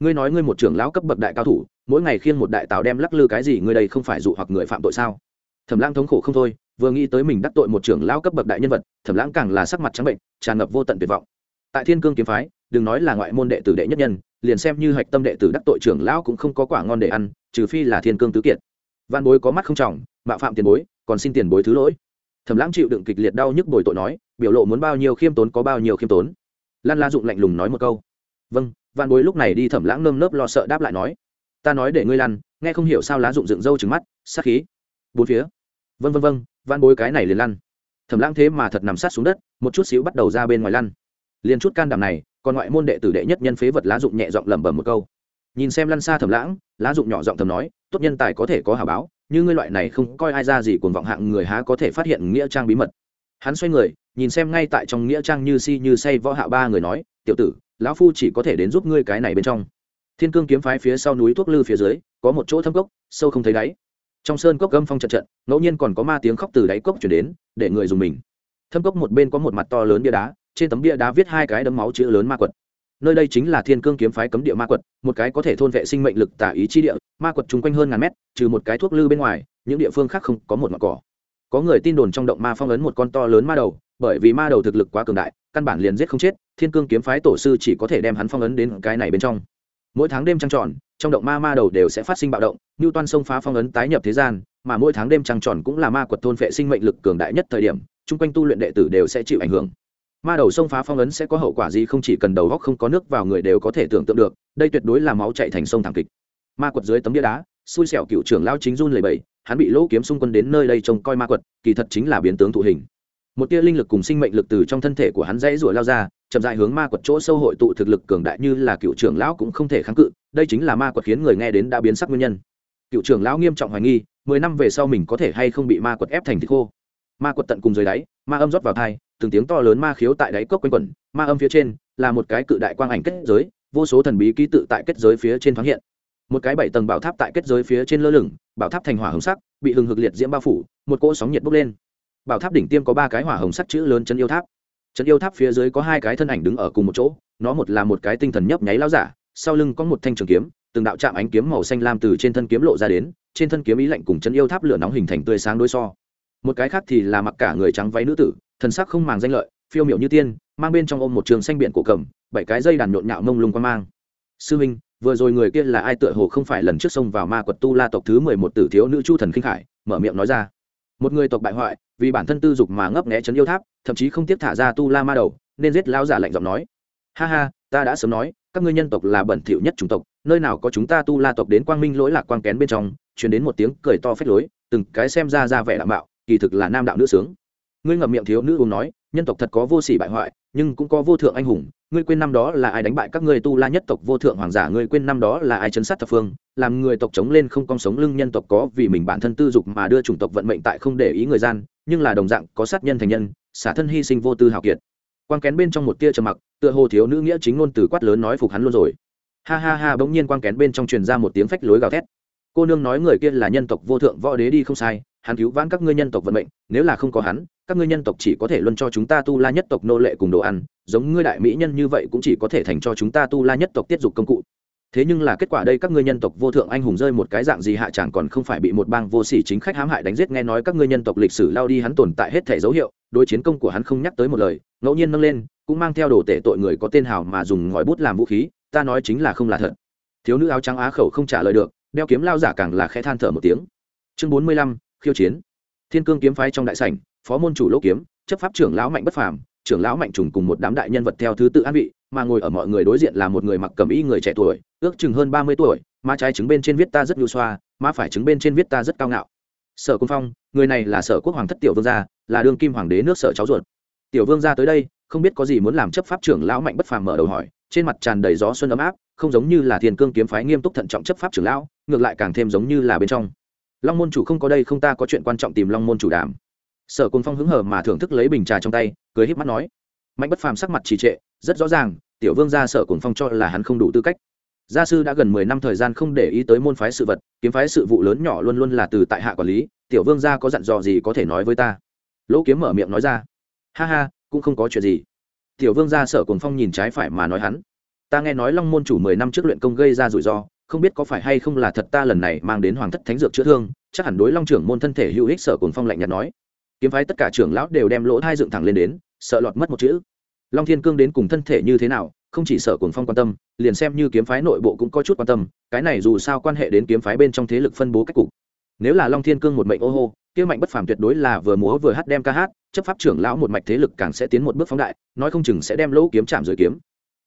Ngươi nói ngươi một trưởng lão cấp bậc đại cao thủ, mỗi ngày khiêng một đại tàu đem lắc lư cái gì, ngươi đây không phải dụ hoặc người phạm tội sao? Thẩm lãng thống khổ không thôi vừa nghĩ tới mình đắc tội một trưởng lão cấp bậc đại nhân vật, thẩm lãng càng là sắc mặt trắng bệnh, tràn ngập vô tận tuyệt vọng. Tại thiên cương kiếm phái, đừng nói là ngoại môn đệ tử đệ nhất nhân, liền xem như hạch tâm đệ tử đắc tội trưởng lão cũng không có quả ngon để ăn, trừ phi là thiên cương tứ kiệt. Văn bối có mắt không trọng, mạo phạm tiền bối, còn xin tiền bối thứ lỗi. Thẩm lãng chịu đựng kịch liệt đau nhức bồi tội nói, biểu lộ muốn bao nhiêu khiêm tốn có bao nhiêu khiêm tốn. Lan la dụng lạnh lùng nói một câu. Vâng văn bối lúc này đi thẩm lãng nơm nớp lo sợ đáp lại nói. Ta nói để ngươi lăn, nghe không hiểu sao lá dụng dựng râu trứng mắt, sát khí. Bốn phía vân vân vân van bối cái này liền lăn. Thẩm lãng thế mà thật nằm sát xuống đất, một chút xíu bắt đầu ra bên ngoài lăn. Liền chút can đảm này, còn ngoại môn đệ tử đệ nhất nhân phế vật lá dụng nhẹ giọng lẩm bẩm một câu. Nhìn xem lăn xa thẩm lãng, lá dụng nhỏ giọng thầm nói, tốt nhân tài có thể có hà báo như ngươi loại này không coi ai ra gì cuồng vọng hạng người há có thể phát hiện nghĩa trang bí mật. Hắn xoay người, nhìn xem ngay tại trong nghĩa trang như si như say võ hạ ba người nói, tiểu tử, lão phu chỉ có thể đến giúp ngươi cái này bên trong. Thiên cương kiếm phái phía sau núi thuốc lư phía dưới, có một chỗ thâm cốc, sâu không thấy đáy trong sơn cốc gâm phong trận trận, ngẫu nhiên còn có ma tiếng khóc từ đáy cốc chuyển đến, để người dùng mình. Thâm cốc một bên có một mặt to lớn bia đá, trên tấm bia đá viết hai cái đấm máu chữ lớn ma quật. Nơi đây chính là thiên cương kiếm phái cấm địa ma quật, một cái có thể thôn vệ sinh mệnh lực tả ý chi địa, ma quật chung quanh hơn ngàn mét, trừ một cái thuốc lư bên ngoài, những địa phương khác không có một mặt cỏ. Có người tin đồn trong động ma phong ấn một con to lớn ma đầu, bởi vì ma đầu thực lực quá cường đại, căn bản liền giết không chết, thiên cương kiếm phái tổ sư chỉ có thể đem hắn phong ấn đến cái này bên trong mỗi tháng đêm trăng tròn, trong động ma ma đầu đều sẽ phát sinh bạo động như toan sông phá phong ấn tái nhập thế gian, mà mỗi tháng đêm trăng tròn cũng là ma quật thôn vệ sinh mệnh lực cường đại nhất thời điểm, chung quanh tu luyện đệ tử đều sẽ chịu ảnh hưởng. Ma đầu sông phá phong ấn sẽ có hậu quả gì không chỉ cần đầu góc không có nước vào người đều có thể tưởng tượng được, đây tuyệt đối là máu chạy thành sông thảm kịch. Ma quật dưới tấm bia đá, xui xẻo cựu trưởng lao chính run lầy bầy hắn bị lỗ kiếm xung quân đến nơi đây trông coi ma quật, kỳ thật chính là biến tướng thụ hình. Một tia linh lực cùng sinh mệnh lực từ trong thân thể của hắn dãy rủa lao ra chậm dại hướng ma quật chỗ sâu hội tụ thực lực cường đại như là cựu trưởng lão cũng không thể kháng cự, đây chính là ma quật khiến người nghe đến đã biến sắc nguyên nhân. Cựu trưởng lão nghiêm trọng hoài nghi, mười năm về sau mình có thể hay không bị ma quật ép thành thịt khô. Ma quật tận cùng dưới đáy, ma âm rót vào thai, từng tiếng to lớn ma khiếu tại đáy cốc quanh quẩn, ma âm phía trên là một cái cự đại quang ảnh kết giới, vô số thần bí ký tự tại kết giới phía trên thoáng hiện. Một cái bảy tầng bảo tháp tại kết giới phía trên lơ lửng, bảo tháp thành hỏa hồng sắc, bị hừng hực liệt diễm bao phủ, một cỗ sóng nhiệt bốc lên. Bảo tháp đỉnh tiêm có ba cái hỏa hồng sắc chữ lớn chân yêu tháp chân yêu tháp phía dưới có hai cái thân ảnh đứng ở cùng một chỗ, nó một là một cái tinh thần nhấp nháy lao giả, sau lưng có một thanh trường kiếm, từng đạo chạm ánh kiếm màu xanh lam từ trên thân kiếm lộ ra đến, trên thân kiếm ý lạnh cùng chân yêu tháp lửa nóng hình thành tươi sáng đối so. Một cái khác thì là mặc cả người trắng váy nữ tử, thần sắc không màng danh lợi, phiêu miệu như tiên, mang bên trong ôm một trường xanh biển cổ cầm, bảy cái dây đàn nhộn nhạo mông lung qua mang. Sư minh vừa rồi người kia là ai tựa hồ không phải lần trước xông vào ma quật tu la tộc thứ mười một tử thiếu nữ chu thần khinh khải, mở miệng nói ra một người tộc bại hoại, vì bản thân tư dục mà ngấp nghé chấn yêu tháp, thậm chí không tiếp thả ra tu la ma đầu, nên giết lao giả lạnh giọng nói. Ha ha, ta đã sớm nói, các ngươi nhân tộc là bẩn thỉu nhất chủng tộc, nơi nào có chúng ta tu la tộc đến quang minh lỗi lạc quang kén bên trong chuyển đến một tiếng cười to phách lối, từng cái xem ra ra vẻ đạo mạo, kỳ thực là nam đạo nữ sướng. Ngươi ngậm miệng thiếu nữ uống nói, nhân tộc thật có vô sỉ bại hoại, nhưng cũng có vô thượng anh hùng ngươi quên năm đó là ai đánh bại các ngươi tu la nhất tộc vô thượng hoàng giả, ngươi quên năm đó là ai chấn sát thập phương, làm người tộc chống lên không cong sống lưng nhân tộc có vì mình bản thân tư dục mà đưa chủng tộc vận mệnh tại không để ý người gian, nhưng là đồng dạng có sát nhân thành nhân, xả thân hy sinh vô tư hào kiệt. Quang kén bên trong một tia trầm mặc, tựa hồ thiếu nữ nghĩa chính ngôn từ quát lớn nói phục hắn luôn rồi. Ha ha ha, bỗng nhiên quang kén bên trong truyền ra một tiếng phách lối gào thét. Cô nương nói người kia là nhân tộc vô thượng, võ đế đi không sai hắn cứu vãn các ngươi nhân tộc vận mệnh, nếu là không có hắn, các ngươi nhân tộc chỉ có thể luân cho chúng ta tu la nhất tộc nô lệ cùng đồ ăn, giống ngươi đại mỹ nhân như vậy cũng chỉ có thể thành cho chúng ta tu la nhất tộc tiết dục công cụ. Thế nhưng là kết quả đây các ngươi nhân tộc vô thượng anh hùng rơi một cái dạng gì hạ chẳng còn không phải bị một bang vô sỉ chính khách hãm hại đánh giết nghe nói các ngươi nhân tộc lịch sử lao đi hắn tồn tại hết thể dấu hiệu, đối chiến công của hắn không nhắc tới một lời, ngẫu nhiên nâng lên, cũng mang theo đồ tể tội người có tên hào mà dùng ngòi bút làm vũ khí, ta nói chính là không là thật. Thiếu nữ áo trắng á khẩu không trả lời được, đeo kiếm lao giả càng là khẽ than thở một tiếng. Chương bốn mươi lăm khiêu chiến. Thiên cương kiếm phái trong đại sảnh, phó môn chủ lỗ kiếm, chấp pháp trưởng lão mạnh bất phàm, trưởng lão mạnh trùng cùng một đám đại nhân vật theo thứ tự an vị, mà ngồi ở mọi người đối diện là một người mặc cẩm y người trẻ tuổi, ước chừng hơn ba mươi tuổi, má trái trứng bên trên viết ta rất nhu xoa, má phải trứng bên trên viết ta rất cao ngạo. Sở quân phong, người này là sở quốc hoàng thất tiểu vương gia, là đương kim hoàng đế nước sở cháu ruột. Tiểu vương gia tới đây, không biết có gì muốn làm chấp pháp trưởng lão mạnh bất phàm mở đầu hỏi, trên mặt tràn đầy gió xuân ấm áp, không giống như là thiên cương kiếm phái nghiêm túc thận trọng chấp pháp trưởng lão, ngược lại càng thêm giống như là bên trong long môn chủ không có đây, không ta có chuyện quan trọng tìm long môn chủ đàm. Sở côn phong hứng hở mà thưởng thức lấy bình trà trong tay, cười híp mắt nói. Mạnh bất phàm sắc mặt trì trệ, rất rõ ràng, tiểu vương gia sở cồn phong cho là hắn không đủ tư cách. Gia sư đã gần mười năm thời gian không để ý tới môn phái sự vật, kiếm phái sự vụ lớn nhỏ luôn luôn là từ tại hạ quản lý, tiểu vương gia có dặn dò gì có thể nói với ta. Lỗ kiếm mở miệng nói ra. Ha ha, cũng không có chuyện gì. Tiểu vương gia sở cồn phong nhìn trái phải mà nói hắn. Ta nghe nói long môn chủ mười năm trước luyện công gây ra rủi ro không biết có phải hay không là thật ta lần này mang đến hoàng thất thánh dược chữa thương, chắc hẳn đối long trưởng môn thân thể hữu ích sở cồn phong lạnh nhạt nói. Kiếm phái tất cả trưởng lão đều đem lỗ thai dựng thẳng lên đến, sợ lọt mất một chữ. Long thiên cương đến cùng thân thể như thế nào, không chỉ sở cồn phong quan tâm, liền xem như kiếm phái nội bộ cũng có chút quan tâm, cái này dù sao quan hệ đến kiếm phái bên trong thế lực phân bố cách cục. Nếu là long thiên cương một mệnh ô hô, kia mạnh bất phàm tuyệt đối là vừa múa vừa hát đem ca hát, chấp pháp trưởng lão một mạch thế lực càng sẽ tiến một bước phóng đại, nói không chừng sẽ đem lỗ kiếm chạm rồi kiếm.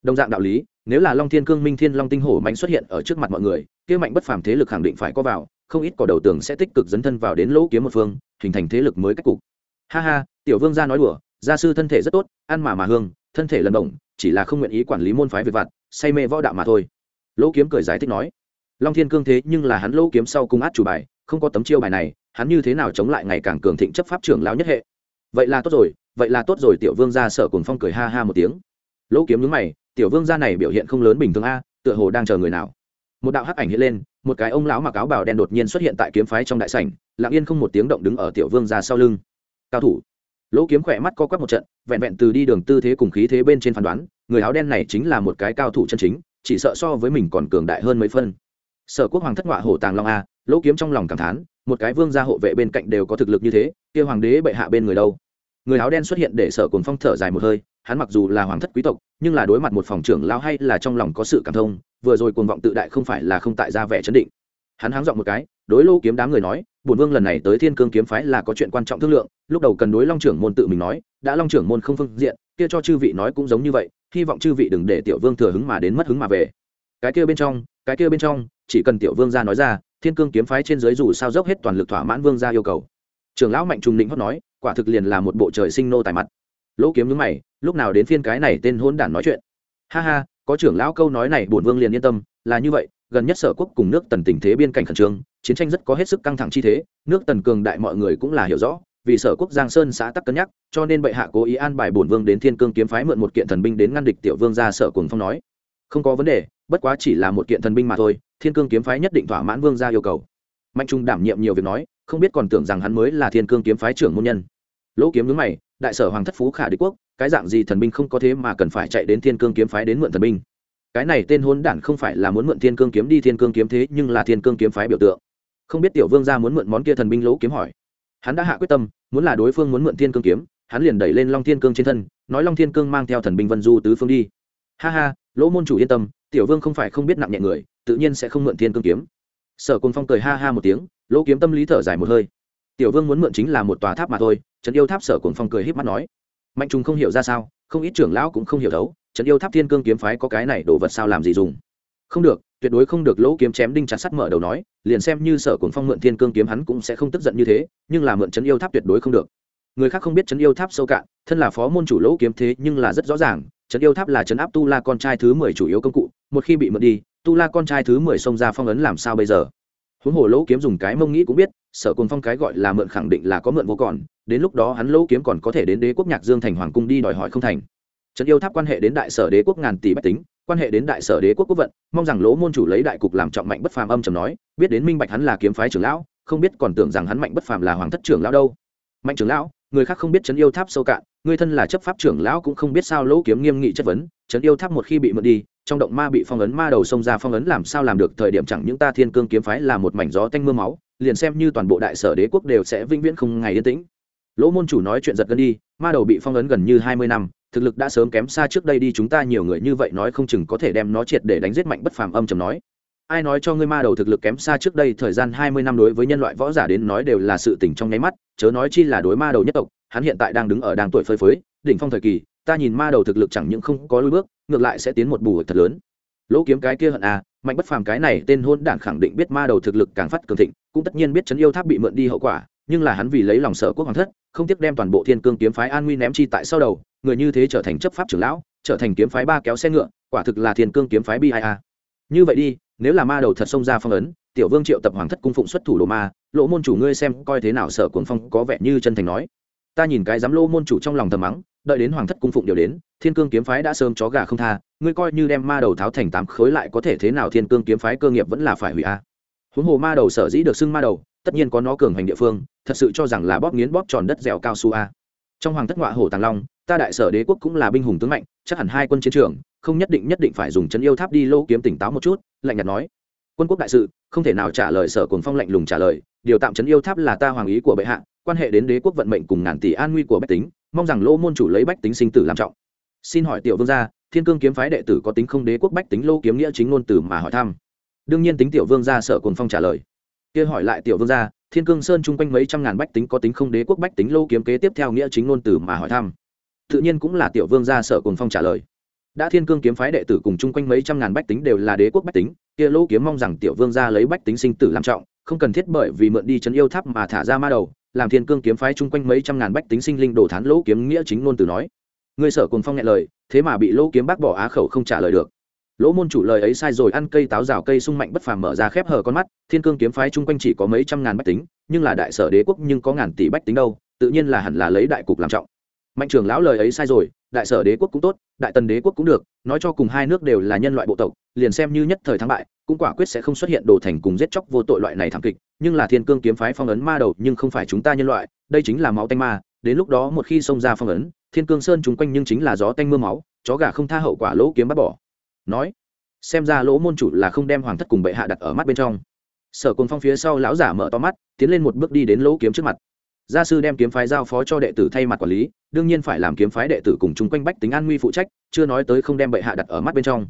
Đồng dạng đạo lý nếu là long thiên cương minh thiên long tinh hổ mạnh xuất hiện ở trước mặt mọi người, kia mạnh bất phàm thế lực khẳng định phải có vào, không ít cỏ đầu tường sẽ tích cực dấn thân vào đến lỗ kiếm một phương, hình thành thế lực mới cách cục. Ha ha, tiểu vương gia nói đùa, gia sư thân thể rất tốt, ăn mà mà hương, thân thể lần động, chỉ là không nguyện ý quản lý môn phái về vặt, say mê võ đạo mà thôi. Lỗ kiếm cười giải thích nói, long thiên cương thế nhưng là hắn lỗ kiếm sau cung át chủ bài, không có tấm chiêu bài này, hắn như thế nào chống lại ngày càng cường thịnh chấp pháp trưởng lão nhất hệ? Vậy là tốt rồi, vậy là tốt rồi, tiểu vương gia sở cùng phong cười ha ha một tiếng. Lỗ kiếm nhướng mày tiểu vương gia này biểu hiện không lớn bình thường a, tựa hồ đang chờ người nào. Một đạo hắc ảnh hiện lên, một cái ông lão mặc áo bào đen đột nhiên xuất hiện tại kiếm phái trong đại sảnh, lặng yên không một tiếng động đứng ở tiểu vương gia sau lưng. Cao thủ. Lỗ kiếm khỏe mắt co quắp một trận, vẹn vẹn từ đi đường tư thế cùng khí thế bên trên phán đoán, người áo đen này chính là một cái cao thủ chân chính, chỉ sợ so với mình còn cường đại hơn mấy phân. Sở quốc hoàng thất họa hổ tàng long a, lỗ kiếm trong lòng cảm thán, một cái vương gia hộ vệ bên cạnh đều có thực lực như thế, kia hoàng đế bệ hạ bên người đâu? Người áo đen xuất hiện để sở cồn phong thở dài một hơi hắn mặc dù là hoàng thất quý tộc, nhưng là đối mặt một phòng trưởng lao hay là trong lòng có sự cảm thông, vừa rồi cuồng vọng tự đại không phải là không tại ra vẻ chấn định. Hắn háng dọn một cái, đối lô kiếm đám người nói, bổn vương lần này tới thiên cương kiếm phái là có chuyện quan trọng thương lượng, lúc đầu cần đối long trưởng môn tự mình nói, đã long trưởng môn không phương diện, kia cho chư vị nói cũng giống như vậy, hy vọng chư vị đừng để tiểu vương thừa hứng mà đến mất hứng mà về. Cái kia bên trong, cái kia bên trong, chỉ cần tiểu vương ra nói ra, thiên cương kiếm phái trên dưới dù sao dốc hết toàn lực thỏa mãn vương ra yêu cầu. Trưởng lão mạnh trùng định hót nói, quả thực liền là một bộ trời sinh nô tài mặt lỗ kiếm nhướng mày, lúc nào đến phiên cái này tên hôn đản nói chuyện. Ha ha, có trưởng lão câu nói này bổn vương liền yên tâm, là như vậy, gần nhất sở quốc cùng nước tần tình thế biên cảnh khẩn trương, chiến tranh rất có hết sức căng thẳng chi thế, nước tần cường đại mọi người cũng là hiểu rõ, vì sở quốc giang sơn xã tắc cân nhắc, cho nên bệ hạ cố ý an bài bổn vương đến thiên cương kiếm phái mượn một kiện thần binh đến ngăn địch tiểu vương ra sở cùng phong nói. Không có vấn đề, bất quá chỉ là một kiện thần binh mà thôi, thiên cương kiếm phái nhất định thỏa mãn vương ra yêu cầu. Mạnh trung đảm nhiệm nhiều việc nói, không biết còn tưởng rằng hắn mới là thiên cương kiếm phái trưởng môn nhân. Lỗ kiếm đứng mày đại sở hoàng thất phú khả đế quốc, cái dạng gì thần binh không có thế mà cần phải chạy đến thiên cương kiếm phái đến mượn thần binh. Cái này tên hôn đản không phải là muốn mượn thiên cương kiếm đi thiên cương kiếm thế, nhưng là thiên cương kiếm phái biểu tượng. Không biết tiểu vương gia muốn mượn món kia thần binh lỗ kiếm hỏi. Hắn đã hạ quyết tâm, muốn là đối phương muốn mượn thiên cương kiếm, hắn liền đẩy lên long thiên cương trên thân, nói long thiên cương mang theo thần binh vân du tứ phương đi. Ha ha, lỗ môn chủ yên tâm, tiểu vương không phải không biết nặng nhẹ người, tự nhiên sẽ không mượn thiên cương kiếm. Sở cùng phong cười ha ha một tiếng, lỗ kiếm tâm lý thở dài một hơi. Tiểu vương muốn mượn chính là một tòa tháp mà thôi trấn yêu tháp sở cuồng phong cười h í p mắt nói, mạnh trùng không hiểu ra sao, không ít trưởng lão cũng không hiểu thấu, trấn yêu tháp thiên cương kiếm phái có cái này đồ vật sao làm gì dùng? Không được, tuyệt đối không được. Lỗ kiếm chém đinh chặt sắt mở đầu nói, liền xem như sở cuồng phong mượn thiên cương kiếm hắn cũng sẽ không tức giận như thế, nhưng là mượn trấn yêu tháp tuyệt đối không được. Người khác không biết trấn yêu tháp sâu cạn, thân là phó môn chủ lỗ kiếm thế nhưng là rất rõ ràng, trấn yêu tháp là trấn áp tu la con trai thứ mười chủ yếu công cụ, một khi bị mượn đi, tu la con trai thứ mười xông ra phong ấn làm sao bây giờ? Huống hồ lỗ kiếm dùng cái mông nghĩ cũng biết sở cồn phong cái gọi là mượn khẳng định là có mượn vô còn, đến lúc đó hắn lỗ kiếm còn có thể đến đế quốc nhạc dương thành hoàng cung đi đòi hỏi không thành. Trấn yêu tháp quan hệ đến đại sở đế quốc ngàn tỷ bách tính, quan hệ đến đại sở đế quốc quốc vận, mong rằng lỗ môn chủ lấy đại cục làm trọng mạnh bất phàm âm trầm nói, biết đến minh bạch hắn là kiếm phái trưởng lão, không biết còn tưởng rằng hắn mạnh bất phàm là hoàng thất trưởng lão đâu. Mạnh trưởng lão, người khác không biết trấn yêu tháp sâu cạn, người thân là chấp pháp trưởng lão cũng không biết sao lỗ kiếm nghiêm nghị chất vấn trấn yêu tháp một khi bị mượn đi, trong động ma bị phong ấn ma đầu xông ra phong ấn làm sao làm được, thời điểm chẳng những ta thiên cương kiếm phái là một mảnh gió tanh mưa máu liền xem như toàn bộ đại sở đế quốc đều sẽ vĩnh viễn không ngày yên tĩnh. Lỗ môn chủ nói chuyện giật gân đi, ma đầu bị phong ấn gần như hai mươi năm, thực lực đã sớm kém xa trước đây đi, chúng ta nhiều người như vậy nói không chừng có thể đem nó triệt để đánh giết mạnh bất phàm âm trầm nói. Ai nói cho ngươi ma đầu thực lực kém xa trước đây thời gian hai mươi năm đối với nhân loại võ giả đến nói đều là sự tình trong nháy mắt, chớ nói chi là đối ma đầu nhất tộc, hắn hiện tại đang đứng ở đang tuổi phơi phới, đỉnh phong thời kỳ, ta nhìn ma đầu thực lực chẳng những không có lối bước, ngược lại sẽ tiến một bù thật lớn. Lỗ kiếm cái kia hận à mạnh bất phàm cái này tên hôn đản khẳng định biết ma đầu thực lực càng phát cường thịnh cũng tất nhiên biết chấn yêu tháp bị mượn đi hậu quả, nhưng là hắn vì lấy lòng sở quốc hoàng thất, không tiếc đem toàn bộ thiên cương kiếm phái an nguy ném chi tại sau đầu, người như thế trở thành chấp pháp trưởng lão, trở thành kiếm phái ba kéo xe ngựa, quả thực là thiên cương kiếm phái bi ai a. Như vậy đi, nếu là ma đầu thật xông ra phong ấn, tiểu vương triệu tập hoàng thất cung phụng xuất thủ đồ ma, lỗ môn chủ ngươi xem coi thế nào sở cuồng phong có vẻ như chân thành nói. Ta nhìn cái dám lỗ môn chủ trong lòng thầm mắng, đợi đến hoàng thất cung phụng điều đến, thiên cương kiếm phái đã sớm chó gà không tha, ngươi coi như đem ma đầu tháo thành tám khối lại có thể thế nào thiên cương kiếm phái cơ nghiệp vẫn là phải hủy a huống hồ ma đầu sở dĩ được xưng ma đầu, tất nhiên có nó cường hành địa phương, thật sự cho rằng là bóp nghiến bóp tròn đất dẻo cao su a. Trong hoàng thất ngoại hổ tàng long, ta đại sở đế quốc cũng là binh hùng tướng mạnh, chắc hẳn hai quân chiến trường, không nhất định nhất định phải dùng chân yêu tháp đi lô kiếm tỉnh táo một chút, lạnh nhạt nói. Quân quốc đại sự, không thể nào trả lời sở cuồng phong lạnh lùng trả lời, điều tạm chấn yêu tháp là ta hoàng ý của bệ hạ, quan hệ đến đế quốc vận mệnh cùng ngàn tỷ an nguy của bách tính, mong rằng lô môn chủ lấy bách tính sinh tử làm trọng. Xin hỏi tiểu vương gia, thiên cương kiếm phái đệ tử có tính không đế quốc bách tính lô kiếm nghĩa chính ngôn từ mà hỏi thăm? Đương nhiên tính tiểu vương gia sở cồn phong trả lời. Kia hỏi lại tiểu vương gia, thiên cương sơn chung quanh mấy trăm ngàn bách tính có tính không đế quốc bách tính lô kiếm kế tiếp theo nghĩa chính ngôn từ mà hỏi thăm. Tự nhiên cũng là tiểu vương gia sở cồn phong trả lời. Đã thiên cương kiếm phái đệ tử cùng chung quanh mấy trăm ngàn bách tính đều là đế quốc bách tính, kia lô kiếm mong rằng tiểu vương gia lấy bách tính sinh tử làm trọng, không cần thiết bởi vì mượn đi chấn yêu tháp mà thả ra ma đầu, làm thiên cương kiếm phái chung quanh mấy trăm ngàn bách tính sinh linh đồ thán lỗ kiếm nghĩa chính ngôn từ nói. Người sở cùng phong nhẹ lời, thế mà bị lỗ kiếm bác bỏ á khẩu không trả lời được lỗ môn chủ lời ấy sai rồi, ăn cây táo rào cây sung mạnh bất phàm mở ra khép hờ con mắt, thiên cương kiếm phái chung quanh chỉ có mấy trăm ngàn bách tính, nhưng là đại sở đế quốc nhưng có ngàn tỷ bách tính đâu, tự nhiên là hẳn là lấy đại cục làm trọng. Mạnh trường lão lời ấy sai rồi, đại sở đế quốc cũng tốt, đại tần đế quốc cũng được, nói cho cùng hai nước đều là nhân loại bộ tộc, liền xem như nhất thời thắng bại, cũng quả quyết sẽ không xuất hiện đồ thành cùng giết chóc vô tội loại này thảm kịch, nhưng là thiên cương kiếm phái phong ấn ma đầu nhưng không phải chúng ta nhân loại, đây chính là máu tanh ma, đến lúc đó một khi xông ra phong ấn, thiên cương sơn chúng quanh nhưng chính là gió tanh mưa máu, chó gà không tha hậu quả lỗ kiếm bắt bỏ nói, xem ra lỗ môn chủ là không đem hoàng thất cùng bệ hạ đặt ở mắt bên trong. Sở cồn phong phía sau lão giả mở to mắt, tiến lên một bước đi đến lỗ kiếm trước mặt. Gia sư đem kiếm phái giao phó cho đệ tử thay mặt quản lý, đương nhiên phải làm kiếm phái đệ tử cùng chung quanh bách tính an nguy phụ trách, chưa nói tới không đem bệ hạ đặt ở mắt bên trong.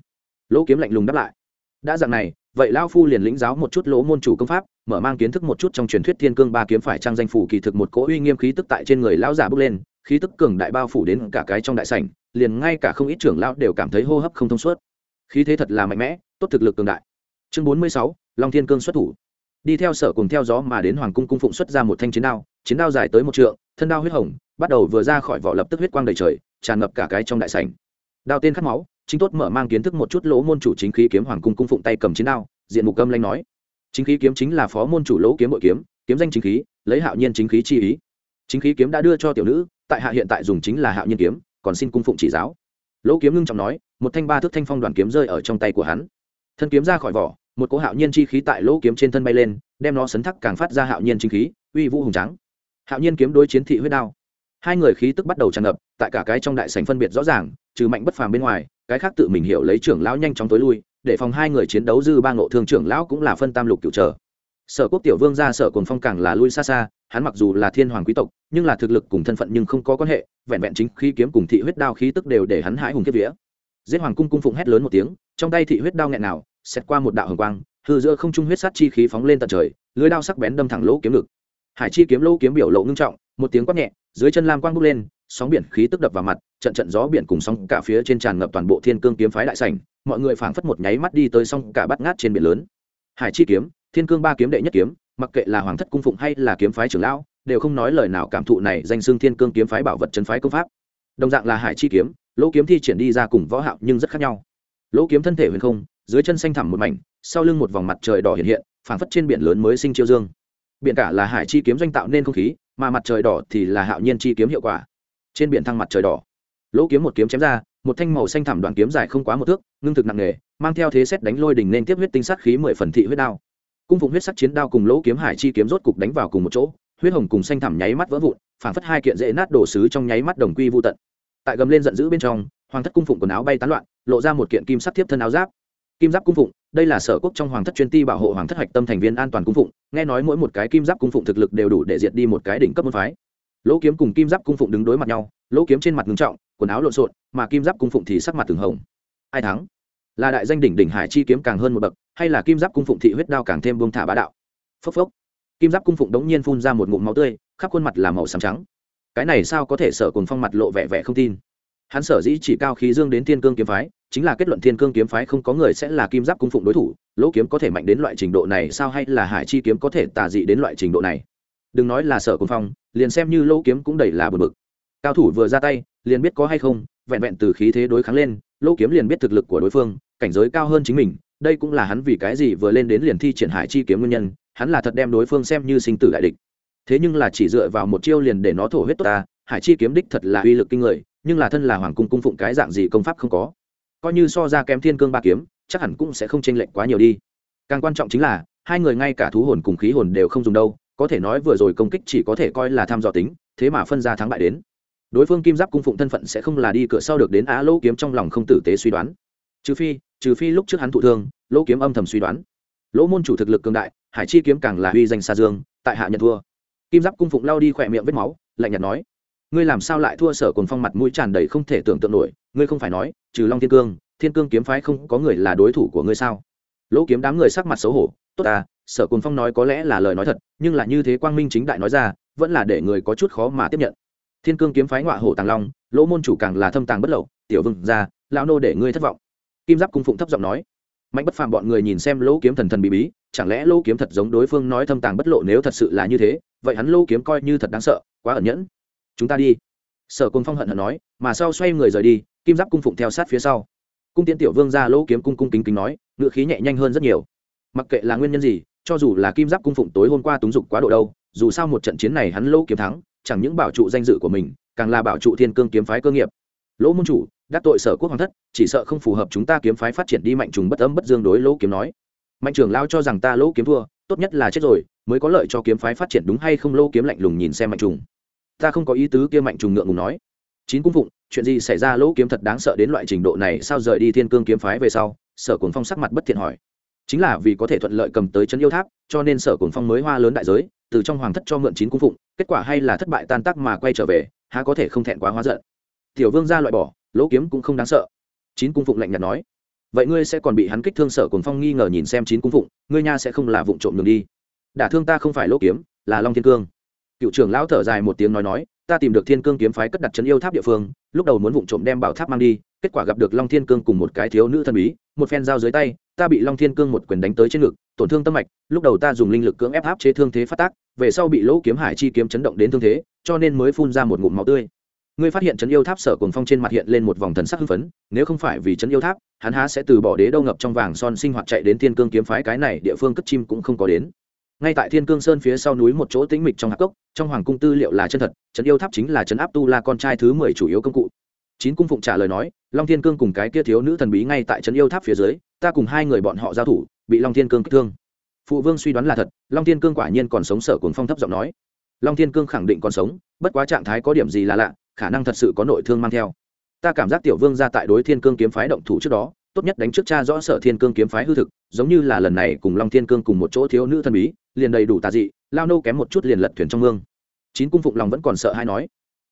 Lỗ kiếm lạnh lùng đáp lại. Đã dạng này, vậy lao phu liền lĩnh giáo một chút lỗ môn chủ công pháp, mở mang kiến thức một chút trong truyền thuyết thiên cương ba kiếm phải trang danh phủ kỳ thực một cỗ uy nghiêm khí tức tại trên người lão giả bước lên, khí tức cường đại bao phủ đến cả cái trong đại sảnh, liền ngay cả không ít trưởng lão đều cảm thấy hô hấp không thông suốt khí thế thật là mạnh mẽ, tốt thực lực cường đại. Chương bốn mươi sáu, long thiên cương xuất thủ. Đi theo sở cùng theo gió mà đến hoàng cung cung phụng xuất ra một thanh chiến đao chiến đao dài tới một trượng, thân đao huyết hồng, bắt đầu vừa ra khỏi vỏ lập tức huyết quang đầy trời, tràn ngập cả cái trong đại sảnh. Đao tên khát máu, chính tốt mở mang kiến thức một chút lỗ môn chủ chính khí kiếm hoàng cung cung phụng tay cầm chiến đao, diện mục âm lanh nói. Chính khí kiếm chính là phó môn chủ lỗ kiếm bội kiếm kiếm danh chính khí, lấy hạo nhiên chính khí chi ý. Chính khí kiếm đã đưa cho tiểu nữ, tại hạ hiện tại dùng chính là hạo nhiên kiếm, còn xin cung phụng chỉ giáo lỗ kiếm ngưng trọng nói, một thanh ba thước thanh phong đoàn kiếm rơi ở trong tay của hắn. Thân kiếm ra khỏi vỏ, một cỗ hạo nhiên chi khí tại lỗ kiếm trên thân bay lên, đem nó sấn thắc càng phát ra hạo nhiên chính khí, uy vũ hùng trắng hạo nhiên kiếm đối chiến thị huyết đao. Hai người khí tức bắt đầu tràn ngập, tại cả cái trong đại sảnh phân biệt rõ ràng, trừ mạnh bất phàm bên ngoài, cái khác tự mình hiểu lấy trưởng lão nhanh chóng tối lui, để phòng hai người chiến đấu dư ba ngộ thương trưởng lão cũng là phân tam lục cựu trở sở quốc tiểu vương ra sở cồn phong càng là lui xa xa, hắn mặc dù là thiên hoàng quý tộc, nhưng là thực lực cùng thân phận nhưng không có quan hệ, vẹn vẹn chính khi kiếm cùng thị huyết đao khí tức đều để hắn hãi hùng kiếp vía. Giết hoàng cung cung phụng hét lớn một tiếng, trong tay thị huyết đao nghẹn nào xét qua một đạo hồng quang, hư giữa không trung huyết sát chi khí phóng lên tận trời, lưới đao sắc bén đâm thẳng lỗ kiếm ngực. Hải chi kiếm lỗ kiếm biểu lộ ngưng trọng, một tiếng quát nhẹ, dưới chân lam quang bốc lên, sóng biển khí tức đập vào mặt, trận trận gió biển cùng sóng cả phía trên tràn ngập toàn bộ thiên cương kiếm phái đại sảnh, mọi người phảng phất một nháy mắt đi tới sông cả bắt ngát trên biển lớn. Hải chi kiếm thiên cương ba kiếm đệ nhất kiếm, mặc kệ là hoàng thất cung phụng hay là kiếm phái trưởng lão, đều không nói lời nào cảm thụ này danh xưng thiên cương kiếm phái bảo vật chân phái công pháp. Đồng dạng là hải chi kiếm, lỗ kiếm thi triển đi ra cùng võ hạo nhưng rất khác nhau. Lỗ kiếm thân thể huyền không, dưới chân xanh thẳm một mảnh, sau lưng một vòng mặt trời đỏ hiện hiện, phảng phất trên biển lớn mới sinh chiêu dương. Biển cả là hải chi kiếm doanh tạo nên không khí, mà mặt trời đỏ thì là hạo nhiên chi kiếm hiệu quả. Trên biển thăng mặt trời đỏ. Lỗ kiếm một kiếm chém ra, một thanh màu xanh thẳm đoạn kiếm dài không quá một thước, ngưng thực nặng nề, mang theo thế xét đánh lôi đỉnh nên tiếp huyết tinh sát khí mười phần thị huyết đao cung phụng huyết sắc chiến đao cùng lỗ kiếm hải chi kiếm rốt cục đánh vào cùng một chỗ, huyết hồng cùng xanh thẳm nháy mắt vỡ vụn phảng phất hai kiện dễ nát đổ sứ trong nháy mắt đồng quy vô tận. Tại gầm lên giận dữ bên trong, hoàng thất cung phụng quần áo bay tán loạn, lộ ra một kiện kim sắc thiếp thân áo giáp. Kim giáp cung phụng, đây là sở quốc trong hoàng thất chuyên ti bảo hộ hoàng thất hạch tâm thành viên an toàn cung phụng, nghe nói mỗi một cái kim giáp cung phụng thực lực đều đủ để diệt đi một cái đỉnh cấp môn phái. Lỗ kiếm cùng kim giáp cung phụng đứng đối mặt nhau, lỗ kiếm trên mặt ngưng trọng, quần áo lộn xộn, mà kim giáp cung phụng thì sắc mặt từng hồng. Ai thắng? Là đại danh đỉnh đỉnh hải chi kiếm càng hơn một bậc, hay là kim giáp cung phụng thị huyết đao càng thêm buông thả bá đạo. Phốc phốc. Kim giáp cung phụng đống nhiên phun ra một ngụm máu tươi, khắp khuôn mặt là màu xám trắng. Cái này sao có thể sở cùng phong mặt lộ vẻ vẻ không tin? Hắn sở dĩ chỉ cao khí dương đến thiên cương kiếm phái, chính là kết luận thiên cương kiếm phái không có người sẽ là kim giáp cung phụng đối thủ, lỗ kiếm có thể mạnh đến loại trình độ này sao hay là hải chi kiếm có thể tà dị đến loại trình độ này? Đừng nói là sở cùng phong, liền xem như lỗ kiếm cũng đầy là bực bực. Cao thủ vừa ra tay, liền biết có hay không, vẹn vẹn từ khí thế đối kháng lên, lỗ kiếm liền biết thực lực của đối phương cảnh giới cao hơn chính mình, đây cũng là hắn vì cái gì vừa lên đến liền thi triển hải chi kiếm nguyên nhân, hắn là thật đem đối phương xem như sinh tử đại địch. Thế nhưng là chỉ dựa vào một chiêu liền để nó thổ huyết tốt ta, hải chi kiếm đích thật là uy lực kinh người, nhưng là thân là hoàng cung cung phụng cái dạng gì công pháp không có. Coi như so ra kém thiên cương ba kiếm, chắc hẳn cũng sẽ không chênh lệch quá nhiều đi. Càng quan trọng chính là, hai người ngay cả thú hồn cùng khí hồn đều không dùng đâu, có thể nói vừa rồi công kích chỉ có thể coi là tham dò tính, thế mà phân ra thắng bại đến. Đối phương kim giáp cung phụng thân phận sẽ không là đi cửa sau được đến á lỗ kiếm trong lòng không tử tế suy đoán trừ phi trừ phi lúc trước hắn thụ thương, lỗ kiếm âm thầm suy đoán. Lỗ môn chủ thực lực cường đại, hải chi kiếm càng là uy danh xa dương, tại hạ nhận thua. Kim giáp cung phụng lao đi khỏe miệng vết máu, lạnh nhạt nói, ngươi làm sao lại thua sở cồn phong mặt mũi tràn đầy không thể tưởng tượng nổi, ngươi không phải nói, trừ long thiên cương thiên cương kiếm phái không có người là đối thủ của ngươi sao? Lỗ kiếm đám người sắc mặt xấu hổ, tốt à sở cồn phong nói có lẽ là lời nói thật, nhưng là như thế quang minh chính đại nói ra, vẫn là để người có chút khó mà tiếp nhận. Thiên cương kiếm phái ngọa hổ tàng long, lỗ môn chủ càng là thâm tàng bất lậu, tiểu vương ra lão nô để ngươi thất vọng kim giáp cung phụng thấp giọng nói. Mạnh bất phàm bọn người nhìn xem lỗ kiếm thần thần bí bí, chẳng lẽ lỗ kiếm thật giống đối phương nói thâm tàng bất lộ nếu thật sự là như thế, vậy hắn lỗ kiếm coi như thật đáng sợ, quá ẩn nhẫn. Chúng ta đi. Sở cung phong hận hận nói, mà sau xoay người rời đi, kim giáp cung phụng theo sát phía sau. Cung Tiễn tiểu vương ra lỗ kiếm cung cung kính kính nói ngựa khí nhẹ nhanh hơn rất nhiều. Mặc kệ là nguyên nhân gì, cho dù là kim giáp cung phụng tối hôm qua túng dục quá độ đâu, dù sao một trận chiến này hắn lỗ kiếm thắng, chẳng những bảo trụ danh dự của mình, càng là bảo trụ thiên cương kiếm phái cơ nghiệp. Lỗ môn chủ đắc tội sở quốc hoàng thất, chỉ sợ không phù hợp chúng ta kiếm phái phát triển đi mạnh trùng bất âm bất dương đối lỗ kiếm nói. Mạnh trưởng lao cho rằng ta lỗ kiếm thua, tốt nhất là chết rồi, mới có lợi cho kiếm phái phát triển đúng hay không lỗ kiếm lạnh lùng nhìn xem mạnh trùng. Ta không có ý tứ kia mạnh trùng ngượng ngùng nói. Chín cung phụng, chuyện gì xảy ra lỗ kiếm thật đáng sợ đến loại trình độ này sao rời đi thiên cương kiếm phái về sau? Sở cuồng phong sắc mặt bất thiện hỏi. Chính là vì có thể thuận lợi cầm tới chân yêu tháp, cho nên sở cuồng phong mới hoa lớn đại giới, từ trong hoàng thất cho mượn chín cung phụng, kết quả hay là thất bại tan tác mà quay trở về, há có thể không thẹn quá hóa giận. Tiểu vương ra loại bỏ lỗ kiếm cũng không đáng sợ. Chín cung phụng lạnh nhạt nói, vậy ngươi sẽ còn bị hắn kích thương sở cuồng phong nghi ngờ nhìn xem chín cung phụng, ngươi nha sẽ không là vụ trộm đường đi. Đả thương ta không phải lỗ kiếm, là long thiên cương. Cựu trưởng lão thở dài một tiếng nói nói, ta tìm được thiên cương kiếm phái cất đặt trấn yêu tháp địa phương, lúc đầu muốn vụ trộm đem bảo tháp mang đi, kết quả gặp được long thiên cương cùng một cái thiếu nữ thần bí, một phen dao dưới tay, ta bị long thiên cương một quyền đánh tới trên ngực, tổn thương tâm mạch, lúc đầu ta dùng linh lực cưỡng ép áp chế thương thế phát tác, về sau bị lỗ kiếm hải chi kiếm chấn động đến thương thế, cho nên mới phun ra một ngụm máu tươi ngươi phát hiện trấn yêu tháp sở cuồng phong trên mặt hiện lên một vòng thần sắc hưng phấn, nếu không phải vì trấn yêu tháp, hắn há sẽ từ bỏ đế đâu ngập trong vàng son sinh hoạt chạy đến thiên cương kiếm phái cái này địa phương cất chim cũng không có đến. Ngay tại thiên cương sơn phía sau núi một chỗ tĩnh mịch trong hạp cốc, trong hoàng cung tư liệu là chân thật, trấn yêu tháp chính là trấn áp tu la con trai thứ mười chủ yếu công cụ. Chín cung phụng trả lời nói, long thiên cương cùng cái kia thiếu nữ thần bí ngay tại trấn yêu tháp phía dưới, ta cùng hai người bọn họ giao thủ, bị long thiên cương kích thương. Phụ vương suy đoán là thật, long thiên cương quả nhiên còn sống sở cuồng phong thấp giọng nói. Long thiên cương khẳng định còn sống, bất quá trạng thái có điểm gì là lạ khả năng thật sự có nội thương mang theo. Ta cảm giác tiểu vương ra tại đối thiên cương kiếm phái động thủ trước đó, tốt nhất đánh trước cha rõ sở thiên cương kiếm phái hư thực, giống như là lần này cùng long thiên cương cùng một chỗ thiếu nữ thần bí, liền đầy đủ tà dị, lao nô kém một chút liền lật thuyền trong mương. Chín cung phụng lòng vẫn còn sợ hay nói.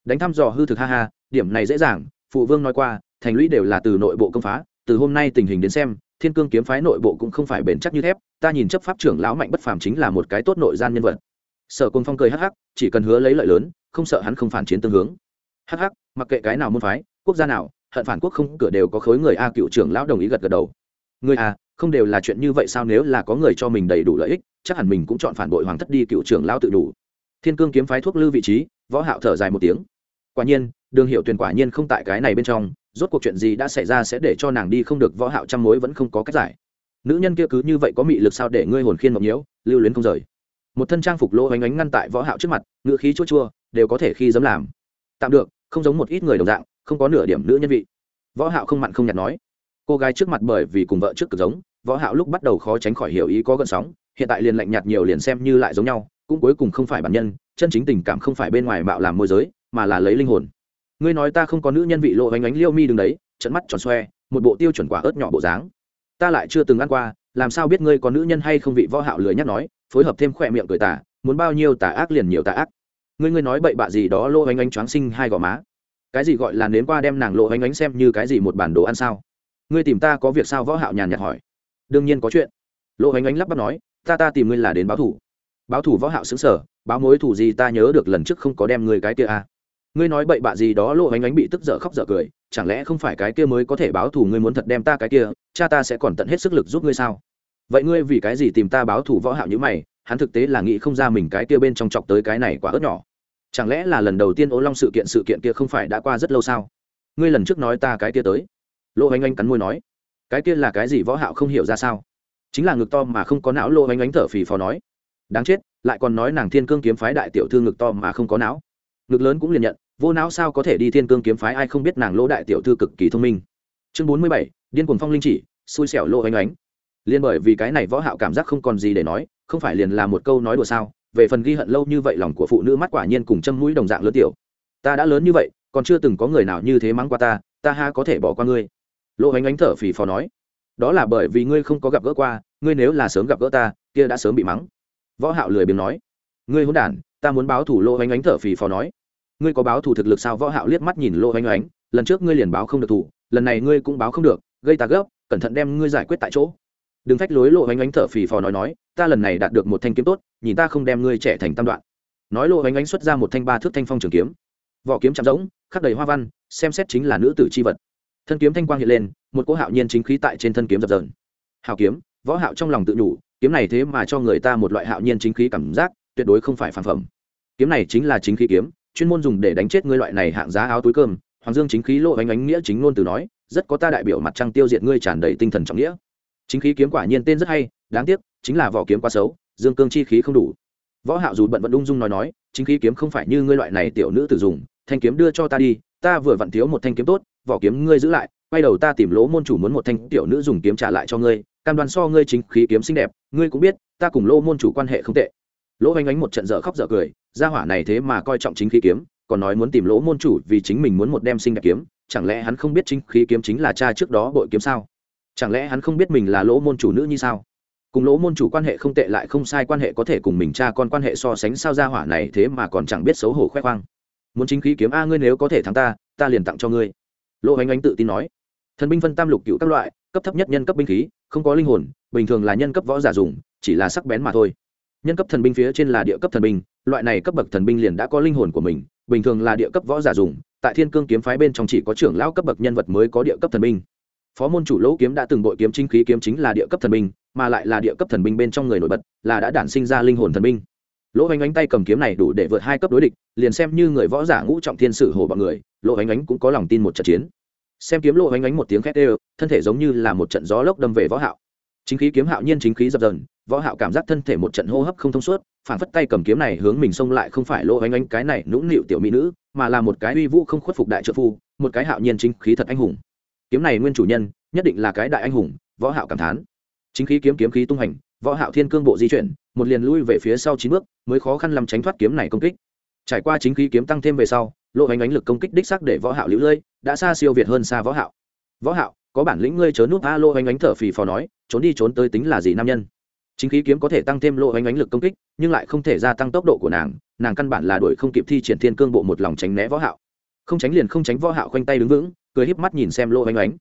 Đánh thăm dò hư thực ha ha, điểm này dễ dàng, phụ vương nói qua, thành lũy đều là từ nội bộ công phá, từ hôm nay tình hình đến xem, thiên cương kiếm phái nội bộ cũng không phải bền chắc như thép, ta nhìn chấp pháp trưởng lão mạnh bất phàm chính là một cái tốt nội gian nhân vật. Sở côn phong cười hắc hắc, chỉ cần hứa lấy lợi lớn, không sợ hắn không phản chiến tương hướng hắc hắc, mặc kệ cái nào môn phái, quốc gia nào, hận phản quốc không cửa đều có khối người a cựu trưởng lão đồng ý gật gật đầu. Người a, không đều là chuyện như vậy sao nếu là có người cho mình đầy đủ lợi ích, chắc hẳn mình cũng chọn phản bội hoàng thất đi cựu trưởng lão tự đủ. Thiên cương kiếm phái thuốc lư vị trí, võ hạo thở dài một tiếng. Quả nhiên, đường hiệu tuyển quả nhiên không tại cái này bên trong, rốt cuộc chuyện gì đã xảy ra sẽ để cho nàng đi không được, võ hạo trăm mối vẫn không có cách giải. Nữ nhân kia cứ như vậy có mị lực sao để ngươi hồn khiên mộng nhiễu, lưu luyến không rời. Một thân trang phục lỗ ánh ánh ngăn tại võ hạo trước mặt ngựa khí chua chua, đều có thể khi dám làm. Tạm được không giống một ít người đồng dạng, không có nửa điểm nữ nhân vị. Võ hạo không mặn không nhạt nói. Cô gái trước mặt bởi vì cùng vợ trước cực giống, võ hạo lúc bắt đầu khó tránh khỏi hiểu ý có gần sóng, hiện tại liền lạnh nhạt nhiều liền xem như lại giống nhau, cũng cuối cùng không phải bản nhân, chân chính tình cảm không phải bên ngoài mạo làm môi giới, mà là lấy linh hồn. Ngươi nói ta không có nữ nhân vị lộ ánh ánh liêu mi đứng đấy trận mắt tròn xoe, một bộ tiêu chuẩn quả ớt nhỏ bộ dáng. Ta lại chưa từng ăn qua, làm sao biết ngươi có nữ nhân hay không vị võ hạo lười nhắc nói, phối hợp thêm khỏe miệng cười tà, muốn bao nhiêu tà ác liền nhiều tà ác ngươi ngươi nói bậy bạ gì đó, lô ánh ánh choáng sinh hai gò má. Cái gì gọi là nếm qua đem nàng lộ ánh ánh xem như cái gì một bản đồ ăn sao? Ngươi tìm ta có việc sao? Võ hạo nhàn nhạt hỏi. Đương nhiên có chuyện. Lộ ánh ánh lắp bắp nói, ta ta tìm ngươi là đến báo thủ. Báo thủ võ hạo sững sờ, báo mối thủ gì ta nhớ được lần trước không có đem ngươi cái kia à? Ngươi nói bậy bạ gì đó lộ ánh ánh bị tức giận khóc dở cười, chẳng lẽ không phải cái kia mới có thể báo thù ngươi muốn thật đem ta cái kia, cha ta sẽ còn tận hết sức lực giúp ngươi sao? Vậy ngươi vì cái gì tìm ta báo thù võ hạo như mày hắn thực tế là nghĩ không ra mình cái kia bên trong chọc tới cái này quá ớt nhỏ. Chẳng lẽ là lần đầu tiên ố long sự kiện sự kiện kia không phải đã qua rất lâu sao? Ngươi lần trước nói ta cái kia tới. Lô oanh oanh cắn môi nói. Cái kia là cái gì võ hạo không hiểu ra sao? Chính là ngực to mà không có não, lô oanh oanh thở phì phò nói. Đáng chết, lại còn nói nàng thiên cương kiếm phái đại tiểu thư ngực to mà không có não. Ngực lớn cũng liền nhận, vô não sao có thể đi thiên cương kiếm phái, ai không biết nàng lô đại tiểu thư cực kỳ thông minh. Chương bốn mươi bảy, điên cuồng phong linh chỉ, xui xẻo lô oanh oanh liên bởi vì cái này võ hạo cảm giác không còn gì để nói không phải liền là một câu nói đùa sao? Về phần ghi hận lâu như vậy lòng của phụ nữ mắt quả nhiên cùng châm mũi đồng dạng lớn tiểu. Ta đã lớn như vậy, còn chưa từng có người nào như thế mắng qua ta ta ha có thể bỏ qua ngươi? Lộ ánh ánh thở phì phò nói. Đó là bởi vì ngươi không có gặp gỡ qua, ngươi nếu là sớm gặp gỡ ta, kia đã sớm bị mắng. Võ hạo lười biếng nói. Ngươi hỗn đản, ta muốn báo thủ lộ ánh ánh thở phì phò nói. Ngươi có báo thủ thực lực sao? Võ hạo liếc mắt nhìn lộ ánh ánh. Lần trước ngươi liền báo không được thủ lần này ngươi cũng báo không được, gây ta gấp, cẩn thận đem ngươi giải quyết tại chỗ đừng phách lối lộ ánh ánh thở phì phò nói nói, ta lần này đạt được một thanh kiếm tốt, nhìn ta không đem ngươi trẻ thành tam đoạn. Nói lộ ánh ánh xuất ra một thanh ba thước thanh phong trường kiếm. Vỏ kiếm chạm rỗng, khắc đầy hoa văn, xem xét chính là nữ tử c h i vật. Thân kiếm thanh quang hiện lên, một cỗ hạo nhiên chính khí tại trên thân kiếm dập dờn. Hào kiếm, võ hạo trong lòng tự nhủ, kiếm này thế mà cho người ta một loại hạo nhiên chính khí cảm giác, tuyệt đối không phải phản phẩm. Kiếm này chính là chính khí kiếm, chuyên môn dùng để đánh chết ngươi loại này hạng giá áo túi cơm. Hoàng dương chính khí lộ ánh ánh nghĩa chính ngôn từ nói, rất có ta đại biểu mặt trăng tiêu diệt ngươi tràn đầy tinh thần trọng nghĩa chính khí kiếm quả nhiên tên rất hay, đáng tiếc, chính là vỏ kiếm quá xấu, dương cương chi khí không đủ. Võ hạo dù bận vận ung dung nói nói, chính khí kiếm không phải như ngươi loại này tiểu nữ tử dùng, thanh kiếm đưa cho ta đi, ta vừa vặn thiếu một thanh kiếm tốt, vỏ kiếm ngươi giữ lại, quay đầu ta tìm lỗ môn chủ muốn một thanh tiểu nữ dùng kiếm trả lại cho ngươi, cam đoan so ngươi chính khí kiếm xinh đẹp, ngươi cũng biết, ta cùng lỗ môn chủ quan hệ không tệ. Lỗ oanh ánh một trận dở khóc dở cười, gia hỏa này thế mà coi trọng chính khí kiếm, còn nói muốn tìm lỗ môn chủ vì chính mình muốn một đem sinh đẹp kiếm, chẳng lẽ hắn không biết chính khí kiếm chính là cha trước đó bội kiếm sao? Chẳng lẽ hắn không biết mình là lỗ môn chủ nữ như sao? Cùng lỗ môn chủ quan hệ không tệ lại không sai quan hệ có thể cùng mình cha con quan hệ so sánh sao ra hỏa này thế mà còn chẳng biết xấu hổ khoe khoang. Muốn chính khí kiếm a ngươi nếu có thể thắng ta ta liền tặng cho ngươi. Lỗ ánh ánh tự tin nói. Thần binh phân tam lục cựu các loại, cấp thấp nhất nhân cấp binh khí, không có linh hồn, bình thường là nhân cấp võ giả dùng, chỉ là sắc bén mà thôi. Nhân cấp thần binh phía trên là địa cấp thần binh, loại này cấp bậc thần binh liền đã có linh hồn của mình, bình thường là địa cấp võ giả dùng, tại thiên cương kiếm phái bên trong chỉ có trưởng lão cấp bậc nhân vật mới có địa cấp thần binh phó môn chủ lỗ kiếm đã từng bội kiếm chính khí kiếm chính là địa cấp thần binh, mà lại là địa cấp thần binh bên trong người nổi bật là đã đản sinh ra linh hồn thần binh. Lỗ ánh ánh tay cầm kiếm này đủ để vượt hai cấp đối địch, liền xem như người võ giả ngũ trọng thiên sử hồ bọn người, lỗ ánh ánh cũng có lòng tin một trận chiến. Xem kiếm lỗ ánh ánh một tiếng khét ê thân thể giống như là một trận gió lốc đâm về võ hạo. Chính khí kiếm hạo nhiên chính khí dập dần võ hạo cảm giác thân thể một trận hô hấp không thông suốt, phản phất tay cầm kiếm này hướng mình xông lại không phải lỗ ánh ánh cái này nũng nịu tiểu mỹ nữ, mà là một cái uy vũ không khuất phục đại trợ phu, một cái hạo nhiên chính khí thật anh hùng kiếm này nguyên chủ nhân, nhất định là cái đại anh hùng, võ hạo cảm thán. Chính khí kiếm kiếm khí tung hành, võ hạo thiên cương bộ di chuyển, một liền lui về phía sau chín bước, mới khó khăn làm tránh thoát kiếm này công kích. Trải qua chính khí kiếm tăng thêm về sau, lộ ánh ánh lực công kích đích xác để võ hạo liễu lơi, đã xa siêu việt hơn xa võ hạo. Võ hạo, có bản lĩnh ngươi chớ núp a lô ánh ánh thở phì phò nói, trốn đi trốn tới tính là gì nam nhân? Chính khí kiếm có thể tăng thêm lộ ánh ánh lực công kích, nhưng lại không thể gia tăng tốc độ của nàng nàng căn bản là đuổi không kịp thi triển thiên cương bộ một lòng tránh né võ hạo. Không tránh liền không tránh võ hạo khoanh tay đứng vững cười híp mắt nhìn xem lô ánh ánh.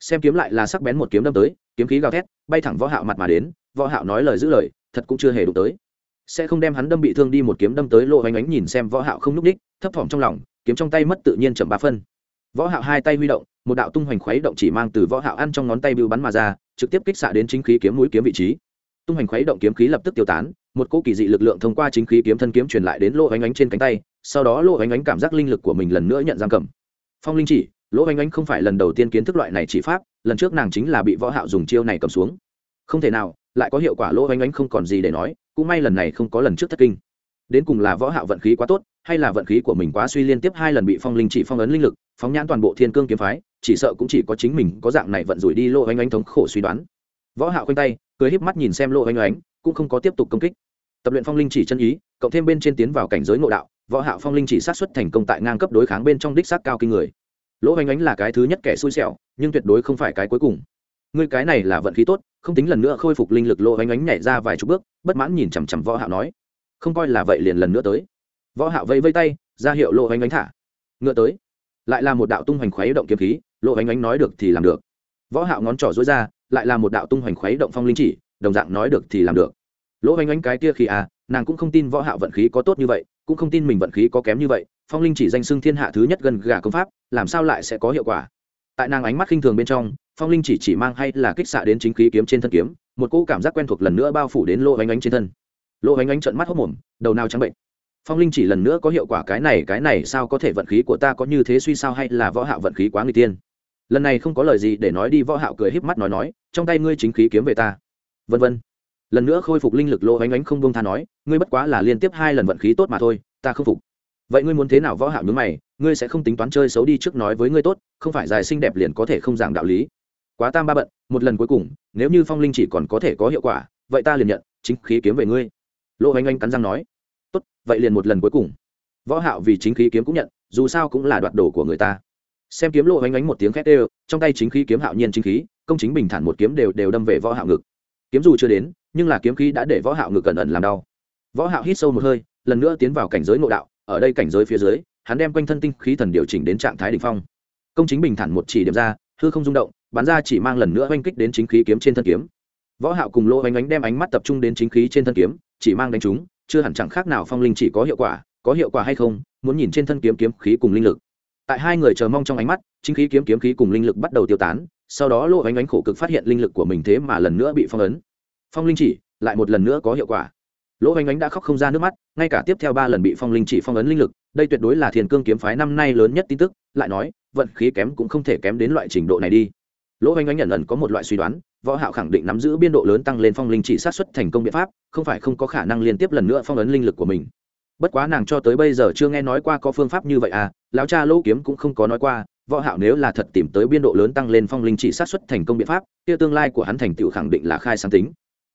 Xem kiếm lại là sắc bén một kiếm đâm tới, kiếm khí gào thét, bay thẳng võ hạo mặt mà đến, võ hạo nói lời giữ lời, thật cũng chưa hề đụng tới. Sẽ không đem hắn đâm bị thương đi một kiếm đâm tới lô ánh ánh nhìn xem võ hạo không núc đích thấp thỏm trong lòng, kiếm trong tay mất tự nhiên chậm ba phân. Võ hạo hai tay huy động, một đạo tung hoành khuấy động chỉ mang từ võ hạo ăn trong ngón tay bưu bắn mà ra, trực tiếp kích xạ đến chính khí kiếm mũi kiếm vị trí. Tung hoành khuấy động kiếm khí lập tức tiêu tán, một cỗ kỳ dị lực lượng thông qua chính khí kiếm thân kiếm truyền lại đến lỗ ánh ánh trên cánh tay, sau đó lỗ ánh ánh cảm giác linh lực của mình lần nữa nhận giam cầm. Phong linh chỉ lỗ oanh oanh không phải lần đầu tiên kiến thức loại này chỉ pháp, lần trước nàng chính là bị võ hạo dùng chiêu này cầm xuống. Không thể nào, lại có hiệu quả lỗ oanh oanh không còn gì để nói, cũng may lần này không có lần trước thất kinh. Đến cùng là võ hạo vận khí quá tốt, hay là vận khí của mình quá suy liên tiếp hai lần bị phong linh chỉ phong ấn linh lực, phóng nhãn toàn bộ thiên cương kiếm phái, chỉ sợ cũng chỉ có chính mình có dạng này vận rủi đi lỗ oanh oanh thống khổ suy đoán. Võ hạo quanh tay, cười híp mắt nhìn xem lỗ oanh oanh cũng không có tiếp tục công kích. Tập luyện phong linh chỉ chân ý, cộng thêm bên trên tiến vào cảnh giới ngộ đạo, võ hạo phong linh chỉ sát xuất thành công tại ngang cấp đối kháng bên trong đích sát cao kinh người lỗ ánh ánh là cái thứ nhất kẻ xui xẻo, nhưng tuyệt đối không phải cái cuối cùng. Ngươi cái này là vận khí tốt, không tính lần nữa khôi phục linh lực lỗ ánh ánh nhảy ra vài chục bước, bất mãn nhìn chằm chằm võ hạo nói. Không coi là vậy liền lần nữa tới. Võ hạo vây vây tay, ra hiệu lỗ ánh ánh thả. Ngựa tới. Lại là một đạo tung hoành khuấy động kiếm khí, lỗ ánh ánh nói được thì làm được. Võ hạo ngón trỏ duỗi ra, lại là một đạo tung hoành khuấy động phong linh chỉ, đồng dạng nói được thì làm được. Lỗ ánh ánh cái kia khi à nàng cũng không tin võ hạo vận khí có tốt như vậy, cũng không tin mình vận khí có kém như vậy phong linh chỉ danh xưng thiên hạ thứ nhất gần gà công pháp, làm sao lại sẽ có hiệu quả? Tại nàng ánh mắt khinh thường bên trong, phong linh chỉ chỉ mang hay là kích xạ đến chính khí kiếm trên thân kiếm, một cỗ cảm giác quen thuộc lần nữa bao phủ đến lỗ ánh ánh trên thân. Lỗ ánh ánh trợn mắt hốc mồm, đầu nào trắng bệnh. Phong linh chỉ lần nữa có hiệu quả cái này cái này sao có thể vận khí của ta có như thế suy sao hay là võ hạo vận khí quá nguy tiên? Lần này không có lời gì để nói đi, võ hạo cười híp mắt nói nói, trong tay ngươi chính khí kiếm về ta. Vân vân. Lần nữa khôi phục linh lực, lỗ ánh ánh không buông tha nói, ngươi bất quá là liên tiếp hai lần vận khí tốt mà thôi, ta không phục vậy ngươi muốn thế nào võ hạo nhướng mày, ngươi sẽ không tính toán chơi xấu đi trước nói với ngươi tốt, không phải dài xinh đẹp liền có thể không giảng đạo lý. Quá tam ba bận, một lần cuối cùng, nếu như phong linh chỉ còn có thể có hiệu quả, vậy ta liền nhận, chính khí kiếm về ngươi. Lỗ ánh ánh cắn răng nói. Tốt, vậy liền một lần cuối cùng. Võ hạo vì chính khí kiếm cũng nhận, dù sao cũng là đoạt đồ của người ta. Xem kiếm lộ ánh ánh một tiếng khét đều, trong tay chính khí kiếm hạo nhiên chính khí, công chính bình thản một kiếm đều đều đâm về võ hạo ngực. Kiếm dù chưa đến, nhưng là kiếm khí đã để võ hạo ngực cẩn ẩn làm đau. Võ hạo hít sâu một hơi, lần nữa tiến vào cảnh giới nội đạo ở đây cảnh giới phía dưới hắn đem quanh thân tinh khí thần điều chỉnh đến trạng thái đỉnh phong. Công chính bình thản một chỉ điểm ra hư không rung động bắn ra chỉ mang lần nữa oanh kích đến chính khí kiếm trên thân kiếm. Võ hạo cùng lô oanh ánh đem ánh mắt tập trung đến chính khí trên thân kiếm chỉ mang đánh chúng, chưa hẳn chẳng khác nào phong linh chỉ có hiệu quả có hiệu quả hay không muốn nhìn trên thân kiếm kiếm khí cùng linh lực. Tại hai người chờ mong trong ánh mắt chính khí kiếm kiếm khí cùng linh lực bắt đầu tiêu tán sau đó lô oanh ánh khổ cực phát hiện linh lực của mình thế mà lần nữa bị phong ấn. Phong linh chỉ lại một lần nữa có hiệu quả lỗ oanh ánh đã khóc không ra nước mắt, ngay cả tiếp theo ba lần bị phong linh chỉ phong ấn linh lực, đây tuyệt đối là thiền cương kiếm phái năm nay lớn nhất tin tức, lại nói, vận khí kém cũng không thể kém đến loại trình độ này đi. Lỗ oanh ánh nhận ẩn có một loại suy đoán, võ hạo khẳng định nắm giữ biên độ lớn tăng lên phong linh chỉ sát xuất thành công biện pháp, không phải không có khả năng liên tiếp lần nữa phong ấn linh lực của mình. Bất quá nàng cho tới bây giờ chưa nghe nói qua có phương pháp như vậy à lão cha lỗ kiếm cũng không có nói qua, võ hạo nếu là thật tìm tới biên độ lớn tăng lên phong linh chỉ sát xuất thành công biện pháp, kia tương lai của hắn thành tựu khẳng định là khai sáng tính.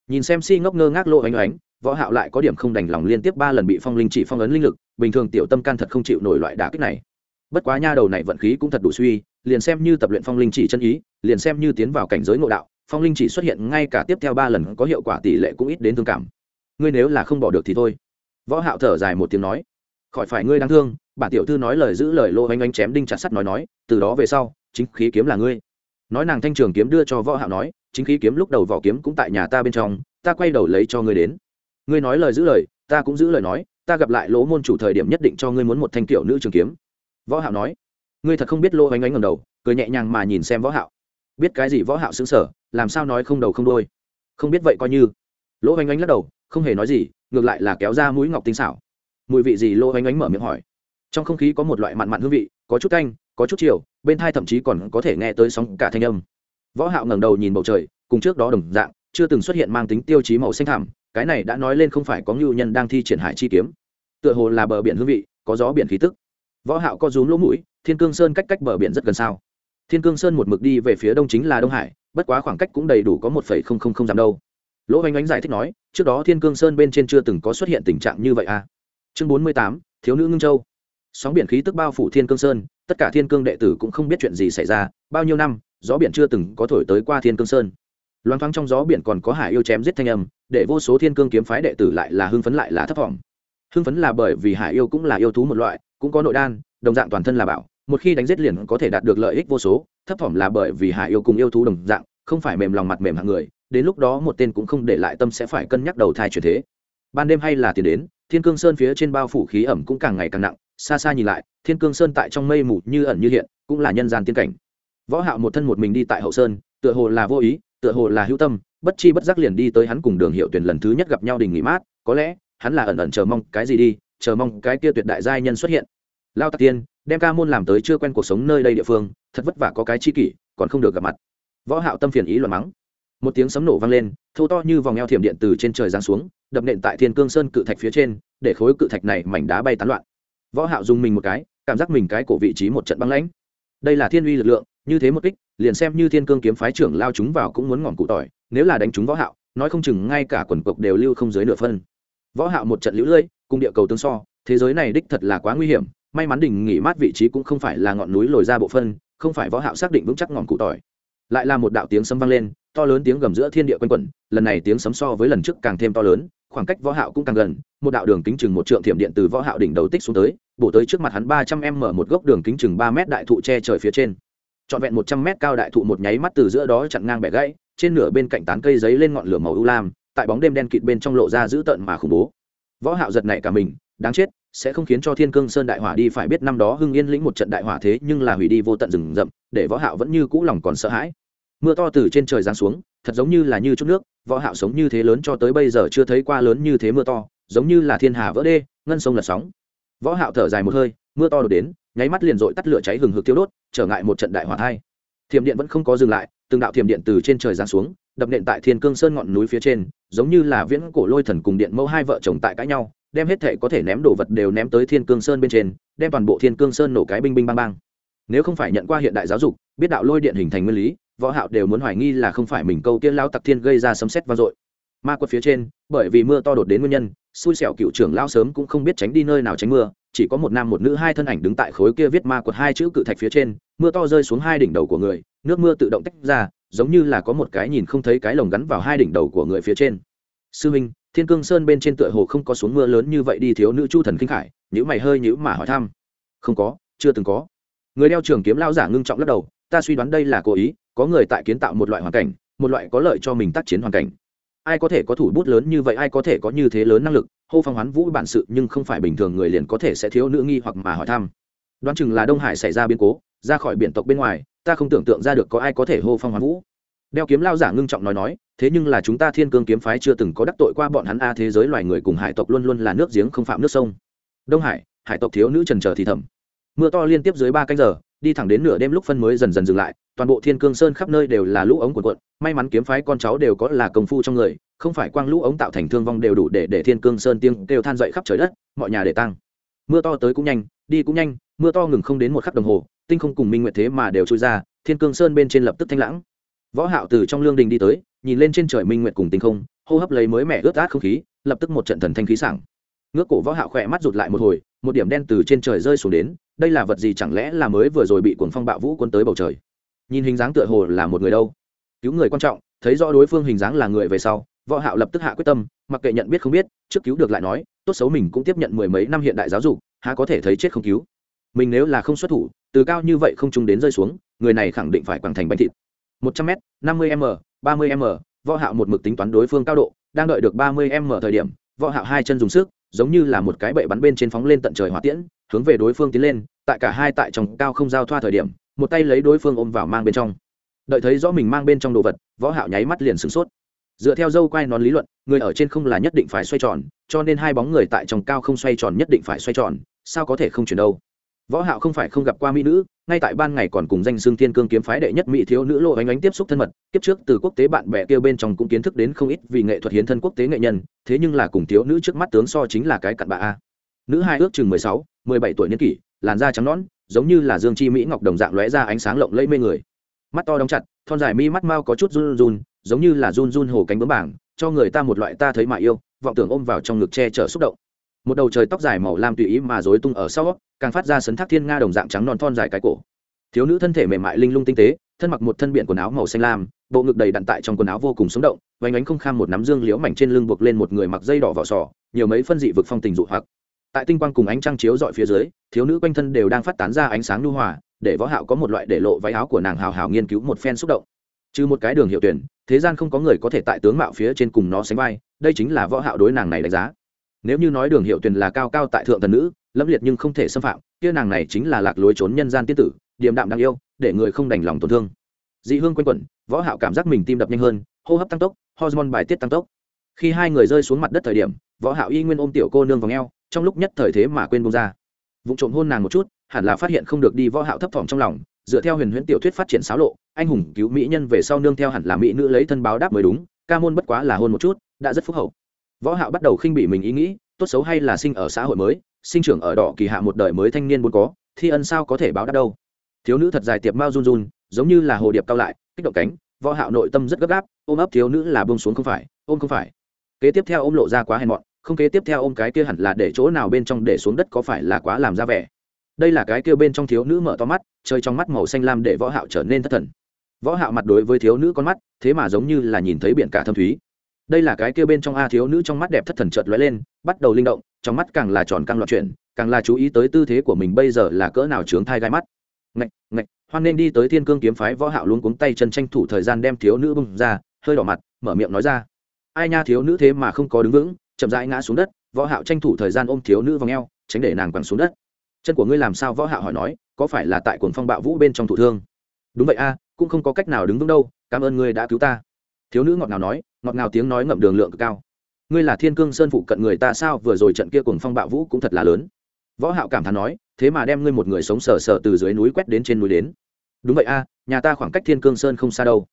Nhìn xem si ngốc ngơ ngác lỗ ánh ánh võ hạo lại có điểm không đành lòng liên tiếp ba lần bị phong linh chỉ phong ấn linh lực, bình thường tiểu tâm can thật không chịu nổi loại đả kích này. Bất quá nha đầu này vận khí cũng thật đủ suy, liền xem như tập luyện phong linh chỉ chân ý, liền xem như tiến vào cảnh giới ngộ đạo, phong linh chỉ xuất hiện ngay cả tiếp theo ba lần có hiệu quả tỷ lệ cũng ít đến thương cảm. Ngươi nếu là không bỏ được thì thôi. Võ hạo thở dài một tiếng nói. Khỏi phải ngươi đáng thương, bản tiểu thư nói lời giữ lời lô anh anh chém đinh chặt sắt nói nói, từ đó về sau, chính khí kiếm là ngươi. Nói nàng thanh trường kiếm đưa cho võ hạo nói, chính khí kiếm lúc đầu vỏ kiếm cũng tại nhà ta bên trong, ta quay đầu lấy cho ngươi đến ngươi nói lời giữ lời, ta cũng giữ lời nói, ta gặp lại lỗ môn chủ thời điểm nhất định cho ngươi muốn một thanh tiểu nữ trường kiếm. Võ hạo nói. Ngươi thật không biết lỗ ánh ánh ngẩng đầu, cười nhẹ nhàng mà nhìn xem võ hạo. Biết cái gì? Võ hạo sững sờ, làm sao nói không đầu không đuôi? Không biết vậy coi như. Lỗ ánh ánh lắc đầu, không hề nói gì, ngược lại là kéo ra mũi ngọc tinh xảo. Mùi vị gì? Lỗ ánh ánh mở miệng hỏi. Trong không khí có một loại mặn mặn hương vị, có chút canh, có chút chiều, bên thai thậm chí còn có thể nghe tới sóng cả thanh âm. Võ hạo ngẩng đầu nhìn bầu trời, cùng trước đó đồng dạng, chưa từng xuất hiện mang tính tiêu chí màu xanh thẳm cái này đã nói lên không phải có ngưu nhân đang thi triển hải chi kiếm. Tựa hồ là bờ biển hương vị, có gió biển khí tức. Võ hạo có rúm lỗ mũi, thiên cương sơn cách cách bờ biển rất gần sao. Thiên cương sơn một mực đi về phía đông chính là đông hải, bất quá khoảng cách cũng đầy đủ có một phẩy không không không dặm đâu. Lỗ hoành ánh giải thích nói, trước đó thiên cương sơn bên trên chưa từng có xuất hiện tình trạng như vậy à. Chương bốn mươi tám, thiếu nữ ngưng châu. Sóng biển khí tức bao phủ thiên cương sơn, tất cả thiên cương đệ tử cũng không biết chuyện gì xảy ra, bao nhiêu năm, gió biển chưa từng có thổi tới qua thiên cương sơn loáng thoáng trong gió biển còn có hải yêu chém giết thanh âm, để vô số thiên cương kiếm phái đệ tử lại là hưng phấn lại là thấp thỏm. Hưng phấn là bởi vì hải yêu cũng là yêu thú một loại, cũng có nội đan, đồng dạng toàn thân là bảo, một khi đánh giết liền có thể đạt được lợi ích vô số, thấp thỏm là bởi vì hải yêu cùng yêu thú đồng dạng, không phải mềm lòng mặt mềm hạng người, đến lúc đó một tên cũng không để lại tâm sẽ phải cân nhắc đầu thai chuyển thế. Ban đêm hay là tiền đến, thiên cương sơn phía trên bao phủ khí ẩm cũng càng ngày càng nặng, xa xa nhìn lại, thiên cương sơn tại trong mây mù như ẩn như hiện, cũng là nhân gian tiên cảnh. Võ hạo một thân một mình đi tại hậu sơn, tựa hồ là vô ý tựa hồ là hữu tâm, bất chi bất giác liền đi tới hắn cùng đường hiệu tuyển lần thứ nhất gặp nhau đình nghỉ mát, có lẽ, hắn là ẩn ẩn chờ mong cái gì đi, chờ mong cái kia tuyệt đại giai nhân xuất hiện. Lao tạc tiên, đem ca môn làm tới chưa quen cuộc sống nơi đây địa phương, thật vất vả có cái chi kỷ, còn không được gặp mặt. Võ hạo tâm phiền ý luận mắng. Một tiếng sấm nổ vang lên, thô to như vòng eo thiểm điện từ trên trời giáng xuống, đập nện tại thiên cương sơn cự thạch phía trên, để khối cự thạch này mảnh đá bay tán loạn. Võ hạo dùng mình một cái, cảm giác mình cái cổ vị trí một trận băng lãnh. Đây là thiên uy lực lượng như thế một kích, liền xem như thiên cương kiếm phái trưởng lao chúng vào cũng muốn ngọn cụ tỏi, nếu là đánh chúng võ hạo, nói không chừng ngay cả quần cục đều lưu không dưới nửa phân. Võ hạo một trận lũ lơi, cùng địa cầu tương so, thế giới này đích thật là quá nguy hiểm, may mắn đỉnh nghỉ mát vị trí cũng không phải là ngọn núi lồi ra bộ phân, không phải võ hạo xác định vững chắc ngọn cụ tỏi. Lại là một đạo tiếng sấm vang lên, to lớn tiếng gầm giữa thiên địa quanh quẩn, lần này tiếng sấm so với lần trước càng thêm to lớn, khoảng cách võ hạo cũng càng gần, một đạo đường kính chừng một trượng thiểm điện từ võ hạo đỉnh đầu tích xuống tới, bổ tới trước mặt hắn ba trăm m một gốc đường kính chừng ba mét đại thụ che trời phía trên trọn vẹn một trăm mét cao đại thụ một nháy mắt từ giữa đó chặn ngang bẻ gãy, trên nửa bên cạnh tán cây giấy lên ngọn lửa màu u lam, tại bóng đêm đen kịt bên trong lộ ra dữ tợn mà khủng bố. Võ hạo giật nảy cả mình, đáng chết, sẽ không khiến cho thiên cương sơn đại hỏa đi phải biết năm đó hưng yên lĩnh một trận đại hỏa thế nhưng là hủy đi vô tận rừng rậm, để võ hạo vẫn như cũ lòng còn sợ hãi. Mưa to từ trên trời giáng xuống, thật giống như là như chút nước, võ hạo sống như thế lớn cho tới bây giờ chưa thấy qua lớn như thế mưa to, giống như là thiên hà vỡ đê, ngân sông lật sóng. Võ hạo thở dài một hơi, mưa to đổ đến nháy mắt liền dội tắt lửa cháy hừng hực tiêu đốt, trở ngại một trận đại hỏa thai. Thiểm điện vẫn không có dừng lại, từng đạo thiểm điện từ trên trời giáng xuống, đập nện tại thiên cương sơn ngọn núi phía trên, giống như là viễn cổ lôi thần cùng điện mẫu hai vợ chồng tại cãi nhau, đem hết thể có thể ném đồ vật đều ném tới thiên cương sơn bên trên, đem toàn bộ thiên cương sơn nổ cái binh binh bang bang. Nếu không phải nhận qua hiện đại giáo dục, biết đạo lôi điện hình thành nguyên lý, võ hạo đều muốn hoài nghi là không phải mình câu tiên lao tặc thiên gây ra sấm sét vang dội. Ma quật phía trên, bởi vì mưa to đột đến nguyên nhân, xui xẻo cựu trưởng lao sớm cũng không biết tránh đi nơi nào tránh mưa chỉ có một nam một nữ hai thân ảnh đứng tại khối kia viết ma quật hai chữ cự thạch phía trên, mưa to rơi xuống hai đỉnh đầu của người, nước mưa tự động tách ra, giống như là có một cái nhìn không thấy cái lồng gắn vào hai đỉnh đầu của người phía trên. Sư minh thiên cương sơn bên trên tựa hồ không có xuống mưa lớn như vậy đi, thiếu nữ chu thần kinh khải nhữ mày hơi nhữ mà hỏi thăm. Không có, chưa từng có. Người đeo trường kiếm lao giả ngưng trọng lắc đầu, ta suy đoán đây là cố ý, có người tại kiến tạo một loại hoàn cảnh, một loại có lợi cho mình tác chiến hoàn cảnh ai có thể có thủ bút lớn như vậy, ai có thể có như thế lớn năng lực? Hô phong hoán vũ bản sự nhưng không phải bình thường người liền có thể sẽ thiếu nữ nghi hoặc mà hỏi thăm. Đoán chừng là đông hải xảy ra biến cố, ra khỏi biển tộc bên ngoài, ta không tưởng tượng ra được có ai có thể hô phong hoán vũ. Đeo kiếm lao giả ngưng trọng nói nói, thế nhưng là chúng ta thiên cương kiếm phái chưa từng có đắc tội qua bọn hắn a thế giới loài người cùng hải tộc luôn luôn là nước giếng không phạm nước sông. Đông hải hải tộc thiếu nữ trần trờ thì thầm. Mưa to liên tiếp dưới ba canh giờ đi thẳng đến nửa đêm lúc phân mới dần dần dừng lại, toàn bộ thiên cương sơn khắp nơi đều là lũ ống cuộn cuộn, may mắn kiếm phái con cháu đều có là công phu trong người, không phải quang lũ ống tạo thành thương vong đều đủ để để thiên cương sơn tiếng kêu than dậy khắp trời đất, mọi nhà để tăng mưa to tới cũng nhanh, đi cũng nhanh, mưa to ngừng không đến một khắc đồng hồ, tinh không cùng minh nguyệt thế mà đều trôi ra, thiên cương sơn bên trên lập tức thanh lãng. Võ hạo từ trong lương đình đi tới, nhìn lên trên trời minh nguyệt cùng tinh không, hô hấp lấy mới mẻ ướt át không khí, lập tức một trận thần thanh khí sảng. Ngước cổ võ hạo khỏe mắt rụt lại một hồi, một điểm đen từ trên trời rơi xuống đến đây là vật gì chẳng lẽ là mới vừa rồi bị cuồng phong bạo vũ cuốn tới bầu trời? Nhìn hình dáng tựa hồ là một người đâu? Cứu người quan trọng, thấy rõ đối phương hình dáng là người về sau, võ hạo lập tức hạ quyết tâm, mặc kệ nhận biết không biết, trước cứu được lại nói, tốt xấu mình cũng tiếp nhận mười mấy năm hiện đại giáo dục, há có thể thấy chết không cứu. Mình nếu là không xuất thủ, từ cao như vậy không trung đến rơi xuống, người này khẳng định phải quẳng thành bánh thịt. Một trăm m năm mươi m, ba mươi m, võ hạo một mực tính toán đối phương cao độ, đang đợi được ba mươi m thời điểm, võ hạo hai chân dùng sức, giống như là một cái bệ bắn bên trên phóng lên tận trời hỏa tiễn hướng về đối phương tiến lên, tại cả hai tại trong cao không giao thoa thời điểm, một tay lấy đối phương ôm vào mang bên trong. Đợi thấy rõ mình mang bên trong đồ vật, võ hạo nháy mắt liền sửng sốt. Dựa theo dâu quay nón lý luận, người ở trên không là nhất định phải xoay tròn, cho nên hai bóng người tại trong cao không xoay tròn nhất định phải xoay tròn, sao có thể không chuyển đâu? Võ hạo không phải không gặp qua mỹ nữ, ngay tại ban ngày còn cùng danh xương thiên cương kiếm phái đệ nhất mỹ thiếu nữ lộ ánh ánh tiếp xúc thân mật, kiếp trước từ quốc tế bạn bè kia bên trong cũng kiến thức đến không ít vì nghệ thuật hiến thân quốc tế nghệ nhân, thế nhưng là cùng thiếu nữ trước mắt tướng so chính là cái cặn bạ a nữ hai ước chừng 16, 17 tuổi niên kỷ làn da trắng nón giống như là dương chi mỹ ngọc đồng dạng lóe ra ánh sáng lộng lẫy mê người. Mắt to đóng chặt thon dài mi mắt mau có chút run run giống như là run run hồ cánh bướm bảng cho người ta một loại ta thấy mà yêu vọng tưởng ôm vào trong ngực che chở xúc động. Một đầu trời tóc dài màu lam tùy ý mà rối tung ở sau càng phát ra sấn thác thiên nga đồng dạng trắng non thon dài cái cổ. Thiếu nữ thân thể mềm mại linh lung tinh tế thân mặc một thân biện quần áo màu xanh lam bộ ngực đầy đặn tại trong quần áo vô cùng sống động vánh ánh không kham một nắm dương liễu mảnh trên lưng buộc lên một người mặc dây đỏ vỏ sò nhiều mấy phân dị vực phong tình dụ hoặc tại tinh quang cùng ánh trăng chiếu dọi phía dưới, thiếu nữ quanh thân đều đang phát tán ra ánh sáng nhu hòa, để võ hạo có một loại để lộ váy áo của nàng hào hào nghiên cứu một phen xúc động. Trừ một cái đường hiệu tuyển, thế gian không có người có thể tại tướng mạo phía trên cùng nó sánh vai, đây chính là võ hạo đối nàng này đánh giá. Nếu như nói đường hiệu tuyển là cao cao tại thượng thần nữ, lâm liệt nhưng không thể xâm phạm, kia nàng này chính là lạc lối trốn nhân gian tiên tử, điềm đạm đáng yêu, để người không đành lòng tổn thương. Dị hương quanh quẩn, võ hạo cảm giác mình tim đập nhanh hơn, hô hấp tăng tốc, hormone bài tiết tăng tốc. Khi hai người rơi xuống mặt đất thời điểm, võ hạo y nguyên ôm tiểu cô nương vào eo trong lúc nhất thời thế mà quên buông ra. Vụ trộm hôn nàng một chút, hẳn là phát hiện không được đi võ hạo thấp thỏm trong lòng, dựa theo huyền huyễn tiểu thuyết phát triển xáo lộ, anh hùng cứu mỹ nhân về sau nương theo hẳn là mỹ nữ lấy thân báo đáp mới đúng, ca môn bất quá là hôn một chút, đã rất phúc hậu. Võ hạo bắt đầu khinh bỉ mình ý nghĩ, tốt xấu hay là sinh ở xã hội mới, sinh trưởng ở đỏ kỳ hạ một đời mới thanh niên muốn có, thi ân sao có thể báo đáp đâu. Thiếu nữ thật dài tiệp mao run run, giống như là hồ điệp cao lại, kích động cánh, võ hạo nội tâm rất gấp gáp, ôm ấp thiếu nữ là buông xuống không phải, ôm không phải. Kế tiếp theo ôm lộ ra quá hèn mọn không kế tiếp theo ôm cái kia hẳn là để chỗ nào bên trong để xuống đất có phải là quá làm ra vẻ. Đây là cái kia bên trong thiếu nữ mở to mắt chơi trong mắt màu xanh lam để võ hạo trở nên thất thần. Võ hạo mặt đối với thiếu nữ con mắt, thế mà giống như là nhìn thấy biển cả thâm thúy. Đây là cái kia bên trong a thiếu nữ trong mắt đẹp thất thần chợt lóe lên, bắt đầu linh động, trong mắt càng là tròn căng loạn chuyển, càng là chú ý tới tư thế của mình bây giờ là cỡ nào trướng thai gai mắt. Ngạch ngạch, hoan nên đi tới thiên cương kiếm phái, võ hạo luôn cuống tay chân tranh thủ thời gian đem thiếu nữ bung ra, hơi đỏ mặt, mở miệng nói ra. Ai nha, thiếu nữ thế mà không có đứng vững chậm rãi ngã xuống đất, võ hạo tranh thủ thời gian ôm thiếu nữ vòng eo tránh để nàng quẳng xuống đất. Chân của ngươi làm sao? Võ hạo hỏi nói, có phải là tại cuồng phong bạo vũ bên trong thụ thương? Đúng vậy a, cũng không có cách nào đứng vững đâu, cảm ơn ngươi đã cứu ta. Thiếu nữ ngọt ngào nói, ngọt ngào tiếng nói ngậm đường lượng cực cao. Ngươi là thiên cương sơn phụ cận người ta sao? Vừa rồi trận kia cuồng phong bạo vũ cũng thật là lớn. Võ hạo cảm thán nói, thế mà đem ngươi một người sống sờ sờ từ dưới núi quét đến trên núi đến. Đúng vậy a, nhà ta khoảng cách thiên cương sơn không xa đâu.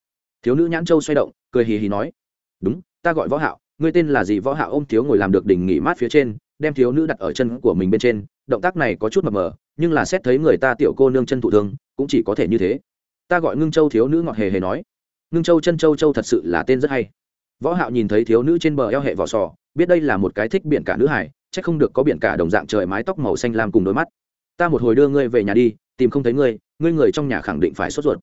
Thiếu nữ nhãn châu xoay động, cười hì hì nói, đúng, ta gọi võ hạo ngươi tên là gì? Võ hạ ôm thiếu ngồi làm được đỉnh nghỉ mát phía trên, đem thiếu nữ đặt ở chân của mình bên trên. Động tác này có chút mập mờ, nhưng là xét thấy người ta tiểu cô nương chân thụ thương, cũng chỉ có thể như thế. Ta gọi ngưng châu thiếu nữ ngọt hề hề nói. Ngưng châu chân châu châu thật sự là tên rất hay. Võ hạo nhìn thấy thiếu nữ trên bờ eo hệ vỏ sò, biết đây là một cái thích biển cả nữ hải, chắc không được có biển cả đồng dạng trời mái tóc màu xanh lam cùng đôi mắt. Ta một hồi đưa ngươi về nhà đi, tìm không thấy ngươi ngươi người trong nhà khẳng định phải sốt ruột.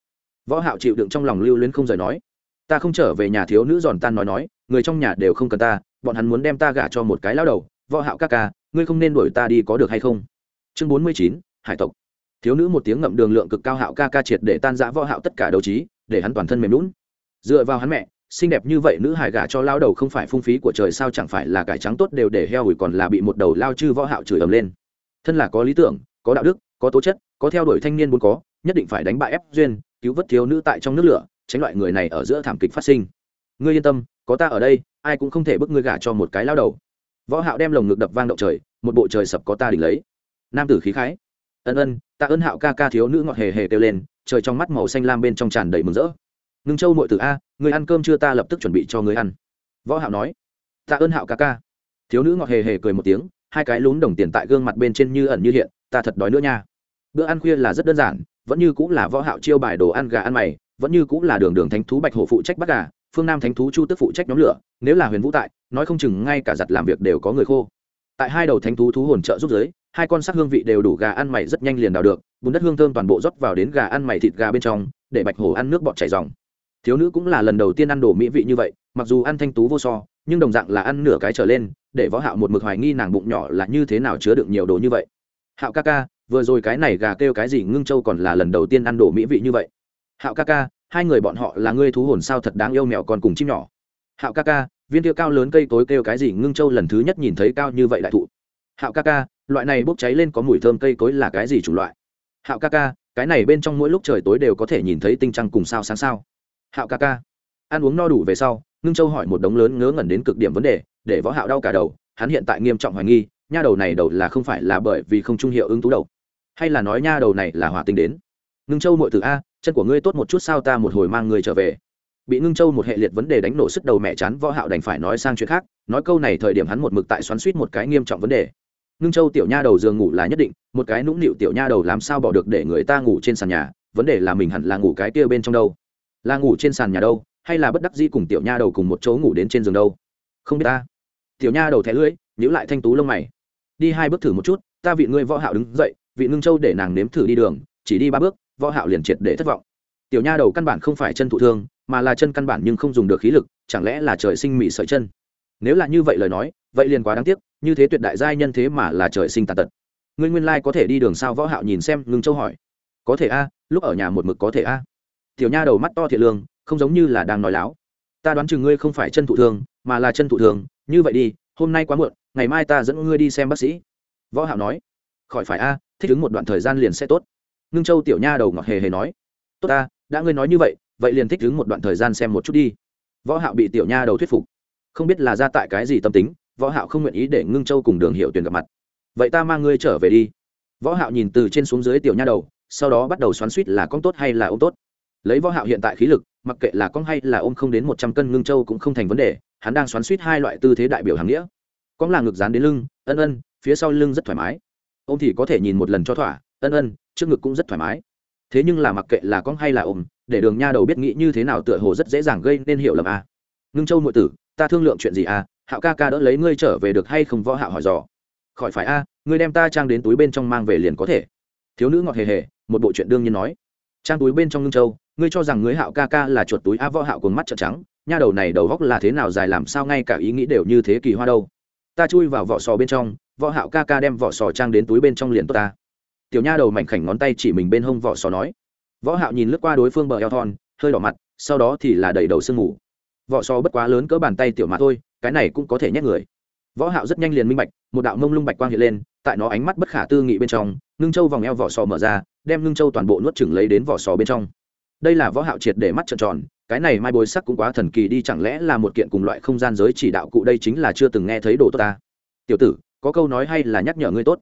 Võ hạo chịu đựng trong lòng lưu luyến không rời nói. Ta không trở về nhà thiếu nữ giòn tan nói nói người trong nhà đều không cần ta bọn hắn muốn đem ta gả cho một cái lão đầu võ hạo ca ca ngươi không nên đuổi ta đi có được hay không? Chương 49, hải tộc. Thiếu nữ một tiếng ngậm đường lượng cực cao hạo ca ca triệt để tan rã võ hạo tất cả đầu trí để hắn toàn thân mềm lún dựa vào hắn mẹ xinh đẹp như vậy nữ hải gả cho lao đầu không phải phung phí của trời sao chẳng phải là cải trắng tốt đều để heo ủi còn là bị một đầu lao chư võ hạo chửi ầm lên. Thân là có lý tưởng có đạo đức có tố chất có theo đuổi thanh niên muốn có nhất định phải đánh bại ép duyên cứu vớt thiếu nữ tại trong nước lửa tránh loại người này ở giữa thảm kịch phát sinh. Ngươi yên tâm có ta ở đây, ai cũng không thể bức ngươi gả cho một cái lao đầu. Võ hạo đem lồng ngực đập vang động trời, một bộ trời sập có ta đỉnh lấy. Nam tử khí khái. Ân ân, ta ơn hạo ca ca thiếu nữ ngọt hề hề kêu lên, trời trong mắt màu xanh lam bên trong tràn đầy mừng rỡ. Ngưng châu muội tử a, người ăn cơm chưa ta lập tức chuẩn bị cho người ăn. Võ hạo nói, ta ơn hạo ca ca. Thiếu nữ ngọt hề hề cười một tiếng, hai cái lún đồng tiền tại gương mặt bên trên như ẩn như hiện, ta thật đói nữa nha. Bữa ăn khuya là rất đơn giản, vẫn như cũng là võ hạo chiêu bài đồ ăn gà ăn mày, vẫn như cũng là đường đường thánh thú bạch hổ phụ trách bắt gà phương nam thánh thú chu tức phụ trách nhóm lửa, nếu là huyền vũ tại, nói không chừng ngay cả giặt làm việc đều có người khô. Tại hai đầu thánh thú thú hồn trợ giúp giới, hai con sắc hương vị đều đủ gà ăn mày rất nhanh liền đào được, bùn đất hương thơm toàn bộ rót vào đến gà ăn mày thịt gà bên trong, để bạch hổ ăn nước bọt chảy dòng. Thiếu nữ cũng là lần đầu tiên ăn đồ mỹ vị như vậy, mặc dù ăn thanh tú vô so, nhưng đồng dạng là ăn nửa cái trở lên, để võ hạo một mực hoài nghi nàng bụng nhỏ là như thế nào chứa đựng nhiều đồ như vậy. Hạo ca ca, vừa rồi cái này gà kêu cái gì, ngưng châu còn là lần đầu tiên ăn đồ mỹ vị như vậy. Hạo ca ca hai người bọn họ là ngươi thú hồn sao thật đáng yêu mèo còn cùng chim nhỏ. Hạo ca ca, viên tiêu cao lớn cây tối kêu cái gì ngưng châu lần thứ nhất nhìn thấy cao như vậy đại thụ. Hạo ca ca, loại này bốc cháy lên có mùi thơm cây cối là cái gì chủng loại? Hạo ca ca, cái này bên trong mỗi lúc trời tối đều có thể nhìn thấy tinh trăng cùng sao sáng sao. Hạo ca ca, ăn uống no đủ về sau, ngưng châu hỏi một đống lớn ngớ ngẩn đến cực điểm vấn đề, để võ hạo đau cả đầu, hắn hiện tại nghiêm trọng hoài nghi, nha đầu này đầu là không phải là bởi vì không trung hiệu ứng tú đầu, hay là nói nha đầu này là hỏa tinh đến. Ngưng châu muội tử a chân của ngươi tốt một chút sao ta một hồi mang ngươi trở về. Bị ngưng châu một hệ liệt vấn đề đánh nổ sức đầu mẹ chán, võ hạo đành phải nói sang chuyện khác, nói câu này thời điểm hắn một mực tại xoắn suýt một cái nghiêm trọng vấn đề. Ngưng châu tiểu nha đầu giường ngủ là nhất định, một cái nũng nịu tiểu nha đầu làm sao bỏ được để người ta ngủ trên sàn nhà, vấn đề là mình hẳn là ngủ cái kia bên trong đâu. Là ngủ trên sàn nhà đâu, hay là bất đắc dĩ cùng tiểu nha đầu cùng một chỗ ngủ đến trên giường đâu? Không biết ta. Tiểu nha đầu thẻ lưỡi, nhíu lại thanh tú lông mày. Đi hai bước thử một chút, ta vị ngươi võ hạo đứng dậy, vị ngưng châu để nàng nếm thử đi đường, chỉ đi ba bước võ hạo liền triệt để thất vọng. Tiểu nha đầu căn bản không phải chân thụ thương, mà là chân căn bản nhưng không dùng được khí lực, chẳng lẽ là trời sinh mị sợi chân? Nếu là như vậy lời nói, vậy liền quá đáng tiếc, như thế tuyệt đại giai nhân thế mà là trời sinh tàn tật. Ngươi nguyên lai có thể đi đường sao? Võ hạo nhìn xem ngưng châu hỏi. Có thể a, lúc ở nhà một mực có thể a. Tiểu nha đầu mắt to thiệt lương, không giống như là đang nói láo. Ta đoán chừng ngươi không phải chân thụ thương, mà là chân thụ thương. Như vậy đi, hôm nay quá muộn, ngày mai ta dẫn ngươi đi xem bác sĩ. Võ hạo nói. Khỏi phải a, thích ứng một đoạn thời gian liền sẽ tốt ngưng châu tiểu nha đầu ngọt hề hề nói, tốt ta, đã ngươi nói như vậy vậy liền thích đứng một đoạn thời gian xem một chút đi. Võ hạo bị tiểu nha đầu thuyết phục, không biết là ra tại cái gì tâm tính, võ hạo không nguyện ý để ngưng châu cùng đường hiệu tuyển gặp mặt. Vậy ta mang ngươi trở về đi. Võ hạo nhìn từ trên xuống dưới tiểu nha đầu, sau đó bắt đầu xoắn xuýt là con tốt hay là ôm tốt. Lấy võ hạo hiện tại khí lực, mặc kệ là con hay là ôm không đến 100 cân ngưng châu cũng không thành vấn đề, hắn đang xoắn xuýt hai loại tư thế đại biểu hàng nghĩa. Con là ngực dán đến lưng, ân ân, phía sau lưng rất thoải mái. Ôm thì có thể nhìn một lần cho thỏa, ân ân trước ngực cũng rất thoải mái. Thế nhưng là mặc kệ là con hay là ôm, để đường nha đầu biết nghĩ như thế nào tựa hồ rất dễ dàng gây nên hiểu lầm a à. ngưng châu nội tử, ta thương lượng chuyện gì à? Hạo ca ca đỡ lấy ngươi trở về được hay không võ hạo hỏi dò. Khỏi phải a, ngươi đem ta trang đến túi bên trong mang về liền có thể. Thiếu nữ ngọt hề hề, một bộ chuyện đương nhiên nói. Trang túi bên trong ngưng châu, ngươi cho rằng ngươi hạo ca ca là chuột túi a võ hạo cuồng mắt trợn trắng, nha đầu này đầu góc là thế nào dài làm sao ngay cả ý nghĩ đều như thế kỳ hoa đâu. Ta chui vào vỏ sò bên trong, võ hạo ca ca đem vỏ sò trang đến túi bên trong liền tốt ta tiểu nha đầu mảnh khảnh ngón tay chỉ mình bên hông vỏ sò nói. Võ hạo nhìn lướt qua đối phương bờ eo thon, hơi đỏ mặt, sau đó thì là đầy đầu sương mù. Vỏ sò bất quá lớn cỡ bàn tay tiểu mà thôi, cái này cũng có thể nhét người. Võ hạo rất nhanh liền minh bạch, một đạo mông lung bạch quang hiện lên, tại nó ánh mắt bất khả tư nghị bên trong, ngưng châu vòng eo vỏ sò mở ra, đem ngưng châu toàn bộ nuốt chửng lấy đến vỏ sò bên trong. Đây là võ hạo triệt để mắt trợn tròn, cái này mai bối sắc cũng quá thần kỳ đi, chẳng lẽ là một kiện cùng loại không gian giới chỉ đạo cụ đây chính là chưa từng nghe thấy đồ tốt ta? Tiểu tử, có câu nói hay là nhắc nhở ngươi tốt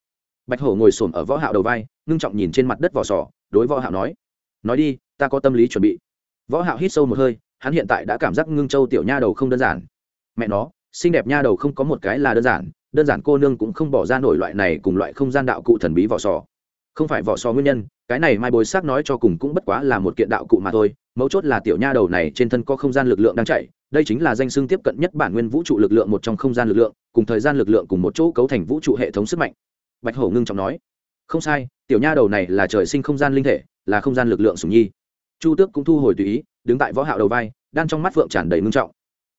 bạch hổ ngồi xổm ở võ hạo đầu vai, ngưng trọng nhìn trên mặt đất vỏ sò, đối võ hạo nói nói đi, ta có tâm lý chuẩn bị. Võ hạo hít sâu một hơi, hắn hiện tại đã cảm giác ngưng châu tiểu nha đầu không đơn giản. Mẹ nó, xinh đẹp nha đầu không có một cái là đơn giản đơn giản cô nương cũng không bỏ ra nổi loại này cùng loại không gian đạo cụ thần bí vỏ sò. Không phải vỏ sò nguyên nhân, cái này mai bồi xác nói cho cùng cũng bất quá là một kiện đạo cụ mà thôi, mấu chốt là tiểu nha đầu này trên thân có không gian lực lượng đang chạy, đây chính là danh xưng tiếp cận nhất bản nguyên vũ trụ lực lượng một trong không gian lực lượng, cùng thời gian lực lượng cùng một chỗ cấu thành vũ trụ hệ thống sức mạnh bạch hổ ngưng trọng nói. Không sai, tiểu nha đầu này là trời sinh không gian linh thể, là không gian lực lượng sùng nhi. Chu tước cũng thu hồi tùy ý, đứng tại võ hạo đầu vai, đang trong mắt phượng tràn đầy ngưng trọng.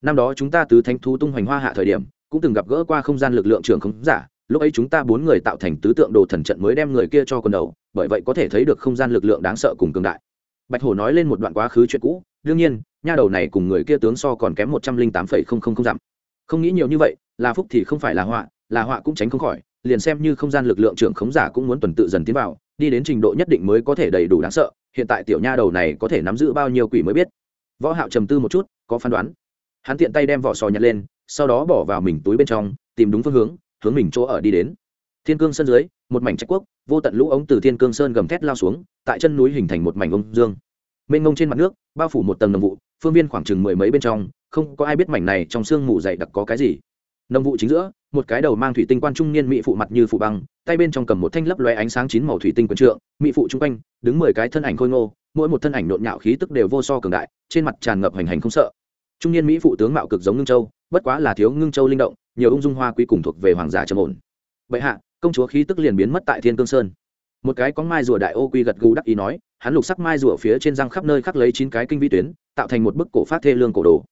Năm đó chúng ta tứ thánh thú tung hoành hoa hạ thời điểm, cũng từng gặp gỡ qua không gian lực lượng trường không giả, lúc ấy chúng ta bốn người tạo thành tứ tượng đồ thần trận mới đem người kia cho con đầu, bởi vậy có thể thấy được không gian lực lượng đáng sợ cùng cường đại. Bạch hổ nói lên một đoạn quá khứ chuyện cũ, đương nhiên, nha đầu này cùng người kia tướng so còn kém một trăm linh tám phẩy không không không dặm. Không nghĩ nhiều như vậy, là phúc thì không phải là họa là họa cũng tránh không khỏi liền xem như không gian lực lượng trưởng khống giả cũng muốn tuần tự dần tiến vào, đi đến trình độ nhất định mới có thể đầy đủ đáng sợ, hiện tại tiểu nha đầu này có thể nắm giữ bao nhiêu quỷ mới biết. Võ hạo trầm tư một chút, có phán đoán. Hắn tiện tay đem vỏ sò nhặt lên, sau đó bỏ vào mình túi bên trong, tìm đúng phương hướng hướng mình chỗ ở đi đến. Thiên cương sơn dưới, một mảnh trách quốc, vô tận lũ ống từ thiên cương sơn gầm thét lao xuống, tại chân núi hình thành một mảnh ông dương. Mênh ngông trên mặt nước, bao phủ một tầng nồng vụ, phương viên khoảng chừng mười mấy bên trong, không có ai biết mảnh này trong sương mù dày đặc có cái gì. Nông vụ chính giữa, một cái đầu mang thủy tinh quan trung niên mỹ phụ mặt như phụ băng, tay bên trong cầm một thanh lấp loe ánh sáng chín màu thủy tinh quần trượng, mỹ phụ chung quanh, đứng mười cái thân ảnh khôi ngô, mỗi một thân ảnh nhộn nhạo khí tức đều vô so cường đại, trên mặt tràn ngập hành hành không sợ. Trung niên mỹ phụ tướng mạo cực giống ngưng châu, bất quá là thiếu ngưng châu linh động, nhiều ung dung hoa quý cùng thuộc về hoàng giả trầm ổn. Bệ hạ, công chúa khí tức liền biến mất tại thiên cương sơn. Một cái có mai rùa đại ô quy gật gù đắc ý nói, hắn lục sắc mai rùa phía trên răng khắp nơi khắc lấy chín cái kinh vi tuyến, tạo thành một bức cổ phát thê lương cổ đồ.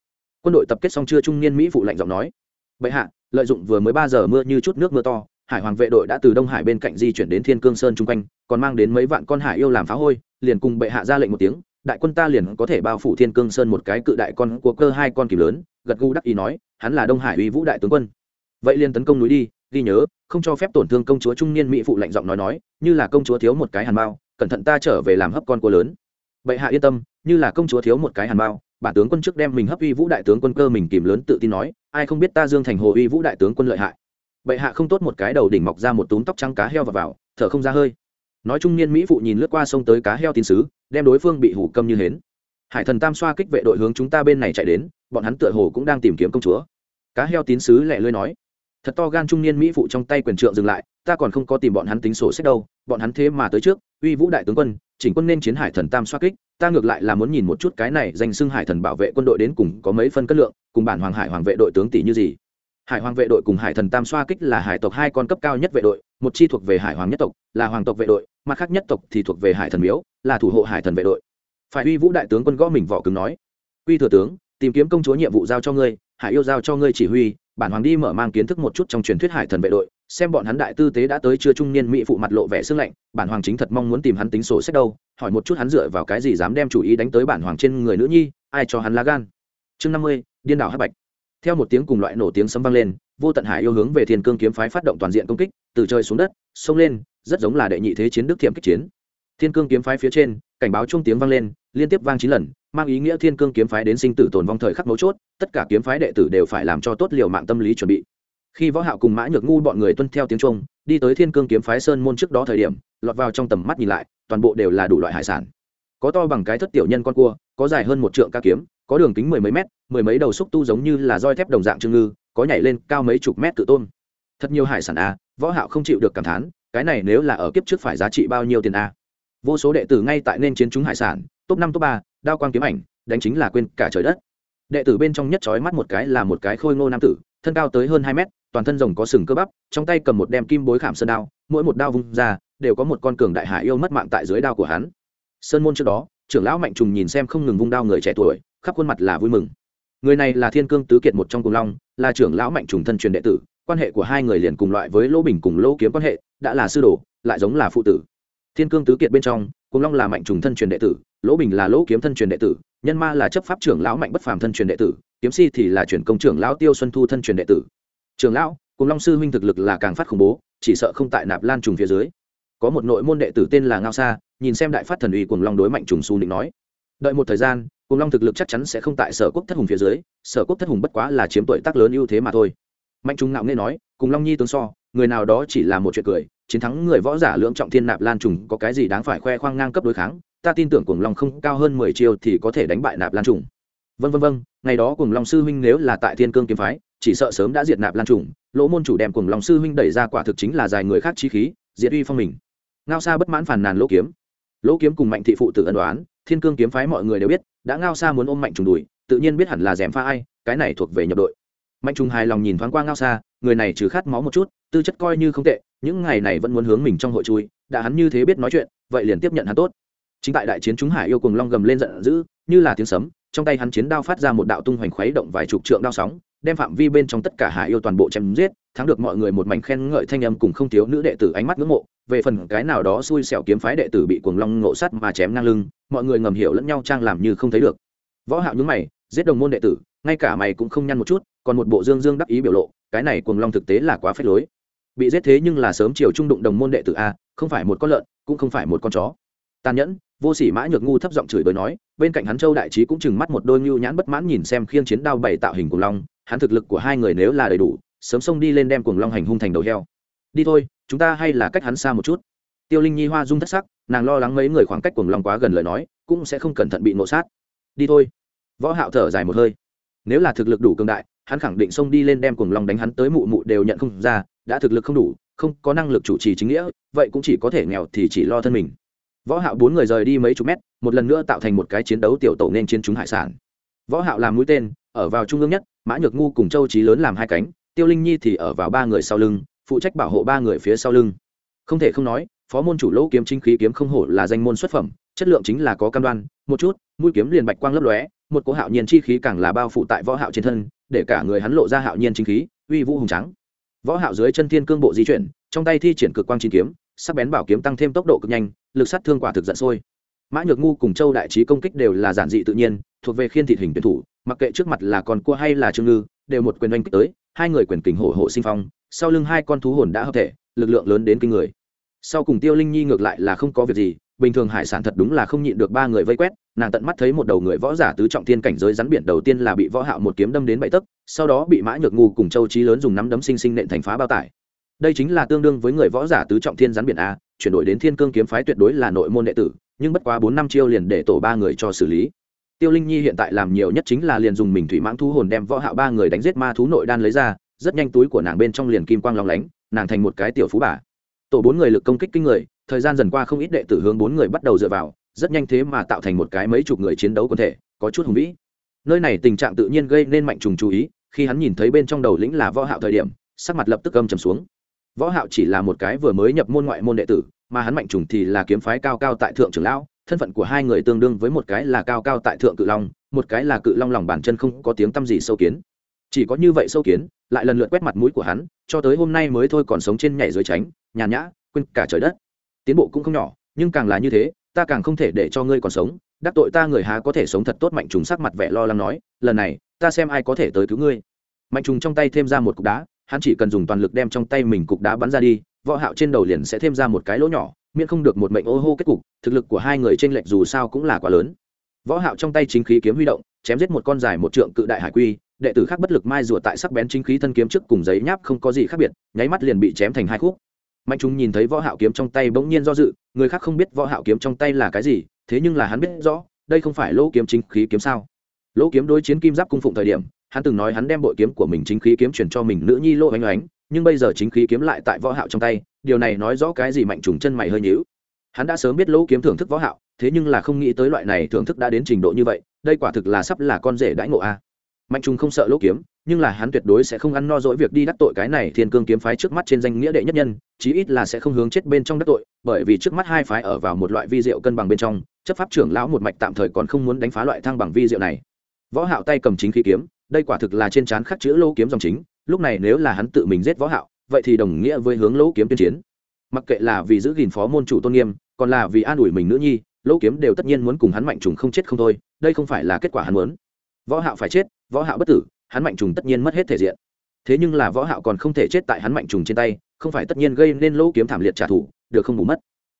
Quân đội tập kết xong chưa trung niên mỹ phụ lạnh giọng nói bệ hạ, lợi dụng vừa mới ba giờ mưa như chút nước mưa to, hải hoàng vệ đội đã từ đông hải bên cạnh di chuyển đến thiên cương sơn chung quanh, còn mang đến mấy vạn con hải yêu làm phá hôi, liền cùng bệ hạ ra lệnh một tiếng, đại quân ta liền có thể bao phủ thiên cương sơn một cái cự đại con của cơ hai con kìm lớn, gật gù đắc ý nói, hắn là đông hải uy vũ đại tướng quân. Vậy liền tấn công núi đi, ghi nhớ, không cho phép tổn thương công chúa trung niên mỹ phụ lạnh giọng nói nói, như là công chúa thiếu một cái hàn bao, cẩn thận ta trở về làm hấp con cua lớn. Bệ hạ yên tâm, như là công chúa thiếu một cái hàn bao bản tướng quân trước đem mình hấp uy vũ đại tướng quân cơ mình kìm lớn tự tin nói, ai không biết ta dương thành hồ uy vũ đại tướng quân lợi hại. Bệ hạ không tốt một cái đầu đỉnh mọc ra một túm tóc trắng cá heo và vào, thở không ra hơi. Nói trung niên mỹ phụ nhìn lướt qua sông tới cá heo tín sứ, đem đối phương bị hủ câm như hến. Hải thần tam xoa kích vệ đội hướng chúng ta bên này chạy đến, bọn hắn tựa hồ cũng đang tìm kiếm công chúa. Cá heo tín sứ lẹ lưới nói. Thật to gan trung niên mỹ phụ trong tay quyền trượng dừng lại ta còn không có tìm bọn hắn tính sổ sách đâu, bọn hắn thế mà tới trước, uy vũ đại tướng quân, chỉnh quân nên chiến hải thần tam xoa kích, ta ngược lại là muốn nhìn một chút cái này danh xưng hải thần bảo vệ quân đội đến cùng có mấy phân cất lượng, cùng bản hoàng hải hoàng vệ đội tướng tỷ như gì. Hải hoàng vệ đội cùng hải thần tam xoa kích là hải tộc hai con cấp cao nhất vệ đội, một chi thuộc về hải hoàng nhất tộc, là hoàng tộc vệ đội, mặt khác nhất tộc thì thuộc về hải thần miếu, là thủ hộ hải thần vệ đội. Phải uy vũ đại tướng quân gõ mình vỏ cứng nói uy thừa tướng, tìm kiếm công chúa nhiệm vụ giao cho ngươi, hải yêu giao cho ngươi chỉ huy bản hoàng đi mở mang kiến thức một chút trong truyền thuyết hải thần vệ đội, xem bọn hắn đại tư tế đã tới chưa trung niên mỹ phụ mặt lộ vẻ sương lạnh, bản hoàng chính thật mong muốn tìm hắn tính sổ sách đâu, hỏi một chút hắn dựa vào cái gì dám đem chủ ý đánh tới bản hoàng trên người nữ nhi, ai cho hắn lá gan. Chương năm mươi, điên đảo hắc bạch. Theo một tiếng cùng loại nổ tiếng sấm vang lên, vô tận hải yêu hướng về thiên cương kiếm phái phát động toàn diện công kích, từ trời xuống đất, xông lên, rất giống là đệ nhị thế chiến đức thiệm kích chiến. Thiên cương kiếm phái phía trên, cảnh báo chung tiếng vang lên, liên tiếp vang chín lần mang ý nghĩa thiên cương kiếm phái đến sinh tử tồn vong thời khắc mấu chốt, tất cả kiếm phái đệ tử đều phải làm cho tốt liều mạng tâm lý chuẩn bị. Khi võ hạo cùng mã nhược ngu bọn người tuân theo tiếng trung, đi tới thiên cương kiếm phái sơn môn trước đó thời điểm, lọt vào trong tầm mắt nhìn lại, toàn bộ đều là đủ loại hải sản. Có to bằng cái thất tiểu nhân con cua, có dài hơn một trượng ca kiếm, có đường kính mười mấy mét, mười mấy đầu xúc tu giống như là roi thép đồng dạng trương ngư, có nhảy lên cao mấy chục mét tự tôn. Thật nhiều hải sản a võ hạo không chịu được cảm thán, cái này nếu là ở kiếp trước phải giá trị bao nhiêu tiền a vô số đệ tử ngay tại nên chiến chúng hải sản, top năm, top ba đao quang kiếm ảnh, đánh chính là quên cả trời đất. Đệ tử bên trong nhất chói mắt một cái là một cái khôi ngô nam tử, thân cao tới hơn hai mét, toàn thân rồng có sừng cơ bắp, trong tay cầm một đem kim bối khảm sơn đao, mỗi một đao vung ra, đều có một con cường đại hải yêu mất mạng tại dưới đao của hắn. Sơn môn trước đó, trưởng lão mạnh trùng nhìn xem không ngừng vung đao người trẻ tuổi, khắp khuôn mặt là vui mừng. Người này là thiên cương tứ kiệt một trong cùng long, là trưởng lão mạnh trùng thân truyền đệ tử, quan hệ của hai người liền cùng loại với lỗ bình cùng lỗ kiếm quan hệ, đã là sư đồ, lại giống là phụ tử. Thiên cương tứ kiệt bên trong, cùng long là mạnh trùng thân truyền đệ tử lỗ bình là lỗ kiếm thân truyền đệ tử, nhân ma là chấp pháp trưởng lão mạnh bất phàm thân truyền đệ tử, kiếm si thì là Truyền công trưởng lão tiêu xuân thu thân truyền đệ tử. Trưởng lão, cùng long sư huynh thực lực là càng phát khủng bố, chỉ sợ không tại nạp lan trùng phía dưới. Có một nội môn đệ tử tên là ngao sa, nhìn xem đại phát thần uy cùng long đối mạnh trùng su định nói. Đợi một thời gian cùng long thực lực chắc chắn sẽ không tại sở quốc thất hùng phía dưới, sở quốc thất hùng bất quá là chiếm tuổi tác lớn ưu thế mà thôi. Mạnh trùng ngạo nghe nói, cùng long nhi tướng so, người nào đó chỉ là một chuyện cười, chiến thắng người võ giả lưỡng trọng thiên nạp lan trùng có cái gì đáng phải khoe khoang ngang cấp đối kháng ta tin tưởng cuồng long không cao hơn mười chiêu thì có thể đánh bại nạp lan trùng. Vân vân vân ngày đó cuồng long sư huynh nếu là tại thiên cương kiếm phái, chỉ sợ sớm đã diệt nạp lan trùng. Lỗ môn chủ đem cuồng long sư huynh đẩy ra quả thực chính là dài người khác chi khí, diệt uy phong mình. Ngao xa bất mãn phàn nàn lỗ kiếm. Lỗ kiếm cùng mạnh thị phụ tự ân đoán thiên cương kiếm phái mọi người đều biết, đã ngao xa muốn ôm mạnh trùng đùi tự nhiên biết hẳn là dèm pha ai, cái này thuộc về nhập đội. Mạnh trùng hài lòng nhìn thoáng qua ngao xa người này trừ khát máu một chút, tư chất coi như không tệ, những ngày này vẫn muốn hướng mình trong hội chui, đã hắn như thế biết nói chuyện, vậy liền tiếp nhận hắn tốt chính tại đại chiến chúng hải yêu cùng long gầm lên giận dữ, như là tiếng sấm, trong tay hắn chiến đao phát ra một đạo tung hoành khuấy động vài chục trượng đao sóng, đem phạm vi bên trong tất cả hải yêu toàn bộ chém giết, thắng được mọi người một mảnh khen ngợi thanh âm cùng không thiếu nữ đệ tử ánh mắt ngưỡng mộ. Về phần cái nào đó xui xẻo kiếm phái đệ tử bị cuồng long ngộ sắt mà chém ngang lưng, mọi người ngầm hiểu lẫn nhau trang làm như không thấy được. Võ hạo nhướng mày, giết đồng môn đệ tử, ngay cả mày cũng không nhăn một chút, còn một bộ dương dương đắc ý biểu lộ, cái này cuồng long thực tế là quá phết lối. Bị giết thế nhưng là sớm chiều trung đụng đồng môn đệ tử a, không phải một con lợn, cũng không phải một con chó. Tàn nhẫn vô sỉ mã nhược ngu thấp giọng chửi bới nói, bên cạnh hắn châu đại trí cũng chừng mắt một đôi ngưu nhãn bất mãn nhìn xem khiên chiến đao bày tạo hình cuồng long, hắn thực lực của hai người nếu là đầy đủ, sớm xông đi lên đem cuồng long hành hung thành đầu heo. Đi thôi, chúng ta hay là cách hắn xa một chút. Tiêu linh nhi hoa dung thất sắc, nàng lo lắng mấy người khoảng cách cuồng long quá gần lời nói, cũng sẽ không cẩn thận bị nộ sát. Đi thôi. Võ hạo thở dài một hơi. Nếu là thực lực đủ cường đại, hắn khẳng định xông đi lên đem cuồng long đánh hắn tới mụ mụ đều nhận không ra, đã thực lực không đủ, không có năng lực chủ trì chính nghĩa, vậy cũng chỉ có thể nghèo thì chỉ lo thân mình võ hạo bốn người rời đi mấy chục mét, một lần nữa tạo thành một cái chiến đấu tiểu tổ nên chiến chúng hải sản. Võ hạo làm mũi tên, ở vào trung ương nhất, mã nhược ngu cùng châu trí lớn làm hai cánh, tiêu linh nhi thì ở vào ba người sau lưng, phụ trách bảo hộ ba người phía sau lưng. Không thể không nói, phó môn chủ lỗ kiếm chính khí kiếm không hổ là danh môn xuất phẩm, chất lượng chính là có cam đoan, một chút, mũi kiếm liền bạch quang lấp lóe, một cỗ hạo nhiên chi khí càng là bao phủ tại võ hạo trên thân, để cả người hắn lộ ra hạo nhiên chính khí, uy vũ hùng trắng võ hạo dưới chân thiên cương bộ di chuyển, trong tay thi triển cực quang chín kiếm sắc bén bảo kiếm tăng thêm tốc độ cực nhanh, lực sát thương quả thực giận sôi. Mã nhược ngu cùng châu đại trí công kích đều là giản dị tự nhiên, thuộc về khiên thị hình tuyển thủ, mặc kệ trước mặt là con cua hay là trương ngư, đều một quyền oanh kích tới, hai người quyền kình hổ hổ sinh phong, sau lưng hai con thú hồn đã hợp thể, lực lượng lớn đến kinh người. Sau cùng tiêu linh nhi ngược lại là không có việc gì, bình thường hải sản thật đúng là không nhịn được ba người vây quét, nàng tận mắt thấy một đầu người võ giả tứ trọng thiên cảnh giới rắn biển đầu tiên là bị võ hạo một kiếm đâm đến bảy tấc, sau đó bị mã nhược ngu cùng châu trí lớn dùng nắm đấm sinh sinh nện thành phá bao tải đây chính là tương đương với người võ giả tứ trọng thiên rắn biển a, chuyển đổi đến thiên cương kiếm phái tuyệt đối là nội môn đệ tử, nhưng bất quá bốn năm chiêu liền để tổ ba người cho xử lý. Tiêu linh nhi hiện tại làm nhiều nhất chính là liền dùng mình thủy mãng thu hồn đem võ hạo ba người đánh giết ma thú nội đan lấy ra, rất nhanh túi của nàng bên trong liền kim quang long lánh, nàng thành một cái tiểu phú bà. Tổ bốn người lực công kích kinh người, thời gian dần qua không ít đệ tử hướng bốn người bắt đầu dựa vào, rất nhanh thế mà tạo thành một cái mấy chục người chiến đấu quân thể, có chút hùng vĩ. Nơi này tình trạng tự nhiên gây nên mạnh trùng chú ý, khi hắn nhìn thấy bên trong đầu lĩnh là võ hạo thời điểm, sắc mặt lập tức âm trầm xuống võ hạo chỉ là một cái vừa mới nhập môn ngoại môn đệ tử, mà hắn mạnh trùng thì là kiếm phái cao cao tại thượng trưởng lão, thân phận của hai người tương đương với một cái là cao cao tại thượng cự long, một cái là cự long lòng bàn chân không có tiếng tăm gì sâu kiến. Chỉ có như vậy sâu kiến, lại lần lượt quét mặt mũi của hắn, cho tới hôm nay mới thôi còn sống trên nhảy dưới tránh, nhàn nhã, quên cả trời đất. Tiến bộ cũng không nhỏ, nhưng càng là như thế, ta càng không thể để cho ngươi còn sống, đắc tội ta người há có thể sống thật tốt, mạnh trùng sắc mặt vẻ lo lắng nói, lần này, ta xem ai có thể tới cứu ngươi. Mạnh trùng trong tay thêm ra một cục đá hắn chỉ cần dùng toàn lực đem trong tay mình cục đá bắn ra đi, võ hạo trên đầu liền sẽ thêm ra một cái lỗ nhỏ, miễn không được một mệnh ô hô kết cục, thực lực của hai người trên lệch dù sao cũng là quá lớn. Võ hạo trong tay chính khí kiếm huy động, chém giết một con dài một trượng cự đại hải quy, đệ tử khác bất lực mai rùa tại sắc bén chính khí thân kiếm trước cùng giấy nháp không có gì khác biệt, nháy mắt liền bị chém thành hai khúc. Mạnh chúng nhìn thấy võ hạo kiếm trong tay bỗng nhiên do dự, người khác không biết võ hạo kiếm trong tay là cái gì, thế nhưng là hắn biết rõ, đây không phải lỗ kiếm chính khí kiếm sao. Lỗ kiếm đối chiến kim giáp cung phụng thời điểm hắn từng nói hắn đem bội kiếm của mình chính khí kiếm chuyển cho mình nữ nhi lỗ ánh ánh nhưng bây giờ chính khí kiếm lại tại võ hạo trong tay, điều này nói rõ cái gì mạnh trùng chân mày hơi nhíu. Hắn đã sớm biết lỗ kiếm thưởng thức võ hạo, thế nhưng là không nghĩ tới loại này thưởng thức đã đến trình độ như vậy, đây quả thực là sắp là con rể đãi ngộ a. Mạnh trùng không sợ lỗ kiếm, nhưng là hắn tuyệt đối sẽ không ăn no dỗi việc đi đắc tội cái này thiên cương kiếm phái trước mắt trên danh nghĩa đệ nhất nhân, chí ít là sẽ không hướng chết bên trong đắc tội, bởi vì trước mắt hai phái ở vào một loại vi diệu cân bằng bên trong, chấp pháp trưởng lão một mạch tạm thời còn không muốn đánh phá loại thăng bằng vi diệu này. Võ hạo tay cầm chính khí kiếm đây quả thực là trên trán khắc chữ lỗ kiếm dòng chính, lúc này nếu là hắn tự mình giết võ hạo, vậy thì đồng nghĩa với hướng lỗ kiếm tuyên chiến. Mặc kệ là vì giữ gìn phó môn chủ tôn nghiêm, còn là vì an ủi mình nữ nhi, lỗ kiếm đều tất nhiên muốn cùng hắn mạnh trùng không chết không thôi, đây không phải là kết quả hắn muốn. Võ hạo phải chết, võ hạo bất tử, hắn mạnh trùng tất nhiên mất hết thể diện. Thế nhưng là võ hạo còn không thể chết tại hắn mạnh trùng trên tay, không phải tất nhiên gây nên lỗ kiếm thảm liệt trả thù, được không bù mất.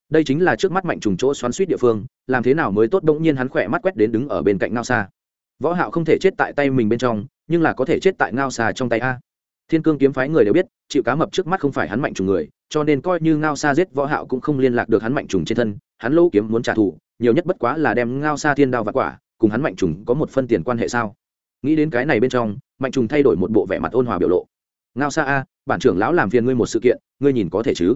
Đây chính là trước mắt mạnh trùng chỗ xoắn suýt địa phương, làm thế nào mới tốt đống nhiên hắn khỏe mắt quét đến đứng ở bên cạnh ngao xa võ hạo không thể chết tại tay mình bên trong, nhưng là có thể chết tại ngao xà trong tay a. Thiên cương kiếm phái người đều biết, chịu cá mập trước mắt không phải hắn mạnh trùng người, cho nên coi như ngao xa giết võ hạo cũng không liên lạc được hắn mạnh trùng trên thân, hắn lỗ kiếm muốn trả thù, nhiều nhất bất quá là đem ngao xa thiên đao và quả, cùng hắn mạnh trùng có một phân tiền quan hệ sao? Nghĩ đến cái này bên trong, mạnh trùng thay đổi một bộ vẻ mặt ôn hòa biểu lộ. Ngao xa a, bản trưởng lão làm phiền ngươi một sự kiện, ngươi nhìn có thể chứ?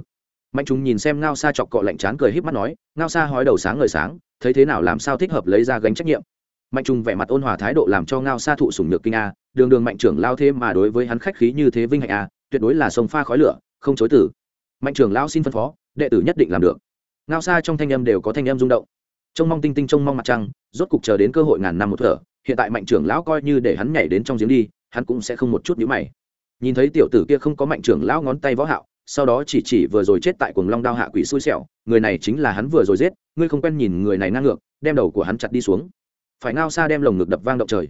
Mạnh trùng nhìn xem ngao xa chọc cọ lạnh chán cười híp mắt nói, ngao xa hói đầu sáng ngời sáng, thấy thế nào làm sao thích hợp lấy ra gánh trách nhiệm? Mạnh trùng vẻ mặt ôn hòa thái độ làm cho ngao xa thụ sủng nhược kinh a, đường đường mạnh trưởng lao thế mà đối với hắn khách khí như thế vinh hạnh a, tuyệt đối là sông pha khói lửa, không chối tử mạnh trưởng lao xin phân phó, đệ tử nhất định làm được. Ngao xa trong thanh âm đều có thanh âm rung động. Trông mong tinh tinh, trông mong mặt trăng, rốt cục chờ đến cơ hội ngàn năm một thở, hiện tại mạnh trưởng lão coi như để hắn nhảy đến trong giếng đi, hắn cũng sẽ không một chút nhữ mày. Nhìn thấy tiểu tử kia không có mạnh trưởng lão ngón tay võ hạo, sau đó chỉ chỉ vừa rồi chết tại cuồng long đao hạ quỷ xui xẻo, người này chính là hắn vừa rồi giết, ngươi không quen nhìn người này ngang ngược, đem đầu của hắn chặt đi xuống phải ngao xa đem lồng ngực đập vang động trời.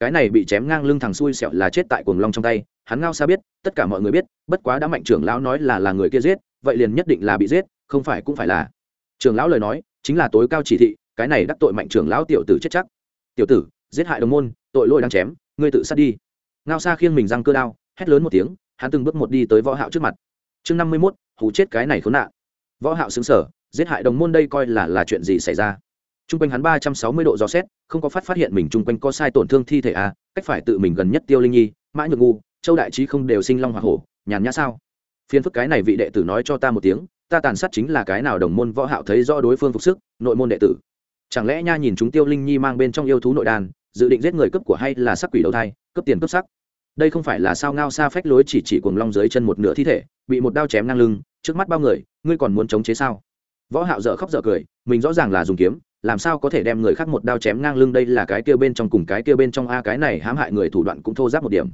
Cái này bị chém ngang lưng thằng xui xẹo là chết tại cuồng long trong tay hắn ngao xa biết tất cả mọi người biết bất quá đã mạnh trưởng lão nói là là người kia giết vậy liền nhất định là bị giết không phải cũng phải là. Trưởng lão lời nói chính là tối cao chỉ thị cái này đắc tội mạnh trưởng lão tiểu tử chết chắc. Tiểu tử giết hại đồng môn tội lỗi đang chém ngươi tự sát đi. Ngao xa khiêng mình răng cơ đao hét lớn một tiếng hắn từng bước một đi tới võ hạo trước mặt. Chương năm mươi 51, hù chết cái này khốn nạn. Võ hạo sững sờ giết hại đồng môn đây coi là là chuyện gì xảy ra? Trung quanh hắn ba trăm sáu mươi độ dò xét, không có phát phát hiện mình trung quanh có sai tổn thương thi thể à cách phải tự mình gần nhất tiêu linh nhi, mã nhược ngu, châu đại trí không đều sinh long hoa hổ, nhàn nhã sao? Phiền phức cái này vị đệ tử nói cho ta một tiếng, ta tàn sát chính là cái nào đồng môn võ hạo thấy rõ đối phương phục sức, nội môn đệ tử. Chẳng lẽ nha nhìn chúng tiêu linh nhi mang bên trong yêu thú nội đàn, dự định giết người cấp của hay là sắc quỷ đầu thai, cấp tiền cấp sắc? Đây không phải là sao ngao xa phách lối chỉ chỉ cuồng long dưới chân một nửa thi thể, bị một đao chém ngang lưng, trước mắt bao người, ngươi còn muốn chống chế sao? Võ hạo dở khóc dở cười, mình rõ ràng là dùng kiếm làm sao có thể đem người khác một đao chém ngang lưng đây là cái kia bên trong cùng cái kia bên trong a, cái này hãm hại người thủ đoạn cũng thô giáp một điểm.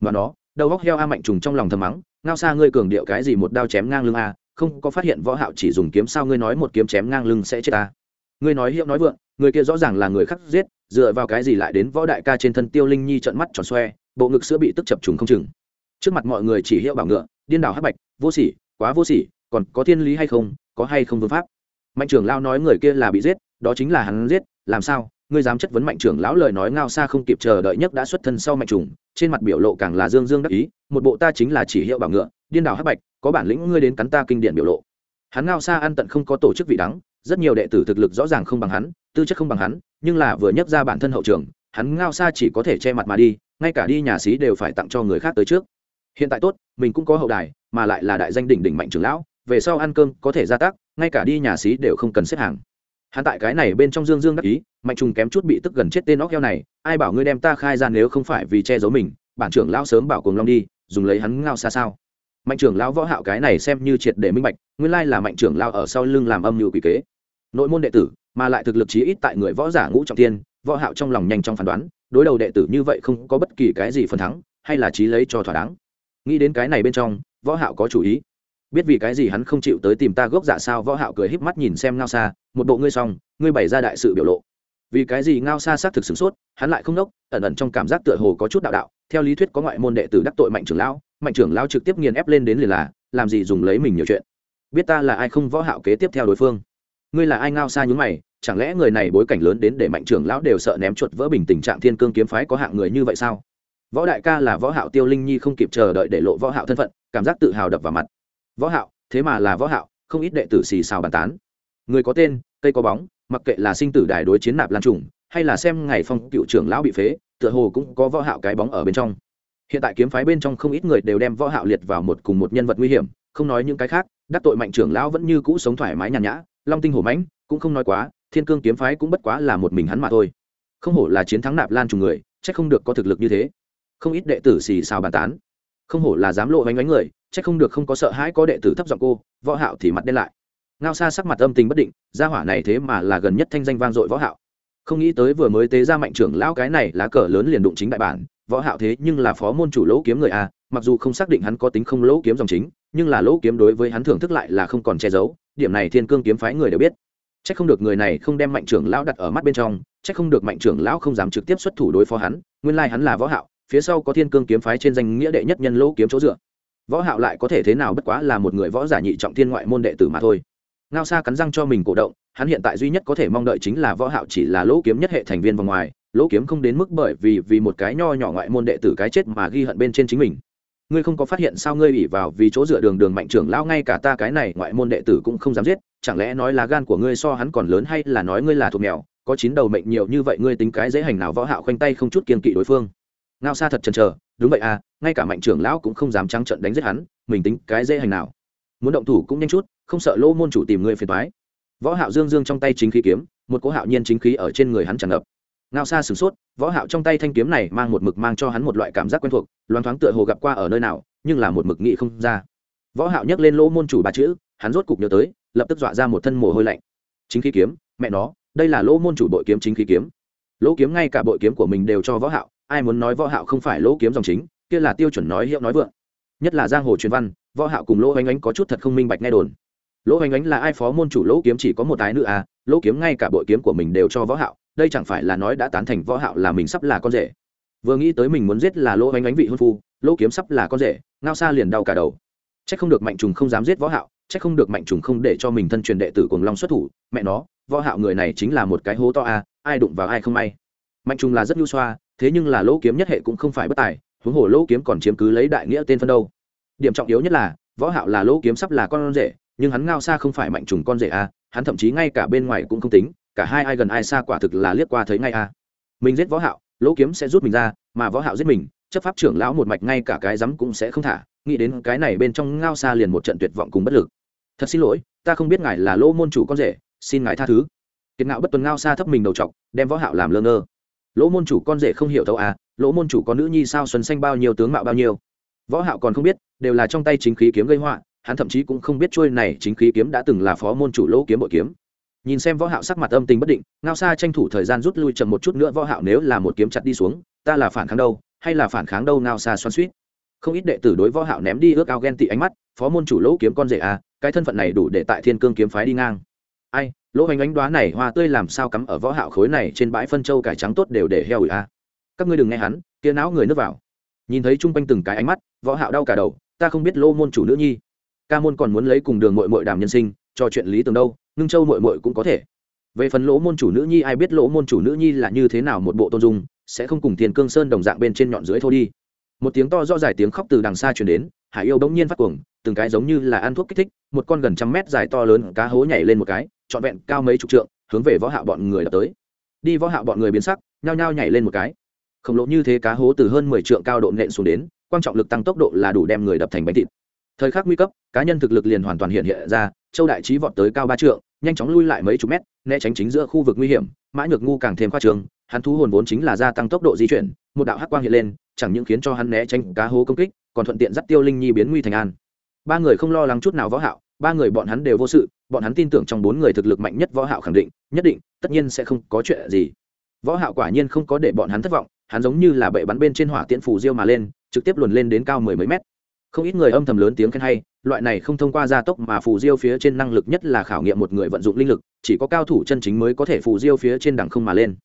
Mà nó, đầu góc heo a mạnh trùng trong lòng thầm mắng, ngao xa ngươi cường điệu cái gì một đao chém ngang lưng a, không có phát hiện võ hạo chỉ dùng kiếm sao ngươi nói một kiếm chém ngang lưng sẽ chết ta? Ngươi nói hiệu nói vượng, người kia rõ ràng là người khác giết, dựa vào cái gì lại đến võ đại ca trên thân tiêu linh nhi trợn mắt tròn xoe, bộ ngực sữa bị tức chập trùng không chừng. Trước mặt mọi người chỉ hiệu bảo ngựa, điên đảo hắc bạch, vô sỉ, quá vô sỉ, còn có thiên lý hay không, có hay không vương pháp? Mạnh trưởng lao nói người kia là bị giết đó chính là hắn giết, làm sao? Ngươi dám chất vấn mạnh trưởng lão lời nói ngao xa không kịp chờ đợi nhất đã xuất thân sau mạnh trùng, trên mặt biểu lộ càng là dương dương đắc ý, một bộ ta chính là chỉ hiệu bảo ngựa, điên đảo hắc bạch, có bản lĩnh ngươi đến cắn ta kinh điển biểu lộ. Hắn ngao xa ăn tận không có tổ chức vị đắng, rất nhiều đệ tử thực lực rõ ràng không bằng hắn, tư chất không bằng hắn, nhưng là vừa nhấc ra bản thân hậu trường, hắn ngao xa chỉ có thể che mặt mà đi, ngay cả đi nhà xí đều phải tặng cho người khác tới trước. Hiện tại tốt, mình cũng có hậu đài, mà lại là đại danh đỉnh đỉnh mạnh trưởng lão, về sau ăn cơm có thể gia tác, ngay cả đi nhà xí đều không cần xếp hàng hắn tại cái này bên trong dương dương đắc ý, mạnh trùng kém chút bị tức gần chết tên óc heo này, ai bảo ngươi đem ta khai ra nếu không phải vì che giấu mình, bản trưởng lão sớm bảo cùng long đi, dùng lấy hắn ngao xa sao. Mạnh trưởng lão võ hạo cái này xem như triệt để minh bạch, nguyên lai là mạnh trưởng lão ở sau lưng làm âm mưu quỷ kế. Nội môn đệ tử, mà lại thực lực chí ít tại người võ giả ngũ trọng thiên, võ hạo trong lòng nhanh trong phán đoán, đối đầu đệ tử như vậy không có bất kỳ cái gì phần thắng, hay là chí lấy cho thỏa đáng. Nghĩ đến cái này bên trong, võ hạo có chủ ý biết vì cái gì hắn không chịu tới tìm ta gốc dạ sao? Võ hạo cười híp mắt nhìn xem ngao xa một bộ ngươi xong, ngươi bày ra đại sự biểu lộ. Vì cái gì ngao xa xác thực sửng sốt, hắn lại không nốc, ẩn ẩn trong cảm giác tựa hồ có chút đạo đạo. Theo lý thuyết có ngoại môn đệ tử đắc tội mạnh trưởng lão, mạnh trưởng lão trực tiếp nghiền ép lên đến liền là, làm gì dùng lấy mình nhiều chuyện. Biết ta là ai không? Võ hạo kế tiếp theo đối phương. Ngươi là ai? Ngao xa nhún mày, chẳng lẽ người này bối cảnh lớn đến để mạnh trưởng lão đều sợ ném chuột vỡ bình tình trạng thiên cương kiếm phái có hạng người như vậy sao? Võ đại ca là võ hạo tiêu linh nhi không kịp chờ đợi để lộ võ hạo thân phận, cảm giác tự hào đập vào mặt võ hạo, thế mà là võ hạo, không ít đệ tử xì xào bàn tán. Người có tên, cây có bóng, mặc kệ là sinh tử đài đối chiến nạp lan trùng, hay là xem ngày phong cựu trưởng lão bị phế, tựa hồ cũng có võ hạo cái bóng ở bên trong. Hiện tại kiếm phái bên trong không ít người đều đem võ hạo liệt vào một cùng một nhân vật nguy hiểm, không nói những cái khác, đắc tội mạnh trưởng lão vẫn như cũ sống thoải mái nhàn nhã, long tinh hổ mãnh cũng không nói quá, thiên cương kiếm phái cũng bất quá là một mình hắn mà thôi. Không hổ là chiến thắng nạp lan trùng người, chắc không được có thực lực như thế. Không ít đệ tử xì xào bàn tán. Không hổ là dám lộ bánh bánh người chắc không được không có sợ hãi có đệ tử thấp giọng cô, võ hạo thì mặt đen lại. Ngao xa sắc mặt âm tình bất định, gia hỏa này thế mà là gần nhất thanh danh vang dội võ hạo. Không nghĩ tới vừa mới tế ra mạnh trưởng lão cái này lá cờ lớn liền đụng chính đại bản, võ hạo thế nhưng là phó môn chủ lỗ kiếm người a, mặc dù không xác định hắn có tính không lỗ kiếm dòng chính, nhưng là lỗ kiếm đối với hắn thưởng thức lại là không còn che giấu, điểm này thiên cương kiếm phái người đều biết. chắc không được người này không đem mạnh trưởng lão đặt ở mắt bên trong chắc không được mạnh trưởng lão không dám trực tiếp xuất thủ đối phó hắn, nguyên lai hắn là võ hạo, phía sau có thiên cương kiếm phái trên danh nghĩa đệ nhất nhân lỗ kiếm chỗ dựa võ hạo lại có thể thế nào bất quá là một người võ giả nhị trọng thiên ngoại môn đệ tử mà thôi. Ngao sa cắn răng cho mình cổ động, hắn hiện tại duy nhất có thể mong đợi chính là võ hạo chỉ là lỗ kiếm nhất hệ thành viên vòng ngoài, lỗ kiếm không đến mức bởi vì vì một cái nho nhỏ ngoại môn đệ tử cái chết mà ghi hận bên trên chính mình. Ngươi không có phát hiện sao ngươi ủy vào vì chỗ dựa đường đường mạnh trưởng lão ngay cả ta cái này ngoại môn đệ tử cũng không dám giết, chẳng lẽ nói là gan của ngươi so hắn còn lớn hay là nói ngươi là thuộc mèo, có chín đầu mệnh nhiều như vậy ngươi tính cái dễ hành nào võ hạo khoanh tay không chút kiên kỵ đối phương. Ngao sa thật chần chờ, đúng vậy à ngay cả mạnh trưởng lão cũng không dám trắng trận đánh giết hắn, mình tính cái dễ hành nào. Muốn động thủ cũng nhanh chút, không sợ lô môn chủ tìm người phiền toái. Võ hạo dương dương trong tay chính khí kiếm, một cỗ hạo nhiên chính khí ở trên người hắn tràn ngập. Ngao xa sửng sốt, võ hạo trong tay thanh kiếm này mang một mực mang cho hắn một loại cảm giác quen thuộc loan thoáng tựa hồ gặp qua ở nơi nào, nhưng là một mực nghĩ không ra. Võ hạo nhấc lên lỗ môn chủ ba chữ, hắn rốt cục nhớ tới, lập tức dọa ra một thân mồ hôi lạnh. Chính khí kiếm, mẹ nó, đây là lỗ môn chủ bội kiếm chính khí kiếm. Lỗ kiếm ngay cả bội kiếm của mình đều cho võ hạo, ai muốn nói võ hạo không phải lỗ kiếm dòng chính kia là tiêu chuẩn nói hiệu nói vượng. Nhất là giang hồ truyền văn, võ hạo cùng lỗ hoành ánh có chút thật không minh bạch nghe đồn. Lỗ hoành ánh là ai phó môn chủ, lỗ kiếm chỉ có một ái nữ à lỗ kiếm ngay cả bội kiếm của mình đều cho võ hạo, đây chẳng phải là nói đã tán thành võ hạo là mình sắp là con rể. Vừa nghĩ tới mình muốn giết là lỗ hoành ánh vị hôn phu, lỗ kiếm sắp là con rể, ngao xa liền đau cả đầu. Chắc không được mạnh trùng không dám giết võ hạo, chắc không được mạnh trùng không để cho mình thân truyền đệ tử cuồng long xuất thủ, mẹ nó, võ hạo người này chính là một cái hố to à ai đụng vào ai không may. Mạnh trùng là rất nhu xoa, thế nhưng là lỗ kiếm nhất hệ cũng không phải bất tài huống hồ lỗ kiếm còn chiếm cứ lấy đại nghĩa tên phân đâu. Điểm trọng yếu nhất là võ hạo là lỗ kiếm sắp là con rể nhưng hắn ngao xa không phải mạnh trùng con rể a à, hắn thậm chí ngay cả bên ngoài cũng không tính cả hai ai gần ai xa quả thực là liếc qua thấy ngay a. À. mình giết võ hạo lỗ kiếm sẽ rút mình ra mà võ hạo giết mình chấp pháp trưởng lão một mạch ngay cả cái dám cũng sẽ không thả nghĩ đến cái này bên trong ngao xa liền một trận tuyệt vọng cùng bất lực. Thật xin lỗi ta không biết ngài là lỗ môn chủ con rể xin ngài tha thứ. Kiệt ngạo bất tuần ngao xa thấp mình đầu trọc đem võ hạo làm lơ ngơ. Lỗ môn chủ con rể không hiểu thấu à lỗ môn chủ có nữ nhi sao xuân xanh bao nhiêu, tướng mạo bao nhiêu? Võ hạo còn không biết, đều là trong tay chính khí kiếm gây họa, hắn thậm chí cũng không biết trôi này chính khí kiếm đã từng là phó môn chủ lỗ kiếm bội kiếm. Nhìn xem võ hạo sắc mặt âm tình bất định, ngao xa tranh thủ thời gian rút lui chậm một chút nữa, võ hạo, nếu là một kiếm chặt đi xuống, ta là phản kháng đâu, hay là phản kháng đâu? Ngao xa xoan xuyết. không ít đệ tử đối võ hạo ném đi ước ao ghen tị ánh mắt, phó môn chủ lỗ kiếm con rể à cái thân phận này đủ để tại thiên cương kiếm phái đi ngang. Ai, lỗ hoành ánh đoá này hoa tươi làm sao cắm ở võ hạo khối này trên bãi phân châu cải trắng tốt đều để heo ủi à? Các ngươi đừng nghe hắn, kia não người nước vào. Nhìn thấy trung quanh từng cái ánh mắt, võ hạo đau cả đầu, ta không biết lô môn chủ nữ nhi. Ca môn còn muốn lấy cùng đường muội muội đàm nhân sinh cho chuyện lý tường đâu, ngưng châu muội muội cũng có thể. Về phần lỗ môn chủ nữ nhi, ai biết lỗ môn chủ nữ nhi là như thế nào một bộ tôn dung, sẽ không cùng tiền cương sơn đồng dạng bên trên nhọn dưới thôi đi. Một tiếng to rõ dài tiếng khóc từ đằng xa truyền đến, hải yêu bỗng nhiên phát cuồng, từng cái giống như là ăn thuốc kích thích, một con gần trăm mét dài to lớn cá hố nhảy lên một cái, trọn vẹn cao mấy chục trượng, hướng về võ hạo bọn người đập tới. Đi võ hạo bọn người biến sắc, nhao nhao nhảy lên một cái khổng lồ như thế cá hố từ hơn mười trượng cao độ nện xuống đến quan trọng lực tăng tốc độ là đủ đem người đập thành bánh thịt. Thời khắc nguy cấp, cá nhân thực lực liền hoàn toàn hiện hiện ra, châu đại trí vọt tới cao ba trượng, nhanh chóng lui lại mấy chục mét, né tránh chính giữa khu vực nguy hiểm, mã nhược ngu càng thêm khoa trường hắn thú hồn vốn chính là gia tăng tốc độ di chuyển, một đạo hắc quang hiện lên, chẳng những khiến cho hắn né tránh cá hố công kích, còn thuận tiện dắt tiêu linh nhi biến nguy thành an. Ba người không lo lắng chút nào võ hạo, ba người bọn hắn đều vô sự, bọn hắn tin tưởng trong bốn người thực lực mạnh nhất võ hạo khẳng định, nhất định, tất nhiên sẽ không có chuyện gì. Võ hạo quả nhiên không có để bọn hắn thất vọng hắn giống như là bệ bắn bên trên hỏa tiễn phù diêu mà lên, trực tiếp luồn lên đến cao mười mấy mét. Không ít người âm thầm lớn tiếng khen hay, loại này không thông qua gia tốc mà phù diêu phía trên năng lực nhất là khảo nghiệm một người vận dụng linh lực, chỉ có cao thủ chân chính mới có thể phù diêu phía trên đẳng không mà lên.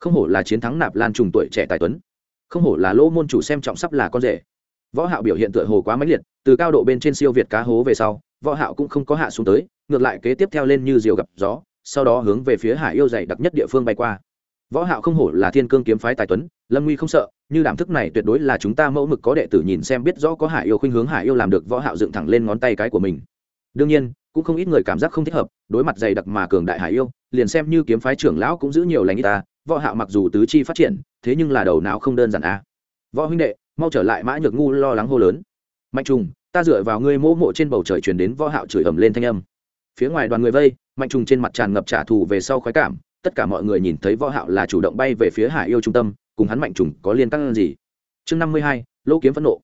Không hổ là chiến thắng nạp lan trùng tuổi trẻ tài tuấn. Không hổ là lỗ môn chủ xem trọng sắp là con rể. Võ hạo biểu hiện tựa hồ quá mãnh liệt, từ cao độ bên trên siêu việt cá hố về sau, võ hạo cũng không có hạ xuống tới, ngược lại kế tiếp theo lên như diều gặp gió, sau đó hướng về phía hải yêu dày đặc nhất địa phương bay qua. Võ hạo không hổ là thiên cương kiếm phái tài tuấn lâm nguy không sợ như đảm thức này tuyệt đối là chúng ta mẫu mực có đệ tử nhìn xem biết rõ có hải yêu khuynh hướng hải yêu làm được võ hạo dựng thẳng lên ngón tay cái của mình đương nhiên cũng không ít người cảm giác không thích hợp đối mặt dày đặc mà cường đại hải yêu liền xem như kiếm phái trưởng lão cũng giữ nhiều lành ta võ hạo mặc dù tứ chi phát triển thế nhưng là đầu não không đơn giản a võ huynh đệ mau trở lại mã nhược ngu lo lắng hô lớn mạnh trùng ta dựa vào ngươi mỗ mộ trên bầu trời truyền đến võ hạo chửi ầm lên thanh âm phía ngoài đoàn người vây mạnh trùng trên mặt tràn ngập trả thù về sau khoái cảm tất cả mọi người nhìn thấy võ hạo là chủ động bay về phía hải yêu trung tâm cùng hắn mạnh trùng có liên căng gì? Chương năm mươi hai, lỗ kiếm phẫn nộ.